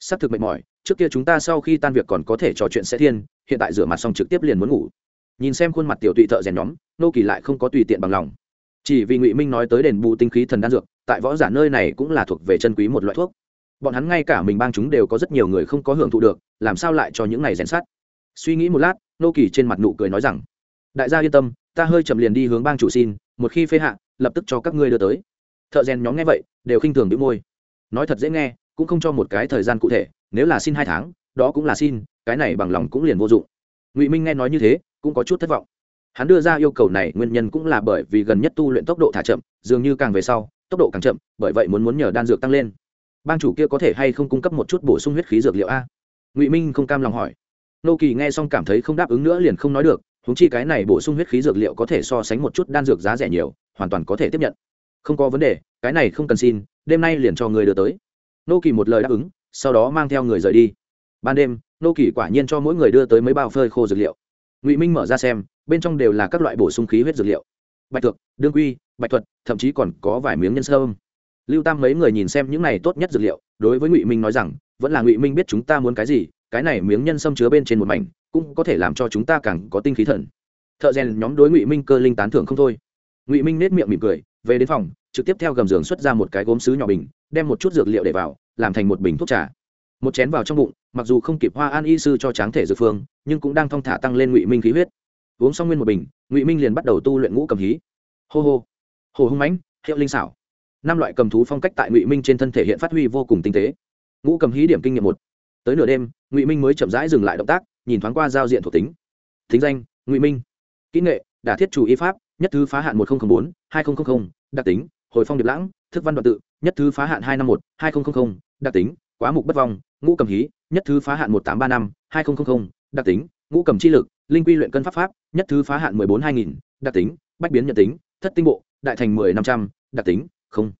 S ắ c thực mệt mỏi, trước kia chúng ta sau khi tan việc còn có thể trò chuyện sẽ thiên, hiện tại rửa mặt xong trực tiếp liền muốn ngủ. Nhìn xem khuôn mặt tiểu tụy thợ rèn nhóm, nô kỳ lại không có tùy tiện bằng lòng. Chỉ vì ngụy minh nói tới đền bù tinh khí thần đan dược, tại võ giả nơi này cũng là thuộc về chân quý một loại thuốc bọn hắn ngay cả mình bang chúng đều có rất nhiều người không có hưởng thụ được, làm sao lại cho những này rèn sát suy nghĩ một lát, nô kỳ trên mặt nụ cười nói rằng, đại gia yên tâm, ta hơi chậm liền đi hướng bang chủ xin, một khi phê hạ, lập tức cho các ngươi đưa tới. Thợ rèn nhóm nghe vậy, đều khinh thường đĩu môi. Nói thật dễ nghe, cũng không cho một cái thời gian cụ thể, nếu là xin hai tháng, đó cũng là xin, cái này bằng lòng cũng liền vô dụng. Ngụy minh nghe nói như thế, cũng có chút thất vọng. Hắn đưa ra yêu cầu này, nguyên nhân cũng là bởi vì gần nhất tu luyện tốc độ thả chậm, dường như càng về sau, tốc độ càng chậm, bởi vậy muốn muốn nhờ đan dược tăng lên bang chủ kia có thể hay không cung cấp một chút bổ sung huyết khí dược liệu a? Ngụy minh không cam lòng hỏi. Nô kỳ nghe xong cảm thấy không đáp ứng nữa liền không nói được húng chi cái này bổ sung huyết khí dược liệu có thể so sánh một chút đan dược giá rẻ nhiều, hoàn toàn có thể tiếp nhận. Không có vấn đề, cái này không cần xin, đêm nay liền cho người đưa tới. Nô kỳ một lời đáp ứng, sau đó mang theo người rời đi. Ban đêm, nô kỳ quả nhiên cho mỗi người đưa tới mấy bao phơi khô dược liệu. Ngụy minh mở ra xem, bên trong đều là các loại bổ sung khí huyết dược liệu. Bạch thực đương quy, bạch thuật, thậm chí còn có vài miếng nhân sơ lưu tam mấy người nhìn xem những này tốt nhất dược liệu, đối với ngụy minh nói rằng, vẫn là ngụy minh biết chúng ta muốn cái gì, cái này miếng nhân sâm chứa bên trên một mảnh, cũng có thể làm cho chúng ta càng có tinh khí thần. Thợ rèn nhóm đối ngụy minh cơ linh tán thưởng không thôi. Ngụy minh nết miệng mỉm cười, về đến phòng, trực tiếp theo gầm giường xuất ra một cái gốm sứ nhỏ bình, đem một chút dược liệu để vào, làm thành một bình thuốc trà. Một chén vào trong bụng, mặc dù không kịp hoa an y sư cho tráng thể dược phương, nhưng cũng đang thong thả tăng lên ngụy minh khí huyết. Uống xong nguyên một bình, ngụy minh liền bắt đầu tu luyện ngũ cầm hí. Hô hô. Hồ hung mãnh, hiệu linh xảo năm loại cầm thú phong cách tại ngụy minh trên thân thể hiện phát huy vô cùng tinh tế ngũ cầm hí điểm kinh nghiệm một tới nửa đêm ngụy minh mới chậm rãi dừng lại động tác nhìn thoáng qua giao diện thuộc tính thính danh ngụy minh kỹ nghệ đả thiết chủ y pháp nhất thứ phá hạn một nghìn bốn hai nghìn đặc tính hồi phong điệp lãng thức văn đoạn tự nhất thứ phá hạn hai năm một hai nghìn đặc tính quá mục bất vong ngũ cầm hí nhất thứ phá hạn một tám ba năm hai nghìn đặc tính ngũ cầm chi lực linh quy luyện cân pháp pháp nhất thứ phá hạn mười bốn hai nghìn đặc tính bách biến nhận tính thất tinh bộ đại thành mười năm trăm đặc tính không.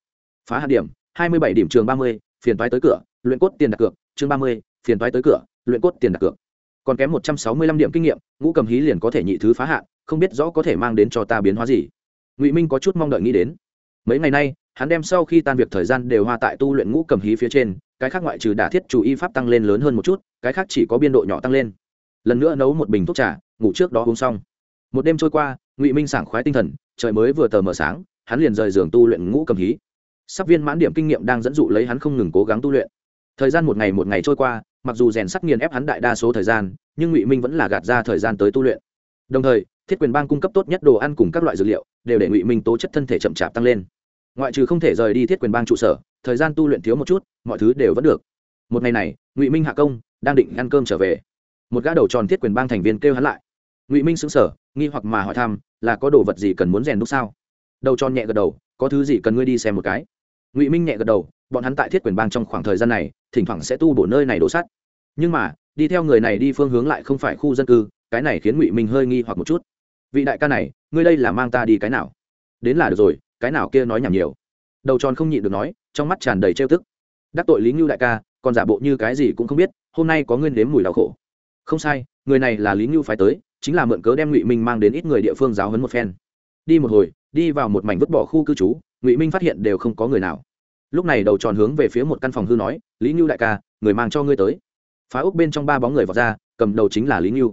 Phá hạt điểm, hai mươi bảy điểm trường ba mươi, phiền toái tới cửa, luyện cốt tiền đặt cược, chương ba mươi, phiền toái tới cửa, luyện cốt tiền đặt cược. Còn kém một trăm sáu mươi lăm điểm kinh nghiệm, ngũ cầm hí liền có thể nhị thứ phá hạn, không biết rõ có thể mang đến cho ta biến hóa gì. Ngụy minh có chút mong đợi nghĩ đến. Mấy ngày nay, hắn đem sau khi tan việc thời gian đều hoa tại tu luyện ngũ cầm hí phía trên, cái khác ngoại trừ đả thiết chủ y pháp tăng lên lớn hơn một chút, cái khác chỉ có biên độ nhỏ tăng lên. Lần nữa nấu một bình thuốc trà, ngủ trước đó uống xong. Một đêm trôi qua, ngụy minh sảng khoái tinh thần, trời mới vừa tờ mờ sáng hắn liền rời giường tu luyện ngũ cầm hí. Sắp viên mãn điểm kinh nghiệm đang dẫn dụ lấy hắn không ngừng cố gắng tu luyện. Thời gian một ngày một ngày trôi qua, mặc dù rèn sắc nghiền ép hắn đại đa số thời gian, nhưng ngụy minh vẫn là gạt ra thời gian tới tu luyện. Đồng thời, thiết quyền bang cung cấp tốt nhất đồ ăn cùng các loại dược liệu, đều để ngụy minh tố chất thân thể chậm chạp tăng lên. Ngoại trừ không thể rời đi thiết quyền bang trụ sở, thời gian tu luyện thiếu một chút, mọi thứ đều vẫn được. Một ngày này, ngụy minh hạ công, đang định ăn cơm trở về. Một gã đầu tròn thiết quyền bang thành viên kêu hắn lại. Ngụy minh xứng sở nghi hoặc mà hỏi thăm, là có đồ vật gì cần muốn rèn đúc sao? Đầu tròn nhẹ gật đầu, có thứ gì cần ngươi đi xem một cái. Ngụy minh nhẹ gật đầu, bọn hắn tại thiết quyền bang trong khoảng thời gian này, thỉnh thoảng sẽ tu bổ nơi này đổ sắt. Nhưng mà, đi theo người này đi phương hướng lại không phải khu dân cư, cái này khiến ngụy minh hơi nghi hoặc một chút. Vị đại ca này, ngươi đây là mang ta đi cái nào? Đến là được rồi, cái nào kia nói nhảm nhiều. Đầu tròn không nhịn được nói, trong mắt tràn đầy trêu tức. Đắc tội lý ngưu đại ca, còn giả bộ như cái gì cũng không biết, hôm nay có nguyên đếm mùi đau khổ. Không sai, người này là lý ngưu phải tới, chính là mượn cớ đem ngụy minh mang đến ít người địa phương giáo hấn một phen. Đi một hồi đi vào một mảnh vứt bỏ khu cư trú, ngụy minh phát hiện đều không có người nào. Lúc này đầu tròn hướng về phía một căn phòng hư nói, lý như đại ca, người mang cho ngươi tới. Phá úc bên trong ba bóng người vào ra, cầm đầu chính là lý như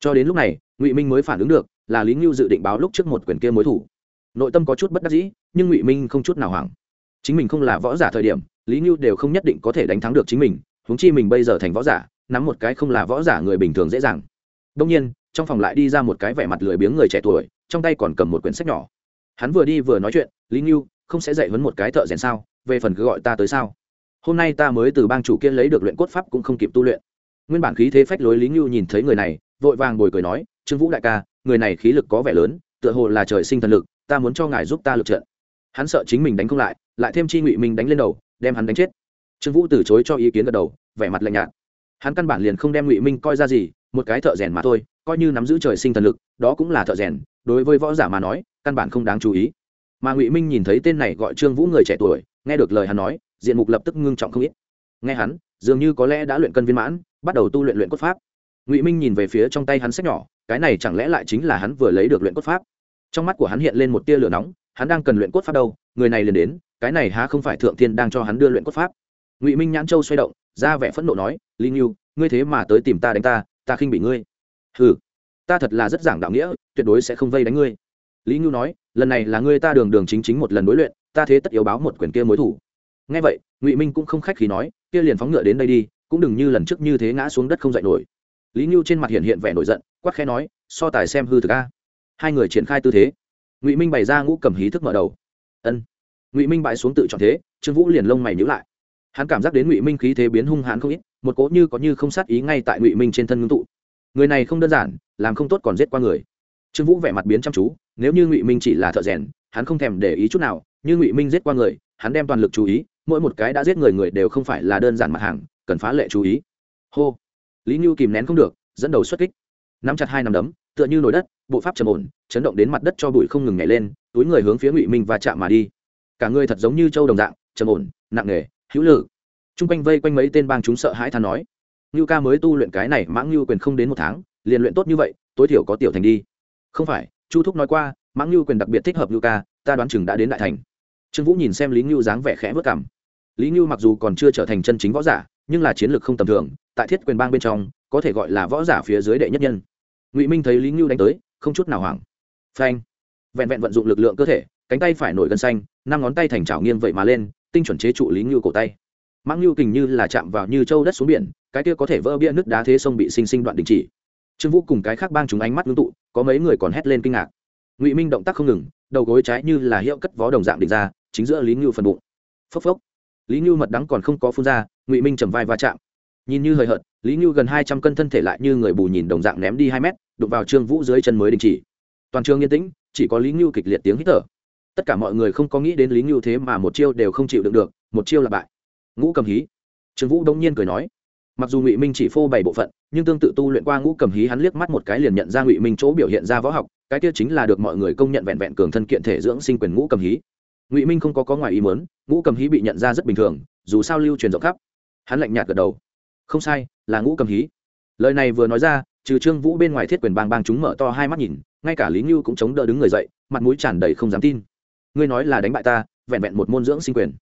cho đến lúc này, ngụy minh mới phản ứng được, là lý như dự định báo lúc trước một quyển kia mối thủ. Nội tâm có chút bất đắc dĩ, nhưng ngụy minh không chút nào hoảng. Chính mình không là võ giả thời điểm, lý như đều không nhất định có thể đánh thắng được chính mình, huống chi mình bây giờ thành võ giả, nắm một cái không là võ giả người bình thường dễ dàng. Đông nhiên, trong phòng lại đi ra một cái vẻ mặt lười biếng người trẻ tuổi, trong tay còn cầm một quyển sách nhỏ hắn vừa đi vừa nói chuyện, lý ngưu, không sẽ dạy huấn một cái thợ rèn sao? Về phần cứ gọi ta tới sao? Hôm nay ta mới từ bang chủ kia lấy được luyện cốt pháp cũng không kịp tu luyện. Nguyên bản khí thế phách lối lý ngưu nhìn thấy người này, vội vàng bồi cười nói, trương vũ đại ca, người này khí lực có vẻ lớn, tựa hồ là trời sinh thần lực, ta muốn cho ngài giúp ta lực trận. Hắn sợ chính mình đánh không lại lại thêm chi ngụy mình đánh lên đầu, đem hắn đánh chết. Trương vũ từ chối cho ý kiến gật đầu, vẻ mặt lạnh nhạt. Hắn căn bản liền không đem ngụy minh coi ra gì, một cái thợ rèn mà thôi, coi như nắm giữ trời sinh thần lực, đó cũng là thợ rèn, đối với võ giả mà nói căn bản không đáng chú ý. Mà ngụy minh nhìn thấy tên này gọi trương vũ người trẻ tuổi, nghe được lời hắn nói, diện mục lập tức ngưng trọng không ít. Nghe hắn, dường như có lẽ đã luyện cân viên mãn, bắt đầu tu luyện luyện cốt pháp. Ngụy minh nhìn về phía trong tay hắn sách nhỏ, cái này chẳng lẽ lại chính là hắn vừa lấy được luyện cốt pháp? Trong mắt của hắn hiện lên một tia lửa nóng, hắn đang cần luyện cốt pháp đâu, người này liền đến, cái này há không phải thượng thiên đang cho hắn đưa luyện cốt pháp? Ngụy minh nhãn châu xoay động, ra vẻ phẫn nộ nói linh yêu ngươi thế mà tới tìm ta đánh ta ta khinh bị ngươi. Ừ ta thật là rất giảng đạo nghĩa, tuyệt đối sẽ không vây đánh ngươi lý ngưu nói, lần này là ngươi ta đường đường chính chính một lần đối luyện, ta thế tất yếu báo một quyển kia mối thủ. Ngay vậy, ngụy minh cũng không khách khí nói, kia liền phóng ngựa đến đây đi, cũng đừng như lần trước như thế ngã xuống đất không dậy nổi. Lý ngưu trên mặt hiện hiện vẻ nổi giận quắc khẽ nói, so tài xem hư thực a. Hai người triển khai tư thế. Ngụy minh bày ra ngũ cầm hí thức mở đầu. Ân. Ngụy minh bại xuống tự chọn thế, trương vũ liền lông mày nhữ lại. Hắn cảm giác đến ngụy minh khí thế biến hung hãn không ít, một cố như có như không sát ý ngay tại ngụy minh trên thân ngưng tụ. Người này không đơn giản, làm không tốt còn giết qua người. Trương vũ vẻ mặt biến chăm chú nếu như ngụy minh chỉ là thợ rèn hắn không thèm để ý chút nào như ngụy minh giết qua người hắn đem toàn lực chú ý mỗi một cái đã giết người người đều không phải là đơn giản mặt hàng cần phá lệ chú ý. Hô. Lý nhu kìm nén không được dẫn đầu xuất kích. Nắm chặt hai nắm đấm tựa như nồi đất bộ pháp trầm ổn chấn động đến mặt đất cho bụi không ngừng nhảy lên túi người hướng phía ngụy minh và chạm mà đi. Cả người thật giống như châu đồng dạng trầm ổn nặng nghề, hữu lự chung quanh vây quanh mấy tên bang chúng sợ hãi than nói ngưu ca mới tu luyện cái này mãng ngưu quyền không đến một tháng liền luyện tốt như vậy tối thiểu có tiểu thành đi. Không phải chu thúc nói qua, mãng ngưu quyền đặc biệt thích hợp ngưu ca, ta đoán chừng đã đến đại thành. Trương vũ nhìn xem lý ngưu dáng vẻ khẽ vất cảm. Lý ngưu mặc dù còn chưa trở thành chân chính võ giả, nhưng là chiến lược không tầm thường, tại thiết quyền bang bên trong, có thể gọi là võ giả phía dưới đệ nhất nhân. Ngụy minh thấy lý ngưu đánh tới, không chút nào hoảng. Phanh. Vẹn vẹn vận dụng lực lượng cơ thể, cánh tay phải nổi gân xanh, năm ngón tay thành chảo nghiêng vậy mà lên, tinh chuẩn chế trụ lý ngưu cổ tay. Mãng ngưu kình như là chạm vào như châu đất xuống biển, cái kia có thể vỡ bia nước đá thế sông bị sinh sinh đoạn đình chỉ. Trương vũ cùng cái khác bang chúng ánh mắt ngưng tụ có mấy người còn hét lên kinh ngạc. Ngụy minh động tác không ngừng, đầu gối trái như là hiệu cất vó đồng dạng định ra, chính giữa lý ngưu phần bụng. Phốc phốc. Lý ngưu mật đắng còn không có phun ra, ngụy minh chầm vai va chạm. Nhìn như hời hợt, lý ngưu gần hai trăm cân thân thể lại như người bù nhìn đồng dạng ném đi hai mét, đụng vào trương vũ dưới chân mới đình chỉ. Toàn trường yên tĩnh, chỉ có lý ngưu kịch liệt tiếng hít thở. Tất cả mọi người không có nghĩ đến lý ngưu thế mà một chiêu đều không chịu đựng được, một chiêu là bại. Ngũ cầm hí. Trương vũ đông nhiên cười nói mặc dù ngụy minh chỉ phô bày bộ phận, nhưng tương tự tu luyện qua ngũ cầm hí hắn liếc mắt một cái liền nhận ra ngụy minh chỗ biểu hiện ra võ học, cái kia chính là được mọi người công nhận vẹn vẹn cường thân kiện thể dưỡng sinh quyền ngũ cầm hí. Ngụy minh không có có ngoài ý muốn, ngũ cầm hí bị nhận ra rất bình thường, dù sao lưu truyền rộng khắp. Hắn lạnh nhạt gật đầu. Không sai, là ngũ cầm hí. Lời này vừa nói ra, trừ trương vũ bên ngoài thiết quyền bang bang chúng mở to hai mắt nhìn, ngay cả lý ngưu cũng chống đỡ đứng người dậy, mặt mũi tràn đầy không dám tin. Ngươi nói là đánh bại ta, vẹn vẹn một môn dưỡng sinh quyền.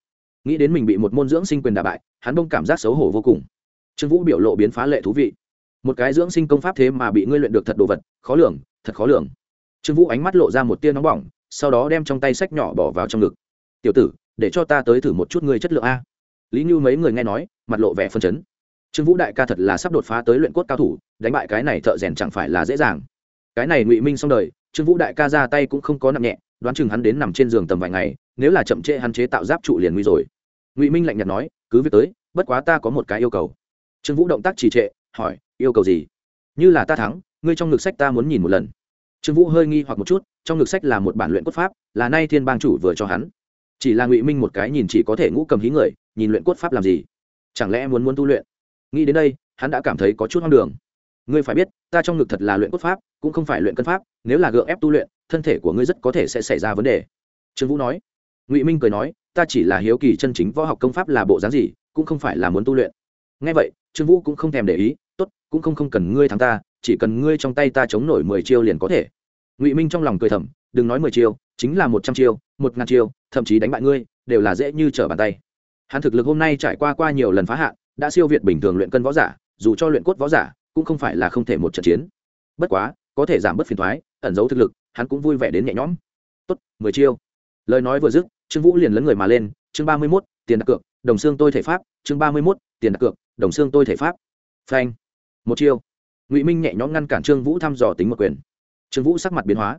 Nghĩ đến mình bị một môn dưỡng sinh quyền đả bại, hắn bông cảm giác xấu hổ vô cùng trương vũ biểu lộ biến phá lệ thú vị. Một cái dưỡng sinh công pháp thế mà bị ngươi luyện được thật đồ vật, khó lường, thật khó lường. Trương vũ ánh mắt lộ ra một tia nóng bỏng, sau đó đem trong tay sách nhỏ bỏ vào trong ngực. Tiểu tử, để cho ta tới thử một chút ngươi chất lượng a. Lý như mấy người nghe nói, mặt lộ vẻ phân chấn. Trương vũ đại ca thật là sắp đột phá tới luyện cốt cao thủ, đánh bại cái này thợ rèn chẳng phải là dễ dàng. Cái này ngụy minh xong đời, trương vũ đại ca ra tay cũng không có nặng nhẹ, đoán chừng hắn đến nằm trên giường tầm vài ngày, nếu là chậm trễ hắn chế tạo giáp trụ liền nguy rồi. Ngụy minh lạnh nhạt nói, cứ việc tới, bất quá ta có một cái yêu cầu trương vũ động tác trì trệ, hỏi, yêu cầu gì? Như là ta thắng, ngươi trong ngực sách ta muốn nhìn một lần. Trương vũ hơi nghi hoặc một chút, trong ngực sách là một bản luyện cốt pháp, là nay thiên bang chủ vừa cho hắn. Chỉ là ngụy minh một cái nhìn chỉ có thể ngũ cầm hí người, nhìn luyện cốt pháp làm gì? Chẳng lẽ muốn muốn tu luyện? Nghĩ đến đây, hắn đã cảm thấy có chút hoang đường. Ngươi phải biết, ta trong ngực thật là luyện cốt pháp, cũng không phải luyện cân pháp, nếu là gượng ép tu luyện, thân thể của ngươi rất có thể sẽ xảy ra vấn đề. Trương vũ nói. Ngụy minh cười nói, ta chỉ là hiếu kỳ chân chính võ học công pháp là bộ dáng gì, cũng không phải là muốn tu luyện. Ngay vậy trương vũ cũng không thèm để ý, tốt, cũng không không cần ngươi thắng ta, chỉ cần ngươi trong tay ta chống nổi mười chiêu liền có thể. Ngụy minh trong lòng cười thầm, đừng nói mười chiêu, chính là một trăm chiêu, một ngàn chiêu, thậm chí đánh bại ngươi, đều là dễ như trở bàn tay. Hắn thực lực hôm nay trải qua qua nhiều lần phá hạn, đã siêu việt bình thường luyện cân võ giả, dù cho luyện cốt võ giả, cũng không phải là không thể một trận chiến. Bất quá, có thể giảm bớt phiền thoái ẩn giấu thực lực, hắn cũng vui vẻ đến nhẹ nhõm. Tốt, mười chiêu. Lời nói vừa dứt, trương vũ liền lấn người mà lên, chương ba mươi mốt, tiền đặt cược, đồng xương tôi thể pháp, chương ba mươi mốt, tiền đặt cược đồng xương tôi thể pháp. Phanh. Một chiêu. Ngụy minh nhẹ nhõm ngăn cản trương vũ thăm dò tính một quyền. Trương vũ sắc mặt biến hóa.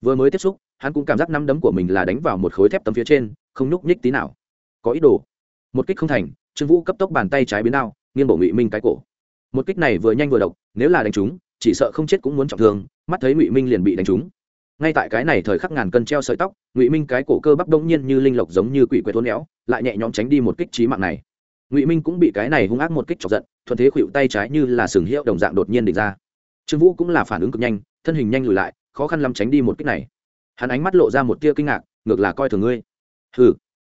Vừa mới tiếp xúc, hắn cũng cảm giác năm đấm của mình là đánh vào một khối thép tấm phía trên, không nhúc nhích tí nào. Có ý đồ. Một kích không thành, trương vũ cấp tốc bàn tay trái biến đao, nghiêng bổ ngụy minh cái cổ. Một kích này vừa nhanh vừa độc, nếu là đánh trúng, chỉ sợ không chết cũng muốn trọng thương, mắt thấy ngụy minh liền bị đánh trúng. Ngay tại cái này thời khắc ngàn cân treo sợi tóc, ngụy minh cái cổ cơ bắp đông nhiên như linh lộc giống như quỷ quệt hôn éo, lại nhẹ nhõm tránh đi một kích trí mạng này ngụy minh cũng bị cái này hung ác một kích chọc giận thuận thế khuỵu tay trái như là sừng hiệu đồng dạng đột nhiên địch ra trương vũ cũng là phản ứng cực nhanh thân hình nhanh lùi lại khó khăn lắm tránh đi một kích này hắn ánh mắt lộ ra một tia kinh ngạc ngược là coi thường ngươi hừ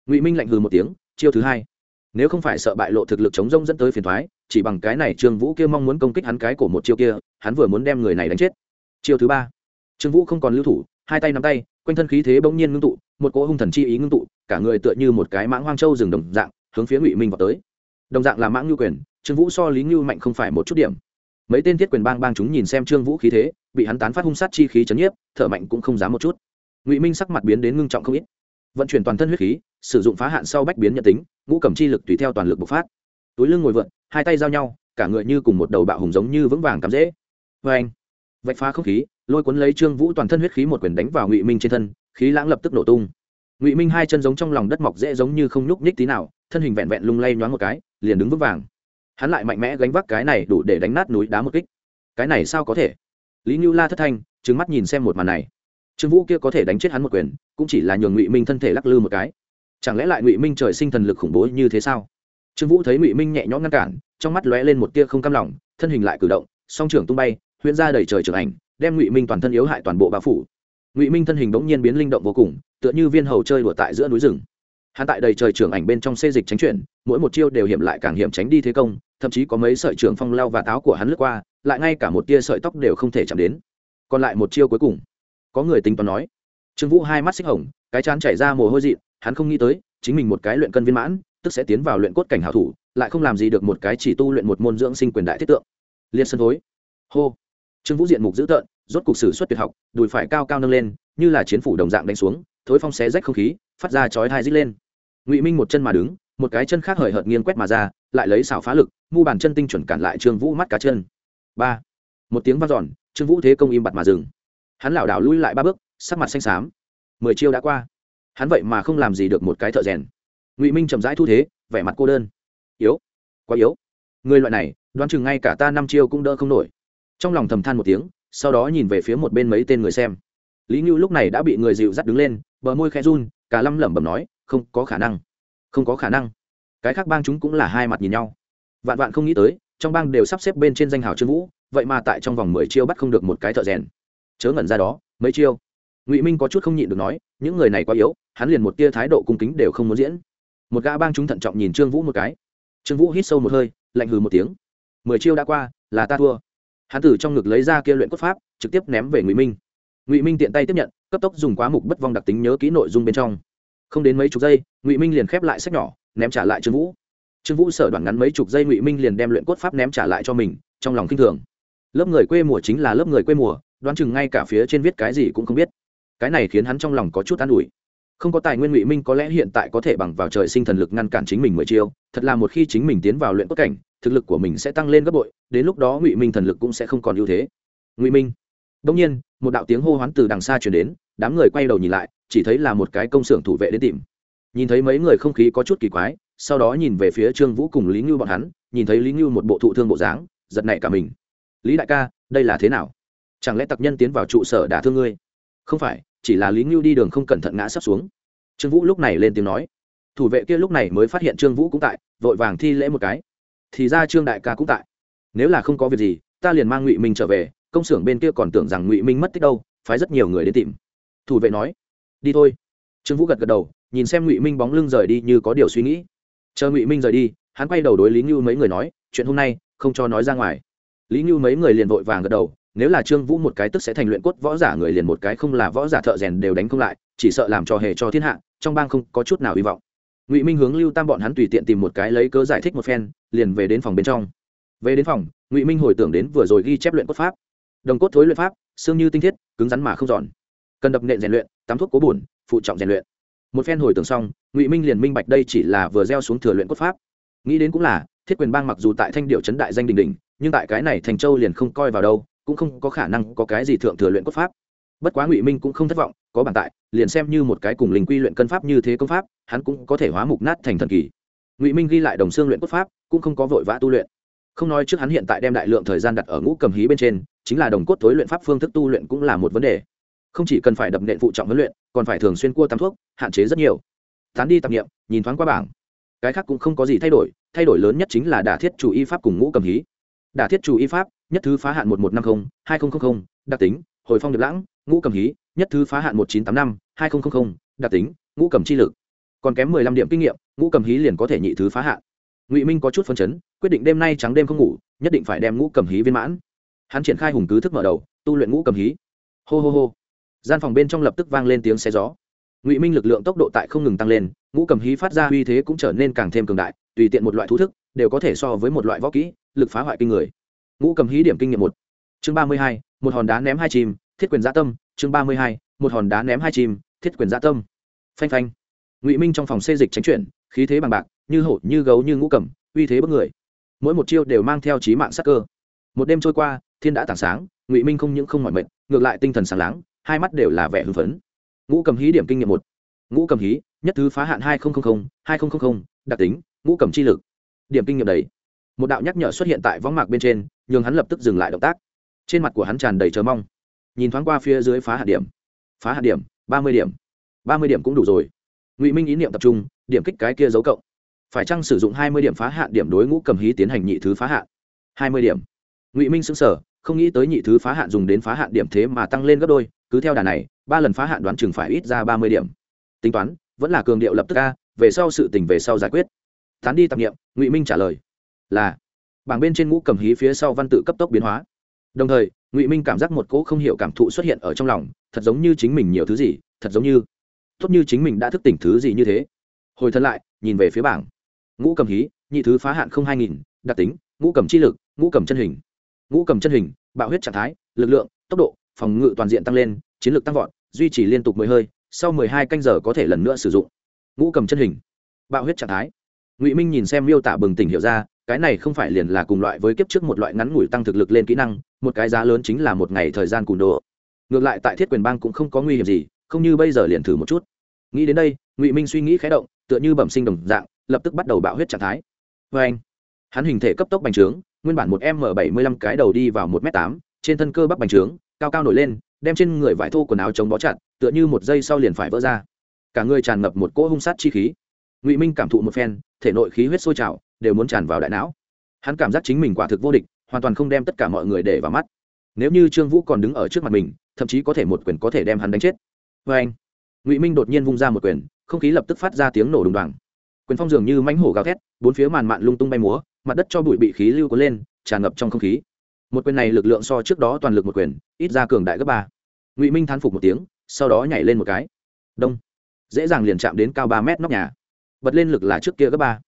ngụy minh lạnh hừ một tiếng chiêu thứ hai nếu không phải sợ bại lộ thực lực chống rông dẫn tới phiền thoái chỉ bằng cái này trương vũ kia mong muốn công kích hắn cái của một chiêu kia hắn vừa muốn đem người này đánh chết chiêu thứ ba trương vũ không còn lưu thủ hai tay nắm tay quanh thân khí thế bỗng nhiên ngưng tụ một cỗ hung thần chi ý ngưng tụ cả người tựa như một cái mãng hoang châu rừng đồng dạng hướng phía ngụy minh vào tới đồng dạng là mãng ngưu quyền trương vũ so lý ngưu mạnh không phải một chút điểm mấy tên thiết quyền bang bang chúng nhìn xem trương vũ khí thế bị hắn tán phát hung sát chi khí chấn nhiếp thở mạnh cũng không dám một chút ngụy minh sắc mặt biến đến ngưng trọng không ít vận chuyển toàn thân huyết khí sử dụng phá hạn sau bách biến nhận tính ngũ cầm chi lực tùy theo toàn lực bộc phát túi lưng ngồi vượn hai tay giao nhau cả người như cùng một đầu bạo hùng giống như vững vàng cắm dễ vê anh vạch phá không khí lôi cuốn lấy trương vũ toàn thân huyết khí một quyền đánh vào ngụy minh trên thân khí lãng lập tức nổ tung ngụy minh hai chân giống trong lòng đất mọc dễ giống như không nhúc nhích tí nào thân hình vẹn vẹn lung lay nhoáng một cái, liền đứng vững vàng. Hắn lại mạnh mẽ gánh vác cái này đủ để đánh nát núi đá một kích. Cái này sao có thể? Lý như la thất thanh trứng mắt nhìn xem một màn này. Trương vũ kia có thể đánh chết hắn một quyền, cũng chỉ là nhường ngụy minh thân thể lắc lư một cái. Chẳng lẽ lại ngụy minh trời sinh thần lực khủng bố như thế sao? Trương vũ thấy ngụy minh nhẹ nhõm ngăn cản, trong mắt lóe lên một tia không cam lòng, thân hình lại cử động, song trưởng tung bay, huyễn ra đầy trời trưởng ảnh, đem ngụy minh toàn thân yếu hại toàn bộ bao phủ. Ngụy minh thân hình bỗng nhiên biến linh động vô cùng, tựa như viên hầu chơi đùa tại giữa núi rừng hắn tại đầy trời trưởng ảnh bên trong xê dịch tránh chuyển, mỗi một chiêu đều hiểm lại càng hiểm tránh đi thế công, thậm chí có mấy sợi trưởng phong lao và táo của hắn lướt qua, lại ngay cả một tia sợi tóc đều không thể chạm đến. Còn lại một chiêu cuối cùng. Có người tính toán nói, trương vũ hai mắt xích hồng, cái chán chảy ra mồ hôi dị, hắn không nghĩ tới, chính mình một cái luyện cân viên mãn, tức sẽ tiến vào luyện cốt cảnh hảo thủ, lại không làm gì được một cái chỉ tu luyện một môn dưỡng sinh quyền đại thiết tượng. Liên sân thối. Hô. Trương vũ diện mục dữ tợn, rốt cục sử xuất tuyệt học, đùi phải cao cao nâng lên, như là chiến phủ đồng dạng đánh xuống, thối phong xé rách không khí, phát ra chói hai dít lên ngụy minh một chân mà đứng một cái chân khác hời hợt nghiêng quét mà ra lại lấy xảo phá lực mu bàn chân tinh chuẩn cản lại trương vũ mắt cá chân ba một tiếng vang giòn trương vũ thế công im bặt mà dừng hắn lảo đảo lui lại ba bước sắc mặt xanh xám mười chiêu đã qua hắn vậy mà không làm gì được một cái thợ rèn ngụy minh chậm rãi thu thế vẻ mặt cô đơn yếu quá yếu người loại này đoán chừng ngay cả ta năm chiêu cũng đỡ không nổi trong lòng thầm than một tiếng sau đó nhìn về phía một bên mấy tên người xem lý ngưu lúc này đã bị người dịu dắt đứng lên bờ môi khẽ run cả lâm lẩm bẩm nói không có khả năng. Không có khả năng. Cái khác bang chúng cũng là hai mặt nhìn nhau. Vạn vạn không nghĩ tới, trong bang đều sắp xếp bên trên danh hào trương vũ, vậy mà tại trong vòng mười chiêu bắt không được một cái thợ rèn. Chớ ngẩn ra đó, mấy chiêu. Ngụy minh có chút không nhịn được nói, những người này quá yếu, hắn liền một tia thái độ cung kính đều không muốn diễn. Một gã bang chúng thận trọng nhìn trương vũ một cái. Trương vũ hít sâu một hơi, lạnh hừ một tiếng. Mười chiêu đã qua, là ta thua. Hắn từ trong ngực lấy ra kia luyện cốt pháp, trực tiếp ném về ngụy minh. Ngụy minh tiện tay tiếp nhận, cấp tốc dùng quá mục bất vong đặc tính nhớ kỹ nội dung bên trong không đến mấy chục giây, ngụy minh liền khép lại sách nhỏ, ném trả lại trương vũ. Trương vũ sở đoạn ngắn mấy chục giây, ngụy minh liền đem luyện cốt pháp ném trả lại cho mình, trong lòng k i n h thường. Lớp người quê mùa chính là lớp người quê mùa, đoán chừng ngay cả phía trên viết cái gì cũng không biết. Cái này khiến hắn trong lòng có chút an ủi. Không có tài nguyên, ngụy minh có lẽ hiện tại có thể bằng vào trời sinh thần lực ngăn cản chính mình mười chiêu, thật là một khi chính mình tiến vào luyện cốt cảnh, thực lực của mình sẽ tăng lên gấp bội, đến lúc đó ngụy minh thần lực cũng sẽ không còn ưu thế. Ngụy minh. Đông nhiên, một đạo tiếng hô hoán từ đằng xa chuyển đến, đám người quay đầu nhìn lại chỉ thấy là một cái công xưởng thủ vệ đến tìm. Nhìn thấy mấy người không khí có chút kỳ quái, sau đó nhìn về phía trương vũ cùng lý ngưu bọn hắn, nhìn thấy lý ngưu một bộ thụ thương bộ dáng, giật nảy cả mình. Lý đại ca, đây là thế nào? Chẳng lẽ tặc nhân tiến vào trụ sở đả thương ngươi? Không phải, chỉ là lý ngưu đi đường không cẩn thận ngã sắp xuống. Trương vũ lúc này lên tiếng nói. Thủ vệ kia lúc này mới phát hiện trương vũ cũng tại, vội vàng thi lễ một cái. Thì ra trương đại ca cũng tại. Nếu là không có việc gì, ta liền mang ngụy minh trở về, công xưởng bên kia còn tưởng rằng ngụy minh mất tích đâu, phái rất nhiều người đến tìm. Thủ vệ nói đi thôi. Trương vũ gật gật đầu, nhìn xem ngụy minh bóng lưng rời đi như có điều suy nghĩ. Chờ ngụy minh rời đi, hắn quay đầu đối lý ngưu mấy người nói, chuyện hôm nay, không cho nói ra ngoài. Lý ngưu mấy người liền vội vàng gật đầu, nếu là trương vũ một cái tức sẽ thành luyện cốt võ giả, người liền một cái không là võ giả thợ rèn đều đánh không lại, chỉ sợ làm cho hề cho thiên hạ, trong bang không có chút nào hy vọng. Ngụy minh hướng lưu tam bọn hắn tùy tiện tìm một cái lấy cớ giải thích một phen, liền về đến phòng bên trong. Về đến phòng, ngụy minh hồi tưởng đến vừa rồi ghi chép luyện cốt pháp. Đồng cốt thối luyện pháp, xương như tinh thiết, cứng rắn mà không giòn cần đập nện rèn luyện, tắm thuốc cố bùn, phụ trọng rèn luyện. Một phen hồi tưởng xong, ngụy minh liền minh bạch đây chỉ là vừa gieo xuống thừa luyện cốt pháp. Nghĩ đến cũng là, thiết quyền bang mặc dù tại thanh điệu trấn đại danh đình đình nhưng tại cái này thành châu liền không coi vào đâu, cũng không có khả năng có cái gì thượng thừa luyện cốt pháp. Bất quá ngụy minh cũng không thất vọng, có bản tại, liền xem như một cái cùng linh quy luyện cân pháp như thế công pháp, hắn cũng có thể hóa mục nát thành thần kỳ. Ngụy minh ghi lại đồng xương luyện cốt pháp, cũng không có vội vã tu luyện. Không nói trước hắn hiện tại đem đại lượng thời gian đặt ở ngũ cầm hí bên trên, chính là đồng cốt thối luyện pháp phương thức tu luyện cũng là một vấn đề không chỉ cần phải đập nện phụ trọng huấn luyện, còn phải thường xuyên cua tam thuốc, hạn chế rất nhiều. Tán đi tạp nghiệm nhìn thoáng qua bảng. Cái khác cũng không có gì thay đổi thay đổi lớn nhất chính là đả thiết chủ y pháp cùng ngũ cầm hí. Đả thiết chủ y pháp, nhất thứ phá hạn một một năm mươi hai nghìn đặc tính, hồi phong điệp lãng, ngũ cầm hí, nhất thứ phá hạn một chín tám năm, hai nghìn đặc tính, ngũ cầm chi lực. Còn kém mười lăm điểm kinh nghiệm, ngũ cầm hí liền có thể nhị thứ phá hạn. Ngụy minh có chút phân chấn, quyết định đêm nay trắng đêm không ngủ, nhất định phải đem ngũ cầm hí viên mãn. Hắn triển khai hùng cứ thức mở đầu, tu luyện ngũ cầm hí. Hô hô hô gian phòng bên trong lập tức vang lên tiếng xe gió. Ngụy minh lực lượng tốc độ tại không ngừng tăng lên, ngũ cầm hí phát ra uy thế cũng trở nên càng thêm cường đại, tùy tiện một loại thú thức, đều có thể so với một loại võ kỹ, lực phá hoại kinh người. Ngũ cầm hí điểm kinh nghiệm một. Chương ba mươi hai, một hòn đá ném hai chim, thiết quyền gia tâm. Chương ba mươi hai, một hòn đá ném hai chim, thiết quyền gia tâm. Phanh phanh. Ngụy minh trong phòng xê dịch tránh chuyển, khí thế bằng bạc, như hổ, như gấu, như ngũ cầm, uy thế bất người. Mỗi một chiêu đều mang theo trí mạng sắc cơ. Một đêm trôi qua, thiên đã tảng sáng, ngụy minh không những không mỏi mệt, ngược lại tinh thần sáng láng hai mắt đều là vẻ hưng phấn. Ngũ cầm hí điểm kinh nghiệm một. Ngũ cầm hí, nhất thứ phá hạn hai nghìn hai nghìn đặc tính, ngũ cầm chi lực. Điểm kinh nghiệm đầy. Một đạo nhắc nhở xuất hiện tại võng mạc bên trên, nhường hắn lập tức dừng lại động tác. Trên mặt của hắn tràn đầy chờ mong. Nhìn thoáng qua phía dưới phá hạt điểm. Phá hạt điểm, ba mươi điểm. Ba mươi điểm cũng đủ rồi. Ngụy minh ý niệm tập trung, điểm kích cái kia dấu cộng. Phải chăng sử dụng hai mươi điểm phá hạn điểm đối ngũ cầm hí tiến hành nhị thứ phá hạn? Hai mươi điểm. Ngụy minh xứng sở không nghĩ tới nhị thứ phá hạn dùng đến phá hạn điểm thế mà tăng lên gấp đôi, cứ theo đà này, ba lần phá hạn đoán chừng phải ít ra ba mươi điểm. Tính toán, vẫn là cường điệu lập tức ca về sau sự tình về sau giải quyết. Tán đi tạp nghiệm ngụy minh trả lời, là. Bảng bên trên ngũ cầm hí phía sau văn tự cấp tốc biến hóa. Đồng thời, ngụy minh cảm giác một cỗ không hiểu cảm thụ xuất hiện ở trong lòng, thật giống như chính mình nhiều thứ gì, thật giống như, tốt như chính mình đã thức tỉnh thứ gì như thế. Hồi thân lại, nhìn về phía bảng. Ngũ cầm hí, nhị thứ phá hạn không hai nghìn, đặc tính, ngũ cầm chi lực, ngũ cầm chân hình ngũ cầm chân hình, bạo huyết trạng thái, lực lượng, tốc độ, phòng ngự toàn diện tăng lên, chiến lược tăng vọt, duy trì liên tục mười hơi, sau mười hai canh giờ có thể lần nữa sử dụng. Ngũ cầm chân hình, bạo huyết trạng thái. Ngụy minh nhìn xem miêu tả bừng tỉnh hiểu ra, cái này không phải liền là cùng loại với kiếp trước một loại ngắn ngủi tăng thực lực lên kỹ năng, một cái giá lớn chính là một ngày thời gian cùn đồ. Ngược lại tại thiết quyền bang cũng không có nguy hiểm gì, không như bây giờ liền thử một chút. Nghĩ đến đây, ngụy minh suy nghĩ khé động, tựa như bẩm sinh đồng dạng, lập tức bắt đầu bạo huyết trạng thái. Vê anh hắn hình thể cấp tốc bành trướng nguyên bản một m bảy mươi lăm cái đầu đi vào một m tám, trên thân cơ bắp bành trướng, cao cao nổi lên, đem trên người vải thô quần áo chống bó chặt, tựa như một giây sau liền phải vỡ ra. Cả người tràn ngập một cỗ hung sát chi khí. Ngụy minh cảm thụ một phen, thể nội khí huyết sôi trào, đều muốn tràn vào đại não. Hắn cảm giác chính mình quả thực vô địch, hoàn toàn không đem tất cả mọi người để vào mắt. Nếu như trương vũ còn đứng ở trước mặt mình, thậm chí có thể một quyền có thể đem hắn đánh chết. Vê anh, ngụy minh đột nhiên vung ra một quyền, không khí lập tức phát ra tiếng nổ đùng đoàng. Quyền phong dường như mánh hổ gào thét, bốn phía màn mạn lung tung bay múa mặt đất cho bụi bị khí lưu cuốn lên, tràn ngập trong không khí. Một quyền này lực lượng so trước đó toàn lực một quyền, ít ra cường đại gấp ba. Ngụy minh thán phục một tiếng, sau đó nhảy lên một cái. Đông. Dễ dàng liền chạm đến cao ba mét nóc nhà. Bật lên lực là trước kia gấp ba.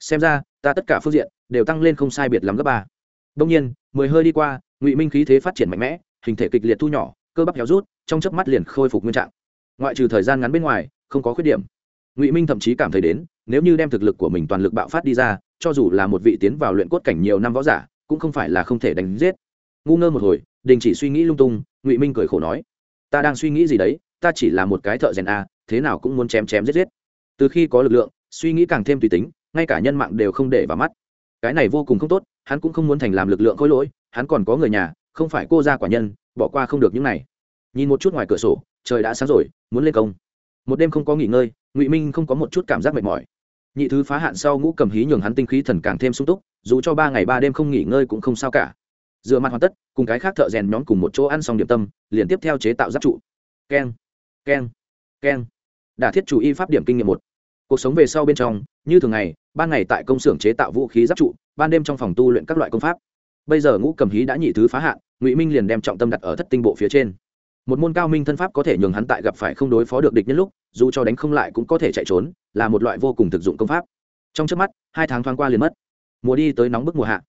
Xem ra, ta tất cả phương diện đều tăng lên không sai biệt lắm gấp ba. Đông nhiên, mười hơi đi qua, ngụy minh khí thế phát triển mạnh mẽ, hình thể kịch liệt thu nhỏ, cơ bắp héo rút, trong chớp mắt liền khôi phục nguyên trạng. Ngoại trừ thời gian ngắn bên ngoài, không có khuyết điểm. Ngụy minh thậm chí cảm thấy đến, nếu như đem thực lực của mình toàn lực bạo phát đi ra cho dù là một vị tiến vào luyện cốt cảnh nhiều năm võ giả, cũng không phải là không thể đánh giết. Ngu ngơ một hồi, đình chỉ suy nghĩ lung tung, ngụy minh cười khổ nói, ta đang suy nghĩ gì đấy, ta chỉ là một cái thợ rèn a thế nào cũng muốn chém chém giết giết. Từ khi có lực lượng, suy nghĩ càng thêm tùy tính, ngay cả nhân mạng đều không để vào mắt. Cái này vô cùng không tốt, hắn cũng không muốn thành làm lực lượng khối lỗi, hắn còn có người nhà, không phải cô gia quả nhân, bỏ qua không được những này. Nhìn một chút ngoài cửa sổ, trời đã sáng rồi, muốn lên công. Một đêm không có nghỉ ngơi, ngụy minh không có một chút cảm giác mệt mỏi nhị thứ phá hạn sau ngũ cầm hí nhường hắn tinh khí thần càng thêm sung túc, dù cho ba ngày ba đêm không nghỉ ngơi cũng không sao cả. Dựa mặt hoàn tất, cùng cái khác thợ rèn nhóm cùng một chỗ ăn xong điểm tâm, liền tiếp theo chế tạo giáp trụ. Keng keng keng. Đả thiết chủ y pháp điểm kinh nghiệm một. Cuộc sống về sau bên trong, như thường ngày, ban ngày tại công xưởng chế tạo vũ khí giáp trụ, ban đêm trong phòng tu luyện các loại công pháp. Bây giờ ngũ cầm hí đã nhị thứ phá hạn, ngụy minh liền đem trọng tâm đặt ở thất tinh bộ phía trên một môn cao minh thân pháp có thể nhường hắn tại gặp phải không đối phó được địch nhân lúc, dù cho đánh không lại cũng có thể chạy trốn, là một loại vô cùng thực dụng công pháp. Trong trước mắt, hai tháng thoáng qua liền mất. Mùa đi tới nóng bức mùa hạ.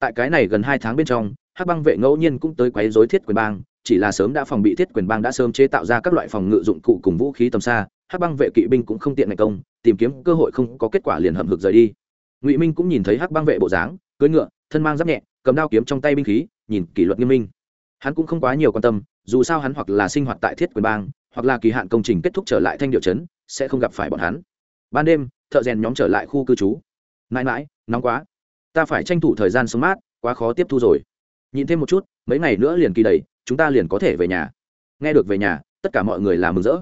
Tại cái này gần hai tháng bên trong, hắc băng vệ ngẫu nhiên cũng tới quấy dối thiết quyền bang, chỉ là sớm đã phòng bị thiết quyền bang đã sớm chế tạo ra các loại phòng ngự dụng cụ cùng vũ khí tầm xa, hắc băng vệ kỵ binh cũng không tiện ngày công, tìm kiếm cơ hội không có kết quả liền hậm hực rời đi. Ngụy minh cũng nhìn thấy hắc băng vệ bộ dáng, cưỡi ngựa, thân mang giáp nhẹ, cầm đao kiếm trong tay binh khí, nhìn kỷ luật nghiêm minh. Hắn cũng không quá nhiều quan tâm dù sao hắn hoặc là sinh hoạt tại thiết quyền bang, hoặc là kỳ hạn công trình kết thúc trở lại thanh điệu trấn, sẽ không gặp phải bọn hắn. Ban đêm, thợ rèn nhóm trở lại khu cư trú. Mãi mãi, nóng quá. Ta phải tranh thủ thời gian sống mát, quá khó tiếp thu rồi. Nhìn thêm một chút, mấy ngày nữa liền kỳ đầy, chúng ta liền có thể về nhà. Nghe được về nhà, tất cả mọi người là mừng rỡ.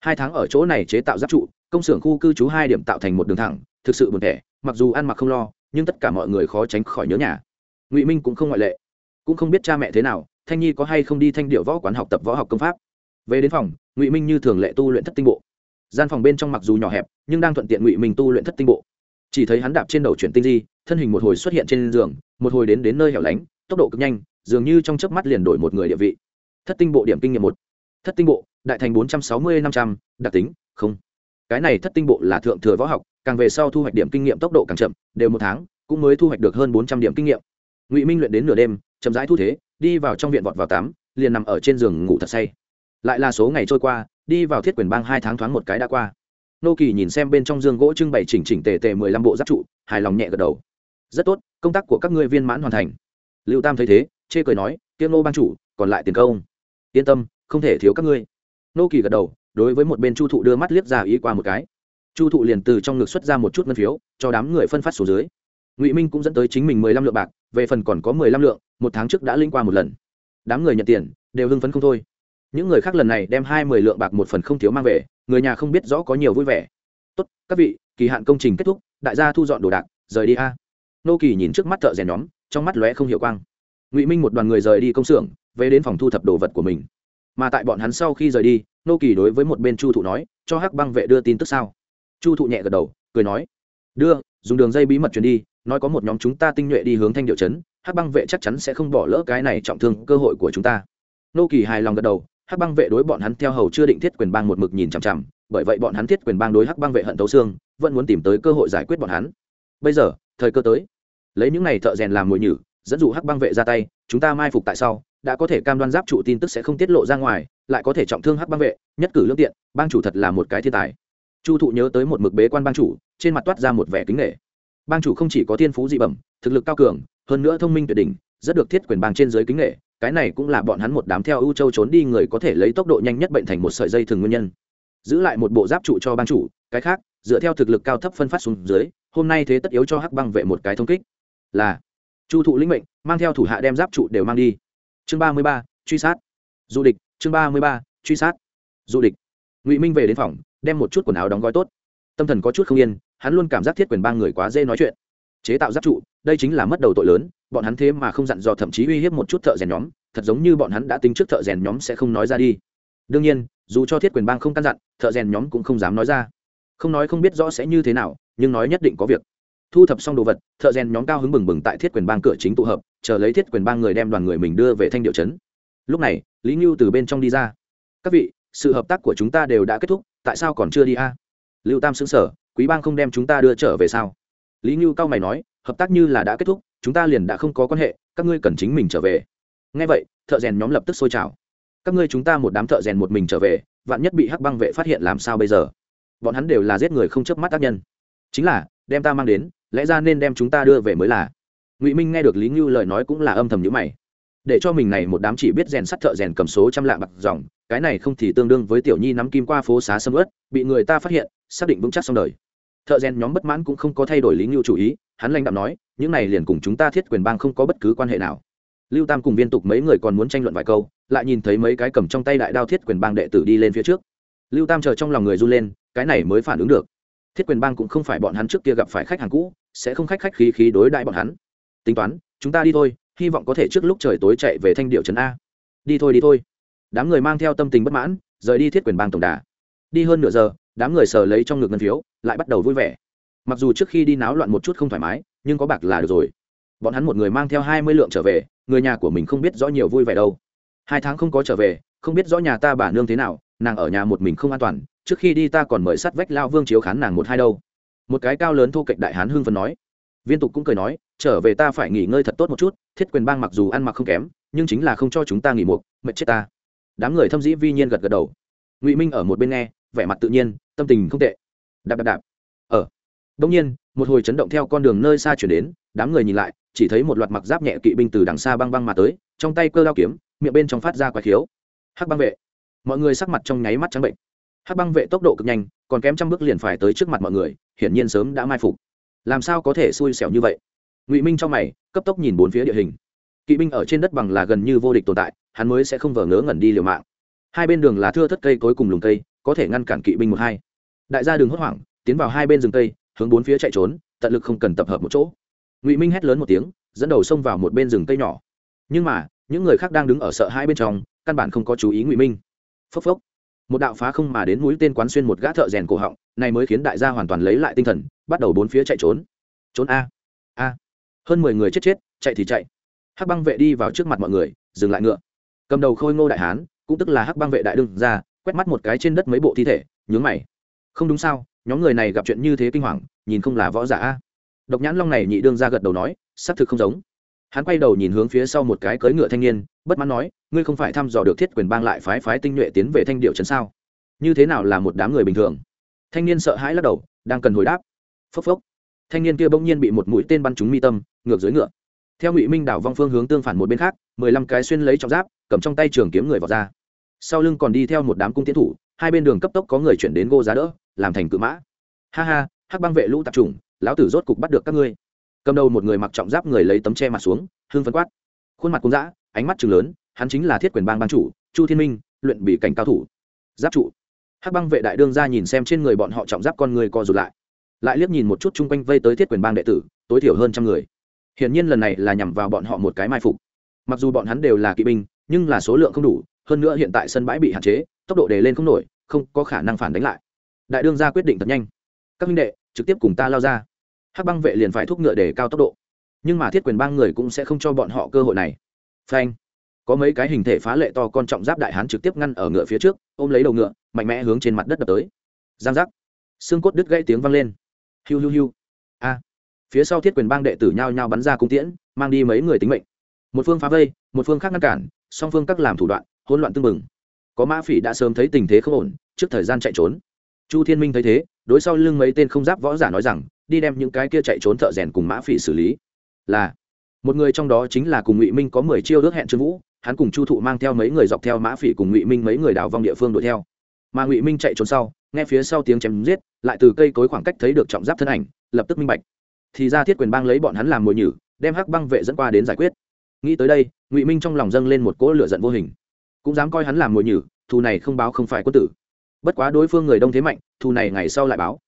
Hai tháng ở chỗ này chế tạo giáp trụ, công xưởng khu cư trú hai điểm tạo thành một đường thẳng, thực sự buồn thẻ, mặc dù ăn mặc không lo, nhưng tất cả mọi người khó tránh khỏi nhớ nhà. Ngụy minh cũng không ngoại lệ. Cũng không biết cha mẹ thế nào thanh nhi có hay không đi thanh điệu võ quán học tập võ học công pháp? Về đến phòng, ngụy minh như thường lệ tu luyện thất tinh bộ. Gian phòng bên trong mặc dù nhỏ hẹp, nhưng đang thuận tiện ngụy minh tu luyện thất tinh bộ. Chỉ thấy hắn đạp trên đầu chuyển tinh di, thân hình một hồi xuất hiện trên giường, một hồi đến đến nơi hẻo lánh, tốc độ cực nhanh, dường như trong chớp mắt liền đổi một người địa vị. Thất tinh bộ điểm kinh nghiệm một. Thất tinh bộ, đại thành bốn trăm sáu mươi năm trăm, đặc tính, không. Cái này thất tinh bộ là thượng thừa võ học, càng về sau thu hoạch điểm kinh nghiệm tốc độ càng chậm, đều một tháng, cũng mới thu hoạch được hơn bốn trăm điểm kinh nghiệm. Ngụy minh luyện đến nửa đêm, chậm rãi thu thế đi vào trong viện vọt vào tắm, liền nằm ở trên giường ngủ thật say. Lại là số ngày trôi qua, đi vào thiết quyền bang hai tháng thoáng một cái đã qua. Nô kỳ nhìn xem bên trong giường gỗ trưng bày chỉnh chỉnh tề tề mười lăm bộ giáp trụ, hài lòng nhẹ gật đầu. Rất tốt, công tác của các ngươi viên mãn hoàn thành. Lưu tam thấy thế, chê cười nói tiêm nô ban chủ, còn lại tiền công. Yên tâm, không thể thiếu các ngươi. Nô kỳ gật đầu, đối với một bên chu thụ đưa mắt liếc ra ý qua một cái. Chu thụ liền từ trong ngực xuất ra một chút ngân phiếu, cho đám người phân phát số dưới. Ngụy minh cũng dẫn tới chính mình mười lăm lượng bạc, về phần còn có mười lăm lượng một tháng trước đã linh qua một lần. Đám người nhận tiền, đều hưng phấn không thôi. Những người khác lần này đem hai mươi lượng bạc một phần không thiếu mang về, người nhà không biết rõ có nhiều vui vẻ. Tốt, các vị, kỳ hạn công trình kết thúc, đại gia thu dọn đồ đạc, rời đi a. Nô kỳ nhìn trước mắt thợ rèn nhóm, trong mắt lóe không hiểu quang. Ngụy minh một đoàn người rời đi công xưởng, về đến phòng thu thập đồ vật của mình. Mà tại bọn hắn sau khi rời đi, nô kỳ đối với một bên chu thụ nói, cho hắc băng vệ đưa tin tức sao? Chu thụ nhẹ gật đầu, cười nói, đưa, dùng đường dây bí mật truyền đi, nói có một nhóm chúng ta tinh nhuệ đi hướng thanh điệu trấn hắc băng vệ chắc chắn sẽ không bỏ lỡ cái này trọng thương cơ hội của chúng ta. Nô kỳ hài lòng gật đầu, hắc băng vệ đối bọn hắn theo hầu chưa định thiết quyền bang một mực nhìn chằm chằm, bởi vậy bọn hắn thiết quyền bang đối hắc băng vệ hận tấu xương, vẫn muốn tìm tới cơ hội giải quyết bọn hắn. Bây giờ, thời cơ tới. Lấy những này thợ rèn làm mồi nhử, dẫn dụ hắc băng vệ ra tay, chúng ta mai phục tại sau, đã có thể cam đoan giáp trụ tin tức sẽ không tiết lộ ra ngoài, lại có thể trọng thương hắc băng vệ, nhất cử lương tiện, bang chủ thật là một cái thiên tài. Chu thụ nhớ tới một mực bế quan bang chủ, trên mặt toát ra một vẻ kính nghệ bang chủ không chỉ có thiên phú dị bẩm, thực lực cao cường hơn nữa thông minh tuyệt đỉnh, rất được thiết quyền bang trên giới kính nghệ, cái này cũng là bọn hắn một đám theo ưu châu trốn đi người có thể lấy tốc độ nhanh nhất bệnh thành một sợi dây thường nguyên nhân. Giữ lại một bộ giáp trụ cho bang chủ, cái khác, dựa theo thực lực cao thấp phân phát xuống dưới, hôm nay thế tất yếu cho hắc băng vệ một cái thông kích. Là, chu thụ lĩnh mệnh, mang theo thủ hạ đem giáp trụ đều mang đi. Chương ba mươi ba, truy sát. Du địch, chương ba mươi ba, truy sát. Du địch. Ngụy minh về đến phòng, đem một chút quần áo đóng gói tốt. Tâm thần có chút không yên, hắn luôn cảm giác thiết quyền ba người quá dễ nói chuyện chế tạo giáp trụ, đây chính là mất đầu tội lớn, bọn hắn thế mà không dặn dò thậm chí uy hiếp một chút thợ rèn nhóm, thật giống như bọn hắn đã tính trước thợ rèn nhóm sẽ không nói ra đi. Đương nhiên, dù cho thiết quyền bang không căn dặn, thợ rèn nhóm cũng không dám nói ra. Không nói không biết rõ sẽ như thế nào, nhưng nói nhất định có việc. Thu thập xong đồ vật, thợ rèn nhóm cao hứng bừng bừng tại thiết quyền bang cửa chính tụ hợp, chờ lấy thiết quyền bang người đem đoàn người mình đưa về thanh điệu trấn. Lúc này, lý ngưu từ bên trong đi ra. Các vị, sự hợp tác của chúng ta đều đã kết thúc, tại sao còn chưa đi a? Lưu tam xứng sở quý bang không đem chúng ta đưa trở về sao? Lý ngưu cao mày nói, hợp tác như là đã kết thúc, chúng ta liền đã không có quan hệ, các ngươi cần chính mình trở về. Ngay vậy, thợ rèn nhóm lập tức sôi trào. Các ngươi chúng ta một đám thợ rèn một mình trở về, vạn nhất bị hắc băng vệ phát hiện làm sao bây giờ? Bọn hắn đều là giết người không chớp mắt tác nhân. Chính là, đem ta mang đến, lẽ ra nên đem chúng ta đưa về mới là. Ngụy minh nghe được lý ngưu lời nói cũng là âm thầm nhữ mày. Để cho mình này một đám chỉ biết rèn sắt thợ rèn cầm số trăm lạ bạc dòng, cái này không thì tương đương với tiểu nhi nắm kim qua phố xá sâm ớt bị người ta phát hiện, xác định vững chắc xong đời thợ rèn nhóm bất mãn cũng không có thay đổi lý ngưu chủ ý, hắn lãnh đạm nói, những này liền cùng chúng ta thiết quyền bang không có bất cứ quan hệ nào. Lưu tam cùng viên tục mấy người còn muốn tranh luận vài câu, lại nhìn thấy mấy cái cầm trong tay đại đao thiết quyền bang đệ tử đi lên phía trước. Lưu tam chờ trong lòng người run lên, cái này mới phản ứng được. Thiết quyền bang cũng không phải bọn hắn trước kia gặp phải khách hàng cũ, sẽ không khách khách khí khí đối đãi bọn hắn. Tính toán, chúng ta đi thôi, hy vọng có thể trước lúc trời tối chạy về thanh điệu trấn a. Đi thôi đi thôi. Đám người mang theo tâm tình bất mãn, rời đi thiết quyền bang tổng đà. Đi hơn nửa giờ đám người sờ lấy trong ngực ngân phiếu, lại bắt đầu vui vẻ. Mặc dù trước khi đi náo loạn một chút không thoải mái, nhưng có bạc là được rồi. Bọn hắn một người mang theo hai mươi lượng trở về, người nhà của mình không biết rõ nhiều vui vẻ đâu. Hai tháng không có trở về, không biết rõ nhà ta bà nương thế nào, nàng ở nhà một mình không an toàn, trước khi đi ta còn mời sắt vách lao vương chiếu khán nàng một hai đâu. Một cái cao lớn thô kệch đại hán hưng phần nói. Viên tục cũng cười nói, trở về ta phải nghỉ ngơi thật tốt một chút, thiết quyền bang mặc dù ăn mặc không kém, nhưng chính là không cho chúng ta nghỉ mục, mệt chết ta. Đám người thâm dĩ vi nhiên gật gật đầu. Ngụy minh ở một bên nghe, vẻ mặt tự nhiên tâm tình không tệ. Đạp đạp đạp. Ở ờ. đông nhiên, một hồi chấn động theo con đường nơi xa chuyển đến, đám người nhìn lại, chỉ thấy một loạt mặc giáp nhẹ kỵ binh từ đằng xa băng băng mà tới, trong tay cơ đao kiếm, miệng bên trong phát ra quái khiếu. Hắc băng vệ. Mọi người sắc mặt trong nháy mắt trắng bệnh. Hắc băng vệ tốc độ cực nhanh, còn kém trăm bước liền phải tới trước mặt mọi người, hiển nhiên sớm đã mai phục. Làm sao có thể xui xẻo như vậy? Ngụy minh trong mày, cấp tốc nhìn bốn phía địa hình. Kỵ binh ở trên đất bằng là gần như vô địch tồn tại, hắn mới sẽ không vờ ngớ ngẩn đi liều mạng. Hai bên đường là thưa thất cây cối cùng lùng cây có thể ngăn cản kỵ binh một hai. Đại gia đường hốt hoảng tiến vào hai bên rừng tây, hướng bốn phía chạy trốn tận lực không cần tập hợp một chỗ. Ngụy minh hét lớn một tiếng dẫn đầu xông vào một bên rừng tây nhỏ. Nhưng mà những người khác đang đứng ở sợ hai bên trong căn bản không có chú ý ngụy minh. Phốc phốc. Một đạo phá không mà đến mũi tên quán xuyên một gã thợ rèn cổ họng này mới khiến đại gia hoàn toàn lấy lại tinh thần bắt đầu bốn phía chạy trốn. Trốn a. A. Hơn mười người chết chết chạy thì chạy. Hắc băng vệ đi vào trước mặt mọi người dừng lại ngựa. Cầm đầu khôi ngô đại hán cũng tức là hắc băng vệ đại đương ra quét mắt một cái trên đất mấy bộ thi thể, nhướng mày. Không đúng sao, nhóm người này gặp chuyện như thế kinh hoàng, nhìn không là võ giả a. Độc nhãn long này nhị đương ra gật đầu nói, xác thực không giống. Hắn quay đầu nhìn hướng phía sau một cái cưỡi ngựa thanh niên, bất mãn nói, ngươi không phải thăm dò được thiết quyền bang lại phái phái tinh nhuệ tiến về thanh điệu trấn sao? Như thế nào là một đám người bình thường? Thanh niên sợ hãi lắc đầu, đang cần hồi đáp. Phốc phốc. Thanh niên kia bỗng nhiên bị một mũi tên bắn trúng mi tâm, ngược dưới ngựa. Theo ngụy minh đảo vong phương hướng tương phản một bên khác, mười lăm cái xuyên lấy trọng giáp, cầm trong tay trường kiếm người vào ra sau lưng còn đi theo một đám cung tiến thủ, hai bên đường cấp tốc có người chuyển đến gô giá đỡ, làm thành cự mã. Ha ha, hắc băng vệ lũ tạp trùng lão tử rốt cục bắt được các ngươi. Cầm đầu một người mặc trọng giáp người lấy tấm che mặt xuống hương phấn quát. Khuôn mặt cũng dã, ánh mắt chừng lớn, hắn chính là thiết quyền bang ban chủ, chu thiên minh, luyện bị cảnh cao thủ. Giáp trụ. Hắc băng vệ đại đương ra nhìn xem trên người bọn họ trọng giáp con người co rụt lại. Lại liếc nhìn một chút chung quanh vây tới thiết quyền bang đệ tử, tối thiểu hơn trăm người. Hiển nhiên lần này là nhằm vào bọn họ một cái mai phục. Mặc dù bọn hắn đều là kỵ binh, nhưng là số lượng không đủ hơn nữa hiện tại sân bãi bị hạn chế, tốc độ để lên không nổi, không có khả năng phản đánh lại. Đại đương ra quyết định thật nhanh. Các minh đệ, trực tiếp cùng ta lao ra. Hắc băng vệ liền phải thúc ngựa để cao tốc độ. Nhưng mà thiết quyền bang người cũng sẽ không cho bọn họ cơ hội này. Phanh. Có mấy cái hình thể phá lệ to con trọng giáp đại hán trực tiếp ngăn ở ngựa phía trước, ôm lấy đầu ngựa, mạnh mẽ hướng trên mặt đất đập tới. Giang giác. Xương cốt đứt gãy tiếng vang lên. Hiu hiu hiu. A. Phía sau thiết quyền bang đệ tử nhao nhao bắn ra cung tiễn, mang đi mấy người tính mệnh. Một phương phá vây, một phương khác ngăn cản, song phương các làm thủ đoạn hỗn loạn tương mừng có mã phỉ đã sớm thấy tình thế không ổn, trước thời gian chạy trốn. Chu thiên minh thấy thế, đối sau lưng mấy tên không giáp võ giả nói rằng, đi đem những cái kia chạy trốn thợ rèn cùng mã phỉ xử lý. Là, một người trong đó chính là cùng ngụy minh có mười chiêu ước hẹn trương vũ, hắn cùng chu thụ mang theo mấy người dọc theo mã phỉ cùng ngụy minh mấy người đào vong địa phương đuổi theo. Mà ngụy minh chạy trốn sau, nghe phía sau tiếng chém giết, lại từ cây cối khoảng cách thấy được trọng giáp thân ảnh, lập tức minh bạch. Thì ra thiết quyền bang lấy bọn hắn làm mồi nhử, đem hắc băng vệ dẫn qua đến giải quyết. Nghĩ tới đây, ngụy minh trong lòng dâng lên một cỗ lửa giận vô hình cũng dám coi hắn làm mồi nhử, thù này không báo không phải quân tử. Bất quá đối phương người đông thế mạnh, thù này ngày sau lại báo.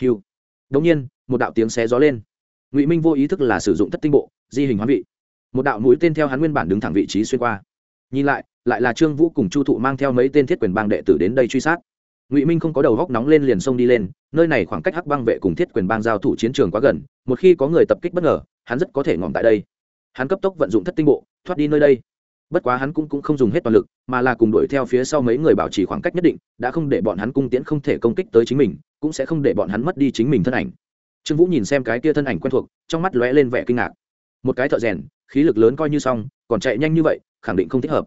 Hiu đống nhiên, một đạo tiếng xé gió lên. Ngụy minh vô ý thức là sử dụng thất tinh bộ, di hình hoán vị. Một đạo mũi tên theo hắn nguyên bản đứng thẳng vị trí xuyên qua. Nhìn lại lại là trương vũ cùng chu thụ mang theo mấy tên thiết quyền bang đệ tử đến đây truy sát. Ngụy minh không có đầu góc nóng lên liền xông đi lên, nơi này khoảng cách hắc băng vệ cùng thiết quyền bang giao thủ chiến trường quá gần, một khi có người tập kích bất ngờ, hắn rất có thể ngỏm tại đây. Hắn cấp tốc vận dụng thất tinh bộ, thoát đi nơi đây bất quá hắn cũng, cũng không dùng hết toàn lực mà là cùng đuổi theo phía sau mấy người bảo trì khoảng cách nhất định đã không để bọn hắn cung tiễn không thể công kích tới chính mình cũng sẽ không để bọn hắn mất đi chính mình thân ảnh. Trương vũ nhìn xem cái kia thân ảnh quen thuộc trong mắt lóe lên vẻ kinh ngạc. Một cái thợ rèn khí lực lớn coi như xong còn chạy nhanh như vậy khẳng định không thích hợp.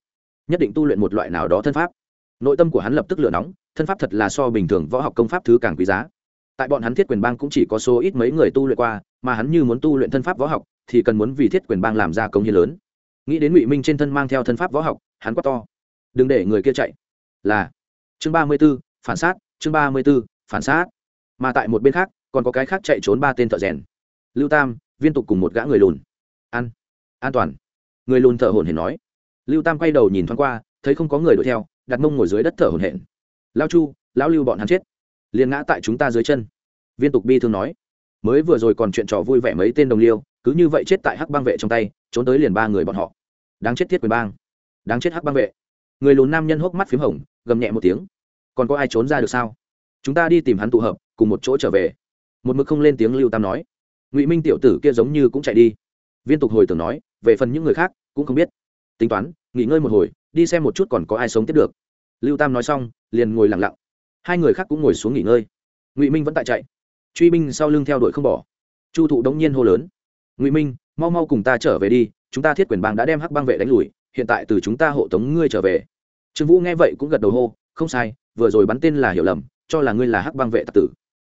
Nhất định tu luyện một loại nào đó thân pháp. Nội tâm của hắn lập tức lửa nóng thân pháp thật là so bình thường võ học công pháp thứ càng quý giá. Tại bọn hắn thiết quyền bang cũng chỉ có số ít mấy người tu luyện qua mà hắn như muốn tu luyện thân pháp võ học thì cần muốn vì thiết quyền bang làm ra công hiến lớn nghĩ đến ngụy minh trên thân mang theo thân pháp võ học, hắn quát to. Đừng để người kia chạy. Là. Chương ba mươi b ố phản sát, chương ba mươi b ố phản sát. Mà tại một bên khác, còn có cái khác chạy trốn ba tên thợ rèn. Lưu tam, viên tục cùng một gã người lùn. An an toàn. Người lùn thợ hồn hển nói. Lưu tam quay đầu nhìn thoáng qua, thấy không có người đuổi theo, đặt mông ngồi dưới đất thở hồn hển. Lao chu, lão lưu bọn hắn chết. Liền ngã tại chúng ta dưới chân. Viên tục bi thương nói. Mới vừa rồi còn chuyện trò vui vẻ mấy tên đồng liêu, cứ như vậy chết tại hắc bang vệ trong tay, trốn tới liền ba người bọn họ đáng chết thiết quyền bang. Đáng chết hắc bang vệ. Người lùn nam nhân hốc mắt p h í m hồng, gầm nhẹ một tiếng. Còn có ai trốn ra được sao? Chúng ta đi tìm hắn tụ hợp, cùng một chỗ trở về. Một mực không lên tiếng lưu tam nói. Ngụy minh tiểu tử kia giống như cũng chạy đi. Viên tục hồi tưởng nói, về phần những người khác, cũng không biết. Tính toán, nghỉ ngơi một hồi, đi xem một chút còn có ai sống tiếp được. Lưu tam nói xong, liền ngồi lặng lặng. Hai người khác cũng ngồi xuống nghỉ ngơi. Ngụy minh vẫn tại chạy. Truy binh sau lưng theo đuổi không bỏ. Chu thụ đống nhiên hô lớn. Ngụy minh mau mau cùng ta trở về đi, chúng ta thiết quyền bang đã đem hắc bang vệ đánh lùi, hiện tại từ chúng ta hộ tống ngươi trở về. Trương vũ nghe vậy cũng gật đầu hô, không sai, vừa rồi bắn tên là hiểu lầm, cho là ngươi là hắc bang vệ tặc tử.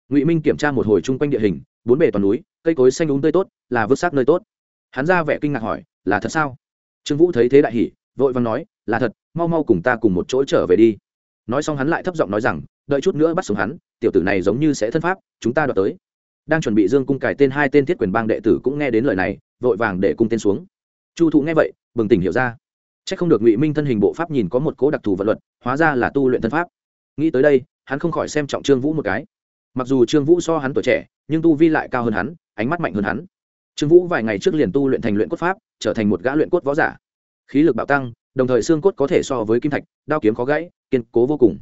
Ngụy minh kiểm tra một hồi chung quanh địa hình, bốn bề toàn núi, cây cối xanh đúng tươi tốt, là vứt xác nơi tốt. Hắn ra vẻ kinh ngạc hỏi, là thật sao? Trương vũ thấy thế đại hỉ, vội vàng nói, là thật, mau mau cùng ta cùng một chỗ trở về đi. Nói xong hắn lại thấp giọng nói rằng, đợi chút nữa bắt sống hắn, tiểu tử này giống như sẽ thân pháp, chúng ta đoạt tới. Đang chuẩn bị dương cung cài tên hai tên thiết quyền bang đệ tử cũng nghe đến lời này vội vàng để cung tên xuống. Chu thụ nghe vậy, bừng tỉnh hiểu ra. C h ắ c không được ngụy minh thân hình bộ pháp nhìn có một cố đặc thù vật luật, hóa ra là tu luyện thân pháp. Nghĩ tới đây, hắn không khỏi xem trọng trương vũ một cái. Mặc dù trương vũ so hắn tuổi trẻ, nhưng tu vi lại cao hơn hắn, ánh mắt mạnh hơn hắn. Trương vũ vài ngày trước liền tu luyện thành luyện cốt pháp, trở thành một gã luyện cốt võ giả. Khí lực bạo tăng, đồng thời xương cốt có thể so với kim thạch, đao kiếm khó gãy, kiên cố vô cùng.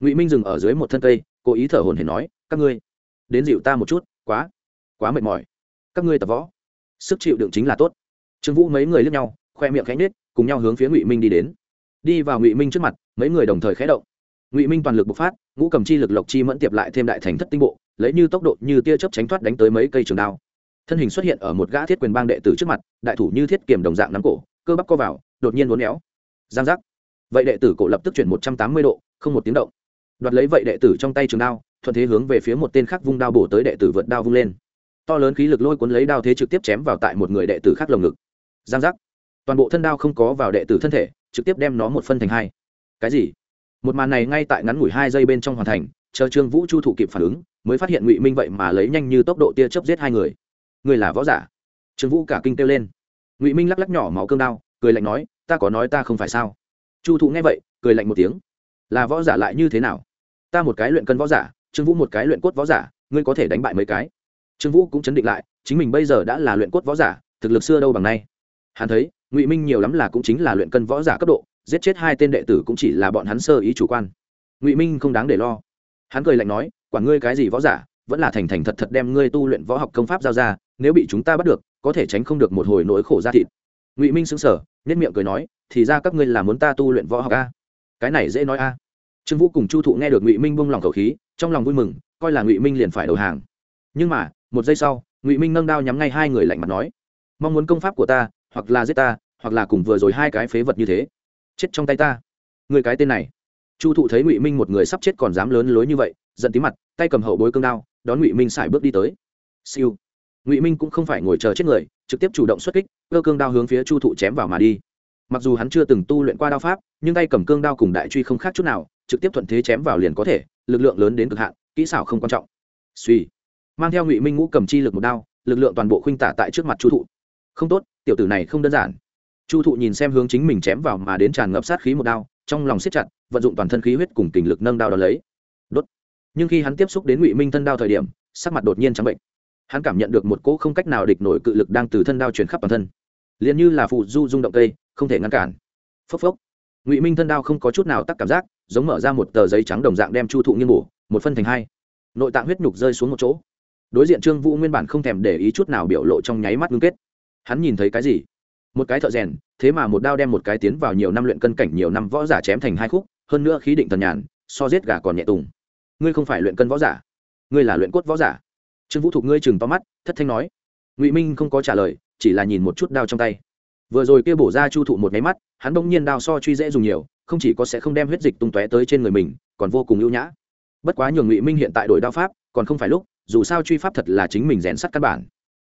Ngụy minh dừng ở dưới một thân cây, cố ý thở hồn hển nói, các ngươi, đến dịu ta một chút, quá quá mệt mỏi. Các ngươi tập võ sức chịu đựng chính là tốt. Trương vũ mấy người lướt nhau, khoe miệng khẽ nết cùng nhau hướng phía ngụy minh đi đến. Đi vào ngụy minh trước mặt, mấy người đồng thời khẽ động. Ngụy minh toàn lực bộc phát, ngũ cầm chi lực lộc chi mẫn tiệp lại thêm đại thành thất tinh bộ, lấy như tốc độ như tia chớp tránh thoát đánh tới mấy cây trường đao. Thân hình xuất hiện ở một gã thiết quyền bang đệ tử trước mặt, đại thủ như thiết kiềm đồng dạng nắm cổ, cơ bắp co vào, đột nhiên uốn éo. Giang giác. Vậy đệ tử cổ lập tức chuyển một trăm tám mươi độ, không một tiếng động. Đoạt lấy vậy đệ tử trong tay trường đao, thuận thế hướng về phía một tên khác vung đao bổ tới đệ tử vượt đao vung lên to lớn khí lực lôi cuốn lấy đao thế trực tiếp chém vào tại một người đệ tử khác lồng ngực. Giang giác. Toàn bộ thân đao không có vào đệ tử thân thể, trực tiếp đem nó một phân thành hai. Cái gì? Một màn này ngay tại ngắn ngủi hai giây bên trong hoàn thành, chờ trương vũ chu thụ kịp phản ứng, mới phát hiện ngụy minh vậy mà lấy nhanh như tốc độ tia chớp giết hai người. Người là võ giả. Trương vũ cả kinh kêu lên. Ngụy minh lắc lắc nhỏ máu cương đao, cười lạnh nói, ta có nói ta không phải sao? Chu thụ nghe vậy, cười lạnh một tiếng. Là võ giả lại như thế nào? Ta một cái luyện cân võ giả, trương vũ một cái luyện cốt võ giả, ngươi có thể đánh bại mấy cái? Trương vũ cũng chấn định lại, chính mình bây giờ đã là luyện cốt võ giả, thực lực xưa đâu bằng nay. Hắn thấy, ngụy minh nhiều lắm là cũng chính là luyện cân võ giả cấp độ, giết chết hai tên đệ tử cũng chỉ là bọn hắn sơ ý chủ quan. Ngụy minh không đáng để lo. Hắn cười lạnh nói quản ngươi cái gì võ giả, vẫn là thành thành thật thật đem ngươi tu luyện võ học công pháp giao ra, nếu bị chúng ta bắt được, có thể tránh không được một hồi nỗi khổ ra thịt. Ngụy minh xứng sở nhất miệng cười nói, thì ra các ngươi là muốn ta tu luyện võ học a? Cái này dễ nói a. Trương vũ cùng chu thụ nghe được ngụy minh bông lòng khẩu khí, trong lòng vui mừng, coi là ngụy minh liền phải đầu hàng. Nhưng mà một giây sau, ngụy minh nâng đao nhắm ngay hai người lạnh mặt nói, mong muốn công pháp của ta, hoặc là giết ta, hoặc là cùng vừa rồi hai cái phế vật như thế. Chết trong tay ta. Người cái tên này. Chu thụ thấy ngụy minh một người sắp chết còn dám lớn lối như vậy, giận tí mặt, tay cầm hậu bối cương đao, đón ngụy minh xài bước đi tới. Siêu. Ngụy minh cũng không phải ngồi chờ chết người, trực tiếp chủ động xuất kích, cơ cương đao hướng phía chu thụ chém vào mà đi. Mặc dù hắn chưa từng tu luyện qua đao pháp, nhưng tay cầm cương đao cùng đại truy không khác chút nào, trực tiếp thuận thế chém vào liền có thể, lực lượng lớn đến cực hạn, kỹ xảo không quan trọng. Suy mang theo ngụy minh ngũ cầm chi lực một đao, lực lượng toàn bộ khuynh tả tại trước mặt chu thụ. Không tốt, tiểu tử này không đơn giản. Chu thụ nhìn xem hướng chính mình chém vào mà đến tràn ngập sát khí một đao, trong lòng siết chặt, vận dụng toàn thân khí huyết cùng tình lực nâng đao đ lấy. Đốt. Nhưng khi hắn tiếp xúc đến ngụy minh thân đao thời điểm, sắc mặt đột nhiên trắng bệnh. Hắn cảm nhận được một cỗ không cách nào địch nổi cự lực đang từ thân đao chuyển khắp toàn thân. Liền như là phụ du rung động cây, không thể ngăn cản. Phốc phốc. Ngụy minh thân đao không có chút nào tắc cảm giác, giống mở ra một tờ giấy trắng đồng dạng đem chu thụ nghiêng bổ, một phân thành hai. Nội tạng huyết nhục rơi xuống một chỗ đối diện trương vũ nguyên bản không thèm để ý chút nào biểu lộ trong nháy mắt ngưng kết. Hắn nhìn thấy cái gì? Một cái thợ rèn, thế mà một đao đem một cái tiến vào nhiều năm luyện cân cảnh, nhiều năm võ giả chém thành hai khúc, hơn nữa khí định thần nhàn, so giết gà còn nhẹ tùng. Ngươi không phải luyện cân võ giả, ngươi là luyện cốt võ giả. Trương vũ thục ngươi chừng to mắt, thất thanh nói. Ngụy minh không có trả lời, chỉ là nhìn một chút đao trong tay. Vừa rồi kia bổ ra chu thụ một máy mắt, hắn bỗng nhiên đao so truy dễ dùng nhiều, không chỉ có sẽ không đem huyết dịch tung tóe tới trên người mình, còn vô cùng ưu nhã. Bất quá nhường ngụy minh hiện tại đổi đao pháp, còn không phải lúc dù sao truy pháp thật là chính mình rèn sắt căn bản.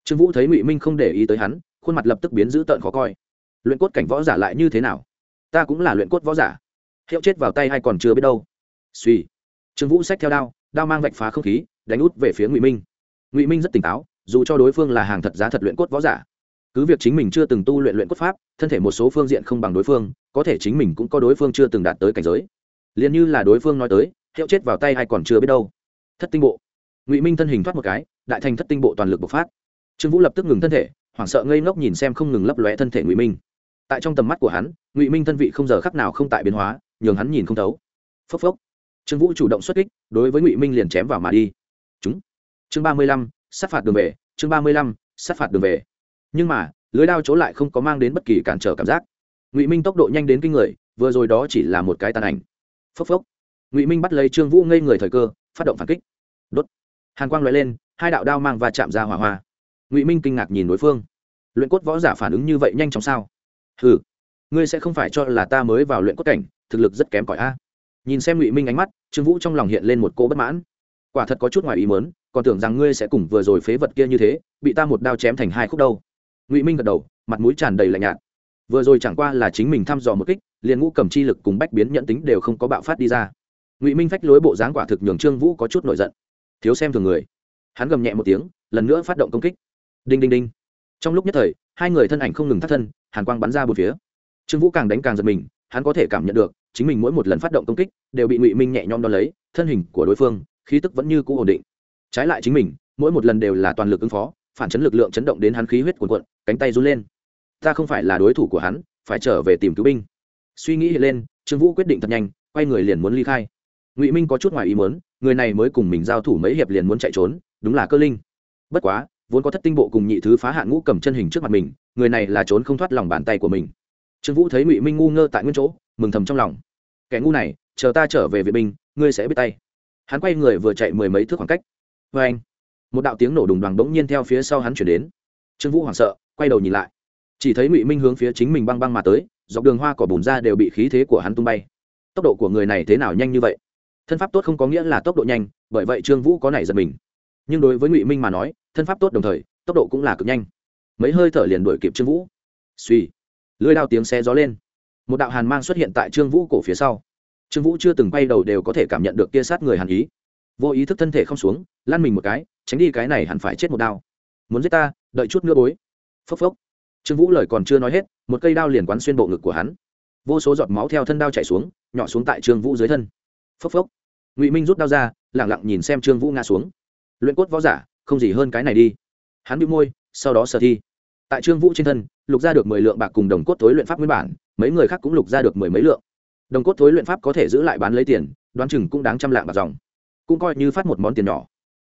Trương vũ thấy ngụy minh không để ý tới hắn, khuôn mặt lập tức biến dữ tợn khó coi. Luyện cốt cảnh võ giả lại như thế nào? Ta cũng là luyện cốt võ giả. Hiệu chết vào tay hay còn chưa biết đâu. Suy trương vũ xách theo đao đao mang vạch phá không khí, đánh út về phía ngụy minh. Ngụy minh rất tỉnh táo, dù cho đối phương là hàng thật giá thật luyện cốt võ giả, cứ việc chính mình chưa từng tu luyện luyện cốt pháp, thân thể một số phương diện không bằng đối phương, có thể chính mình cũng có đối phương chưa từng đạt tới cảnh giới. Liền như là đối phương nói tới, hiệu chết vào tay hay còn chưa biết đâu. Thất tinh bộ ngụy minh thân hình thoát một cái đại thành thất tinh bộ toàn lực bộc phát trương vũ lập tức ngừng thân thể hoảng sợ ngây ngốc nhìn xem không ngừng lấp lóe thân thể ngụy minh tại trong tầm mắt của hắn ngụy minh thân vị không giờ khắc nào không tại biến hóa nhường hắn nhìn không thấu phốc phốc trương vũ chủ động xuất kích đối với ngụy minh liền chém vào mà đi chúng chương ba mươi lăm sát phạt đường về chương ba mươi lăm sát phạt đường về nhưng mà lưới đao chỗ lại không có mang đến bất kỳ cản trở cảm giác ngụy minh tốc độ nhanh đến kinh người vừa rồi đó chỉ là một cái tàn ảnh phốc phốc ngụy minh bắt lấy trương vũ ngây người thời cơ phát động phản kích đốt hàn quang loại lên, hai đạo đao mang và chạm ra hỏa hoa. Ngụy minh kinh ngạc nhìn đối phương. Luyện cốt võ giả phản ứng như vậy nhanh chóng sao? Ừ ngươi sẽ không phải cho là ta mới vào luyện cốt cảnh, thực lực rất kém cỏi a. Nhìn xem ngụy minh ánh mắt, trương vũ trong lòng hiện lên một cô bất mãn. Quả thật có chút ngoài ý mớn còn tưởng rằng ngươi sẽ cùng vừa rồi phế vật kia như thế, bị ta một đao chém thành hai khúc đâu. Ngụy minh gật đầu, mặt mũi tràn đầy lạnh nhạt. Vừa rồi chẳng qua là chính mình thăm dò một kích, liền ngũ cầm chi lực cùng bách biến nhận tính đều không có bạo phát đi ra. Ngụy minh phách lối bộ dáng quả thực nhường trương vũ có chút nổi giận thiếu xem thường người. Hắn gầm nhẹ một tiếng, lần nữa phát động công kích. Đinh đinh đinh. Trong lúc nhất thời, hai người thân ảnh không ngừng thắt thân, hàn quang bắn ra một phía. Trương vũ càng đánh càng giật mình, hắn có thể cảm nhận được, chính mình mỗi một lần phát động công kích, đều bị ngụy minh nhẹ nhõm đo lấy, thân hình của đối phương, khí tức vẫn như cũ ổn định. Trái lại chính mình, mỗi một lần đều là toàn lực ứng phó, phản chấn lực lượng chấn động đến hắn khí huyết cuồn cuộn, cánh tay run lên. Ta không phải là đối thủ của hắn, phải trở về tìm cứu binh. Suy nghĩ hiện lên, trương vũ quyết định thật nhanh, quay người liền muốn ly khai. Ngụy minh có chút ngoài ý muốn người này mới cùng mình giao thủ mấy hiệp liền muốn chạy trốn, đúng là cơ linh. Bất quá, vốn có thất tinh bộ cùng nhị thứ phá hạn ngũ cầm chân hình trước mặt mình, người này là trốn không thoát lòng bàn tay của mình. Trương vũ thấy ngụy minh ngu ngơ tại nguyên chỗ, mừng thầm trong lòng. Kẻ ngu này, chờ ta trở về vệ binh, ngươi sẽ biết tay. Hắn quay người vừa chạy mười mấy thước khoảng cách. Vê anh, một đạo tiếng nổ đùng đoàn bỗng nhiên theo phía sau hắn chuyển đến. Trương vũ hoảng sợ, quay đầu nhìn lại. Chỉ thấy ngụy minh hướng phía chính mình băng băng mà tới, dọc đường hoa cỏ bùn ra đều bị khí thế của hắn tung bay. Tốc độ của người này thế nào nhanh như vậy? Thân pháp tốt không có nghĩa là tốc độ nhanh, bởi vậy trương vũ có này giật mình. Nhưng đối với ngụy minh mà nói, thân pháp tốt đồng thời, tốc độ cũng là cực nhanh. Mấy hơi thở liền đuổi kịp trương vũ. Suy lưới đao tiếng xe gió lên. Một đạo hàn mang xuất hiện tại trương vũ cổ phía sau. Trương vũ chưa từng bay đầu đều có thể cảm nhận được kia sát người hàn ý. Vô ý thức thân thể không xuống, lăn mình một cái, tránh đi cái này hẳn phải chết một đao. Muốn giết ta, đợi chút nữa bối. Phốc phốc. Trương vũ lời còn chưa nói hết, một cây đao liền quán xuyên bộ ngực của hắn. Vô số giọt máu theo thân đao chạy xuống, nhỏ xuống tại trương vũ dưới thân. Phốc phốc ngụy minh rút đao ra lẳng lặng nhìn xem trương vũ ngã xuống luyện cốt võ giả không gì hơn cái này đi hắn bị môi sau đó sở thi tại trương vũ trên thân lục ra được mười lượng bạc cùng đồng cốt thối luyện pháp nguyên bản mấy người khác cũng lục ra được mười mấy lượng đồng cốt thối luyện pháp có thể giữ lại bán lấy tiền đoán chừng cũng đáng trăm lạng bạc dòng cũng coi như phát một món tiền nhỏ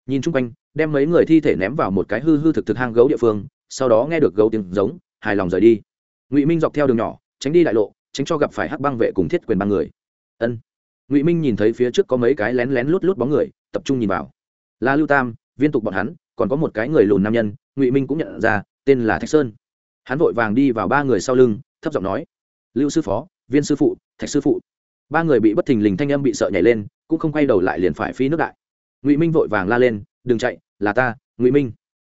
nhìn chung quanh đem mấy người thi thể ném vào một cái hư hư thực thực hang gấu địa phương sau đó nghe được gấu tiếng giống hài lòng rời đi ngụy minh dọc theo đường nhỏ tránh đi đại lộ tránh cho gặp phải hắc băng vệ cùng thiết quyền ba người ân ngụy minh nhìn thấy phía trước có mấy cái lén lén lút lút bóng người tập trung nhìn vào là lưu tam viên tục bọn hắn còn có một cái người lùn nam nhân ngụy minh cũng nhận ra tên là thạch sơn hắn vội vàng đi vào ba người sau lưng thấp giọng nói lưu sư phó viên sư phụ thạch sư phụ ba người bị bất thình lình thanh âm bị sợ nhảy lên cũng không quay đầu lại liền phải phi nước đại ngụy minh vội vàng la lên đừng chạy là ta ngụy minh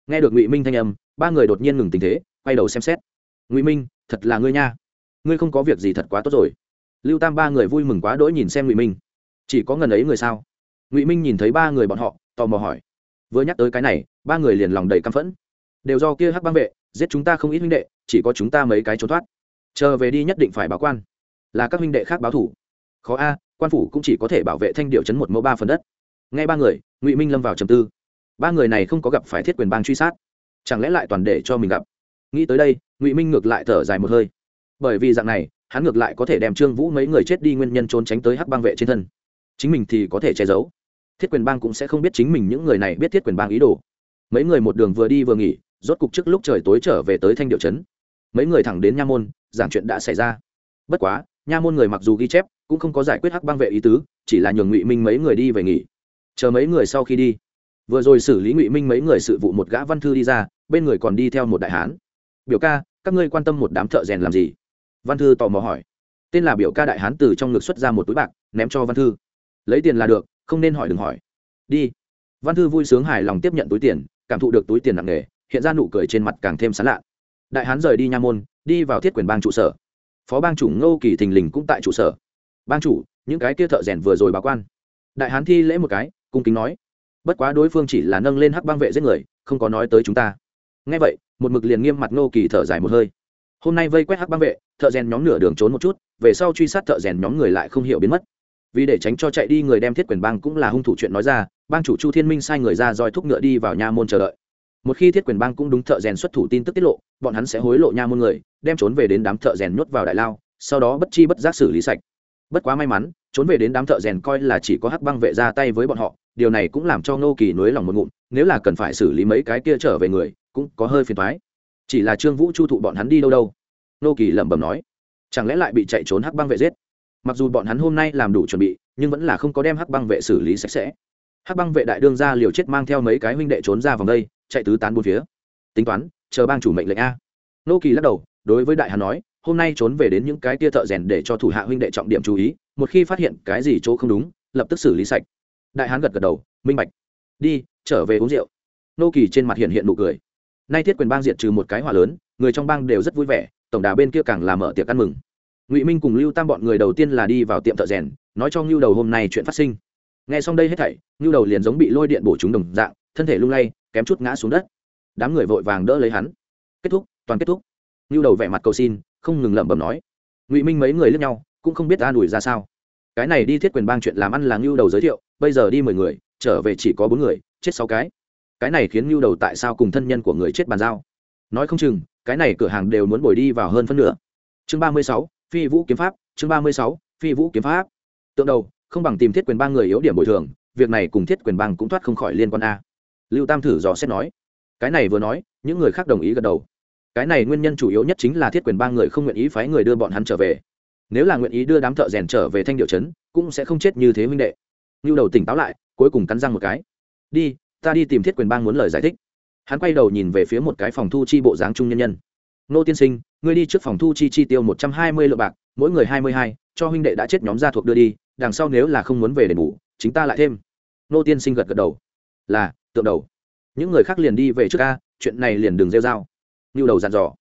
nghe được ngụy minh thanh âm ba người đột nhiên ngừng tình thế quay đầu xem xét ngụy minh thật là ngươi nha ngươi không có việc gì thật quá tốt rồi lưu tam ba người vui mừng quá đỗi nhìn xem ngụy minh. Chỉ có ngần ấy người sao? Ngụy minh nhìn thấy ba người bọn họ, tò mò hỏi. Vừa nhắc tới cái này, ba người liền lòng đầy căm phẫn. Đều do kia hắc băng vệ, giết chúng ta không ít huynh đệ, chỉ có chúng ta mấy cái trốn thoát. Chờ về đi nhất định phải báo quan. Là các huynh đệ khác báo thủ. Khó a, quan phủ cũng chỉ có thể bảo vệ thanh điệu chấn một mẫu ba phần đất. Ngay ba người, ngụy minh lâm vào trầm tư. Ba người này không có gặp phải thiết quyền bang truy sát. Chẳng lẽ lại toàn để cho mình gặp? Nghĩ tới đây, ngụy minh ngược lại thở dài một hơi. Bởi vì dạng này hắn ngược lại có thể đem trương vũ mấy người chết đi nguyên nhân trốn tránh tới hắc bang vệ trên thân. Chính mình thì có thể che giấu. Thiết quyền bang cũng sẽ không biết chính mình những người này biết thiết quyền bang ý đồ. Mấy người một đường vừa đi vừa nghỉ, rốt cục trước lúc trời tối trở về tới thanh điệu trấn. Mấy người thẳng đến nha môn, giảng chuyện đã xảy ra. Bất quá, nha môn người mặc dù ghi chép, cũng không có giải quyết hắc bang vệ ý tứ, chỉ là nhường ngụy minh mấy người đi về nghỉ. Chờ mấy người sau khi đi. Vừa rồi xử lý ngụy minh mấy người sự vụ một gã văn thư đi ra, bên người còn đi theo một đại hán. Biểu ca, các ngươi quan tâm một đám thợ rèn làm gì? Văn thư tò mò hỏi. Tên là biểu ca đại hán từ trong ngực xuất ra một túi bạc, ném cho văn thư. Lấy tiền là được, không nên hỏi đừng hỏi. Đi. Văn thư vui sướng hài lòng tiếp nhận túi tiền, cảm thụ được túi tiền nặng nề, hiện ra nụ cười trên mặt càng thêm sán lạ. Đại hán rời đi nha môn, đi vào thiết quyền bang trụ sở. Phó bang chủ ngô kỳ thình lình cũng tại trụ sở. Bang chủ, những cái kia thợ rèn vừa rồi báo quan. Đại hán thi lễ một cái, cung kính nói. Bất quá đối phương chỉ là nâng lên hắc bang vệ giết người, không có nói tới chúng ta. Nghe vậy, một mực liền nghiêm mặt ngô kỳ thở dài một hơi hôm nay vây quét hắc băng vệ, thợ rèn nhóm nửa đường trốn một chút, về sau truy sát thợ rèn nhóm người lại không hiểu biến mất. Vì để tránh cho chạy đi người đem thiết quyền bang cũng là hung thủ chuyện nói ra, bang chủ chu thiên minh sai người ra roi thúc ngựa đi vào nha môn chờ đợi. Một khi thiết quyền bang cũng đúng thợ rèn xuất thủ tin tức tiết lộ, bọn hắn sẽ hối lộ nha môn người, đem trốn về đến đám thợ rèn nhốt vào đại lao, sau đó bất chi bất giác xử lý sạch. Bất quá may mắn, trốn về đến đám thợ rèn coi là chỉ có hắc băng vệ ra tay với bọn họ, điều này cũng làm cho ngô kỳ nối lòng một ngụm, nếu là cần phải xử lý mấy cái kia trở về người, cũng có hơi phiền thoái chỉ là trương vũ chu thụ bọn hắn đi đâu đâu. Nô kỳ lẩm bẩm nói, chẳng lẽ lại bị chạy trốn hắc băng vệ giết? Mặc dù bọn hắn hôm nay làm đủ chuẩn bị, nhưng vẫn là không có đem hắc băng vệ xử lý sạch sẽ. Hắc băng vệ đại đương ra liều chết mang theo mấy cái huynh đệ trốn ra vòng đây, chạy tứ tán bốn phía. Tính toán, chờ bang chủ mệnh lệnh a. Nô kỳ lắc đầu, đối với đại hắn nói, hôm nay trốn về đến những cái tia thợ rèn để cho thủ hạ huynh đệ trọng điểm chú ý, một khi phát hiện cái gì chỗ không đúng, lập tức xử lý sạch. Đại hán gật gật đầu, minh bạch. Đi, trở về uống rượu. Nô kỳ trên mặt hiện hiện nụ cười nay thiết quyền bang diệt trừ một cái hỏa lớn, người trong bang đều rất vui vẻ, tổng đà bên kia càng làm mở tiệc ăn mừng. Ngụy minh cùng lưu tam bọn người đầu tiên là đi vào tiệm thợ rèn, nói cho ngưu đầu hôm nay chuyện phát sinh. Nghe xong đây hết thảy, ngưu đầu liền giống bị lôi điện bổ trúng đồng dạng, thân thể lung lay, kém chút ngã xuống đất. Đám người vội vàng đỡ lấy hắn. Kết thúc, toàn kết thúc. Ngưu đầu vẻ mặt cầu xin, không ngừng lẩm bẩm nói. Ngụy minh mấy người lướt nhau, cũng không biết an ủi ra sao. Cái này đi thiết quyền bang chuyện làm ăn là ngưu đầu giới thiệu, bây giờ đi mười người, trở về chỉ có bốn người, chết sáu cái cái này khiến nhu đầu tại sao cùng thân nhân của người chết bàn giao? Nói không chừng, cái này cửa hàng đều muốn bồi đi vào hơn phân nửa. Chương ba mươi sáu, phi vũ kiếm pháp, chương ba mươi sáu, phi vũ kiếm pháp. Tượng đầu, không bằng tìm thiết quyền bang người yếu điểm bồi thường, việc này cùng thiết quyền bang cũng thoát không khỏi liên quan a. Lưu tam thử dò xét nói, cái này vừa nói, những người khác đồng ý gật đầu. Cái này nguyên nhân chủ yếu nhất chính là thiết quyền bang người không nguyện ý phái người đưa bọn hắn trở về. Nếu là nguyện ý đưa đám thợ rèn trở về thanh điệu trấn, cũng sẽ không chết như thế huynh đệ. Ngưu đầu tỉnh táo lại, cuối cùng cắn răng một cái. Đi ta đi tìm thiết quyền bang muốn lời giải thích. Hắn quay đầu nhìn về phía một cái phòng thu chi bộ dáng trung nhân nhân. Nô tiên sinh, ngươi đi trước phòng thu chi chi tiêu một trăm hai mươi lượng bạc, mỗi người hai mươi hai, cho huynh đệ đã chết nhóm gia thuộc đưa đi, đằng sau nếu là không muốn về đền bù, chính ta lại thêm. Nô tiên sinh gật gật đầu. Là, tượng đầu. Những người khác liền đi về trước ca chuyện này liền đừng rêu r a o như đầu dàn dò.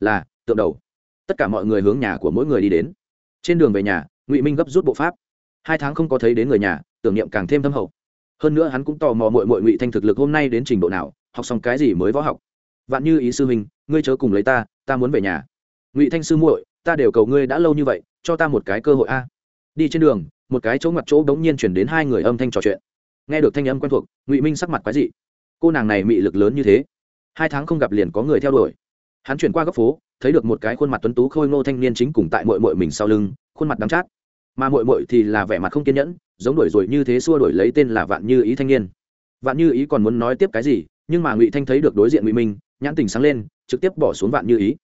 Là, tượng đầu. Tất cả mọi người hướng nhà của mỗi người đi đến. Trên đường về nhà, ngụy minh gấp rút bộ pháp. Hai tháng không có thấy đến người nhà, tưởng niệm càng thêm thâm hậu hơn nữa hắn cũng tò mò mội mội ngụy thanh thực lực hôm nay đến trình độ nào, học xong cái gì mới võ học. Vạn như ý sư huynh, ngươi chớ cùng lấy ta ta muốn về nhà. Ngụy thanh sư muội, ta đều cầu ngươi đã lâu như vậy, cho ta một cái cơ hội a. Đi trên đường, một cái chỗ ngặt chỗ đống nhiên chuyển đến hai người âm thanh trò chuyện. Nghe được thanh âm quen thuộc, ngụy minh sắc mặt quái dị. Cô nàng này mị lực lớn như thế, hai tháng không gặp liền có người theo đuổi. Hắn chuyển qua góc phố, thấy được một cái khuôn mặt tuấn tú khôi ngô thanh niên chính cùng tại mội mội mình sau lưng, khuôn mặt đắm chát. Mà mội mội thì là vẻ mặt không kiên nhẫn giống đuổi rồi như thế xua đuổi lấy tên là vạn như ý thanh niên. Vạn như ý còn muốn nói tiếp cái gì, nhưng mà ngụy thanh thấy được đối diện ngụy minh, nhãn tình sáng lên, trực tiếp bỏ xuống vạn như ý.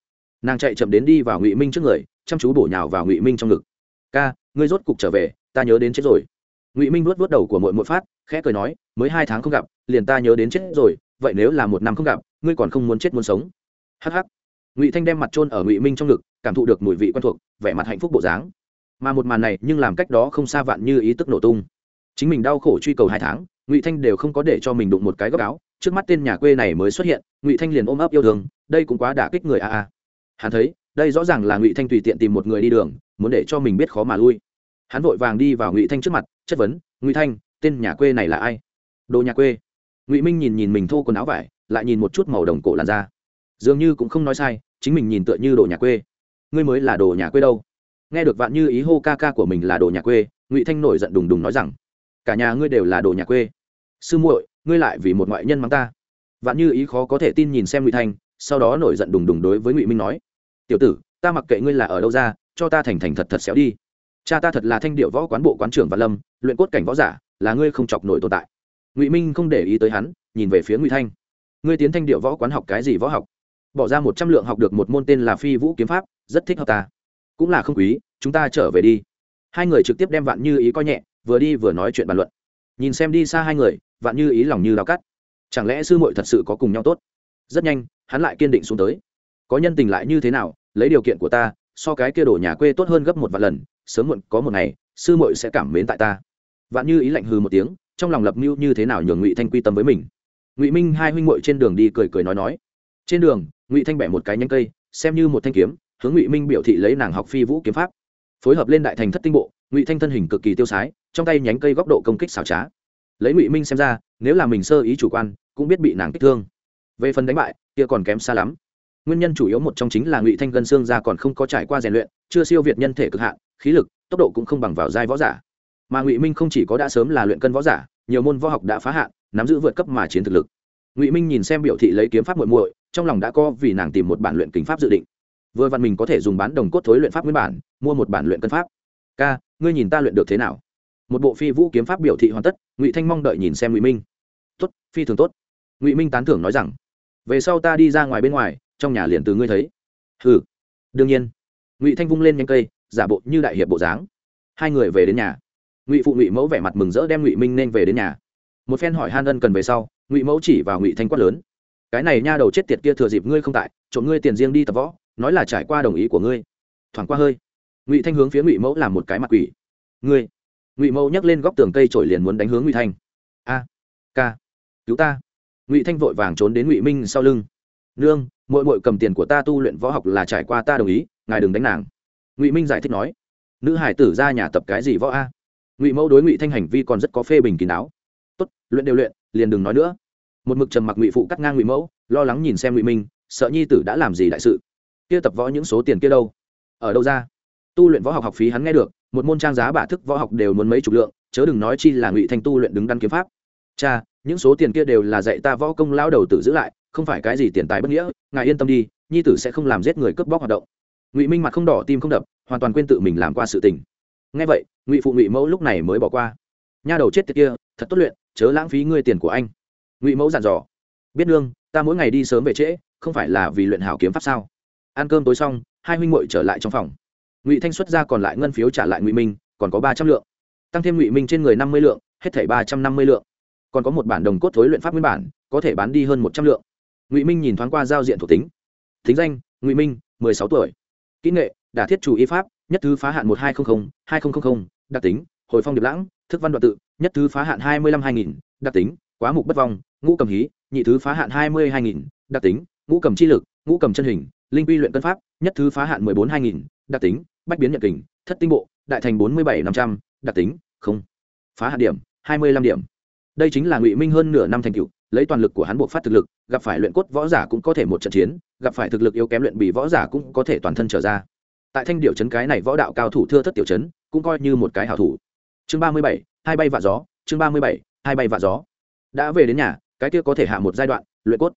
Nàng chạy chậm đến đi vào ngụy minh trước người, chăm chú bổ nhào vào ngụy minh trong ngực. Ca, ngươi rốt cục trở về, ta nhớ đến chết rồi. Ngụy minh vuốt vuốt đầu của mội mội phát, khẽ cười nói, mới hai tháng không gặp, liền ta nhớ đến chết rồi, vậy nếu là một năm không gặp, ngươi còn không muốn chết muốn sống. Hh ngụy thanh đem mặt trôn ở ngụy minh trong ngực, cảm thụ được mùi vị quen thuộc, vẻ mặt hạnh phúc bộ dáng mà một màn này nhưng làm cách đó không xa vạn như ý tức nổ tung. Chính mình đau khổ truy cầu hai tháng, ngụy thanh đều không có để cho mình đụng một cái góc áo, trước mắt tên nhà quê này mới xuất hiện, ngụy thanh liền ôm ấp yêu thương, đây cũng quá đả kích người a a. Hắn thấy, đây rõ ràng là ngụy thanh tùy tiện tìm một người đi đường, muốn để cho mình biết khó mà lui. Hắn vội vàng đi vào ngụy thanh trước mặt, chất vấn, ngụy thanh, tên nhà quê này là ai? Đồ nhà quê. Ngụy minh nhìn nhìn mình thô quần áo vải, lại nhìn một chút màu đồng cổ làn da. Dường như cũng không nói sai, chính mình nhìn tựa như đồ nhà quê. Ngươi mới là đồ nhà quê đâu? Nghe được vạn như ý hô ca ca của mình là đồ nhà quê, ngụy thanh nổi giận đùng đùng nói rằng, cả nhà ngươi đều là đồ nhà quê. Sư muội, ngươi lại vì một ngoại nhân mắng ta. Vạn như ý khó có thể tin nhìn xem ngụy thanh, sau đó nổi giận đùng đùng đối với ngụy minh nói, tiểu tử, ta mặc kệ ngươi là ở đâu ra, cho ta thành thành thật thật xéo đi. Cha ta thật là thanh điệu võ quán bộ quán trưởng và lâm, luyện cốt cảnh võ giả, là ngươi không chọc nổi tồn tại. Ngụy minh không để ý tới hắn, nhìn về phía ngụy thanh. Ngươi tiến thanh điệu võ quán học cái gì võ học? Bỏ ra một trăm lượng học được một môn tên là phi vũ kiếm pháp, rất thích hợp ta cũng là không quý, chúng ta trở về đi. Hai người trực tiếp đem vạn như ý coi nhẹ, vừa đi vừa nói chuyện bàn luận. Nhìn xem đi xa hai người, vạn như ý lòng như đào cắt chẳng lẽ sư muội thật sự có cùng nhau tốt? Rất nhanh, hắn lại kiên định xuống tới. Có nhân tình lại như thế nào, lấy điều kiện của ta, so cái kia đổ nhà quê tốt hơn gấp một vạn lần, sớm muộn có một ngày, sư muội sẽ cảm mến tại ta. Vạn như ý lạnh hư một tiếng, trong lòng lập mưu như thế nào nhường ngụy thanh quy tâm với mình. Ngụy minh hai huynh muội trên đường đi cười cười nói nói. Trên đường, ngụy thanh bẻ một cái nhánh cây, xem như một thanh kiếm hướng ngụy minh biểu thị lấy nàng học phi vũ kiếm pháp phối hợp lên đại thành thất tinh bộ ngụy thanh thân hình cực kỳ tiêu sái trong tay nhánh cây góc độ công kích xảo trá lấy ngụy minh xem ra nếu là mình sơ ý chủ quan cũng biết bị nàng kích thương về phần đánh bại kia còn kém xa lắm nguyên nhân chủ yếu một trong chính là ngụy thanh gân xương ra còn không có trải qua rèn luyện chưa siêu việt nhân thể cực hạn khí lực tốc độ cũng không bằng vào giai võ giả mà ngụy minh không chỉ có đã sớm là luyện cân võ giả nhiều môn võ học đã phá hạn nắm giữ vượt cấp mà chiến thực lực ngụy minh nhìn xem biểu thị lấy kiếm pháp muội muội trong lòng đã có vì nàng tìm một bản luyện kính pháp dự định vừa vặn mình có thể dùng bán đồng cốt thối luyện pháp nguyên bản, mua một bản luyện cân pháp. Ca, ngươi nhìn ta luyện được thế nào? Một bộ phi vũ kiếm pháp biểu thị hoàn tất, ngụy thanh mong đợi nhìn xem ngụy minh. Tốt, phi thường tốt. Ngụy minh tán thưởng nói rằng, về sau ta đi ra ngoài bên ngoài, trong nhà liền từ ngươi thấy. Ừ đương nhiên. Ngụy thanh vung lên nhanh cây, giả bộ như đại hiệp bộ dáng. Hai người về đến nhà. Ngụy phụ ngụy mẫu vẻ mặt mừng rỡ đem ngụy minh nên về đến nhà. Một phen hỏi han ân cần về sau, ngụy mẫu chỉ vào ngụy thanh quát lớn. Cái này nha đầu chết tiệt kia thừa dịp ngươi không tại, trộm ngươi tiền riêng đi tập võ nói là trải qua đồng ý của ngươi. Thoảng qua hơi, ngụy thanh hướng phía ngụy mẫu làm một cái mặt quỷ. Ngươi, ngụy mẫu nhấc lên góc tường cây trổi liền muốn đánh hướng ngụy thanh. A, ca, cứu ta. Ngụy thanh vội vàng trốn đến ngụy minh sau lưng. Nương mội mội cầm tiền của ta tu luyện võ học là trải qua ta đồng ý, ngài đừng đánh nàng. Ngụy minh giải thích nói. Nữ hải tử ra nhà tập cái gì võ a? Ngụy mẫu đối ngụy thanh hành vi còn rất có phê bình kín đáo. Tốt, luyện đều luyện, liền đừng nói nữa. Một mực trầm mặc ngụy phụ cắt ngang ngụy mẫu, lo lắng nhìn xem ngụy minh, sợ nhi tử đã làm gì đại sự kia tập võ những số tiền kia đâu? Ở đâu ra? Tu luyện võ học học phí hắn nghe được, một môn trang giá bả thức võ học đều muốn mấy chục lượng, chớ đừng nói chi là ngụy thanh tu luyện đứng đắn kiếm pháp. Cha, những số tiền kia đều là dạy ta võ công lao đầu tử giữ lại, không phải cái gì tiền tài bất nghĩa, ngài yên tâm đi, nhi tử sẽ không làm giết người cướp bóc hoạt động. Ngụy minh mặt không đỏ tim không đập, hoàn toàn quên tự mình làm qua sự tình. Ngay vậy, ngụy phụ ngụy mẫu lúc này mới bỏ qua. Nha đầu chết tiệt kia, thật tốt luyện, chớ lãng phí ngươi tiền của anh. Ngụy mẫu dặn dò. Biết nương, ta mỗi ngày đi sớm về trễ, không phải là vì luyện hảo kiếm pháp sao? Ăn cơm tối xong, hai huynh muội trở lại trong phòng. Ngụy thanh xuất ra còn lại ngân phiếu trả lại ngụy minh, còn có ba trăm lượng. Tăng thêm ngụy minh trên người năm mươi lượng, hết thảy ba trăm năm mươi lượng. Còn có một bản đồng cốt thối luyện pháp nguyên bản, có thể bán đi hơn một trăm lượng. Ngụy minh nhìn thoáng qua giao diện thuộc tính. Thính danh, ngụy minh, mười sáu tuổi. Kỹ nghệ, đả thiết chủ y pháp, nhất thứ phá hạn một hai trăm linh hai nghìn đặc tính, hồi phong điệp lãng, thức văn đoạn tự, nhất thứ phá hạn hai mươi năm hai nghìn, đặc tính, quá mục bất vong, ngũ cầm hí, nhị thứ phá hạn hai mươi hai nghìn, đặc tính, ngũ cầm chi lực, ngũ cầm chân hình linh quy luyện cân pháp, nhất thứ phá hạn mười bốn hai nghìn, đặc tính, bách biến nhận kình, thất tinh bộ, đại thành bốn mươi bảy năm trăm, đặc tính, không. Phá hạn điểm, hai mươi lăm điểm. Đây chính là ngụy minh hơn nửa năm thành cựu lấy toàn lực của hắn buộc phát thực lực, gặp phải luyện cốt võ giả cũng có thể một trận chiến, gặp phải thực lực yếu kém luyện bị võ giả cũng có thể toàn thân trở ra. Tại thanh điệu trấn cái này võ đạo cao thủ thưa thất tiểu trấn cũng coi như một cái hảo thủ. Chương ba mươi bảy, hai bay vạ gió, chương ba mươi bảy, hai bay vạ gió. Đã về đến nhà, cái kia có thể hạ một giai đoạn, luyện cốt.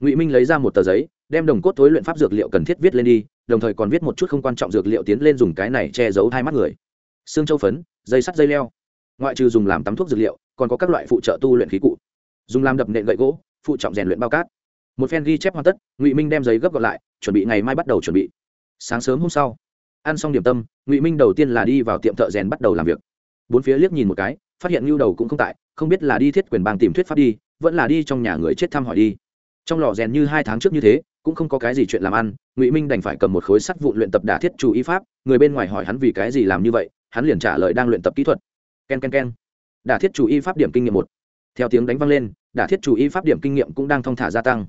Ngụy minh lấy ra một tờ giấy đem đồng cốt thối luyện pháp dược liệu cần thiết viết lên đi, đồng thời còn viết một chút không quan trọng dược liệu tiến lên dùng cái này che giấu hai mắt người. Xương châu phấn, dây sắt dây leo. Ngoại trừ dùng làm tắm thuốc dược liệu, còn có các loại phụ trợ tu luyện khí cụ. Dùng làm đập nện gậy gỗ, phụ trọng rèn luyện bao cát. Một phen ghi chép hoàn tất, ngụy minh đem giấy gấp gọn lại, chuẩn bị ngày mai bắt đầu chuẩn bị. Sáng sớm hôm sau, ăn xong điểm tâm, ngụy minh đầu tiên là đi vào tiệm thợ rèn bắt đầu làm việc. Bốn phía liếc nhìn một cái, phát hiện ngưu đầu cũng không tại, không biết là đi thiết quyền bang tìm thuyết pháp đi, vẫn là đi trong nhà người chết thăm hỏi đi. Trong lò rèn như hai tháng trước như thế cũng không có cái gì chuyện làm ăn, ngụy minh đành phải cầm một khối sắt vụn luyện tập đả thiết chủ y pháp, người bên ngoài hỏi hắn vì cái gì làm như vậy, hắn liền trả lời đang luyện tập kỹ thuật. K e n k e n k e n đả thiết chủ y pháp điểm kinh nghiệm một. Theo tiếng đánh văng lên, đả thiết chủ y pháp điểm kinh nghiệm cũng đang thong thả gia tăng.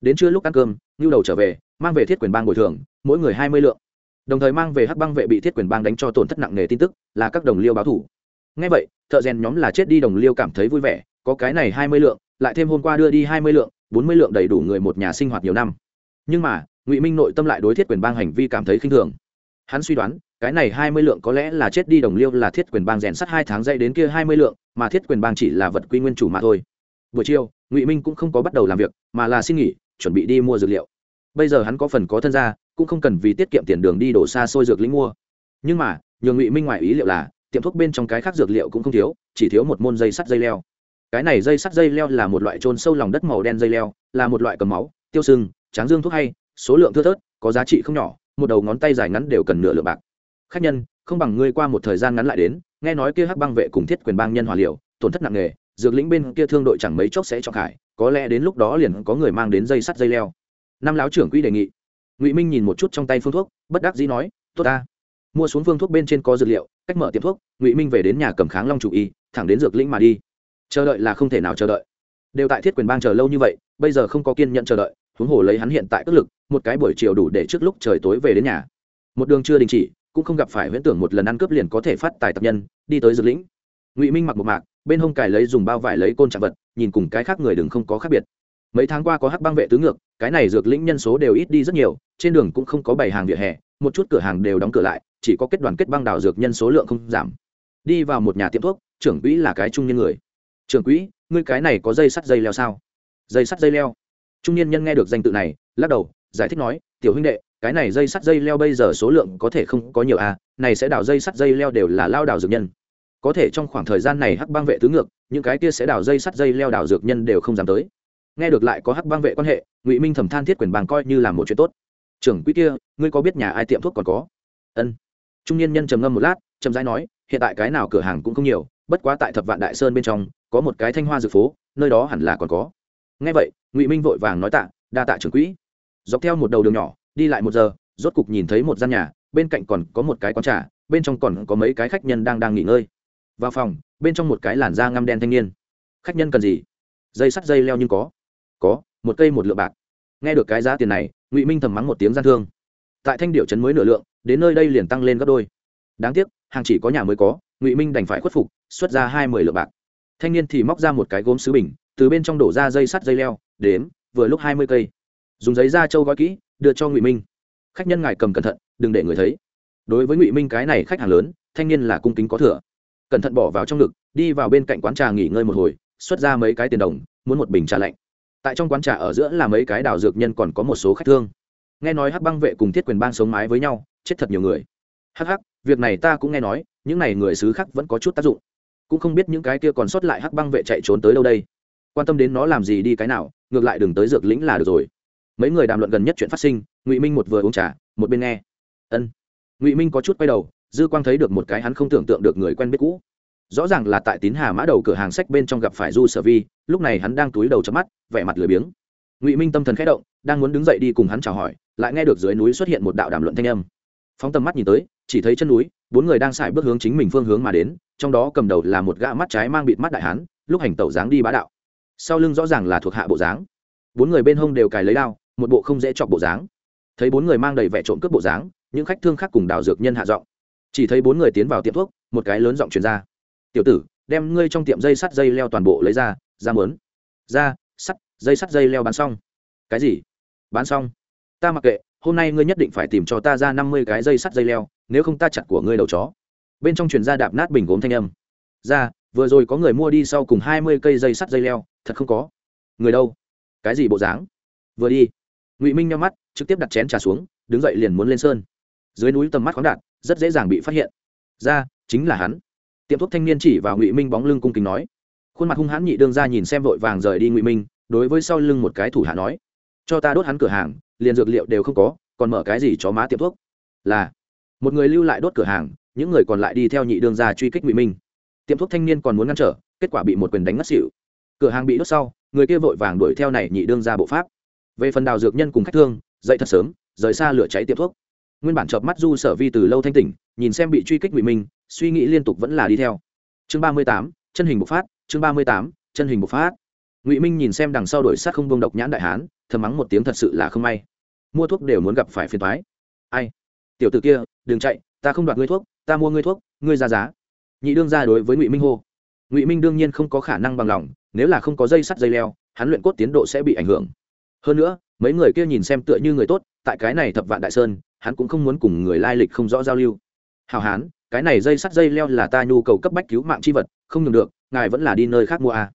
Đến trưa lúc ăn cơm ngưu đầu trở về, mang về thiết quyền bang bồi thường, mỗi người hai mươi lượng. Đồng thời mang về hắc băng vệ bị thiết quyền bang đánh cho tổn thất nặng nề tin tức, là các đồng liêu báo thủ. Ngay vậy, thợ rèn nhóm là chết đi đồng liêu cảm thấy vui vẻ, có cái này hai mươi lượng, lại thêm hôm qua đưa đi hai mươi lượng, bốn mươi lượng đầy đủ người một nhà sinh hoạt nhiều năm nhưng mà, ngụy minh nội tâm lại đối thiết quyền bang hành vi cảm thấy khinh thường. Hắn suy đoán, cái này hai mươi lượng có lẽ là chết đi đồng liêu là thiết quyền bang rèn sắt hai tháng dây đến kia hai mươi lượng, mà thiết quyền bang chỉ là vật quy nguyên chủ mà thôi. Buổi chiều, ngụy minh cũng không có bắt đầu làm việc, mà là xin nghỉ, chuẩn bị đi mua dược liệu. Bây giờ hắn có phần có thân gia, cũng không cần vì tiết kiệm tiền đường đi đổ xa xôi dược lĩnh mua. Nhưng mà, nhường ngụy minh ngoài ý liệu là, tiệm thuốc bên trong cái khác dược liệu cũng không thiếu, chỉ thiếu một môn dây sắt dây leo. Cái này dây sắt dây leo là một loại trôn sâu lòng đất màu đen dây leo, là một loại cầm máu, tiêu sưng tráng dương thuốc hay, số lượng thưa thớt, có giá trị không nhỏ, một đầu ngón tay dài ngắn đều cần nửa lượng bạc. Khách nhân, không bằng ngươi qua một thời gian ngắn lại đến, nghe nói kia hắc băng vệ cùng thiết quyền bang nhân hòa liệu tổn thất nặng nề, dược lĩnh bên kia thương đội chẳng mấy chốc sẽ cho khải có lẽ đến lúc đó liền có người mang đến dây sắt dây leo. Năm lão trưởng quỹ đề nghị. Ngụy minh nhìn một chút trong tay phương thuốc, bất đắc dĩ nói, tốt ta. Mua xuống phương thuốc bên trên có dược liệu, cách mở tiệm thuốc, ngụy minh về đến nhà cầm kháng long chủ y, thẳng đến dược lĩnh mà đi. Chờ đợi là không thể nào chờ đợi. Đều tại thiết quyền bang chờ lâu như vậy, bây giờ không có kiên nhẫn chờ đợi huống hồ lấy hắn hiện tại tức lực, một cái buổi chiều đủ để trước lúc trời tối về đến nhà. Một đường chưa đình chỉ, cũng không gặp phải huyễn tưởng một lần ăn cướp liền có thể phát tài tập nhân, đi tới dược lĩnh. Ngụy minh mặc một mạc, bên hông cài lấy dùng bao vải lấy côn trạng vật, nhìn cùng cái khác người đừng không có khác biệt. Mấy tháng qua có hắc băng vệ tứ ngược, cái này dược lĩnh nhân số đều ít đi rất nhiều, trên đường cũng không có bày hàng vỉa hè, một chút cửa hàng đều đóng cửa lại, chỉ có kết đoàn kết băng đào dược nhân số lượng không giảm. Đi vào một nhà tiệm thuốc, trưởng quỹ là cái trung nhân người. Trưởng quỹ, ngươi cái này có dây sắt dây leo sao? Dây sắt dây leo trung niên nhân nghe được danh tự này, lắc đầu, giải thích nói, tiểu huynh đệ, cái này dây sắt dây leo bây giờ số lượng có thể không có nhiều à này sẽ đào dây sắt dây leo đều là lao đào dược nhân. Có thể trong khoảng thời gian này hắc băng vệ tứ ngược, những cái kia sẽ đào dây sắt dây leo đào dược nhân đều không dám tới. Nghe được lại có hắc băng vệ quan hệ, ngụy minh thầm than thiết quyền bàng coi như là một chuyện tốt. Trưởng Quý kia, ngươi có biết nhà ai tiệm thuốc còn có? Ân. Trung niên nhân trầm ngâm một lát trầm rãi nói, hiện tại cái nào cửa hàng cũng không nhiều, bất quá tại thập vạn đại sơn bên trong, có một cái thanh hoa dược phố, nơi đó hẳn là còn có nghe vậy, ngụy minh vội vàng nói tạ, đa tạ trưởng quỹ. Dọc theo một đầu đường nhỏ, đi lại một giờ, rốt cục nhìn thấy một gian nhà, bên cạnh còn có một cái quán trà, bên trong còn có mấy cái khách nhân đang đang nghỉ ngơi. Vào phòng, bên trong một cái làn da ngăm đen thanh niên. Khách nhân cần gì? Dây sắt dây leo nhưng có. Có, một cây một lượng bạc. Nghe được cái giá tiền này, ngụy minh thầm mắng một tiếng gian thương. Tại thanh điệu trấn mới nửa lượng, đến nơi đây liền tăng lên gấp đôi. Đáng tiếc, hàng chỉ có nhà mới có, ngụy minh đành phải khuất phục, xuất ra hai mươi lượng bạc. Thanh niên thì móc ra một cái gốm sứ bình từ bên trong đổ ra dây sắt dây leo, đếm, vừa lúc hai mươi cây. Dùng giấy da trâu gói kỹ, đưa cho ngụy minh. Khách nhân ngài cầm cẩn thận, đừng để người thấy. Đối với ngụy minh cái này khách hàng lớn, thanh niên là cung kính có thừa. Cẩn thận bỏ vào trong ngực, đi vào bên cạnh quán trà nghỉ ngơi một hồi, xuất ra mấy cái tiền đồng, muốn một bình trà lạnh. Tại trong quán trà ở giữa là mấy cái đào dược nhân còn có một số khách thương. Nghe nói hắc băng vệ cùng thiết quyền bang sống mái với nhau, chết thật nhiều người. Hắc hắc, việc này ta cũng nghe nói, những n à y người xứ khác vẫn có chút tác dụng. Cũng không biết những cái kia còn sót lại hắc băng vệ chạy trốn tới đâu đây quan tâm đến nó làm gì đi cái nào, ngược lại đừng tới dược lĩnh là được rồi. Mấy người đàm luận gần nhất chuyện phát sinh, ngụy minh một vừa uống trà, một bên nghe. Ân. Ngụy minh có chút quay đầu, dư quang thấy được một cái hắn không tưởng tượng được người quen biết cũ. Rõ ràng là tại tín hà mã đầu cửa hàng sách bên trong gặp phải du sở vi, lúc này hắn đang túi đầu chấm mắt, vẻ mặt lười biếng. Ngụy minh tâm thần khẽ động, đang muốn đứng dậy đi cùng hắn chào hỏi, lại nghe được dưới núi xuất hiện một đạo đàm luận thanh âm. Phóng tầm mắt nhìn tới, chỉ thấy chân núi, bốn người đang xài bước hướng chính mình phương hướng mà đến, trong đó cầm đầu là một gã mắt trái mang bịt mắt đại hán, lúc hành tẩu dáng đi bá đạo sau lưng rõ ràng là thuộc hạ bộ dáng. Bốn người bên hông đều cài lấy đao, một bộ không dễ chọc bộ dáng. Thấy bốn người mang đầy vẻ trộm cướp bộ dáng, những khách thương khác cùng đào dược nhân hạ giọng. Chỉ thấy bốn người tiến vào tiệm thuốc, một cái lớn giọng truyền ra. Tiểu tử, đem ngươi trong tiệm dây sắt dây leo toàn bộ lấy ra ra mớn ra, sắt, dây sắt dây leo bán xong. Cái gì? Bán xong. Ta mặc kệ, hôm nay ngươi nhất định phải tìm cho ta ra năm mươi cái dây sắt dây leo, nếu không ta chặt của ngươi đầu chó. Bên trong truyền ra đạp nát bình gốm thanh âm. Ra vừa rồi có người mua đi sau cùng hai mươi cây dây sắt dây leo, thật không có. Người đâu? Cái gì bộ dáng? Vừa đi. Ngụy minh nhau mắt, trực tiếp đặt chén trà xuống, đứng dậy liền muốn lên sơn. Dưới núi tầm mắt khoáng đạt, rất dễ dàng bị phát hiện. Ra, chính là hắn. Tiệm thuốc thanh niên chỉ vào ngụy minh bóng lưng cung kính nói. Khuôn mặt hung hãn nhị đương ra nhìn xem vội vàng rời đi ngụy minh, đối với sau lưng một cái thủ hạ nói. Cho ta đốt hắn cửa hàng, liền dược liệu đều không có, còn mở cái gì cho má tiệm thuốc? Là, một người lưu lại đốt cửa hàng, những người còn lại đi theo nhị đương ra truy kích ngụy minh tiệm thuốc thanh niên còn muốn ngăn trở, kết quả bị một quyền đánh ngất xỉu. Cửa hàng bị đốt sau, người kia vội vàng đuổi theo này nhị đương ra bộ pháp. Về phần đào dược nhân cùng khách thương, dậy thật sớm, rời xa lửa cháy tiệm thuốc. Nguyên bản chợp mắt du sở vi từ lâu thanh tỉnh, nhìn xem bị truy kích ngụy minh, suy nghĩ liên tục vẫn là đi theo. Chương ba mươi tám, chân hình bộc phát, chương ba mươi tám, chân hình bộc phát. Ngụy minh nhìn xem đằng sau đổi sát không bông độc nhãn đại hán, thầm mắng một tiếng thật sự là không may. Mua thuốc đều muốn gặp phải phiền thoái ai? Tiểu t ử kia, đừng chạy, ta không đoạt ngươi thuốc, ta mua ngươi thuốc, ngươi ra giá nhị đương ra đối với ngụy minh hô ngụy minh đương nhiên không có khả năng bằng lòng nếu là không có dây sắt dây leo hắn luyện cốt tiến độ sẽ bị ảnh hưởng hơn nữa mấy người kia nhìn xem tựa như người tốt tại cái này thập vạn đại sơn hắn cũng không muốn cùng người lai lịch không rõ giao lưu hào hán cái này dây sắt dây leo là ta nhu cầu cấp bách cứu mạng c h i vật không nhường được ngài vẫn là đi nơi khác mua à.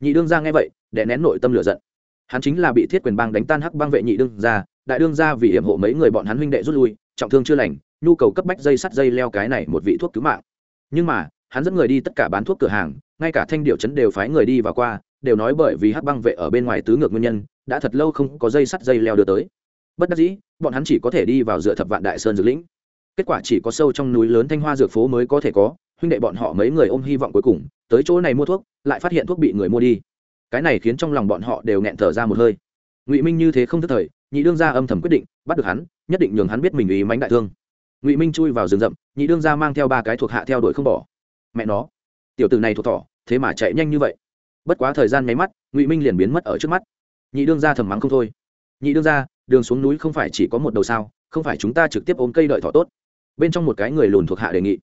nhị đương ra nghe vậy để nén nội tâm lửa giận hắn chính là bị thiết quyền bang đánh tan hắc bang vệ nhị đương ra đại đương ra vì hiểm hộ mấy người bọn hắn huynh đệ rút lui trọng thương chưa lành nhu cầu cấp bách dây sắt dây leo cái này một vị thuốc cứu mạng nhưng mà hắn dẫn người đi tất cả bán thuốc cửa hàng, ngay cả thanh điệu chấn đều phái người đi và qua, đều nói bởi vì hắc băng vệ ở bên ngoài tứ ngược nguyên nhân, đã thật lâu không có dây sắt dây leo đưa tới. Bất đắc dĩ, bọn hắn chỉ có thể đi vào dựa thập vạn đại sơn dược lĩnh. Kết quả chỉ có sâu trong núi lớn thanh hoa dược phố mới có thể có, huynh đệ bọn họ mấy người ôm hy vọng cuối cùng, tới chỗ này mua thuốc, lại phát hiện thuốc bị người mua đi. Cái này khiến trong lòng bọn họ đều nghẹn thở ra một hơi. Ngụy minh như thế không thức thời, nhị đương gia âm thầm quyết định, bắt được hắn, nhất định nhường hắn biết mình ý mánh đại thương. Ngụy minh chui vào rừng rậm, nhị đương gia mang theo ba cái thuộc hạ theo đuổi không bỏ mẹ nó. Tiểu tử này thuộc thỏ, thế mà chạy nhanh như vậy. Bất quá thời gian nháy mắt, ngụy minh liền biến mất ở trước mắt. Nhị đương gia thầm mắng không thôi. Nhị đương gia, đường xuống núi không phải chỉ có một đầu sao, không phải chúng ta trực tiếp ôm cây đợi thỏ tốt. Bên trong một cái người lùn thuộc hạ đề nghị.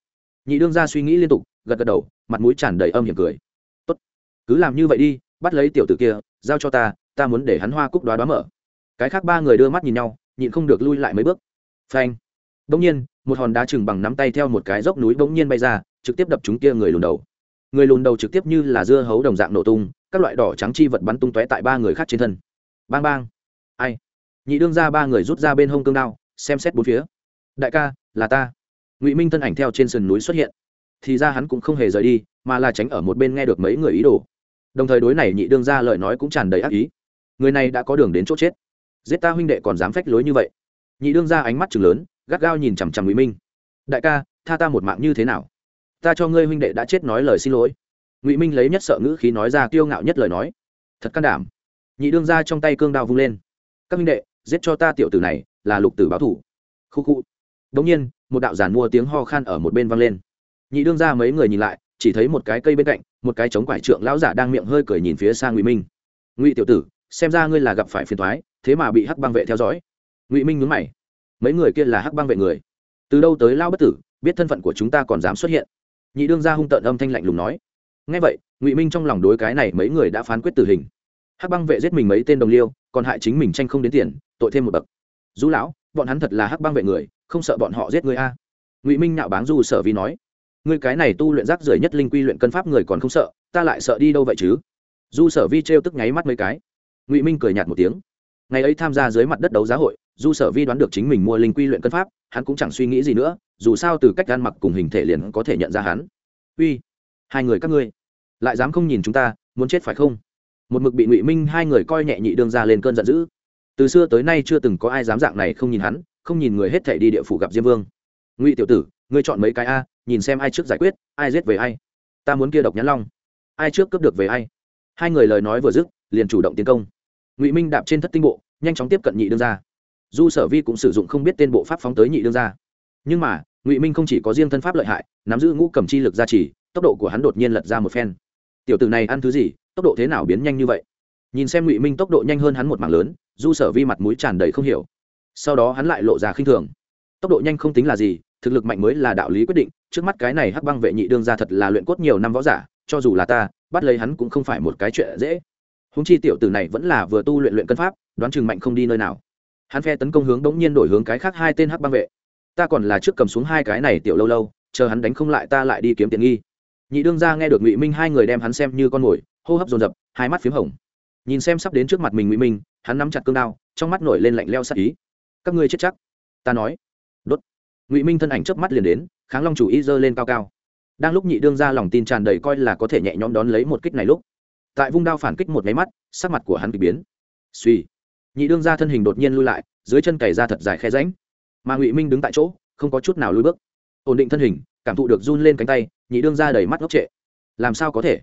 Nhị đương gia suy nghĩ liên tục, gật gật đầu, mặt mũi tràn đầy âm hiểm cười. Tốt, cứ làm như vậy đi, bắt lấy tiểu tử kia, giao cho ta ta muốn để hắn hoa cúc đoá đoá mở. Cái khác ba người đưa mắt nhìn nhau, nhịn không được lui lại mấy bước. Phanh. Bỗng nhiên, một hòn đá chừng bằng nắm tay theo một cái dốc núi bỗng nhiên bay ra trực tiếp đập chúng kia người lùn đầu. Người lùn đầu trực tiếp như là dưa hấu đồng dạng nổ tung, các loại đỏ trắng chi vật bắn tung tóe tại ba người khác trên thân. Bang bang. Ai? Nhị đương ra ba người rút ra bên hông cương đao, xem xét bốn phía. Đại ca, là ta. Ngụy minh thân ảnh theo trên sườn núi xuất hiện. Thì ra hắn cũng không hề rời đi, mà là tránh ở một bên nghe được mấy người ý đồ. Đồng thời đối này nhị đương ra lời nói cũng tràn đầy ác ý. Người này đã có đường đến chỗ chết. Giết ta huynh đệ còn dám phách lối như vậy. Nhị đương ra ánh mắt chừng lớn, gắt gao nhìn chằm chằm ngụy minh. Đại ca, tha ta một mạng như thế nào? Ta cho ngươi huynh đệ đã chết nói lời xin lỗi. Ngụy minh lấy nhất sợ ngữ khí nói ra kiêu ngạo nhất lời nói. Thật can đảm. Nhị đương ra trong tay cương đao vung lên. Các huynh đệ, giết cho ta tiểu tử này, là lục tử báo thủ. Khu khu. Đống nhiên, một đạo giản mua tiếng ho khan ở một bên vang lên. Nhị đương ra mấy người nhìn lại, chỉ thấy một cái cây bên cạnh, một cái chống quải trượng lão giả đang miệng hơi cười nhìn phía sang ngụy minh. Ngụy tiểu tử, xem ra ngươi là gặp phải phiền thoái thế mà bị hắc băng vệ theo dõi. Ngụy minh nhún mày. Mấy người kia là hắc băng vệ người. Từ đâu tới lao bất tử, biết thân phận của chúng ta còn dám xuất hiện nhị đương gia hung tợn âm thanh lạnh lùng nói. Ngay vậy, ngụy minh trong lòng đối cái này mấy người đã phán quyết tử hình. Hắc băng vệ giết mình mấy tên đồng liêu, còn hại chính mình tranh không đến tiền, tội thêm một bậc. Du lão, bọn hắn thật là hắc băng vệ người, không sợ bọn họ giết người a. Ngụy minh nạo báng du sở vi nói. Người cái này tu luyện rác rưởi nhất linh quy luyện cân pháp người còn không sợ, ta lại sợ đi đâu vậy chứ? Du sở vi trêu tức nháy mắt mấy cái. Ngụy minh cười nhạt một tiếng. Ngày ấy tham gia dưới mặt đất đấu giá hội du sở vi đoán được chính mình mua linh quy luyện cân pháp, hắn cũng chẳng suy nghĩ gì nữa, dù sao từ cách gan mặc cùng hình thể liền có thể nhận ra hắn. Uy, hai người các ngươi, lại dám không nhìn chúng ta, muốn chết phải không? Một mực bị ngụy minh hai người coi nhẹ nhị đương ra lên cơn giận dữ. Từ xưa tới nay chưa từng có ai dám dạng này không nhìn hắn, không nhìn người hết thể đi địa phủ gặp diêm vương. Ngụy tiểu tử, ngươi chọn mấy cái a, nhìn xem ai trước giải quyết, ai giết về ai. Ta muốn kia độc nhãn long. Ai trước cướp được về ai? Hai người lời nói vừa dứt, liền chủ động tiến công. Ngụy minh đạp trên thất tinh bộ, nhanh chóng tiếp cận nhị đương ra du sở vi cũng sử dụng không biết tên bộ pháp phóng tới nhị đương ra nhưng mà, ngụy minh không chỉ có riêng thân pháp lợi hại, nắm giữ ngũ cầm chi lực gia trì, tốc độ của hắn đột nhiên lật ra một phen. Tiểu tử này ăn thứ gì, tốc độ thế nào biến nhanh như vậy? Nhìn xem ngụy minh tốc độ nhanh hơn hắn một mảng lớn du sở vi mặt mũi tràn đầy không hiểu. Sau đó hắn lại lộ ra khinh thường. Tốc độ nhanh không tính là gì, thực lực mạnh mới là đạo lý quyết định, trước mắt cái này hắc băng vệ nhị đương ra thật là luyện cốt nhiều năm võ giả, cho dù là ta, bắt lấy hắn cũng không phải một cái chuyện dễ. Húng chi tiểu tử này vẫn là vừa tu luyện luyện cân pháp, đoán chừng mạnh không đi nơi nào hắn phe tấn công hướng đống nhiên đổi hướng cái khác hai tên hắc băng vệ. Ta còn là trước cầm xuống hai cái này tiểu lâu lâu, chờ hắn đánh không lại ta lại đi kiếm tiền nghi. Nhị đương ra nghe được ngụy minh hai người đem hắn xem như con mồi, hô hấp dồn dập, hai mắt p h í m hồng. Nhìn xem sắp đến trước mặt mình ngụy minh, hắn nắm chặt cương đao, trong mắt nổi lên lạnh leo sắc ý. Các ngươi chết chắc. Ta nói. Đốt. Ngụy minh thân ảnh chớp mắt liền đến, kháng long chủ ý giơ lên cao cao. Đang lúc nhị đương ra lòng tin tràn đầy coi là có thể nhẹ nhõm đón lấy một kích này lúc, tại vung đao phản kích một máy mắt, sắc mặt của hắn k ỳ biến. Suy nhị đương ra thân hình đột nhiên lui lại, dưới chân cày ra thật dài khe ránh mà ngụy minh đứng tại chỗ, không có chút nào lui bước. Ổn định thân hình, cảm thụ được run lên cánh tay, nhị đương ra đầy mắt ngốc trệ. Làm sao có thể?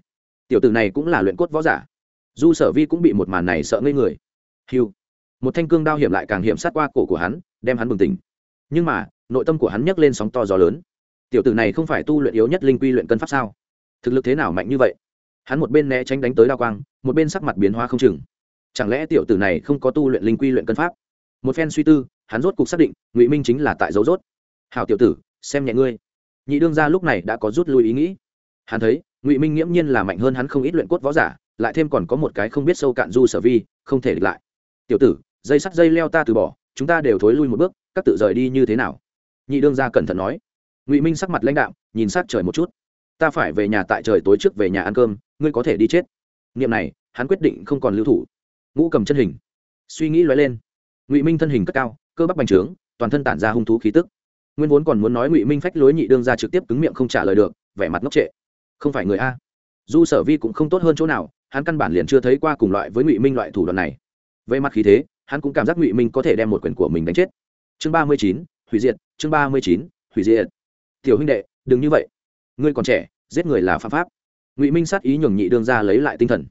Tiểu tử này cũng là luyện cốt võ giả. Du sở vi cũng bị một màn này sợ ngây người. Hiu. Một thanh cương đao hiểm lại càng hiểm sát qua cổ của hắn, đem hắn bừng tỉnh. Nhưng mà, nội tâm của hắn nhấc lên sóng to gió lớn. Tiểu tử này không phải tu luyện yếu nhất linh quy luyện cân pháp sao? Thực lực thế nào mạnh như vậy? Hắn một bên né tránh đánh tới đao quang, một bên sắc mặt biến hóa không chừng chẳng lẽ tiểu tử này không có tu luyện linh quy luyện cân pháp? Một phen suy tư, hắn rốt cục xác định, ngụy minh chính là tại dấu rốt. Hào tiểu tử, xem nhẹ ngươi. Nhị đương gia lúc này đã có rút lui ý nghĩ. Hắn thấy, ngụy minh nghiễm nhiên là mạnh hơn hắn không ít luyện cốt võ giả, lại thêm còn có một cái không biết sâu cạn du sở vi, không thể địch lại. Tiểu tử, dây sắt dây leo ta từ bỏ, chúng ta đều thối lui một bước, các tự rời đi như thế nào? Nhị đương gia cẩn thận nói. Ngụy minh sắc mặt lãnh đạo nhìn sát trời một chút. Ta phải về nhà tại trời tối trước về nhà ăn cơm, ngươi có thể đi chết. Niệm này, hắn quyết định không còn lưu thủ ngũ cầm chân hình. Suy nghĩ lóe lên. Ngụy minh thân hình cất cao, cơ bắp bành trướng, toàn thân tản ra hung thú khí tức. Nguyên vốn còn muốn nói ngụy minh phách lối nhị đương ra trực tiếp cứng miệng không trả lời được, vẻ mặt ngốc trệ. Không phải người a. Du sở vi cũng không tốt hơn chỗ nào, hắn căn bản liền chưa thấy qua cùng loại với ngụy minh loại thủ đoạn này. Về mặt khí thế, hắn cũng cảm giác ngụy minh có thể đem một quyền của mình đánh chết. Chương ba mươi chín, hủy diệt, chương ba mươi chín, hủy diệt. Tiểu huynh đệ, đừng như vậy. Ngươi còn trẻ, giết người là phạm pháp. Ngụy minh sát ý nhường nhị đương ra lấy lại tinh thần.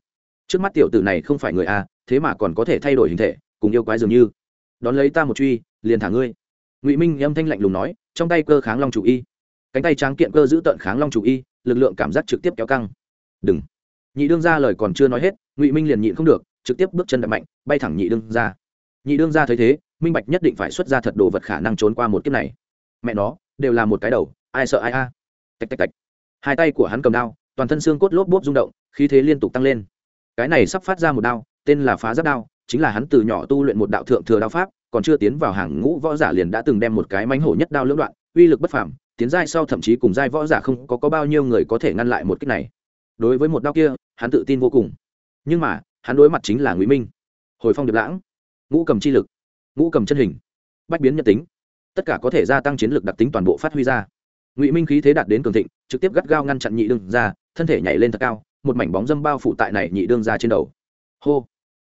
Trước mắt tiểu tử này không phải người a thế mà còn có thể thay đổi hình thể, cùng yêu quái dường như. Đón lấy ta một truy, liền thả ngươi. Ngụy minh âm thanh lạnh lùng nói, trong tay cơ kháng long chủ y. Cánh tay tráng kiện cơ giữ tận kháng long chủ y, lực lượng cảm giác trực tiếp kéo căng. Đừng. Nhị đương ra lời còn chưa nói hết, ngụy minh liền nhịn không được, trực tiếp bước chân đập mạnh, bay thẳng nhị đương ra nhị đương ra thấy thế, minh bạch nhất định phải xuất ra thật đồ vật khả năng trốn qua một kiếp này. Mẹ nó, đều là một cái đầu, ai sợ ai a? Tạch tạch tạch. Hai tay của hắn cầm đao, toàn thân xương cốt lốp bốp rung động, khí thế liên tục tăng lên. Cái này sắp phát ra một đao tên là phá giáp đao chính là hắn từ nhỏ tu luyện một đạo thượng thừa đao pháp còn chưa tiến vào hàng ngũ võ giả liền đã từng đem một cái mánh hổ nhất đao lưỡng đoạn uy lực bất phàm tiến giai sau thậm chí cùng giai võ giả không có, có bao nhiêu người có thể ngăn lại một cách này. Đối với một đao kia hắn tự tin vô cùng. Nhưng mà hắn đối mặt chính là ngụy minh. Hồi phong điệp lãng ngũ cầm chi lực ngũ cầm chân hình bách biến nhân tính tất cả có thể gia tăng chiến lược đặc tính toàn bộ phát huy ra. Ngụy minh khí thế đạt đến cường thịnh trực tiếp gắt gao ngăn chặn nhị đương ra thân thể nhảy lên thật cao một mảnh bóng dâm bao phủ tại này nhị đương ra trên đầu. Hô!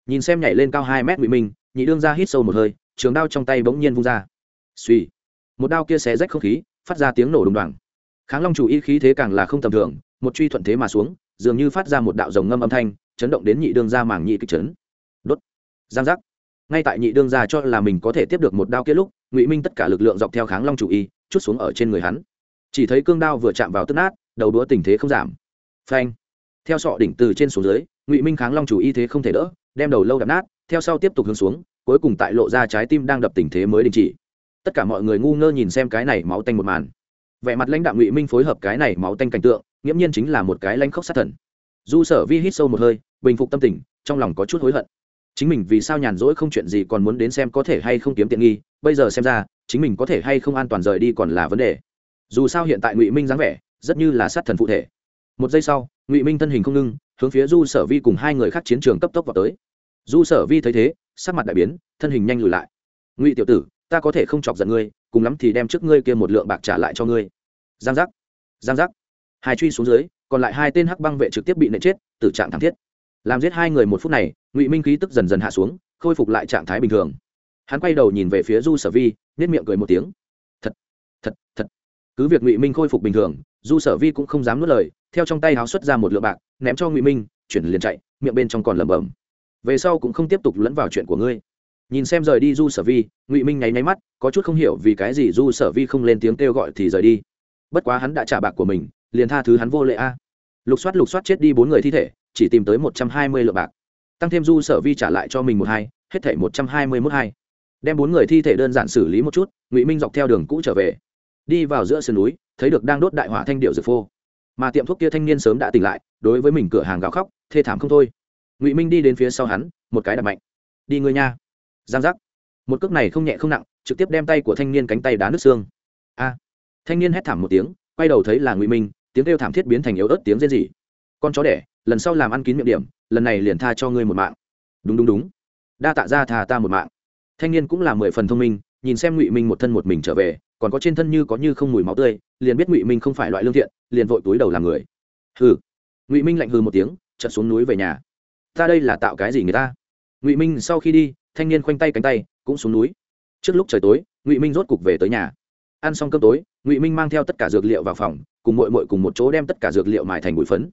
Nhìn xem nhảy lên cao hai mét ngụy minh, nhị đương ra hít sâu một hơi, trường đao trong tay bỗng nhiên vung ra. Suy một đao kia xé rách không khí, phát ra tiếng nổ đùng đoàng. Kháng long chủ y khí thế càng là không tầm thường, một truy thuận thế mà xuống, dường như phát ra một đạo rồng ngâm âm thanh, chấn động đến nhị đương ra màng nhị kịch chấn. Đốt. Giang giác. Ngay tại nhị đương ra cho là mình có thể tiếp được một đao kia lúc, ngụy minh tất cả lực lượng dọc theo kháng long chủ y, chút xuống ở trên người hắn. Chỉ thấy cương đao vừa chạm vào tức nát, đầu đũa tình thế không giảm. Phanh. Theo sọ đỉnh từ trên xuống dưới, ngụy minh kháng long chủ y thế không thể đỡ đem đầu lâu đập nát, theo sau tiếp tục hướng xuống, cuối cùng tại lộ ra trái tim đang đập tình thế mới đình chỉ. Tất cả mọi người ngu ngơ nhìn xem cái này máu tanh một màn. Vẻ mặt lãnh đạo ngụy minh phối hợp cái này máu tanh cảnh tượng, nghiễm nhiên chính là một cái lãnh khốc sát thần. Du sở vi hít sâu một hơi, bình phục tâm tình, trong lòng có chút hối hận. Chính mình vì sao nhàn rỗi không chuyện gì còn muốn đến xem có thể hay không kiếm tiện nghi, bây giờ xem ra, chính mình có thể hay không an toàn rời đi còn là vấn đề. Dù sao hiện tại ngụy minh dáng vẻ, rất như là sát thần phụ thể. Một giây sau, ngụy minh thân hình không ngưng hướng phía du sở vi cùng hai người khác chiến trường cấp tốc vào tới du sở vi thấy thế, sắc mặt đại biến, thân hình nhanh lùi lại. Ngụy tiểu tử, ta có thể không chọc giận ngươi, cùng lắm thì đem trước ngươi kia một lượng bạc trả lại cho ngươi. Giang giác giang giác. Hai truy xuống dưới, còn lại hai tên hắc băng vệ trực tiếp bị nện chết, tử trạng thảm thiết. Làm giết hai người một phút này, ngụy minh khí tức dần dần hạ xuống, khôi phục lại trạng thái bình thường. Hắn quay đầu nhìn về phía du sở vi nết miệng cười một tiếng. Thật thật thật. Cứ việc ngụy minh khôi phục bình thường, du sở vi cũng không dám nuốt lời, theo trong tay háo xuất ra một lượng bạc, ném cho ngụy minh, chuyển liền chạy, miệng bên trong còn lẩm bẩm về sau cũng không tiếp tục lẫn vào chuyện của ngươi. Nhìn xem rời đi du sở vi, ngụy minh nháy nháy mắt, có chút không hiểu vì cái gì du sở vi không lên tiếng kêu gọi thì rời đi. Bất quá hắn đã trả bạc của mình, liền tha thứ hắn vô lệ a. Lục soát lục soát chết đi bốn người thi thể, chỉ tìm tới một trăm hai mươi lượng bạc. Tăng thêm du sở vi trả lại cho mình một hai, hết thể một trăm hai mươi mốt hai. Đem bốn người thi thể đơn giản xử lý một chút, ngụy minh dọc theo đường cũ trở về. Đi vào giữa sườn núi, thấy được đang đốt đại hỏa thanh điệu dược phô. Mà tiệm thuốc kia thanh niên sớm đã tỉnh lại, đối với mình cửa hàng gào khóc, thê thảm không thôi ngụy minh đi đến phía sau hắn một cái đập mạnh đi người nha giang giác một cước này không nhẹ không nặng trực tiếp đem tay của thanh niên cánh tay đá nước xương a thanh niên hét thảm một tiếng quay đầu thấy là ngụy minh tiếng kêu thảm thiết biến thành yếu ớt tiếng rên rỉ con chó đẻ lần sau làm ăn kín miệng điểm lần này liền tha cho ngươi một mạng đúng đúng đúng đa tạ ra thà ta một mạng thanh niên cũng là mười phần thông minh nhìn xem ngụy minh một thân một mình trở về còn có trên thân như có như không mùi máu tươi liền biết ngụy minh không phải loại lương thiện liền vội túi đầu làm người hừ ngụy minh lạnh hừ một tiếng chật xuống núi về nhà ta đây là tạo cái gì người ta? Ngụy minh sau khi đi, thanh niên khoanh tay cánh tay, cũng xuống núi. Trước lúc trời tối, ngụy minh rốt cục về tới nhà. Ăn xong cơm tối, ngụy minh mang theo tất cả dược liệu vào phòng, cùng mội mội cùng một chỗ đem tất cả dược liệu mài thành bụi phấn.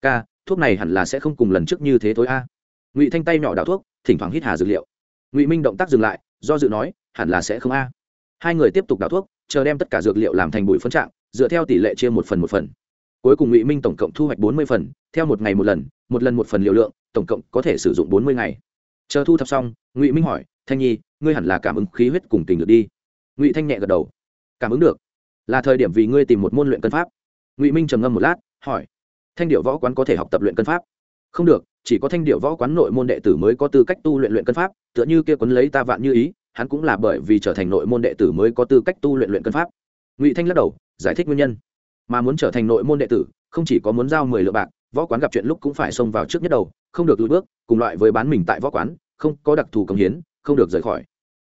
Ca, thuốc này hẳn là sẽ không cùng lần trước như thế tối a. Ngụy thanh tay nhỏ đào thuốc, thỉnh thoảng hít hà dược liệu. Ngụy minh động tác dừng lại, do dự nói, hẳn là sẽ không a. Hai người tiếp tục đào thuốc, chờ đem tất cả dược liệu làm thành bụi phấn trạng, dựa theo tỷ lệ chia một phần một phần. Cuối cùng ngụy minh tổng cộng thu hoạch bốn mươi phần, theo một ngày một lần một lần một phần liều lượng, tổng cộng có thể sử dụng bốn mươi ngày. Chờ thu thập xong, ngụy minh hỏi, thanh nhi, ngươi hẳn là cảm ứng khí huyết cùng tình được đi. Ngụy thanh nhẹ gật đầu. Cảm ứng được. Là thời điểm vì ngươi tìm một môn luyện cân pháp. Ngụy minh trầm ngâm một lát, hỏi, thanh điệu võ quán có thể học tập luyện cân pháp? Không được, chỉ có thanh điệu võ quán nội môn đệ tử mới có tư cách tu luyện luyện cân pháp, tựa như kia quấn lấy ta vạn như ý, hắn cũng là bởi vì trở thành nội môn đệ tử mới có tư cách tu luyện luyện cân pháp. Ngụy thanh lắc đầu, giải thích nguyên nhân. Mà muốn trở thành nội môn đệ tử, không chỉ có muốn giao mười lượng bạc võ quán gặp chuyện lúc cũng phải xông vào trước nhất đầu, không được lùi bước, cùng loại với bán mình tại võ quán, không có đặc thù công hiến, không được rời khỏi.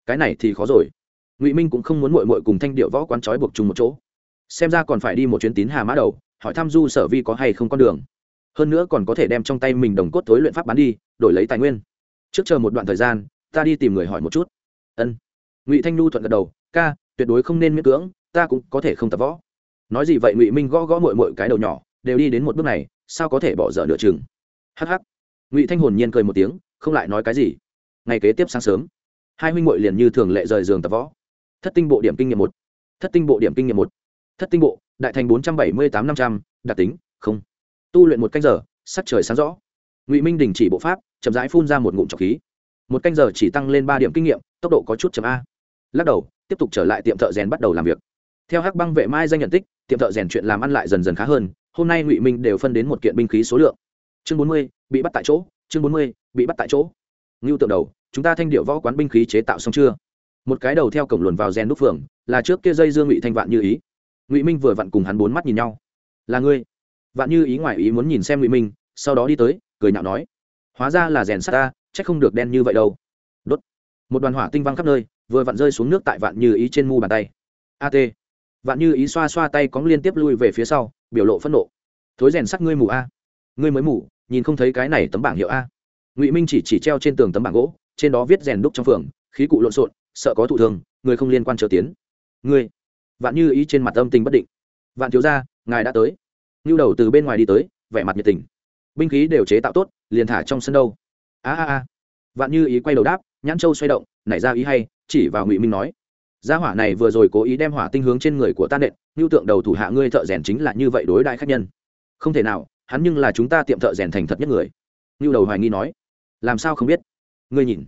Cái này thì khó rồi. Ngụy minh cũng không muốn mội mội cùng thanh điệu võ quán trói buộc chung một chỗ. Xem ra còn phải đi một chuyến tín hà mã đầu, hỏi thăm du sở vi có hay không con đường. Hơn nữa còn có thể đem trong tay mình đồng cốt tối luyện pháp bán đi, đổi lấy tài nguyên. Trước chờ một đoạn thời gian, ta đi tìm người hỏi một chút. Ân. Ngụy thanh nhu thuận gật đầu, ca, tuyệt đối không nên miễn cưỡng, ta cũng có thể không tập võ. Nói gì vậy ngụy minh gõ gõ mội mội cái đầu nhỏ, đều đi đến một bước này sao có thể bỏ dở nửa chừng? Hh ngụy thanh hồn nhiên cười một tiếng, không lại nói cái gì. Ngày kế tiếp sáng sớm, hai huynh mội liền như thường lệ rời giường tập võ. Thất tinh bộ điểm kinh nghiệm một. Thất tinh bộ điểm kinh nghiệm một. Thất tinh bộ, đại thành bốn trăm bảy mươi tám năm trăm, đặc tính, không. Tu luyện một canh giờ, sắc trời sáng rõ. Ngụy minh đình chỉ bộ pháp, chậm rãi phun ra một ngụm trọc khí. Một canh giờ chỉ tăng lên ba điểm kinh nghiệm, tốc độ có chút chậm a. Lắc đầu, tiếp tục trở lại tiệm thợ rèn bắt đầu làm việc. Theo hắc băng vệ mai danh nhận tích, tiệm thợ rèn chuyện làm ăn lại dần dần khá hơn hôm nay ngụy minh đều phân đến một kiện binh khí số lượng chương bốn mươi, bị bắt tại chỗ, chương bốn mươi, bị bắt tại chỗ. Ngưu tượng đầu, chúng ta thanh điệu võ quán binh khí chế tạo xong chưa? Một cái đầu theo cổng luồn vào rèn đúc phường, là trước kia dây dương ngụy thanh vạn như ý. Ngụy minh vừa vặn cùng hắn bốn mắt nhìn nhau. Là ngươi. Vạn như ý ngoài ý muốn nhìn xem ngụy minh, sau đó đi tới, cười nhạo nói. Hóa ra là rèn sắt ta c h ắ c không được đen như vậy đâu. Đốt. Một đoàn hỏa tinh văng khắp nơi, vừa vặn rơi xuống nước tại vạn như ý trên mu bàn tay. At vạn như ý xoa xoa tay cóng liên tiếp lui về phía sau, biểu lộ phẫn nộ. Thối rèn sắc ngươi mù a. Ngươi mới mù, nhìn không thấy cái này tấm bảng hiệu a. Ngụy minh chỉ chỉ treo trên tường tấm bảng gỗ, trên đó viết rèn đúc trong phường, khí cụ lộn xộn, sợ có thụ thường người không liên quan trở tiến. Ngươi. Vạn như ý trên mặt âm tình bất định. Vạn thiếu gia, ngài đã tới. Nhu đầu từ bên ngoài đi tới, vẻ mặt nhiệt tình. Binh khí đều chế tạo tốt, liền thả trong sân đâu. A a a. Vạn như ý quay đầu đáp, nhãn châu xoay động, nảy ra ý hay, chỉ vào ngụy minh nói gia hỏa này vừa rồi cố ý đem hỏa tinh hướng trên người của ta nện ngưu tượng đầu thủ hạ ngươi thợ rèn chính là như vậy đối đại khách nhân. Không thể nào, hắn nhưng là chúng ta tiệm thợ rèn thành thật nhất người. Ngưu đầu hoài nghi nói, làm sao không biết? Ngươi nhìn,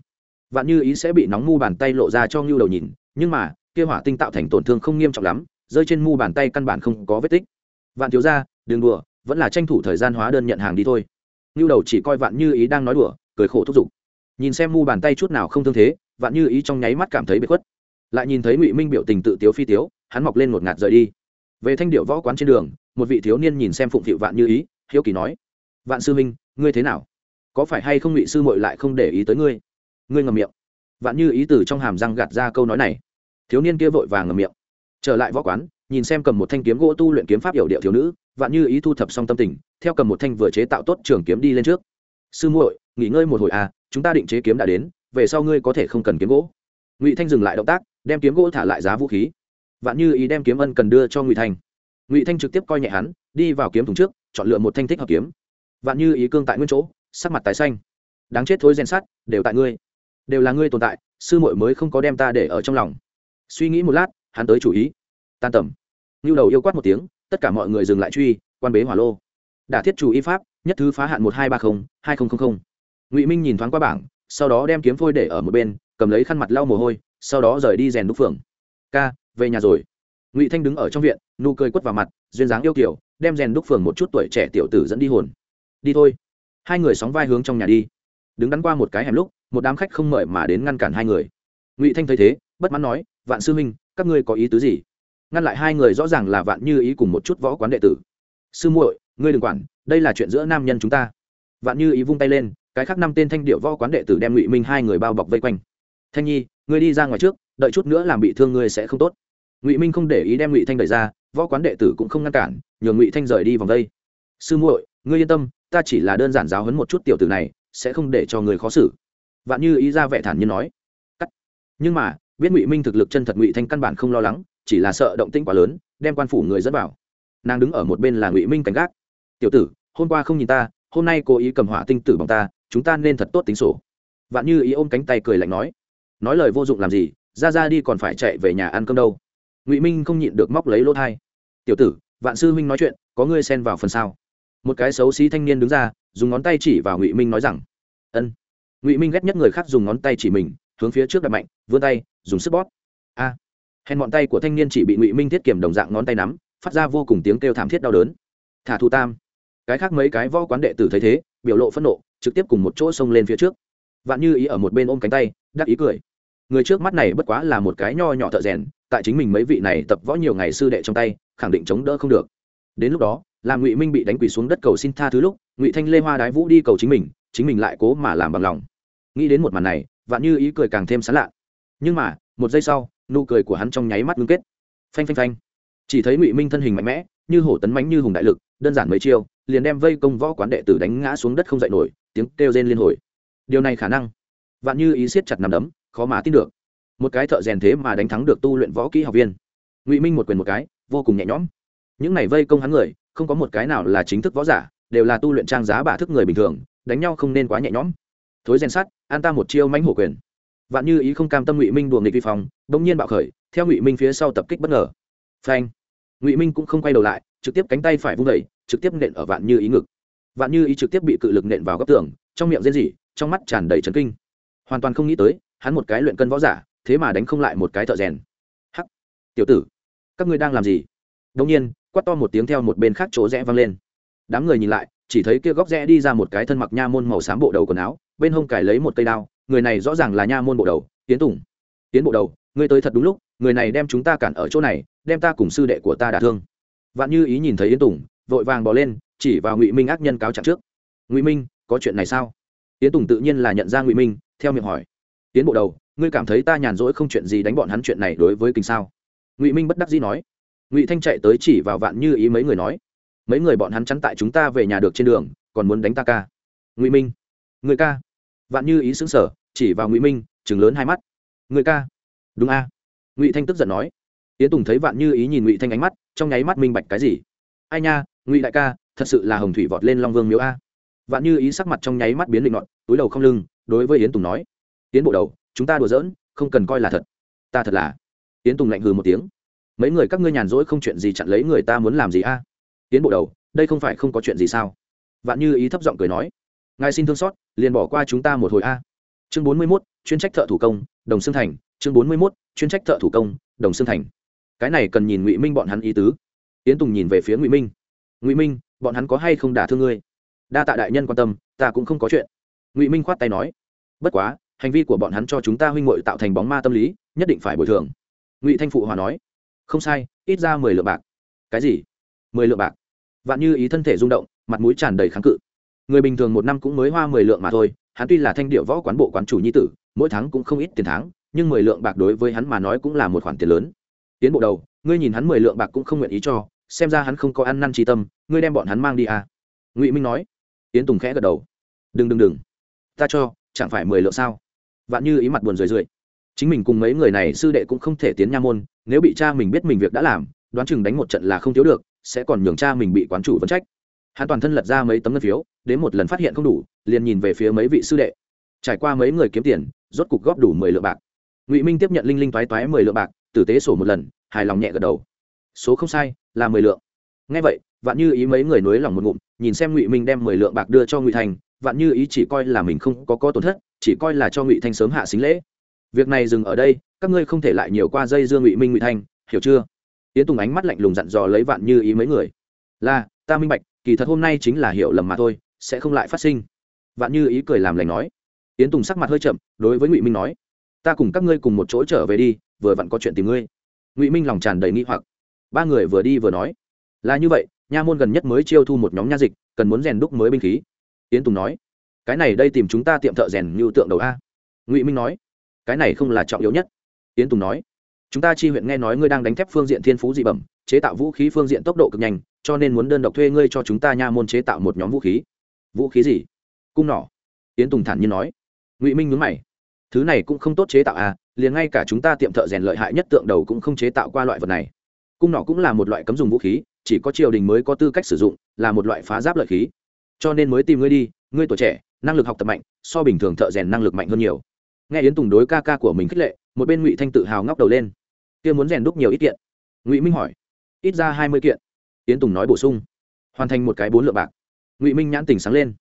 vạn như ý sẽ bị nóng mu bàn tay lộ ra cho ngưu đầu nhìn, nhưng mà, kia hỏa tinh tạo thành tổn thương không nghiêm trọng lắm, rơi trên mu bàn tay căn bản không có vết tích. Vạn thiếu ra đừng đùa, vẫn là tranh thủ thời gian hóa đơn nhận hàng đi thôi. Ngưu đầu chỉ coi vạn như ý đang nói đùa, cười khổ thúc giục. Nhìn xem mu bàn tay chút nào không thương thế, vạn như ý trong nháy mắt cảm thấy bị khuất lại nhìn thấy ngụy minh biểu tình tự tiếu phi tiếu, hắn mọc lên một ngạt rời đi. Về thanh điệu võ quán trên đường, một vị thiếu niên nhìn xem phụng phịu vạn như ý, hiếu kỳ nói, vạn sư minh ngươi thế nào? Có phải hay không ngụy sư mội lại không để ý tới ngươi? Ngươi ngầm miệng. Vạn như ý từ trong hàm răng gạt ra câu nói này. Thiếu niên kia vội vàng ngầm miệng. Trở lại võ quán, nhìn xem cầm một thanh kiếm gỗ tu luyện kiếm pháp hiểu điệu thiếu nữ, vạn như ý thu thập xong tâm tình, theo cầm một thanh vừa chế tạo tốt trường kiếm đi lên trước. Sư muội, nghỉ ngơi một hồi à chúng ta định chế kiếm đã đến, về sau ngươi có thể không cần kiếm gỗ. Ngụy thanh dừng lại động tác đem kiếm gỗ thả lại giá vũ khí. Vạn như ý đem kiếm ân cần đưa cho ngụy thanh. Ngụy thanh trực tiếp coi nhẹ hắn, đi vào kiếm thùng trước, chọn lựa một thanh thích hợp kiếm. Vạn như ý cương tại nguyên chỗ, sắc mặt tái xanh. Đáng chết thối rèn sát đều tại ngươi. Đều là ngươi tồn tại, sư muội mới không có đem ta để ở trong lòng. Suy nghĩ một lát, hắn tới chủ ý. Tan tầm. Như đầu yêu quát một tiếng, tất cả mọi người dừng lại truy, quan bế hỏa lô. Đả thiết chủ y pháp, nhất thứ phá hạn một hai ba mươi hai nghìn ngụy minh nhìn thoáng qua bảng, sau đó đem kiếm phôi để ở một bên cầm lấy khăn mặt lau mồ hôi, sau đó rời đi rèn đúc phường. Ca, về nhà rồi. Ngụy thanh đứng ở trong viện, nụ cười quất vào mặt, duyên dáng yêu kiểu đem rèn đúc phường một chút tuổi trẻ tiểu tử dẫn đi hồn. Đi thôi. Hai người sóng vai hướng trong nhà đi. Đứng đắn qua một cái hẻm lúc, một đám khách không mời mà đến ngăn cản hai người. Ngụy thanh thấy thế, bất mãn nói, vạn sư huynh, các ngươi có ý tứ gì? Ngăn lại hai người rõ ràng là vạn như ý cùng một chút võ quán đệ tử. Sư muội, ngươi đừng quản, đây là chuyện giữa nam nhân chúng ta. Vạn như ý vung tay lên, cái khác năm tên thanh điệu võ quán đệ tử đem ngụy minh hai người bao bọc vây quanh thanh nhi, ngươi đi ra ngoài trước, đợi chút nữa làm bị thương ngươi sẽ không tốt. Ngụy minh không để ý đem ngụy thanh đẩy ra, võ quán đệ tử cũng không ngăn cản, nhường ngụy thanh rời đi vòng đây. Sư muội, ngươi yên tâm, ta chỉ là đơn giản giáo hấn một chút tiểu tử này, sẽ không để cho người khó xử. Vạn như ý ra vẻ thản nhiên nói. Cắt. Nhưng mà, biết ngụy minh thực lực chân thật ngụy thanh căn bản không lo lắng, chỉ là sợ động tĩnh quá lớn, đem quan phủ người dẫn vào. Nàng đứng ở một bên là ngụy minh cảnh gác. Tiểu tử, hôm qua không nhìn ta, hôm nay cố ý cầm hỏa tinh tử bằng ta, chúng ta nên thật tốt tính sổ. Vạn như ý ôm cánh tay cười lạnh nói nói lời vô dụng làm gì, ra ra đi còn phải chạy về nhà ăn cơm đâu. Ngụy minh không nhịn được móc lấy lỗ thai. Tiểu tử, vạn sư huynh nói chuyện, có ngươi xen vào phần sau một cái xấu xí thanh niên đứng ra, dùng ngón tay chỉ vào ngụy minh nói rằng, ân. Ngụy minh ghét nhất người khác dùng ngón tay chỉ mình, hướng phía trước đặt mạnh, vươn tay, dùng sức bóp. A. À. hèn bọn tay của thanh niên chỉ bị ngụy minh thiết kiểm đồng dạng ngón tay nắm, phát ra vô cùng tiếng kêu thảm thiết đau đớn. Thả thu tam. Cái khác mấy cái võ quán đệ tử thấy thế, biểu lộ phẫn nộ, trực tiếp cùng một chỗ xông lên phía trước. Vạn như ý ở một bên ôm cánh tay, đắc ý cười người trước mắt này bất quá là một cái nho nhỏ thợ rèn, tại chính mình mấy vị này tập võ nhiều ngày sư đệ trong tay, khẳng định chống đỡ không được. Đến lúc đó làm ngụy minh bị đánh quỳ xuống đất cầu xin tha thứ lúc, ngụy thanh lê hoa đái vũ đi cầu chính mình chính mình lại cố mà làm bằng lòng. Nghĩ đến một màn này, vạn như ý cười càng thêm sán lạ. Nhưng mà, một giây sau, nụ cười của hắn trong nháy mắt ngưng kết. Phanh phanh phanh. Chỉ thấy ngụy minh thân hình mạnh mẽ, như hổ tấn mánh như hùng đại lực, đơn giản mấy chiêu, liền đem vây công võ quán đệ tử đánh ngã xuống đất không dậy nổi, tiếng kêu rên liên hồi. Điều này khả năng. Vạn như ý siết chặt nằm đấm khó mà tin được. Một cái thợ rèn thế mà đánh thắng được tu luyện võ kỹ học viên. Ngụy minh một quyền một cái vô cùng nhẹ nhõm. Những này vây công hắn người không có một cái nào là chính thức võ giả đều là tu luyện trang giá bả thức người bình thường đánh nhau không nên quá nhẹ nhõm. Thối rèn sắt an ta một chiêu mánh hổ quyền. Vạn như ý không cam tâm ngụy minh đùa nghịch vi phòng, bỗng nhiên bạo khởi theo ngụy minh phía sau tập kích bất ngờ. Phanh. Ngụy minh cũng không quay đầu lại trực tiếp cánh tay phải vung đẩy trực tiếp nện ở vạn như ý ngực. Vạn như ý trực tiếp bị cự lực nện vào góc tường trong miệng rên rỉ trong mắt tràn đầy trấn kinh. Hoàn toàn không nghĩ tới hắn một cái luyện cân võ giả, thế mà đánh không lại một cái thợ rèn. Hắc! Tiểu tử, các ngươi đang làm gì? Đông nhiên, quát to một tiếng theo một bên khác chỗ rẽ vang lên. Đám người nhìn lại, chỉ thấy kia góc rẽ đi ra một cái thân mặc nha môn màu xám bộ đầu quần áo, bên hông cải lấy một cây đao, người này rõ ràng là nha môn bộ đầu, tiến tùng. Tiến bộ đầu, ngươi tới thật đúng lúc, người này đem chúng ta cản ở chỗ này, đem ta cùng sư đệ của ta đả thương. Vạn như ý nhìn thấy yến tùng, vội vàng bỏ lên, chỉ vào ngụy minh ác nhân cáo trạng trước. Ngụy minh, có chuyện này sao? Yến tùng tự nhiên là nhận ra ngụy minh, theo miệng hỏi tiến bộ đầu, ngươi cảm thấy ta nhàn rỗi không chuyện gì đánh bọn hắn chuyện này đối với kinh sao? Ngụy minh bất đắc dĩ nói. Ngụy thanh chạy tới chỉ vào vạn như ý mấy người nói. Mấy người bọn hắn chắn tại chúng ta về nhà được trên đường, còn muốn đánh ta ca. Ngụy minh. Người ca. Vạn như ý xứng sở chỉ vào ngụy minh chừng lớn hai mắt. Người ca. Đúng a. Ngụy thanh tức giận nói. Yến tùng thấy vạn như ý nhìn ngụy thanh ánh mắt, trong nháy mắt minh bạch cái gì? Ai nha, ngụy đại ca, thật sự là hồng thủy vọt lên long vương miếu a. Vạn như ý sắc mặt trong nháy mắt biến định nọn túi đầu không lưng, đối với yến tùng nói tiến bộ đầu, chúng ta đùa giỡn, không cần coi là thật. Ta thật là. Tiến tùng lạnh hừ một tiếng. Mấy người các ngươi nhàn rỗi không chuyện gì chặn lấy người ta muốn làm gì a? Tiến bộ đầu, đây không phải không có chuyện gì sao? Vạn như ý thấp giọng cười nói. Ngài xin thương xót, liền bỏ qua chúng ta một hồi a. Chương bốn mươi mốt, chuyên trách thợ thủ công, đồng xương thành. Chương bốn mươi mốt, chuyên trách thợ thủ công, đồng xương thành. Cái này cần nhìn ngụy minh bọn hắn ý tứ. Tiến tùng nhìn về phía ngụy minh. Ngụy minh, bọn hắn có hay không đả thương ngươi? Đa tạ đại nhân quan tâm, ta cũng không có chuyện. Ngụy minh khoát tay nói. Bất quá hành vi của bọn hắn cho chúng ta huynh muội tạo thành bóng ma tâm lý, nhất định phải bồi thường. Ngụy thanh phụ hòa nói. Không sai, ít ra mười lượng bạc. Cái gì? Mười lượng bạc. Vạn như ý thân thể rung động, mặt mũi tràn đầy kháng cự. Người bình thường một năm cũng mới hoa mười lượng mà thôi, hắn tuy là thanh điệu võ quán bộ quán chủ nhi tử, mỗi tháng cũng không ít tiền tháng, nhưng mười lượng bạc đối với hắn mà nói cũng là một khoản tiền lớn. Tiến bộ đầu, ngươi nhìn hắn mười lượng bạc cũng không nguyện ý cho, xem ra hắn không có ăn năn trí tâm, ngươi đem bọn hắn mang đi à? Ngụy minh nói. Tiến tùng khẽ gật đầu. Đừng đừng đừng. Ta cho, chẳng phải mười lượng sao? Vạn như ý mặt buồn rười rượi. Chính mình cùng mấy người này sư đệ cũng không thể tiến nha môn, nếu bị cha mình biết mình việc đã làm, đoán chừng đánh một trận là không thiếu được, sẽ còn nhường cha mình bị quán chủ vấn trách. Hắn toàn thân lật ra mấy tấm ngân phiếu, đến một lần phát hiện không đủ, liền nhìn về phía mấy vị sư đệ. Trải qua mấy người kiếm tiền, rốt cục góp đủ mười lượng bạc. Ngụy minh tiếp nhận linh linh toái toái mười lượng bạc, tử tế sổ một lần, hài lòng nhẹ gật đầu. Số không sai, là mười lượng. Ngay vậy, vạn như ý mấy người nối lòng một ngụm, nhìn xem ngụy minh đem mười lượng bạc đưa cho ngụy thành vạn như ý chỉ coi là mình không có có tổn thất, chỉ coi là cho ngụy thanh sớm hạ xính lễ. Việc này dừng ở đây, các ngươi không thể lại nhiều qua dây dương ngụy minh, ngụy thanh, hiểu chưa? Yến tùng ánh mắt lạnh lùng dặn dò lấy vạn như ý mấy người. Là, ta minh bạch, kỳ thật hôm nay chính là hiểu lầm mà thôi, sẽ không lại phát sinh. Vạn như ý cười làm lành nói. Yến tùng sắc mặt hơi chậm, đối với ngụy minh nói. Ta cùng các ngươi cùng một chỗ trở về đi, vừa vặn có chuyện tìm ngươi. Ngụy minh lòng tràn đầy nghi hoặc. Ba người vừa đi vừa nói. Là như vậy, nha môn gần nhất mới chiêu thu một nhóm nha dịch, cần muốn rèn đúc mới binh khí yến tùng nói, cái này đây tìm chúng ta tiệm thợ rèn như tượng đầu a. Ngụy minh nói, cái này không là trọng yếu nhất. Yến tùng nói, chúng ta chi huyện nghe nói ngươi đang đánh thép phương diện thiên phú dị bẩm, chế tạo vũ khí phương diện tốc độ cực nhanh, cho nên muốn đơn độc thuê ngươi cho chúng ta nha môn chế tạo một nhóm vũ khí. Vũ khí gì? Cung nỏ. Yến tùng thản nhiên nói. Ngụy minh nhớ mày, thứ này cũng không tốt chế tạo à liền ngay cả chúng ta tiệm thợ rèn lợi hại nhất tượng đầu cũng không chế tạo qua loại vật này. Cung nỏ cũng là một loại cấm dùng vũ khí, chỉ có triều đình mới có tư cách sử dụng, là một loại phá giáp lợi khí cho nên mới tìm ngươi đi, ngươi tuổi trẻ, năng lực học tập mạnh, so bình thường thợ rèn năng lực mạnh hơn nhiều. Nghe yến tùng đối ca ca của mình khích lệ, một bên ngụy thanh tự hào ngóc đầu lên. Kia muốn rèn đúc nhiều ít kiện. Ngụy minh hỏi. Ít ra hai mươi kiện. Yến tùng nói bổ sung. Hoàn thành một cái bốn lượng bạc. Ngụy minh nhãn tỉnh sáng lên.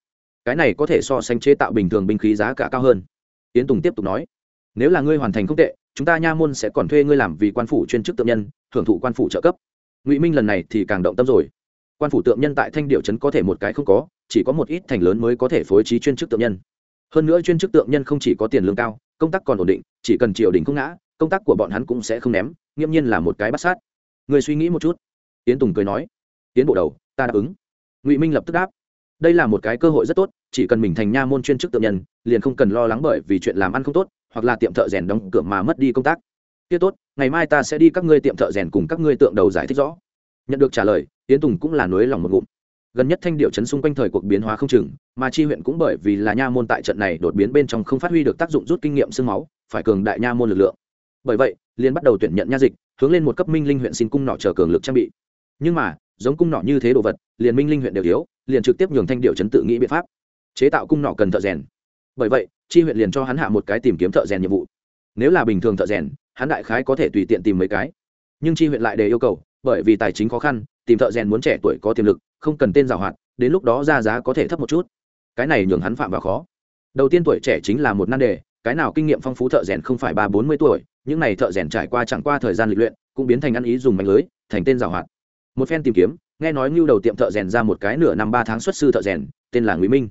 Cái này có thể so sánh chế tạo bình thường binh khí giá cả cao hơn. Yến tùng tiếp tục nói. Nếu là ngươi hoàn thành không tệ, chúng ta nha môn sẽ còn thuê ngươi làm vì quan phủ chuyên chức tượng nhân hưởng thụ quan phủ trợ cấp. Ngụy minh lần này thì càng động tâm rồi quan phủ tượng nhân tại thanh điệu trấn có thể một cái không có, chỉ có một ít thành lớn mới có thể phối trí chuyên chức tượng nhân. Hơn nữa chuyên chức tượng nhân không chỉ có tiền lương cao, công tác còn ổn định, chỉ cần triều đình không ngã, công tác của bọn hắn cũng sẽ không ném, nghiễm nhiên là một cái bắt sát. Người suy nghĩ một chút. Tiến tùng cười nói. Tiến bộ đầu, ta đáp ứng. Ngụy minh lập tức đáp. Đây là một cái cơ hội rất tốt, chỉ cần mình thành nha môn chuyên chức tượng nhân, liền không cần lo lắng bởi vì chuyện làm ăn không tốt, hoặc là tiệm thợ rèn đóng cửa mà mất đi công tác. Kia tốt, ngày mai ta sẽ đi các ngươi tiệm thợ rèn cùng các ngươi tượng đầu giải thích rõ nhận được trả lời tiến tùng cũng là nối lòng một ngụm. Gần nhất thanh điệu chấn xung quanh thời cuộc biến hóa không chừng, mà chi huyện cũng bởi vì là nha môn tại trận này đột biến bên trong không phát huy được tác dụng rút kinh nghiệm sương máu, phải cường đại nha môn lực lượng. Bởi vậy, liền bắt đầu tuyển nhận nha dịch, hướng lên một cấp minh linh huyện xin cung nọ chờ cường lực trang bị. Nhưng mà, giống cung nọ như thế đồ vật, liền minh linh huyện đều thiếu, liền trực tiếp nhường thanh điệu chấn tự nghĩ biện pháp. Chế tạo cung nọ cần thợ rèn. Bởi vậy, chi huyện liền cho hắn hạ một cái tìm kiếm thợ rèn nhiệm vụ. Nếu là bình thường thợ rèn, hắn đại khái có thể tùy tiện tìm mấy cái. Nhưng chi huyện lại đề yêu cầu bởi vì tài chính khó khăn, tìm thợ rèn muốn trẻ tuổi có tiềm lực, không cần tên giàu hoạt đến lúc đó ra giá có thể thấp một chút. Cái này nhường hắn phạm vào khó. Đầu tiên tuổi trẻ chính là một nan đề, cái nào kinh nghiệm phong phú thợ rèn không phải ba bốn mươi tuổi, những này thợ rèn trải qua chẳng qua thời gian lịch luyện, cũng biến thành ăn ý dùng mạnh lưới, thành tên giàu hoạt một phen tìm kiếm, nghe nói ngưu đầu tiệm thợ rèn ra một cái nửa năm ba tháng xuất sư thợ rèn, tên là ngụy minh.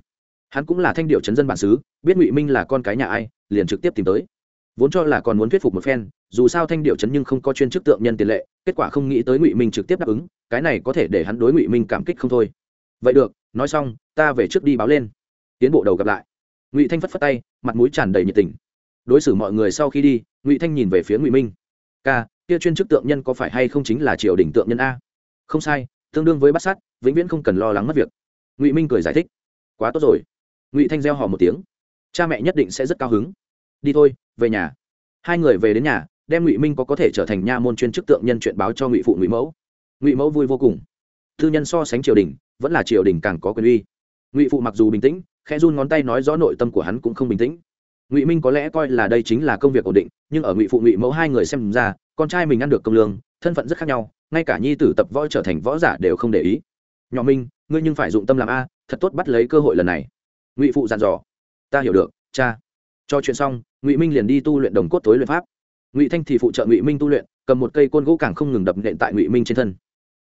Hắn cũng là thanh điệu chấn dân bản xứ, biết ngụy minh là con cái nhà ai, liền trực tiếp tìm tới vốn cho là còn muốn thuyết phục một phen, dù sao thanh điệu chấn nhưng không có chuyên chức tượng nhân tiền lệ, kết quả không nghĩ tới ngụy minh trực tiếp đáp ứng, cái này có thể để hắn đối ngụy minh cảm kích không thôi. Vậy được, nói xong, ta về trước đi báo lên. Tiến bộ đầu gặp lại. Ngụy thanh phất phất tay, mặt mũi tràn đầy nhiệt tình. Đối xử mọi người sau khi đi, ngụy thanh nhìn về phía ngụy minh. Ca, kia chuyên chức tượng nhân có phải hay không chính là triều đình tượng nhân a? Không sai, tương đương với bát sát, vĩnh viễn không cần lo lắng mất việc. Ngụy minh cười giải thích. Quá tốt rồi. Ngụy thanh gieo họ một tiếng. Cha mẹ nhất định sẽ rất cao hứng. Đi thôi về nhà. Hai người về đến nhà, đem ngụy minh có có thể trở thành nha môn chuyên chức tượng nhân chuyện báo cho ngụy phụ, ngụy mẫu. Ngụy mẫu vui vô cùng. Thư nhân so sánh triều đình, vẫn là triều đình càng có quyền uy. Ngụy phụ mặc dù bình tĩnh, khẽ run ngón tay nói rõ nội tâm của hắn cũng không bình tĩnh. Ngụy minh có lẽ coi là đây chính là công việc ổn định, nhưng ở ngụy phụ, ngụy mẫu hai người xem ra, con trai mình ăn được công lương, thân phận rất khác nhau, ngay cả nhi tử tập võ trở thành võ giả đều không để ý. Nhỏ minh, ngươi nhưng phải dụng tâm làm a, thật tốt bắt lấy cơ hội lần này. Ngụy phụ dặn dò. Ta hiểu được, cha cho chuyện xong, ngụy minh liền đi tu luyện đồng cốt tối luyện pháp. Ngụy thanh thì phụ trợ ngụy minh tu luyện, cầm một cây côn gỗ càng không ngừng đập nện tại ngụy minh trên thân.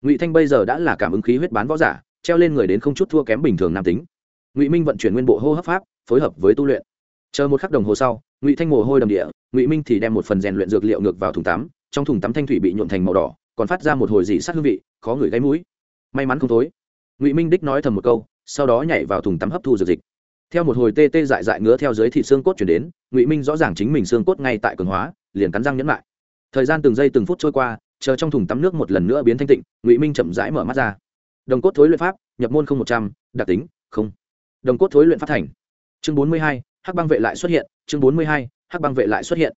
Ngụy thanh bây giờ đã là cảm ứng khí huyết bán võ giả, treo lên người đến không chút thua kém bình thường nam tính. Ngụy minh vận chuyển nguyên bộ hô hấp pháp, phối hợp với tu luyện. Chờ một khắc đồng hồ sau, ngụy thanh mồ hôi đầm địa, ngụy minh thì đem một phần rèn luyện dược liệu ngược vào thùng tắm, trong thùng tắm thanh thủy bị nhuộn thành màu đỏ, còn phát ra một hồi dị sát hương vị, khó ngửi gáy mũi. May mắn không thối. Ngụy minh đích nói thầm một câu, sau đó nhảy vào thùng tắm hấp thu dược dịch theo một hồi tê tê dại dại ngứa theo dưới thị xương cốt chuyển đến, ngụy minh rõ ràng chính mình xương cốt ngay tại cường hóa, liền cắn răng nhẫn lại. Thời gian từng giây từng phút trôi qua, chờ trong thùng tắm nước một lần nữa biến thanh tịnh, ngụy minh chậm rãi mở mắt ra. Đồng cốt thối luyện pháp, nhập môn không một trăm, đặc tính, không. Đồng cốt thối luyện pháp thành. Chương bốn mươi hai, hắc băng vệ lại xuất hiện, chương bốn mươi hai, hắc băng vệ lại xuất hiện.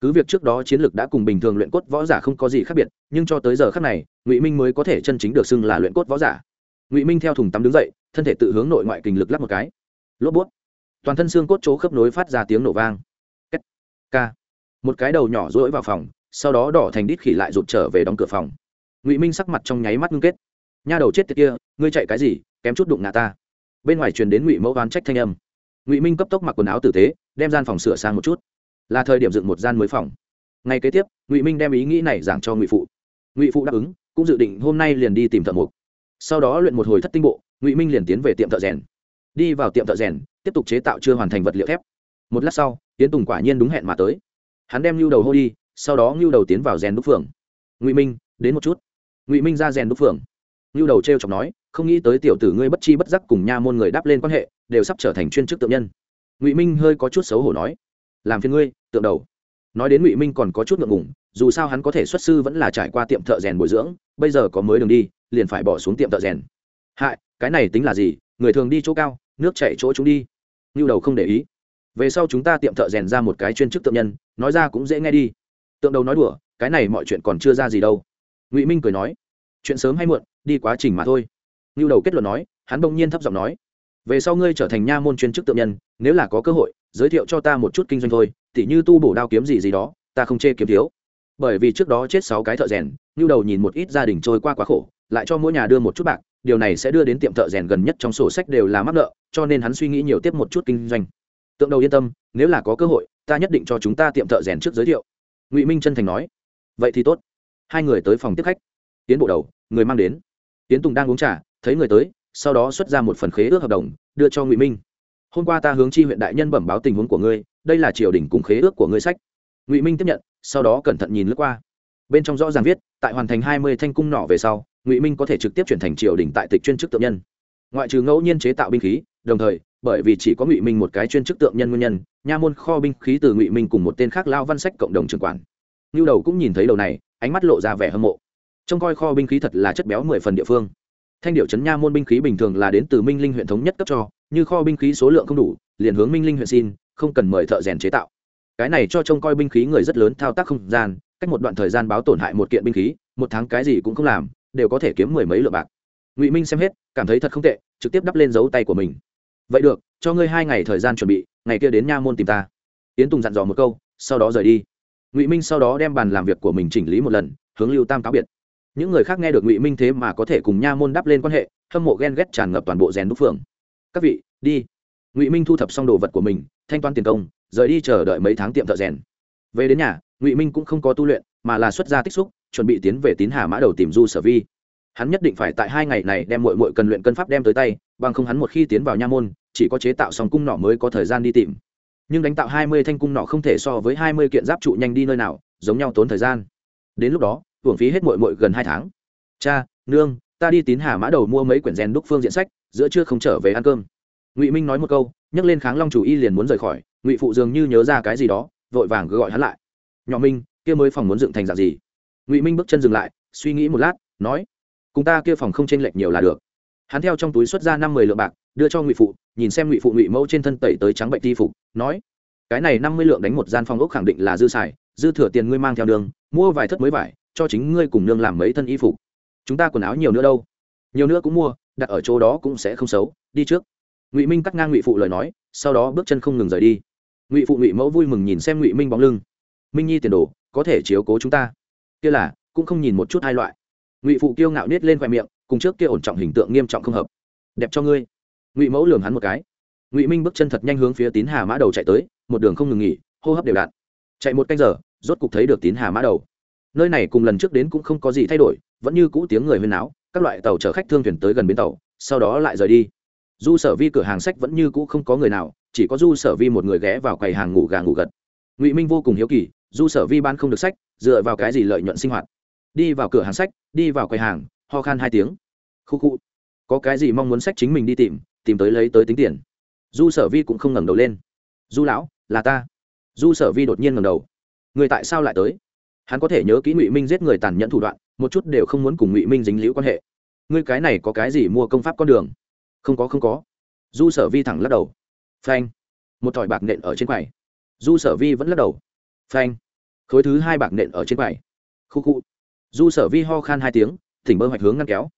Cứ việc trước đó chiến lược đã cùng bình thường luyện cốt võ giả không có gì khác biệt, nhưng cho tới giờ khác này, ngụy minh mới có thể chân chính được xưng là luyện cốt võ giả. Ngụy minh theo thùng tắm đứng dậy, thân thể tự hướng nội ngoại kình lực lắp một cái lốp bút. Toàn thân xương cốt chỗ khớp nối phát ra tiếng nổ vang. Kết. k một cái đầu nhỏ rỗi vào phòng, sau đó đỏ thành đít khỉ lại rụt trở về đóng cửa phòng. Ngụy minh sắc mặt trong nháy mắt ngưng kết. Nha đầu chết tiệt kia, ngươi chạy cái gì, kém chút đụng ngã ta. Bên ngoài truyền đến ngụy mẫu oán trách thanh âm. Ngụy minh cấp tốc mặc quần áo tử tế, đem gian phòng sửa sang một chút. Là thời điểm dựng một gian mới phòng. Ngay kế tiếp, ngụy minh đem ý nghĩ này giảng cho ngụy phụ. Ngụy phụ đáp ứng, cũng dự định hôm nay liền đi tìm thợ mộc. Sau đó luyện một hồi thất tinh bộ, ngụy minh liền tiến về tiệm thợ rèn đi vào tiệm thợ rèn, tiếp tục chế tạo chưa hoàn thành vật liệu thép. Một lát sau tiến tùng quả nhiên đúng hẹn mà tới. Hắn đem lưu đầu hô đi, sau đó lưu đầu tiến vào rèn đúc phường. Ngụy minh, đến một chút. Ngụy minh ra rèn đúc phường. Lưu đầu t r e o chọc nói, không nghĩ tới tiểu tử ngươi bất chi bất giác cùng nha môn người đáp lên quan hệ, đều sắp trở thành chuyên chức tượng nhân. Ngụy minh hơi có chút xấu hổ nói, làm phiền ngươi, tượng đầu. Nói đến ngụy minh còn có chút ngượng ngủng dù sao hắn có thể xuất sư vẫn là trải qua tiệm thợ rèn bồi dưỡng, bây giờ có mới đường đi, liền phải bỏ xuống tiệm thợ rèn. Hại, cái này tính là gì? Người thường đi chỗ cao nước chạy chỗ chúng đi. Ngưu đầu không để ý. Về sau chúng ta tiệm thợ rèn ra một cái chuyên chức tượng nhân, nói ra cũng dễ nghe đi. Tượng đầu nói đùa, cái này mọi chuyện còn chưa ra gì đâu. Ngụy minh cười nói, chuyện sớm hay muộn, đi quá trình mà thôi. Ngưu đầu kết luận nói, hắn bỗng nhiên thấp giọng nói, về sau ngươi trở thành nha môn chuyên chức tượng nhân, nếu là có cơ hội, giới thiệu cho ta một chút kinh doanh thôi, tỉ như tu bổ đao kiếm gì gì đó, ta không chê kiếm thiếu. Bởi vì trước đó chết sáu cái thợ rèn, ngưu đầu nhìn một ít gia đình trôi qua quá khổ, lại cho mỗi nhà đưa một chút bạc điều này sẽ đưa đến tiệm thợ rèn gần nhất trong sổ sách đều là mắc nợ, cho nên hắn suy nghĩ nhiều tiếp một chút kinh doanh. Tượng đầu yên tâm, nếu là có cơ hội, ta nhất định cho chúng ta tiệm thợ rèn trước giới thiệu. Ngụy minh chân thành nói. Vậy thì tốt. Hai người tới phòng tiếp khách. Tiến bộ đầu, người mang đến. Tiến tùng đang uống trà, thấy người tới, sau đó xuất ra một phần khế ước hợp đồng, đưa cho ngụy minh. Hôm qua ta hướng chi huyện đại nhân bẩm báo tình huống của ngươi, đây là triều đình cùng khế ước của ngươi sách. Ngụy minh tiếp nhận, sau đó cẩn thận nhìn lướt qua. Bên trong rõ ràng viết, tại hoàn thành hai mươi thanh cung nỏ về sau ngụy minh có thể trực tiếp chuyển thành triều đình tại tịch chuyên chức tượng nhân ngoại trừ ngẫu nhiên chế tạo binh khí đồng thời bởi vì chỉ có ngụy minh một cái chuyên chức tượng nhân nguyên nhân nha môn kho binh khí từ ngụy minh cùng một tên khác lao văn sách cộng đồng trường quản ngưu đầu cũng nhìn thấy đầu này ánh mắt lộ ra vẻ hâm mộ trông coi kho binh khí thật là chất béo mười phần địa phương thanh điệu trấn nha môn binh khí bình thường là đến từ minh linh huyện thống nhất cấp cho như kho binh khí số lượng không đủ liền hướng minh linh huyện xin không cần mời thợ rèn chế tạo cái này cho trông coi binh khí người rất lớn thao tác không gian cách một đoạn thời gian báo tổn hại một kiện binh khí một tháng cái gì cũng không làm đều có thể kiếm mười mấy lượng bạc. Ngụy minh xem hết, cảm thấy thật không tệ, trực tiếp đắp lên dấu tay của mình. Vậy được, cho ngươi hai ngày thời gian chuẩn bị, ngày kia đến nha môn tìm ta. Yến tùng dặn dò một câu, sau đó rời đi. Ngụy minh sau đó đem bàn làm việc của mình chỉnh lý một lần, hướng lưu tam cáo biệt. Những người khác nghe được ngụy minh thế mà có thể cùng nha môn đắp lên quan hệ, hâm mộ ghen ghét tràn ngập toàn bộ rèn đúc phường. Các vị, đi. Ngụy minh thu thập xong đồ vật của mình, thanh toán tiền công, rời đi chờ đợi mấy tháng tiệm thợ rèn. Về đến nhà, ngụy minh cũng không có tu luyện, mà là xuất gia tích xúc chuẩn bị tiến về tín hà mã đầu tìm du sở vi. Hắn nhất định phải tại hai ngày này đem mội mội cần luyện cân pháp đem tới tay, bằng không hắn một khi tiến vào nha môn, chỉ có chế tạo xong cung nọ mới có thời gian đi tìm. Nhưng đánh tạo hai mươi thanh cung nọ không thể so với hai mươi kiện giáp trụ nhanh đi nơi nào, giống nhau tốn thời gian. Đến lúc đó, hưởng phí hết mội mội gần hai tháng. Cha, nương, ta đi tín hà mã đầu mua mấy quyển rèn đúc phương diện sách, giữa trưa không trở về ăn cơm. Ngụy minh nói một câu nhấc lên kháng long chủ y liền muốn rời khỏi. Ngụy phụ dường như nhớ ra cái gì đó, vội vàng gọi hắn lại. Nhỏ minh, kia mới phòng muốn dựng thành dạng gì? Ngụy minh bước chân dừng lại suy nghĩ một lát nói cùng ta kia phòng không chênh lệch nhiều là được hắn theo trong túi xuất ra năm mươi lượng bạc đưa cho ngụy phụ nhìn xem ngụy phụ ngụy mẫu trên thân tẩy tới trắng bệnh ti phục nói cái này năm mươi lượng đánh một gian phòng ốc khẳng định là dư xài dư thừa tiền ngươi mang theo đường mua vài thất mới vải cho chính ngươi cùng nương làm mấy thân y phục chúng ta quần áo nhiều nữa đâu nhiều nữa cũng mua đặt ở chỗ đó cũng sẽ không xấu đi trước ngụy minh cắt ngang ngụy phụ lời nói sau đó bước chân không ngừng rời đi ngụy phụ ngụy mẫu vui mừng nhìn xem ngụy minh bóng lưng minh nhi tiền đồ có thể chiếu cố chúng ta kia là, cũng không nhìn một chút hai loại. Ngụy phụ kiêu ngạo nết lên khoe miệng, cùng trước kia ổn trọng hình tượng nghiêm trọng không hợp. Đẹp cho ngươi. Ngụy mẫu lường hắn một cái. Ngụy minh bước chân thật nhanh hướng phía tín hà mã đầu chạy tới, một đường không ngừng nghỉ, hô hấp đều đặn. Chạy một canh giờ, rốt cục thấy được tín hà mã đầu. Nơi này cùng lần trước đến cũng không có gì thay đổi, vẫn như cũ tiếng người huyên náo, các loại tàu chở khách thương thuyền tới gần bến tàu, sau đó lại rời đi. Du sở vi cửa hàng sách vẫn như cũ không có người nào, chỉ có du sở vi một người ghé vào quầy hàng ngủ gà ngủ gật. Ngụy minh vô cùng hiếu kỳ du sở vi ban không được sách dựa vào cái gì lợi nhuận sinh hoạt? Đi vào cửa hàng sách, đi vào quầy hàng, ho khan hai tiếng. Khu khu. Có cái gì mong muốn sách chính mình đi tìm tìm tới lấy tới tính tiền. Du sở vi cũng không ngẩng đầu lên. Du lão, là ta. Du sở vi đột nhiên ngẩng đầu. Người tại sao lại tới? Hắn có thể nhớ kỹ ngụy minh giết người tàn nhẫn thủ đoạn, một chút đều không muốn cùng ngụy minh dính liễu quan hệ. Ngươi cái này có cái gì mua công pháp con đường? Không có không có. Du sở vi thẳng lắc đầu. Phanh. Một thỏi bạc nện ở trên quầy. Du sở vi vẫn lắc đầu. Phanh khối thứ hai bạc nện ở trên quầy. Khu khu. Du sở vi ho khan hai tiếng, thỉnh bơ hoạch hướng ngăn kéo.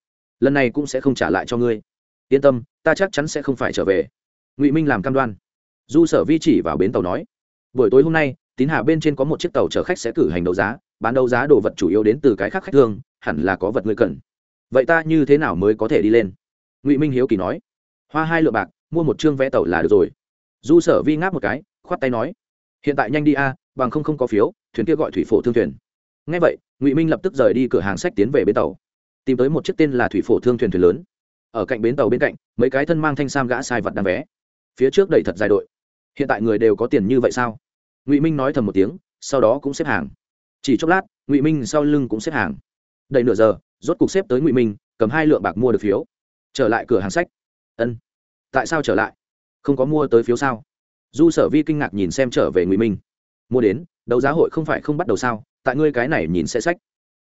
Lần này cũng sẽ không trả lại cho ngươi. Yên tâm, ta chắc chắn sẽ không phải trở về. Ngụy minh làm cam đoan. Du sở vi chỉ vào bến tàu nói, buổi tối hôm nay, tín hà bên trên có một chiếc tàu chở khách sẽ cử hành đấu giá, bán đấu giá đồ vật chủ yếu đến từ cái khác khách thương, hẳn là có vật ngươi cần. Vậy ta như thế nào mới có thể đi lên? Ngụy minh hiếu kỳ nói, hoa hai lượng bạc, mua một chương vé tàu là được rồi. Du sở vi ngáp một cái, khoát tay nói, hiện tại nhanh đi a bằng không không có phiếu, thuyền kia gọi thủy phổ thương thuyền. Ngay vậy, ngụy minh lập tức rời đi cửa hàng sách tiến về bến tàu. Tìm tới một chiếc tên là thủy phổ thương thuyền thuyền lớn. Ở cạnh bến tàu bên cạnh, mấy cái thân mang thanh sam gã sai vật đăng vé phía trước đầy thật dài đội. Hiện tại người đều có tiền như vậy sao? Ngụy minh nói thầm một tiếng, sau đó cũng xếp hàng. Chỉ chốc lát, ngụy minh sau lưng cũng xếp hàng. Đầy nửa giờ, rốt cục xếp tới ngụy minh, cầm hai lượng bạc mua được phiếu. Trở lại cửa hàng sách. Ân. Tại sao trở lại? Không có mua tới phiếu sao? Du sở vi kinh ngạc nhìn xem trở về ngụy minh mua đến, đấu giá hội không phải không bắt đầu sao? Tại ngươi cái này nhìn sẽ sách.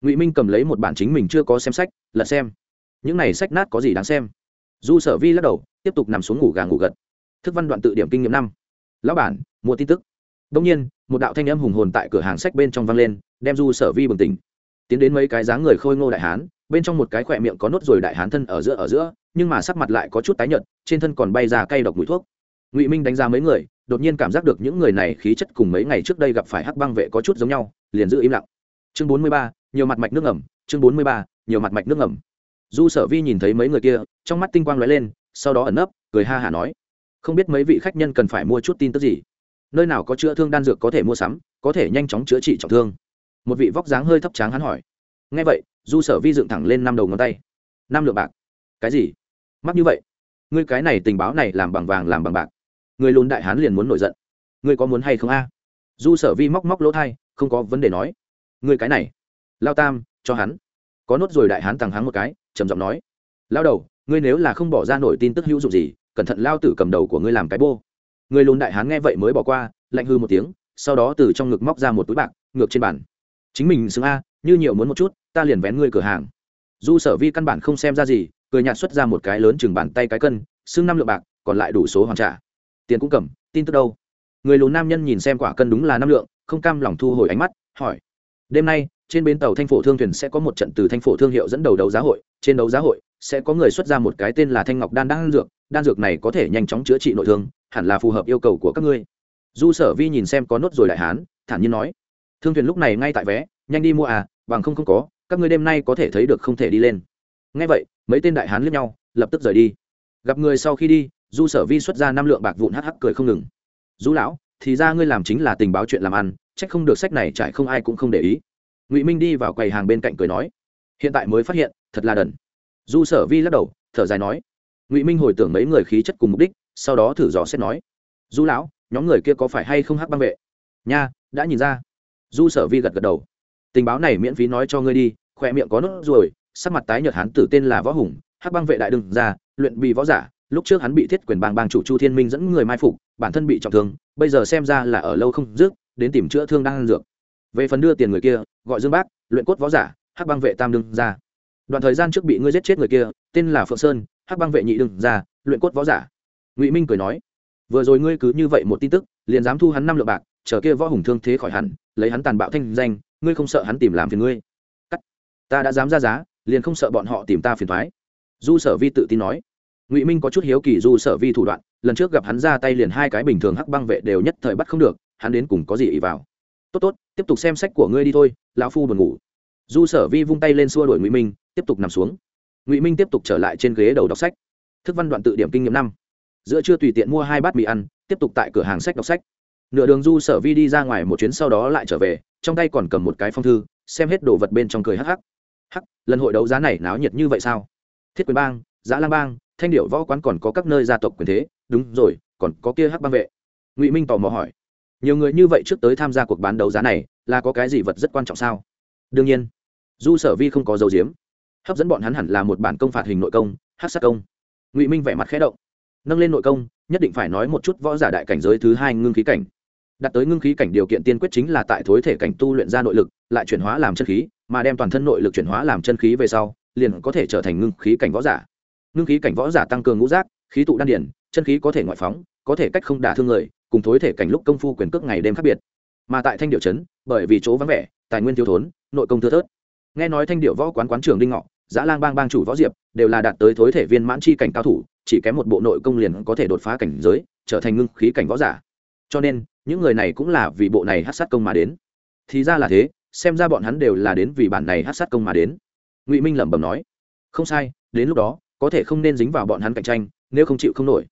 Ngụy minh cầm lấy một bản chính mình chưa có xem sách, lật xem. Những này sách nát có gì đáng xem? Du sở vi lắc đầu, tiếp tục nằm xuống ngủ gà ngủ gật. Thức văn đoạn tự điểm kinh nghiệm năm. Lão bản, mua tin tức. Đông nhiên, một đạo thanh âm hùng hồn tại cửa hàng sách bên trong vang lên, đem du sở vi bừng tỉnh. Tiến đến mấy cái dáng người khôi ngô đại hán, bên trong một cái khỏe miệng có nốt rồi đại hán thân ở giữa ở giữa, nhưng mà sắc mặt lại có chút tái nhợt, trên thân còn bay ra cay độc mũi thuốc. Ngụy minh đánh giá mấy người đột nhiên cảm giác được những người này khí chất cùng mấy ngày trước đây gặp phải hắc băng vệ có chút giống nhau, liền giữ im lặng. Chương bốn mươi ba, nhiều mặt mạch nước ngầm, chương bốn mươi ba, nhiều mặt mạch nước ngầm. Du sở vi nhìn thấy mấy người kia, trong mắt tinh quang lóe lên, sau đó ẩn nấp, cười ha hả nói, không biết mấy vị khách nhân cần phải mua chút tin tức gì? Nơi nào có chữa thương đan dược có thể mua sắm, có thể nhanh chóng chữa trị trọng thương. Một vị vóc dáng hơi thấp tráng hắn hỏi. Ngay vậy, du sở vi dựng thẳng lên năm đầu ngón tay. Năm lượng bạc. Cái gì? Mắc như vậy. Ngươi cái này tình báo này làm bằng vàng, làm bằng bạc người lùn đại hán liền muốn nổi giận. Ngươi có muốn hay không a? Du sở vi móc móc lỗ thai, không có vấn đề nói. Ngươi cái này. Lao tam, cho hắn. Có nốt rồi đại hán tàng háng một cái, trầm giọng nói. Lao đầu, ngươi nếu là không bỏ ra nổi tin tức hữu dụng gì, cẩn thận lao tử cầm đầu của ngươi làm cái bô. Người lùn đại hán nghe vậy mới bỏ qua, lạnh hư một tiếng, sau đó từ trong ngực móc ra một túi bạc, ngược trên bàn. Chính mình xứng a, như nhiều muốn một chút, ta liền vén ngươi cửa hàng. Du sở vi căn bản không xem ra gì, cười nhạt xuất ra một cái lớn chừng bàn tay cái cân xưng năm lượng bạc, còn lại đủ số hoàn trả tiền cũng cầm, tin tức đâu? Người lùn nam nhân nhìn xem quả cân đúng là năm lượng, không cam lòng thu hồi ánh mắt, hỏi. Đêm nay, trên bến tàu thanh phổ thương thuyền sẽ có một trận từ thanh phổ thương hiệu dẫn đầu đấu giá hội, trên đấu giá hội sẽ có người xuất ra một cái tên là thanh ngọc đan đan dược đan dược này có thể nhanh chóng chữa trị nội thương, hẳn là phù hợp yêu cầu của các ngươi. Du sở vi nhìn xem có nốt rồi đại hán, thản nhiên nói. Thương thuyền lúc này ngay tại vé, nhanh đi mua à bằng không không có, các ngươi đêm nay có thể thấy được không thể đi lên. Ngay vậy, mấy tên đại hán liếc nhau, lập tức rời đi. Gặp người sau khi đi du sở vi xuất ra năm lượng bạc vụn hắc hắc cười không ngừng. Du lão, thì ra ngươi làm chính là tình báo chuyện làm ăn trách không được sách này trải không ai cũng không để ý. Ngụy minh đi vào quầy hàng bên cạnh cười nói, hiện tại mới phát hiện, thật là đần. Du sở vi lắc đầu, thở dài nói, ngụy minh hồi tưởng mấy người khí chất cùng mục đích, sau đó thử dò xét nói du lão, nhóm người kia có phải hay không hắc băng vệ nha, đã nhìn ra. Du sở vi gật gật đầu, tình báo này miễn phí nói cho ngươi đi khoe miệng có nốt ruồi, sắc mặt tái nhợt hắn tử tên là võ hùng, hắc băng vệ đại đừng ra luyện bị võ giả lúc trước hắn bị thiết quyền bang bang chủ chu thiên minh dẫn người mai phục, bản thân bị trọng thương, bây giờ xem ra là ở lâu không dứt đến tìm chữa thương đang ăn dược. Về phần đưa tiền người kia, gọi dương bác, luyện cốt võ giả, hắc bang vệ tam đương ra. Đoạn thời gian trước bị ngươi giết chết người kia, tên là phượng sơn, hắc bang vệ nhị đương ra, luyện cốt võ giả. Ngụy minh cười nói, vừa rồi ngươi cứ như vậy một tin tức, liền dám thu hắn năm lượng bạc, chờ kia võ hùng thương thế khỏi hẳn, lấy hắn tàn bạo thanh danh, ngươi không sợ hắn tìm làm phiền ngươi? Cắt. Ta đã dám ra giá, liền không sợ bọn họ tìm ta phiền thoái du sở vi tự tin nói ngụy minh có chút hiếu kỳ du sở vi thủ đoạn lần trước gặp hắn ra tay liền hai cái bình thường hắc băng vệ đều nhất thời bắt không được hắn đến cùng có gì ý vào tốt tốt tiếp tục xem sách của ngươi đi thôi lão phu buồn ngủ du sở vi vung tay lên xua đuổi ngụy minh tiếp tục nằm xuống ngụy minh tiếp tục trở lại trên ghế đầu đọc sách thức văn đoạn tự điểm kinh nghiệm năm giữa chưa tùy tiện mua hai bát mì ăn tiếp tục tại cửa hàng sách đọc sách nửa đường du sở vi đi ra ngoài một chuyến sau đó lại trở về trong tay còn cầm một cái phong thư xem hết đồ vật bên trong cười hắc hắc hắc lần hội đấu giá này náo nhiệt như vậy sao thiết quyền bang giã lang bang thanh điệu võ quán còn có các nơi gia tộc quyền thế. Đúng rồi, còn có kia hắc bang vệ. Ngụy minh tò mò hỏi. Nhiều người như vậy trước tới tham gia cuộc bán đấu giá này, là có cái gì vật rất quan trọng sao? Đương nhiên, du sở vi không có dấu diếm hấp dẫn bọn hắn hẳn là một bản công phạt hình nội công hát sát công. Ngụy minh vẻ mặt khẽ động. Nâng lên nội công, nhất định phải nói một chút võ giả đại cảnh giới thứ hai ngưng khí cảnh. Đặt tới ngưng khí cảnh điều kiện tiên quyết chính là tại thối thể cảnh tu luyện ra nội lực, lại chuyển hóa làm chân khí, mà đem toàn thân nội lực chuyển hóa làm chân khí về sau, liền có thể trở thành ngưng khí cảnh võ giả ngưng khí cảnh võ giả tăng cường ngũ giác, khí tụ đan điển, chân khí có thể ngoại phóng, có thể cách không đả thương người, cùng thối thể cảnh lúc công phu quyền cước ngày đêm khác biệt. Mà tại thanh điệu trấn, bởi vì chỗ vắng vẻ, tài nguyên thiếu thốn, nội công thưa thớt. Nghe nói thanh điệu võ quán quán trường đinh ngọ, giã lang bang bang chủ võ diệp, đều là đạt tới thối thể viên mãn chi cảnh cao thủ, chỉ kém một bộ nội công liền có thể đột phá cảnh giới, trở thành ngưng khí cảnh võ giả. Cho nên, những người này cũng là vì bộ này hát sát công mà đến. Thì ra là thế, xem ra bọn hắn đều là đến vì bản này hát sát công mà đến. Ngụy minh lẩm bẩm nói, không sai, đến lúc đó có thể không nên dính vào bọn hắn cạnh tranh, nếu không chịu không nổi.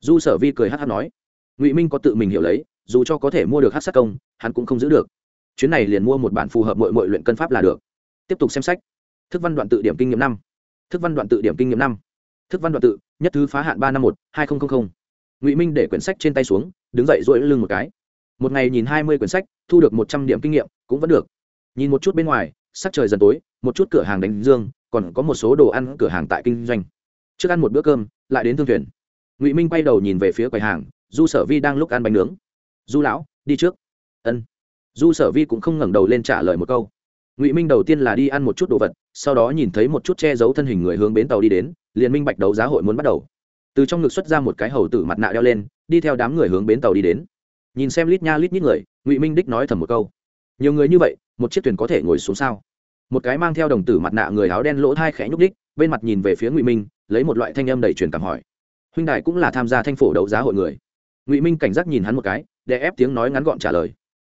Du sở vi cười hát hát nói, ngụy minh có tự mình hiểu lấy, dù cho có thể mua được hát sát công, hắn cũng không giữ được. Chuyến này liền mua một bản phù hợp mọi mọi luyện cân pháp là được. Tiếp tục xem sách. Thức văn đoạn tự điểm kinh nghiệm năm. Thức văn đoạn tự điểm kinh nghiệm năm. Thức văn đoạn tự, nhất thứ phá hạn ba năm một, hai nghìn ngụy minh để quyển sách trên tay xuống, đứng dậy dỗi lưng một cái. Một ngày nhìn hai mươi quyển sách, thu được một trăm điểm kinh nghiệm, cũng vẫn được. Nhìn một chút bên ngoài, sắc trời dần tối, một chút cửa hàng đánh dương, còn có một số đồ ăn cửa hàng tại kinh doanh trước ăn một bữa cơm lại đến thương thuyền ngụy minh quay đầu nhìn về phía quầy hàng du sở vi đang lúc ăn bánh nướng du lão đi trước ân du sở vi cũng không ngẩng đầu lên trả lời một câu ngụy minh đầu tiên là đi ăn một chút đồ vật sau đó nhìn thấy một chút che giấu thân hình người hướng bến tàu đi đến liền minh bạch đấu giá hội muốn bắt đầu từ trong ngực xuất ra một cái hầu tử mặt nạ đeo lên đi theo đám người hướng bến tàu đi đến nhìn xem lít nha lít nhít người ngụy minh đích nói thầm một câu nhiều người như vậy một chiếc thuyền có thể ngồi xuống sao một cái mang theo đồng tử mặt nạ người áo đen lỗ thai khẽ nhúc đích bên mặt nhìn về phía ngụy minh lấy một loại thanh âm đầy truyền cảm hỏi huynh đại cũng là tham gia thanh phổ đấu giá hội người ngụy minh cảnh giác nhìn hắn một cái để ép tiếng nói ngắn gọn trả lời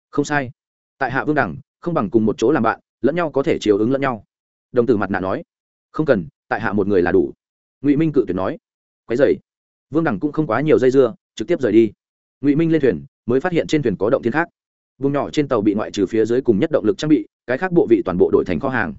không sai tại hạ vương đẳng không bằng cùng một chỗ làm bạn lẫn nhau có thể chiều ứng lẫn nhau đồng tử mặt nạ nói không cần tại hạ một người là đủ ngụy minh cự tuyệt nói quái dày vương đẳng cũng không quá nhiều dây dưa trực tiếp rời đi ngụy minh lên thuyền mới phát hiện trên thuyền có động thiên khác vùng nhỏ trên tàu bị ngoại trừ phía dưới cùng nhất động lực trang bị cái khác bộ vị toàn bộ đổi thành kho hàng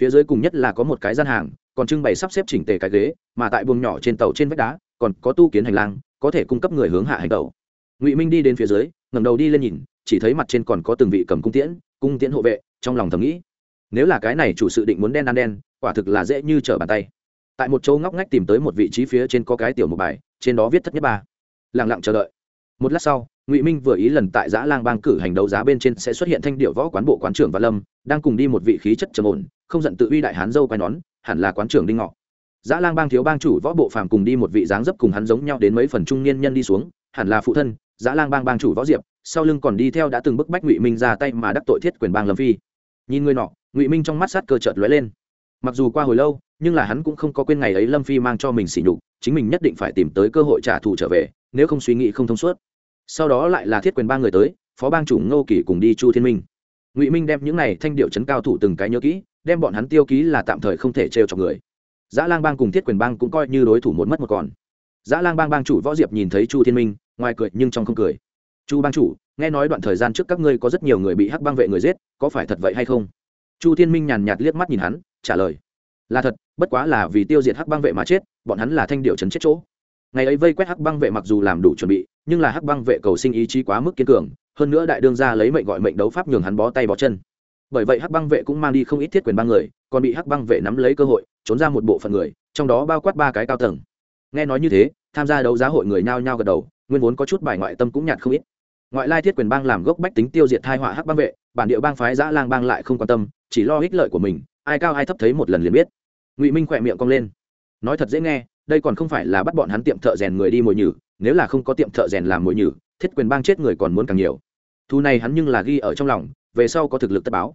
phía dưới cùng nhất là có một cái gian hàng còn trưng bày sắp xếp chỉnh tề cái ghế, mà tại buồng nhỏ trên tàu trên vách đá, còn có tu kiến hành lang, có thể cung cấp người hướng hạ hành tàu ngụy minh đi đến phía dưới ngầm đầu đi lên nhìn, chỉ thấy mặt trên còn có từng vị cầm cung tiễn cung tiễn hộ vệ, trong lòng thầm nghĩ, nếu là cái này chủ sự định muốn đen ăn đen, quả thực là dễ như trở bàn tay. Tại một chỗ ngóc ngách tìm tới một vị trí phía trên có cái tiểu một bài, trên đó viết thất nhất ba. Lẳng lặng chờ đợi. Một lát sau, ngụy minh vừa ý lần tại giã lang bang cử hành đấu giá bên trên sẽ xuất hiện thanh điệu võ quán bộ quán trưởng và lâm, đang cùng đi một vị khí chất trầm ổn, không giận tự uy đại hán dâu quai nón hẳn là quán trưởng đinh ngọ. Dã lang bang thiếu bang chủ võ bộ phàm cùng đi một vị dáng dấp cùng hắn giống nhau đến mấy phần trung niên nhân đi xuống, hẳn là phụ thân, dã lang bang bang chủ võ diệp, sau lưng còn đi theo đã từng bức bách ngụy minh ra tay mà đắc tội thiết quyền bang lâm phi. Nhìn người nọ, ngụy minh trong mắt sát cơ chợt lóe lên. Mặc dù qua hồi lâu, nhưng là hắn cũng không có quên ngày ấy lâm phi mang cho mình sỉ nhục, chính mình nhất định phải tìm tới cơ hội trả thù trở về, nếu không suy nghĩ không thông suốt. Sau đó lại là thiết quyền ba người tới, phó bang chủ ngô kỳ cùng đi chu thiên minh. Ngụy minh đem những này thanh điệu chấn cao thủ từng cái nhớ kỹ đem bọn hắn tiêu ký là tạm thời không thể trêu chọc người. Dã lang bang cùng thiết quyền bang cũng coi như đối thủ một mất một còn. Dã lang bang bang chủ võ diệp nhìn thấy chu thiên minh, ngoài cười nhưng trong không cười. Chu bang chủ, nghe nói đoạn thời gian trước các ngươi có rất nhiều người bị hắc bang vệ người giết, có phải thật vậy hay không? Chu thiên minh nhàn nhạt liếc mắt nhìn hắn, trả lời. Là thật, bất quá là vì tiêu diệt hắc bang vệ mà chết, bọn hắn là thanh điệu chấn chết chỗ. Ngày ấy vây quét hắc bang vệ mặc dù làm đủ chuẩn bị, nhưng là hắc bang vệ cầu sinh ý chí quá mức kiên cường, hơn nữa đại đương gia lấy mệnh gọi mệnh đấu pháp nhường hắn bó tay bó chân bởi vậy hắc băng vệ cũng mang đi không ít thiết quyền ba người, còn bị hắc băng vệ nắm lấy cơ hội, trốn ra một bộ phận người, trong đó bao quát ba cái cao tầng. Nghe nói như thế, tham gia đấu giá hội người nhao nhao gật đầu, nguyên vốn có chút bài ngoại tâm cũng nhạt không ít. Ngoại lai thiết quyền bang làm gốc bách tính tiêu diệt thai họa hắc bang vệ, bản địa bang phái giã lang bang lại không quan tâm, chỉ lo ích lợi của mình, ai cao ai thấp thấy một lần liền biết. Ngụy minh khỏe miệng cong lên. Nói thật dễ nghe, đây còn không phải là bắt bọn hắn tiệm thợ rèn người đi mồi nhử, nếu là không có tiệm thợ rèn làm mồi nhử, thiết quyền bang chết người còn muốn càng nhiều. Thu này hắn nhưng là ghi ở trong lòng, về sau có thực lực tất báo.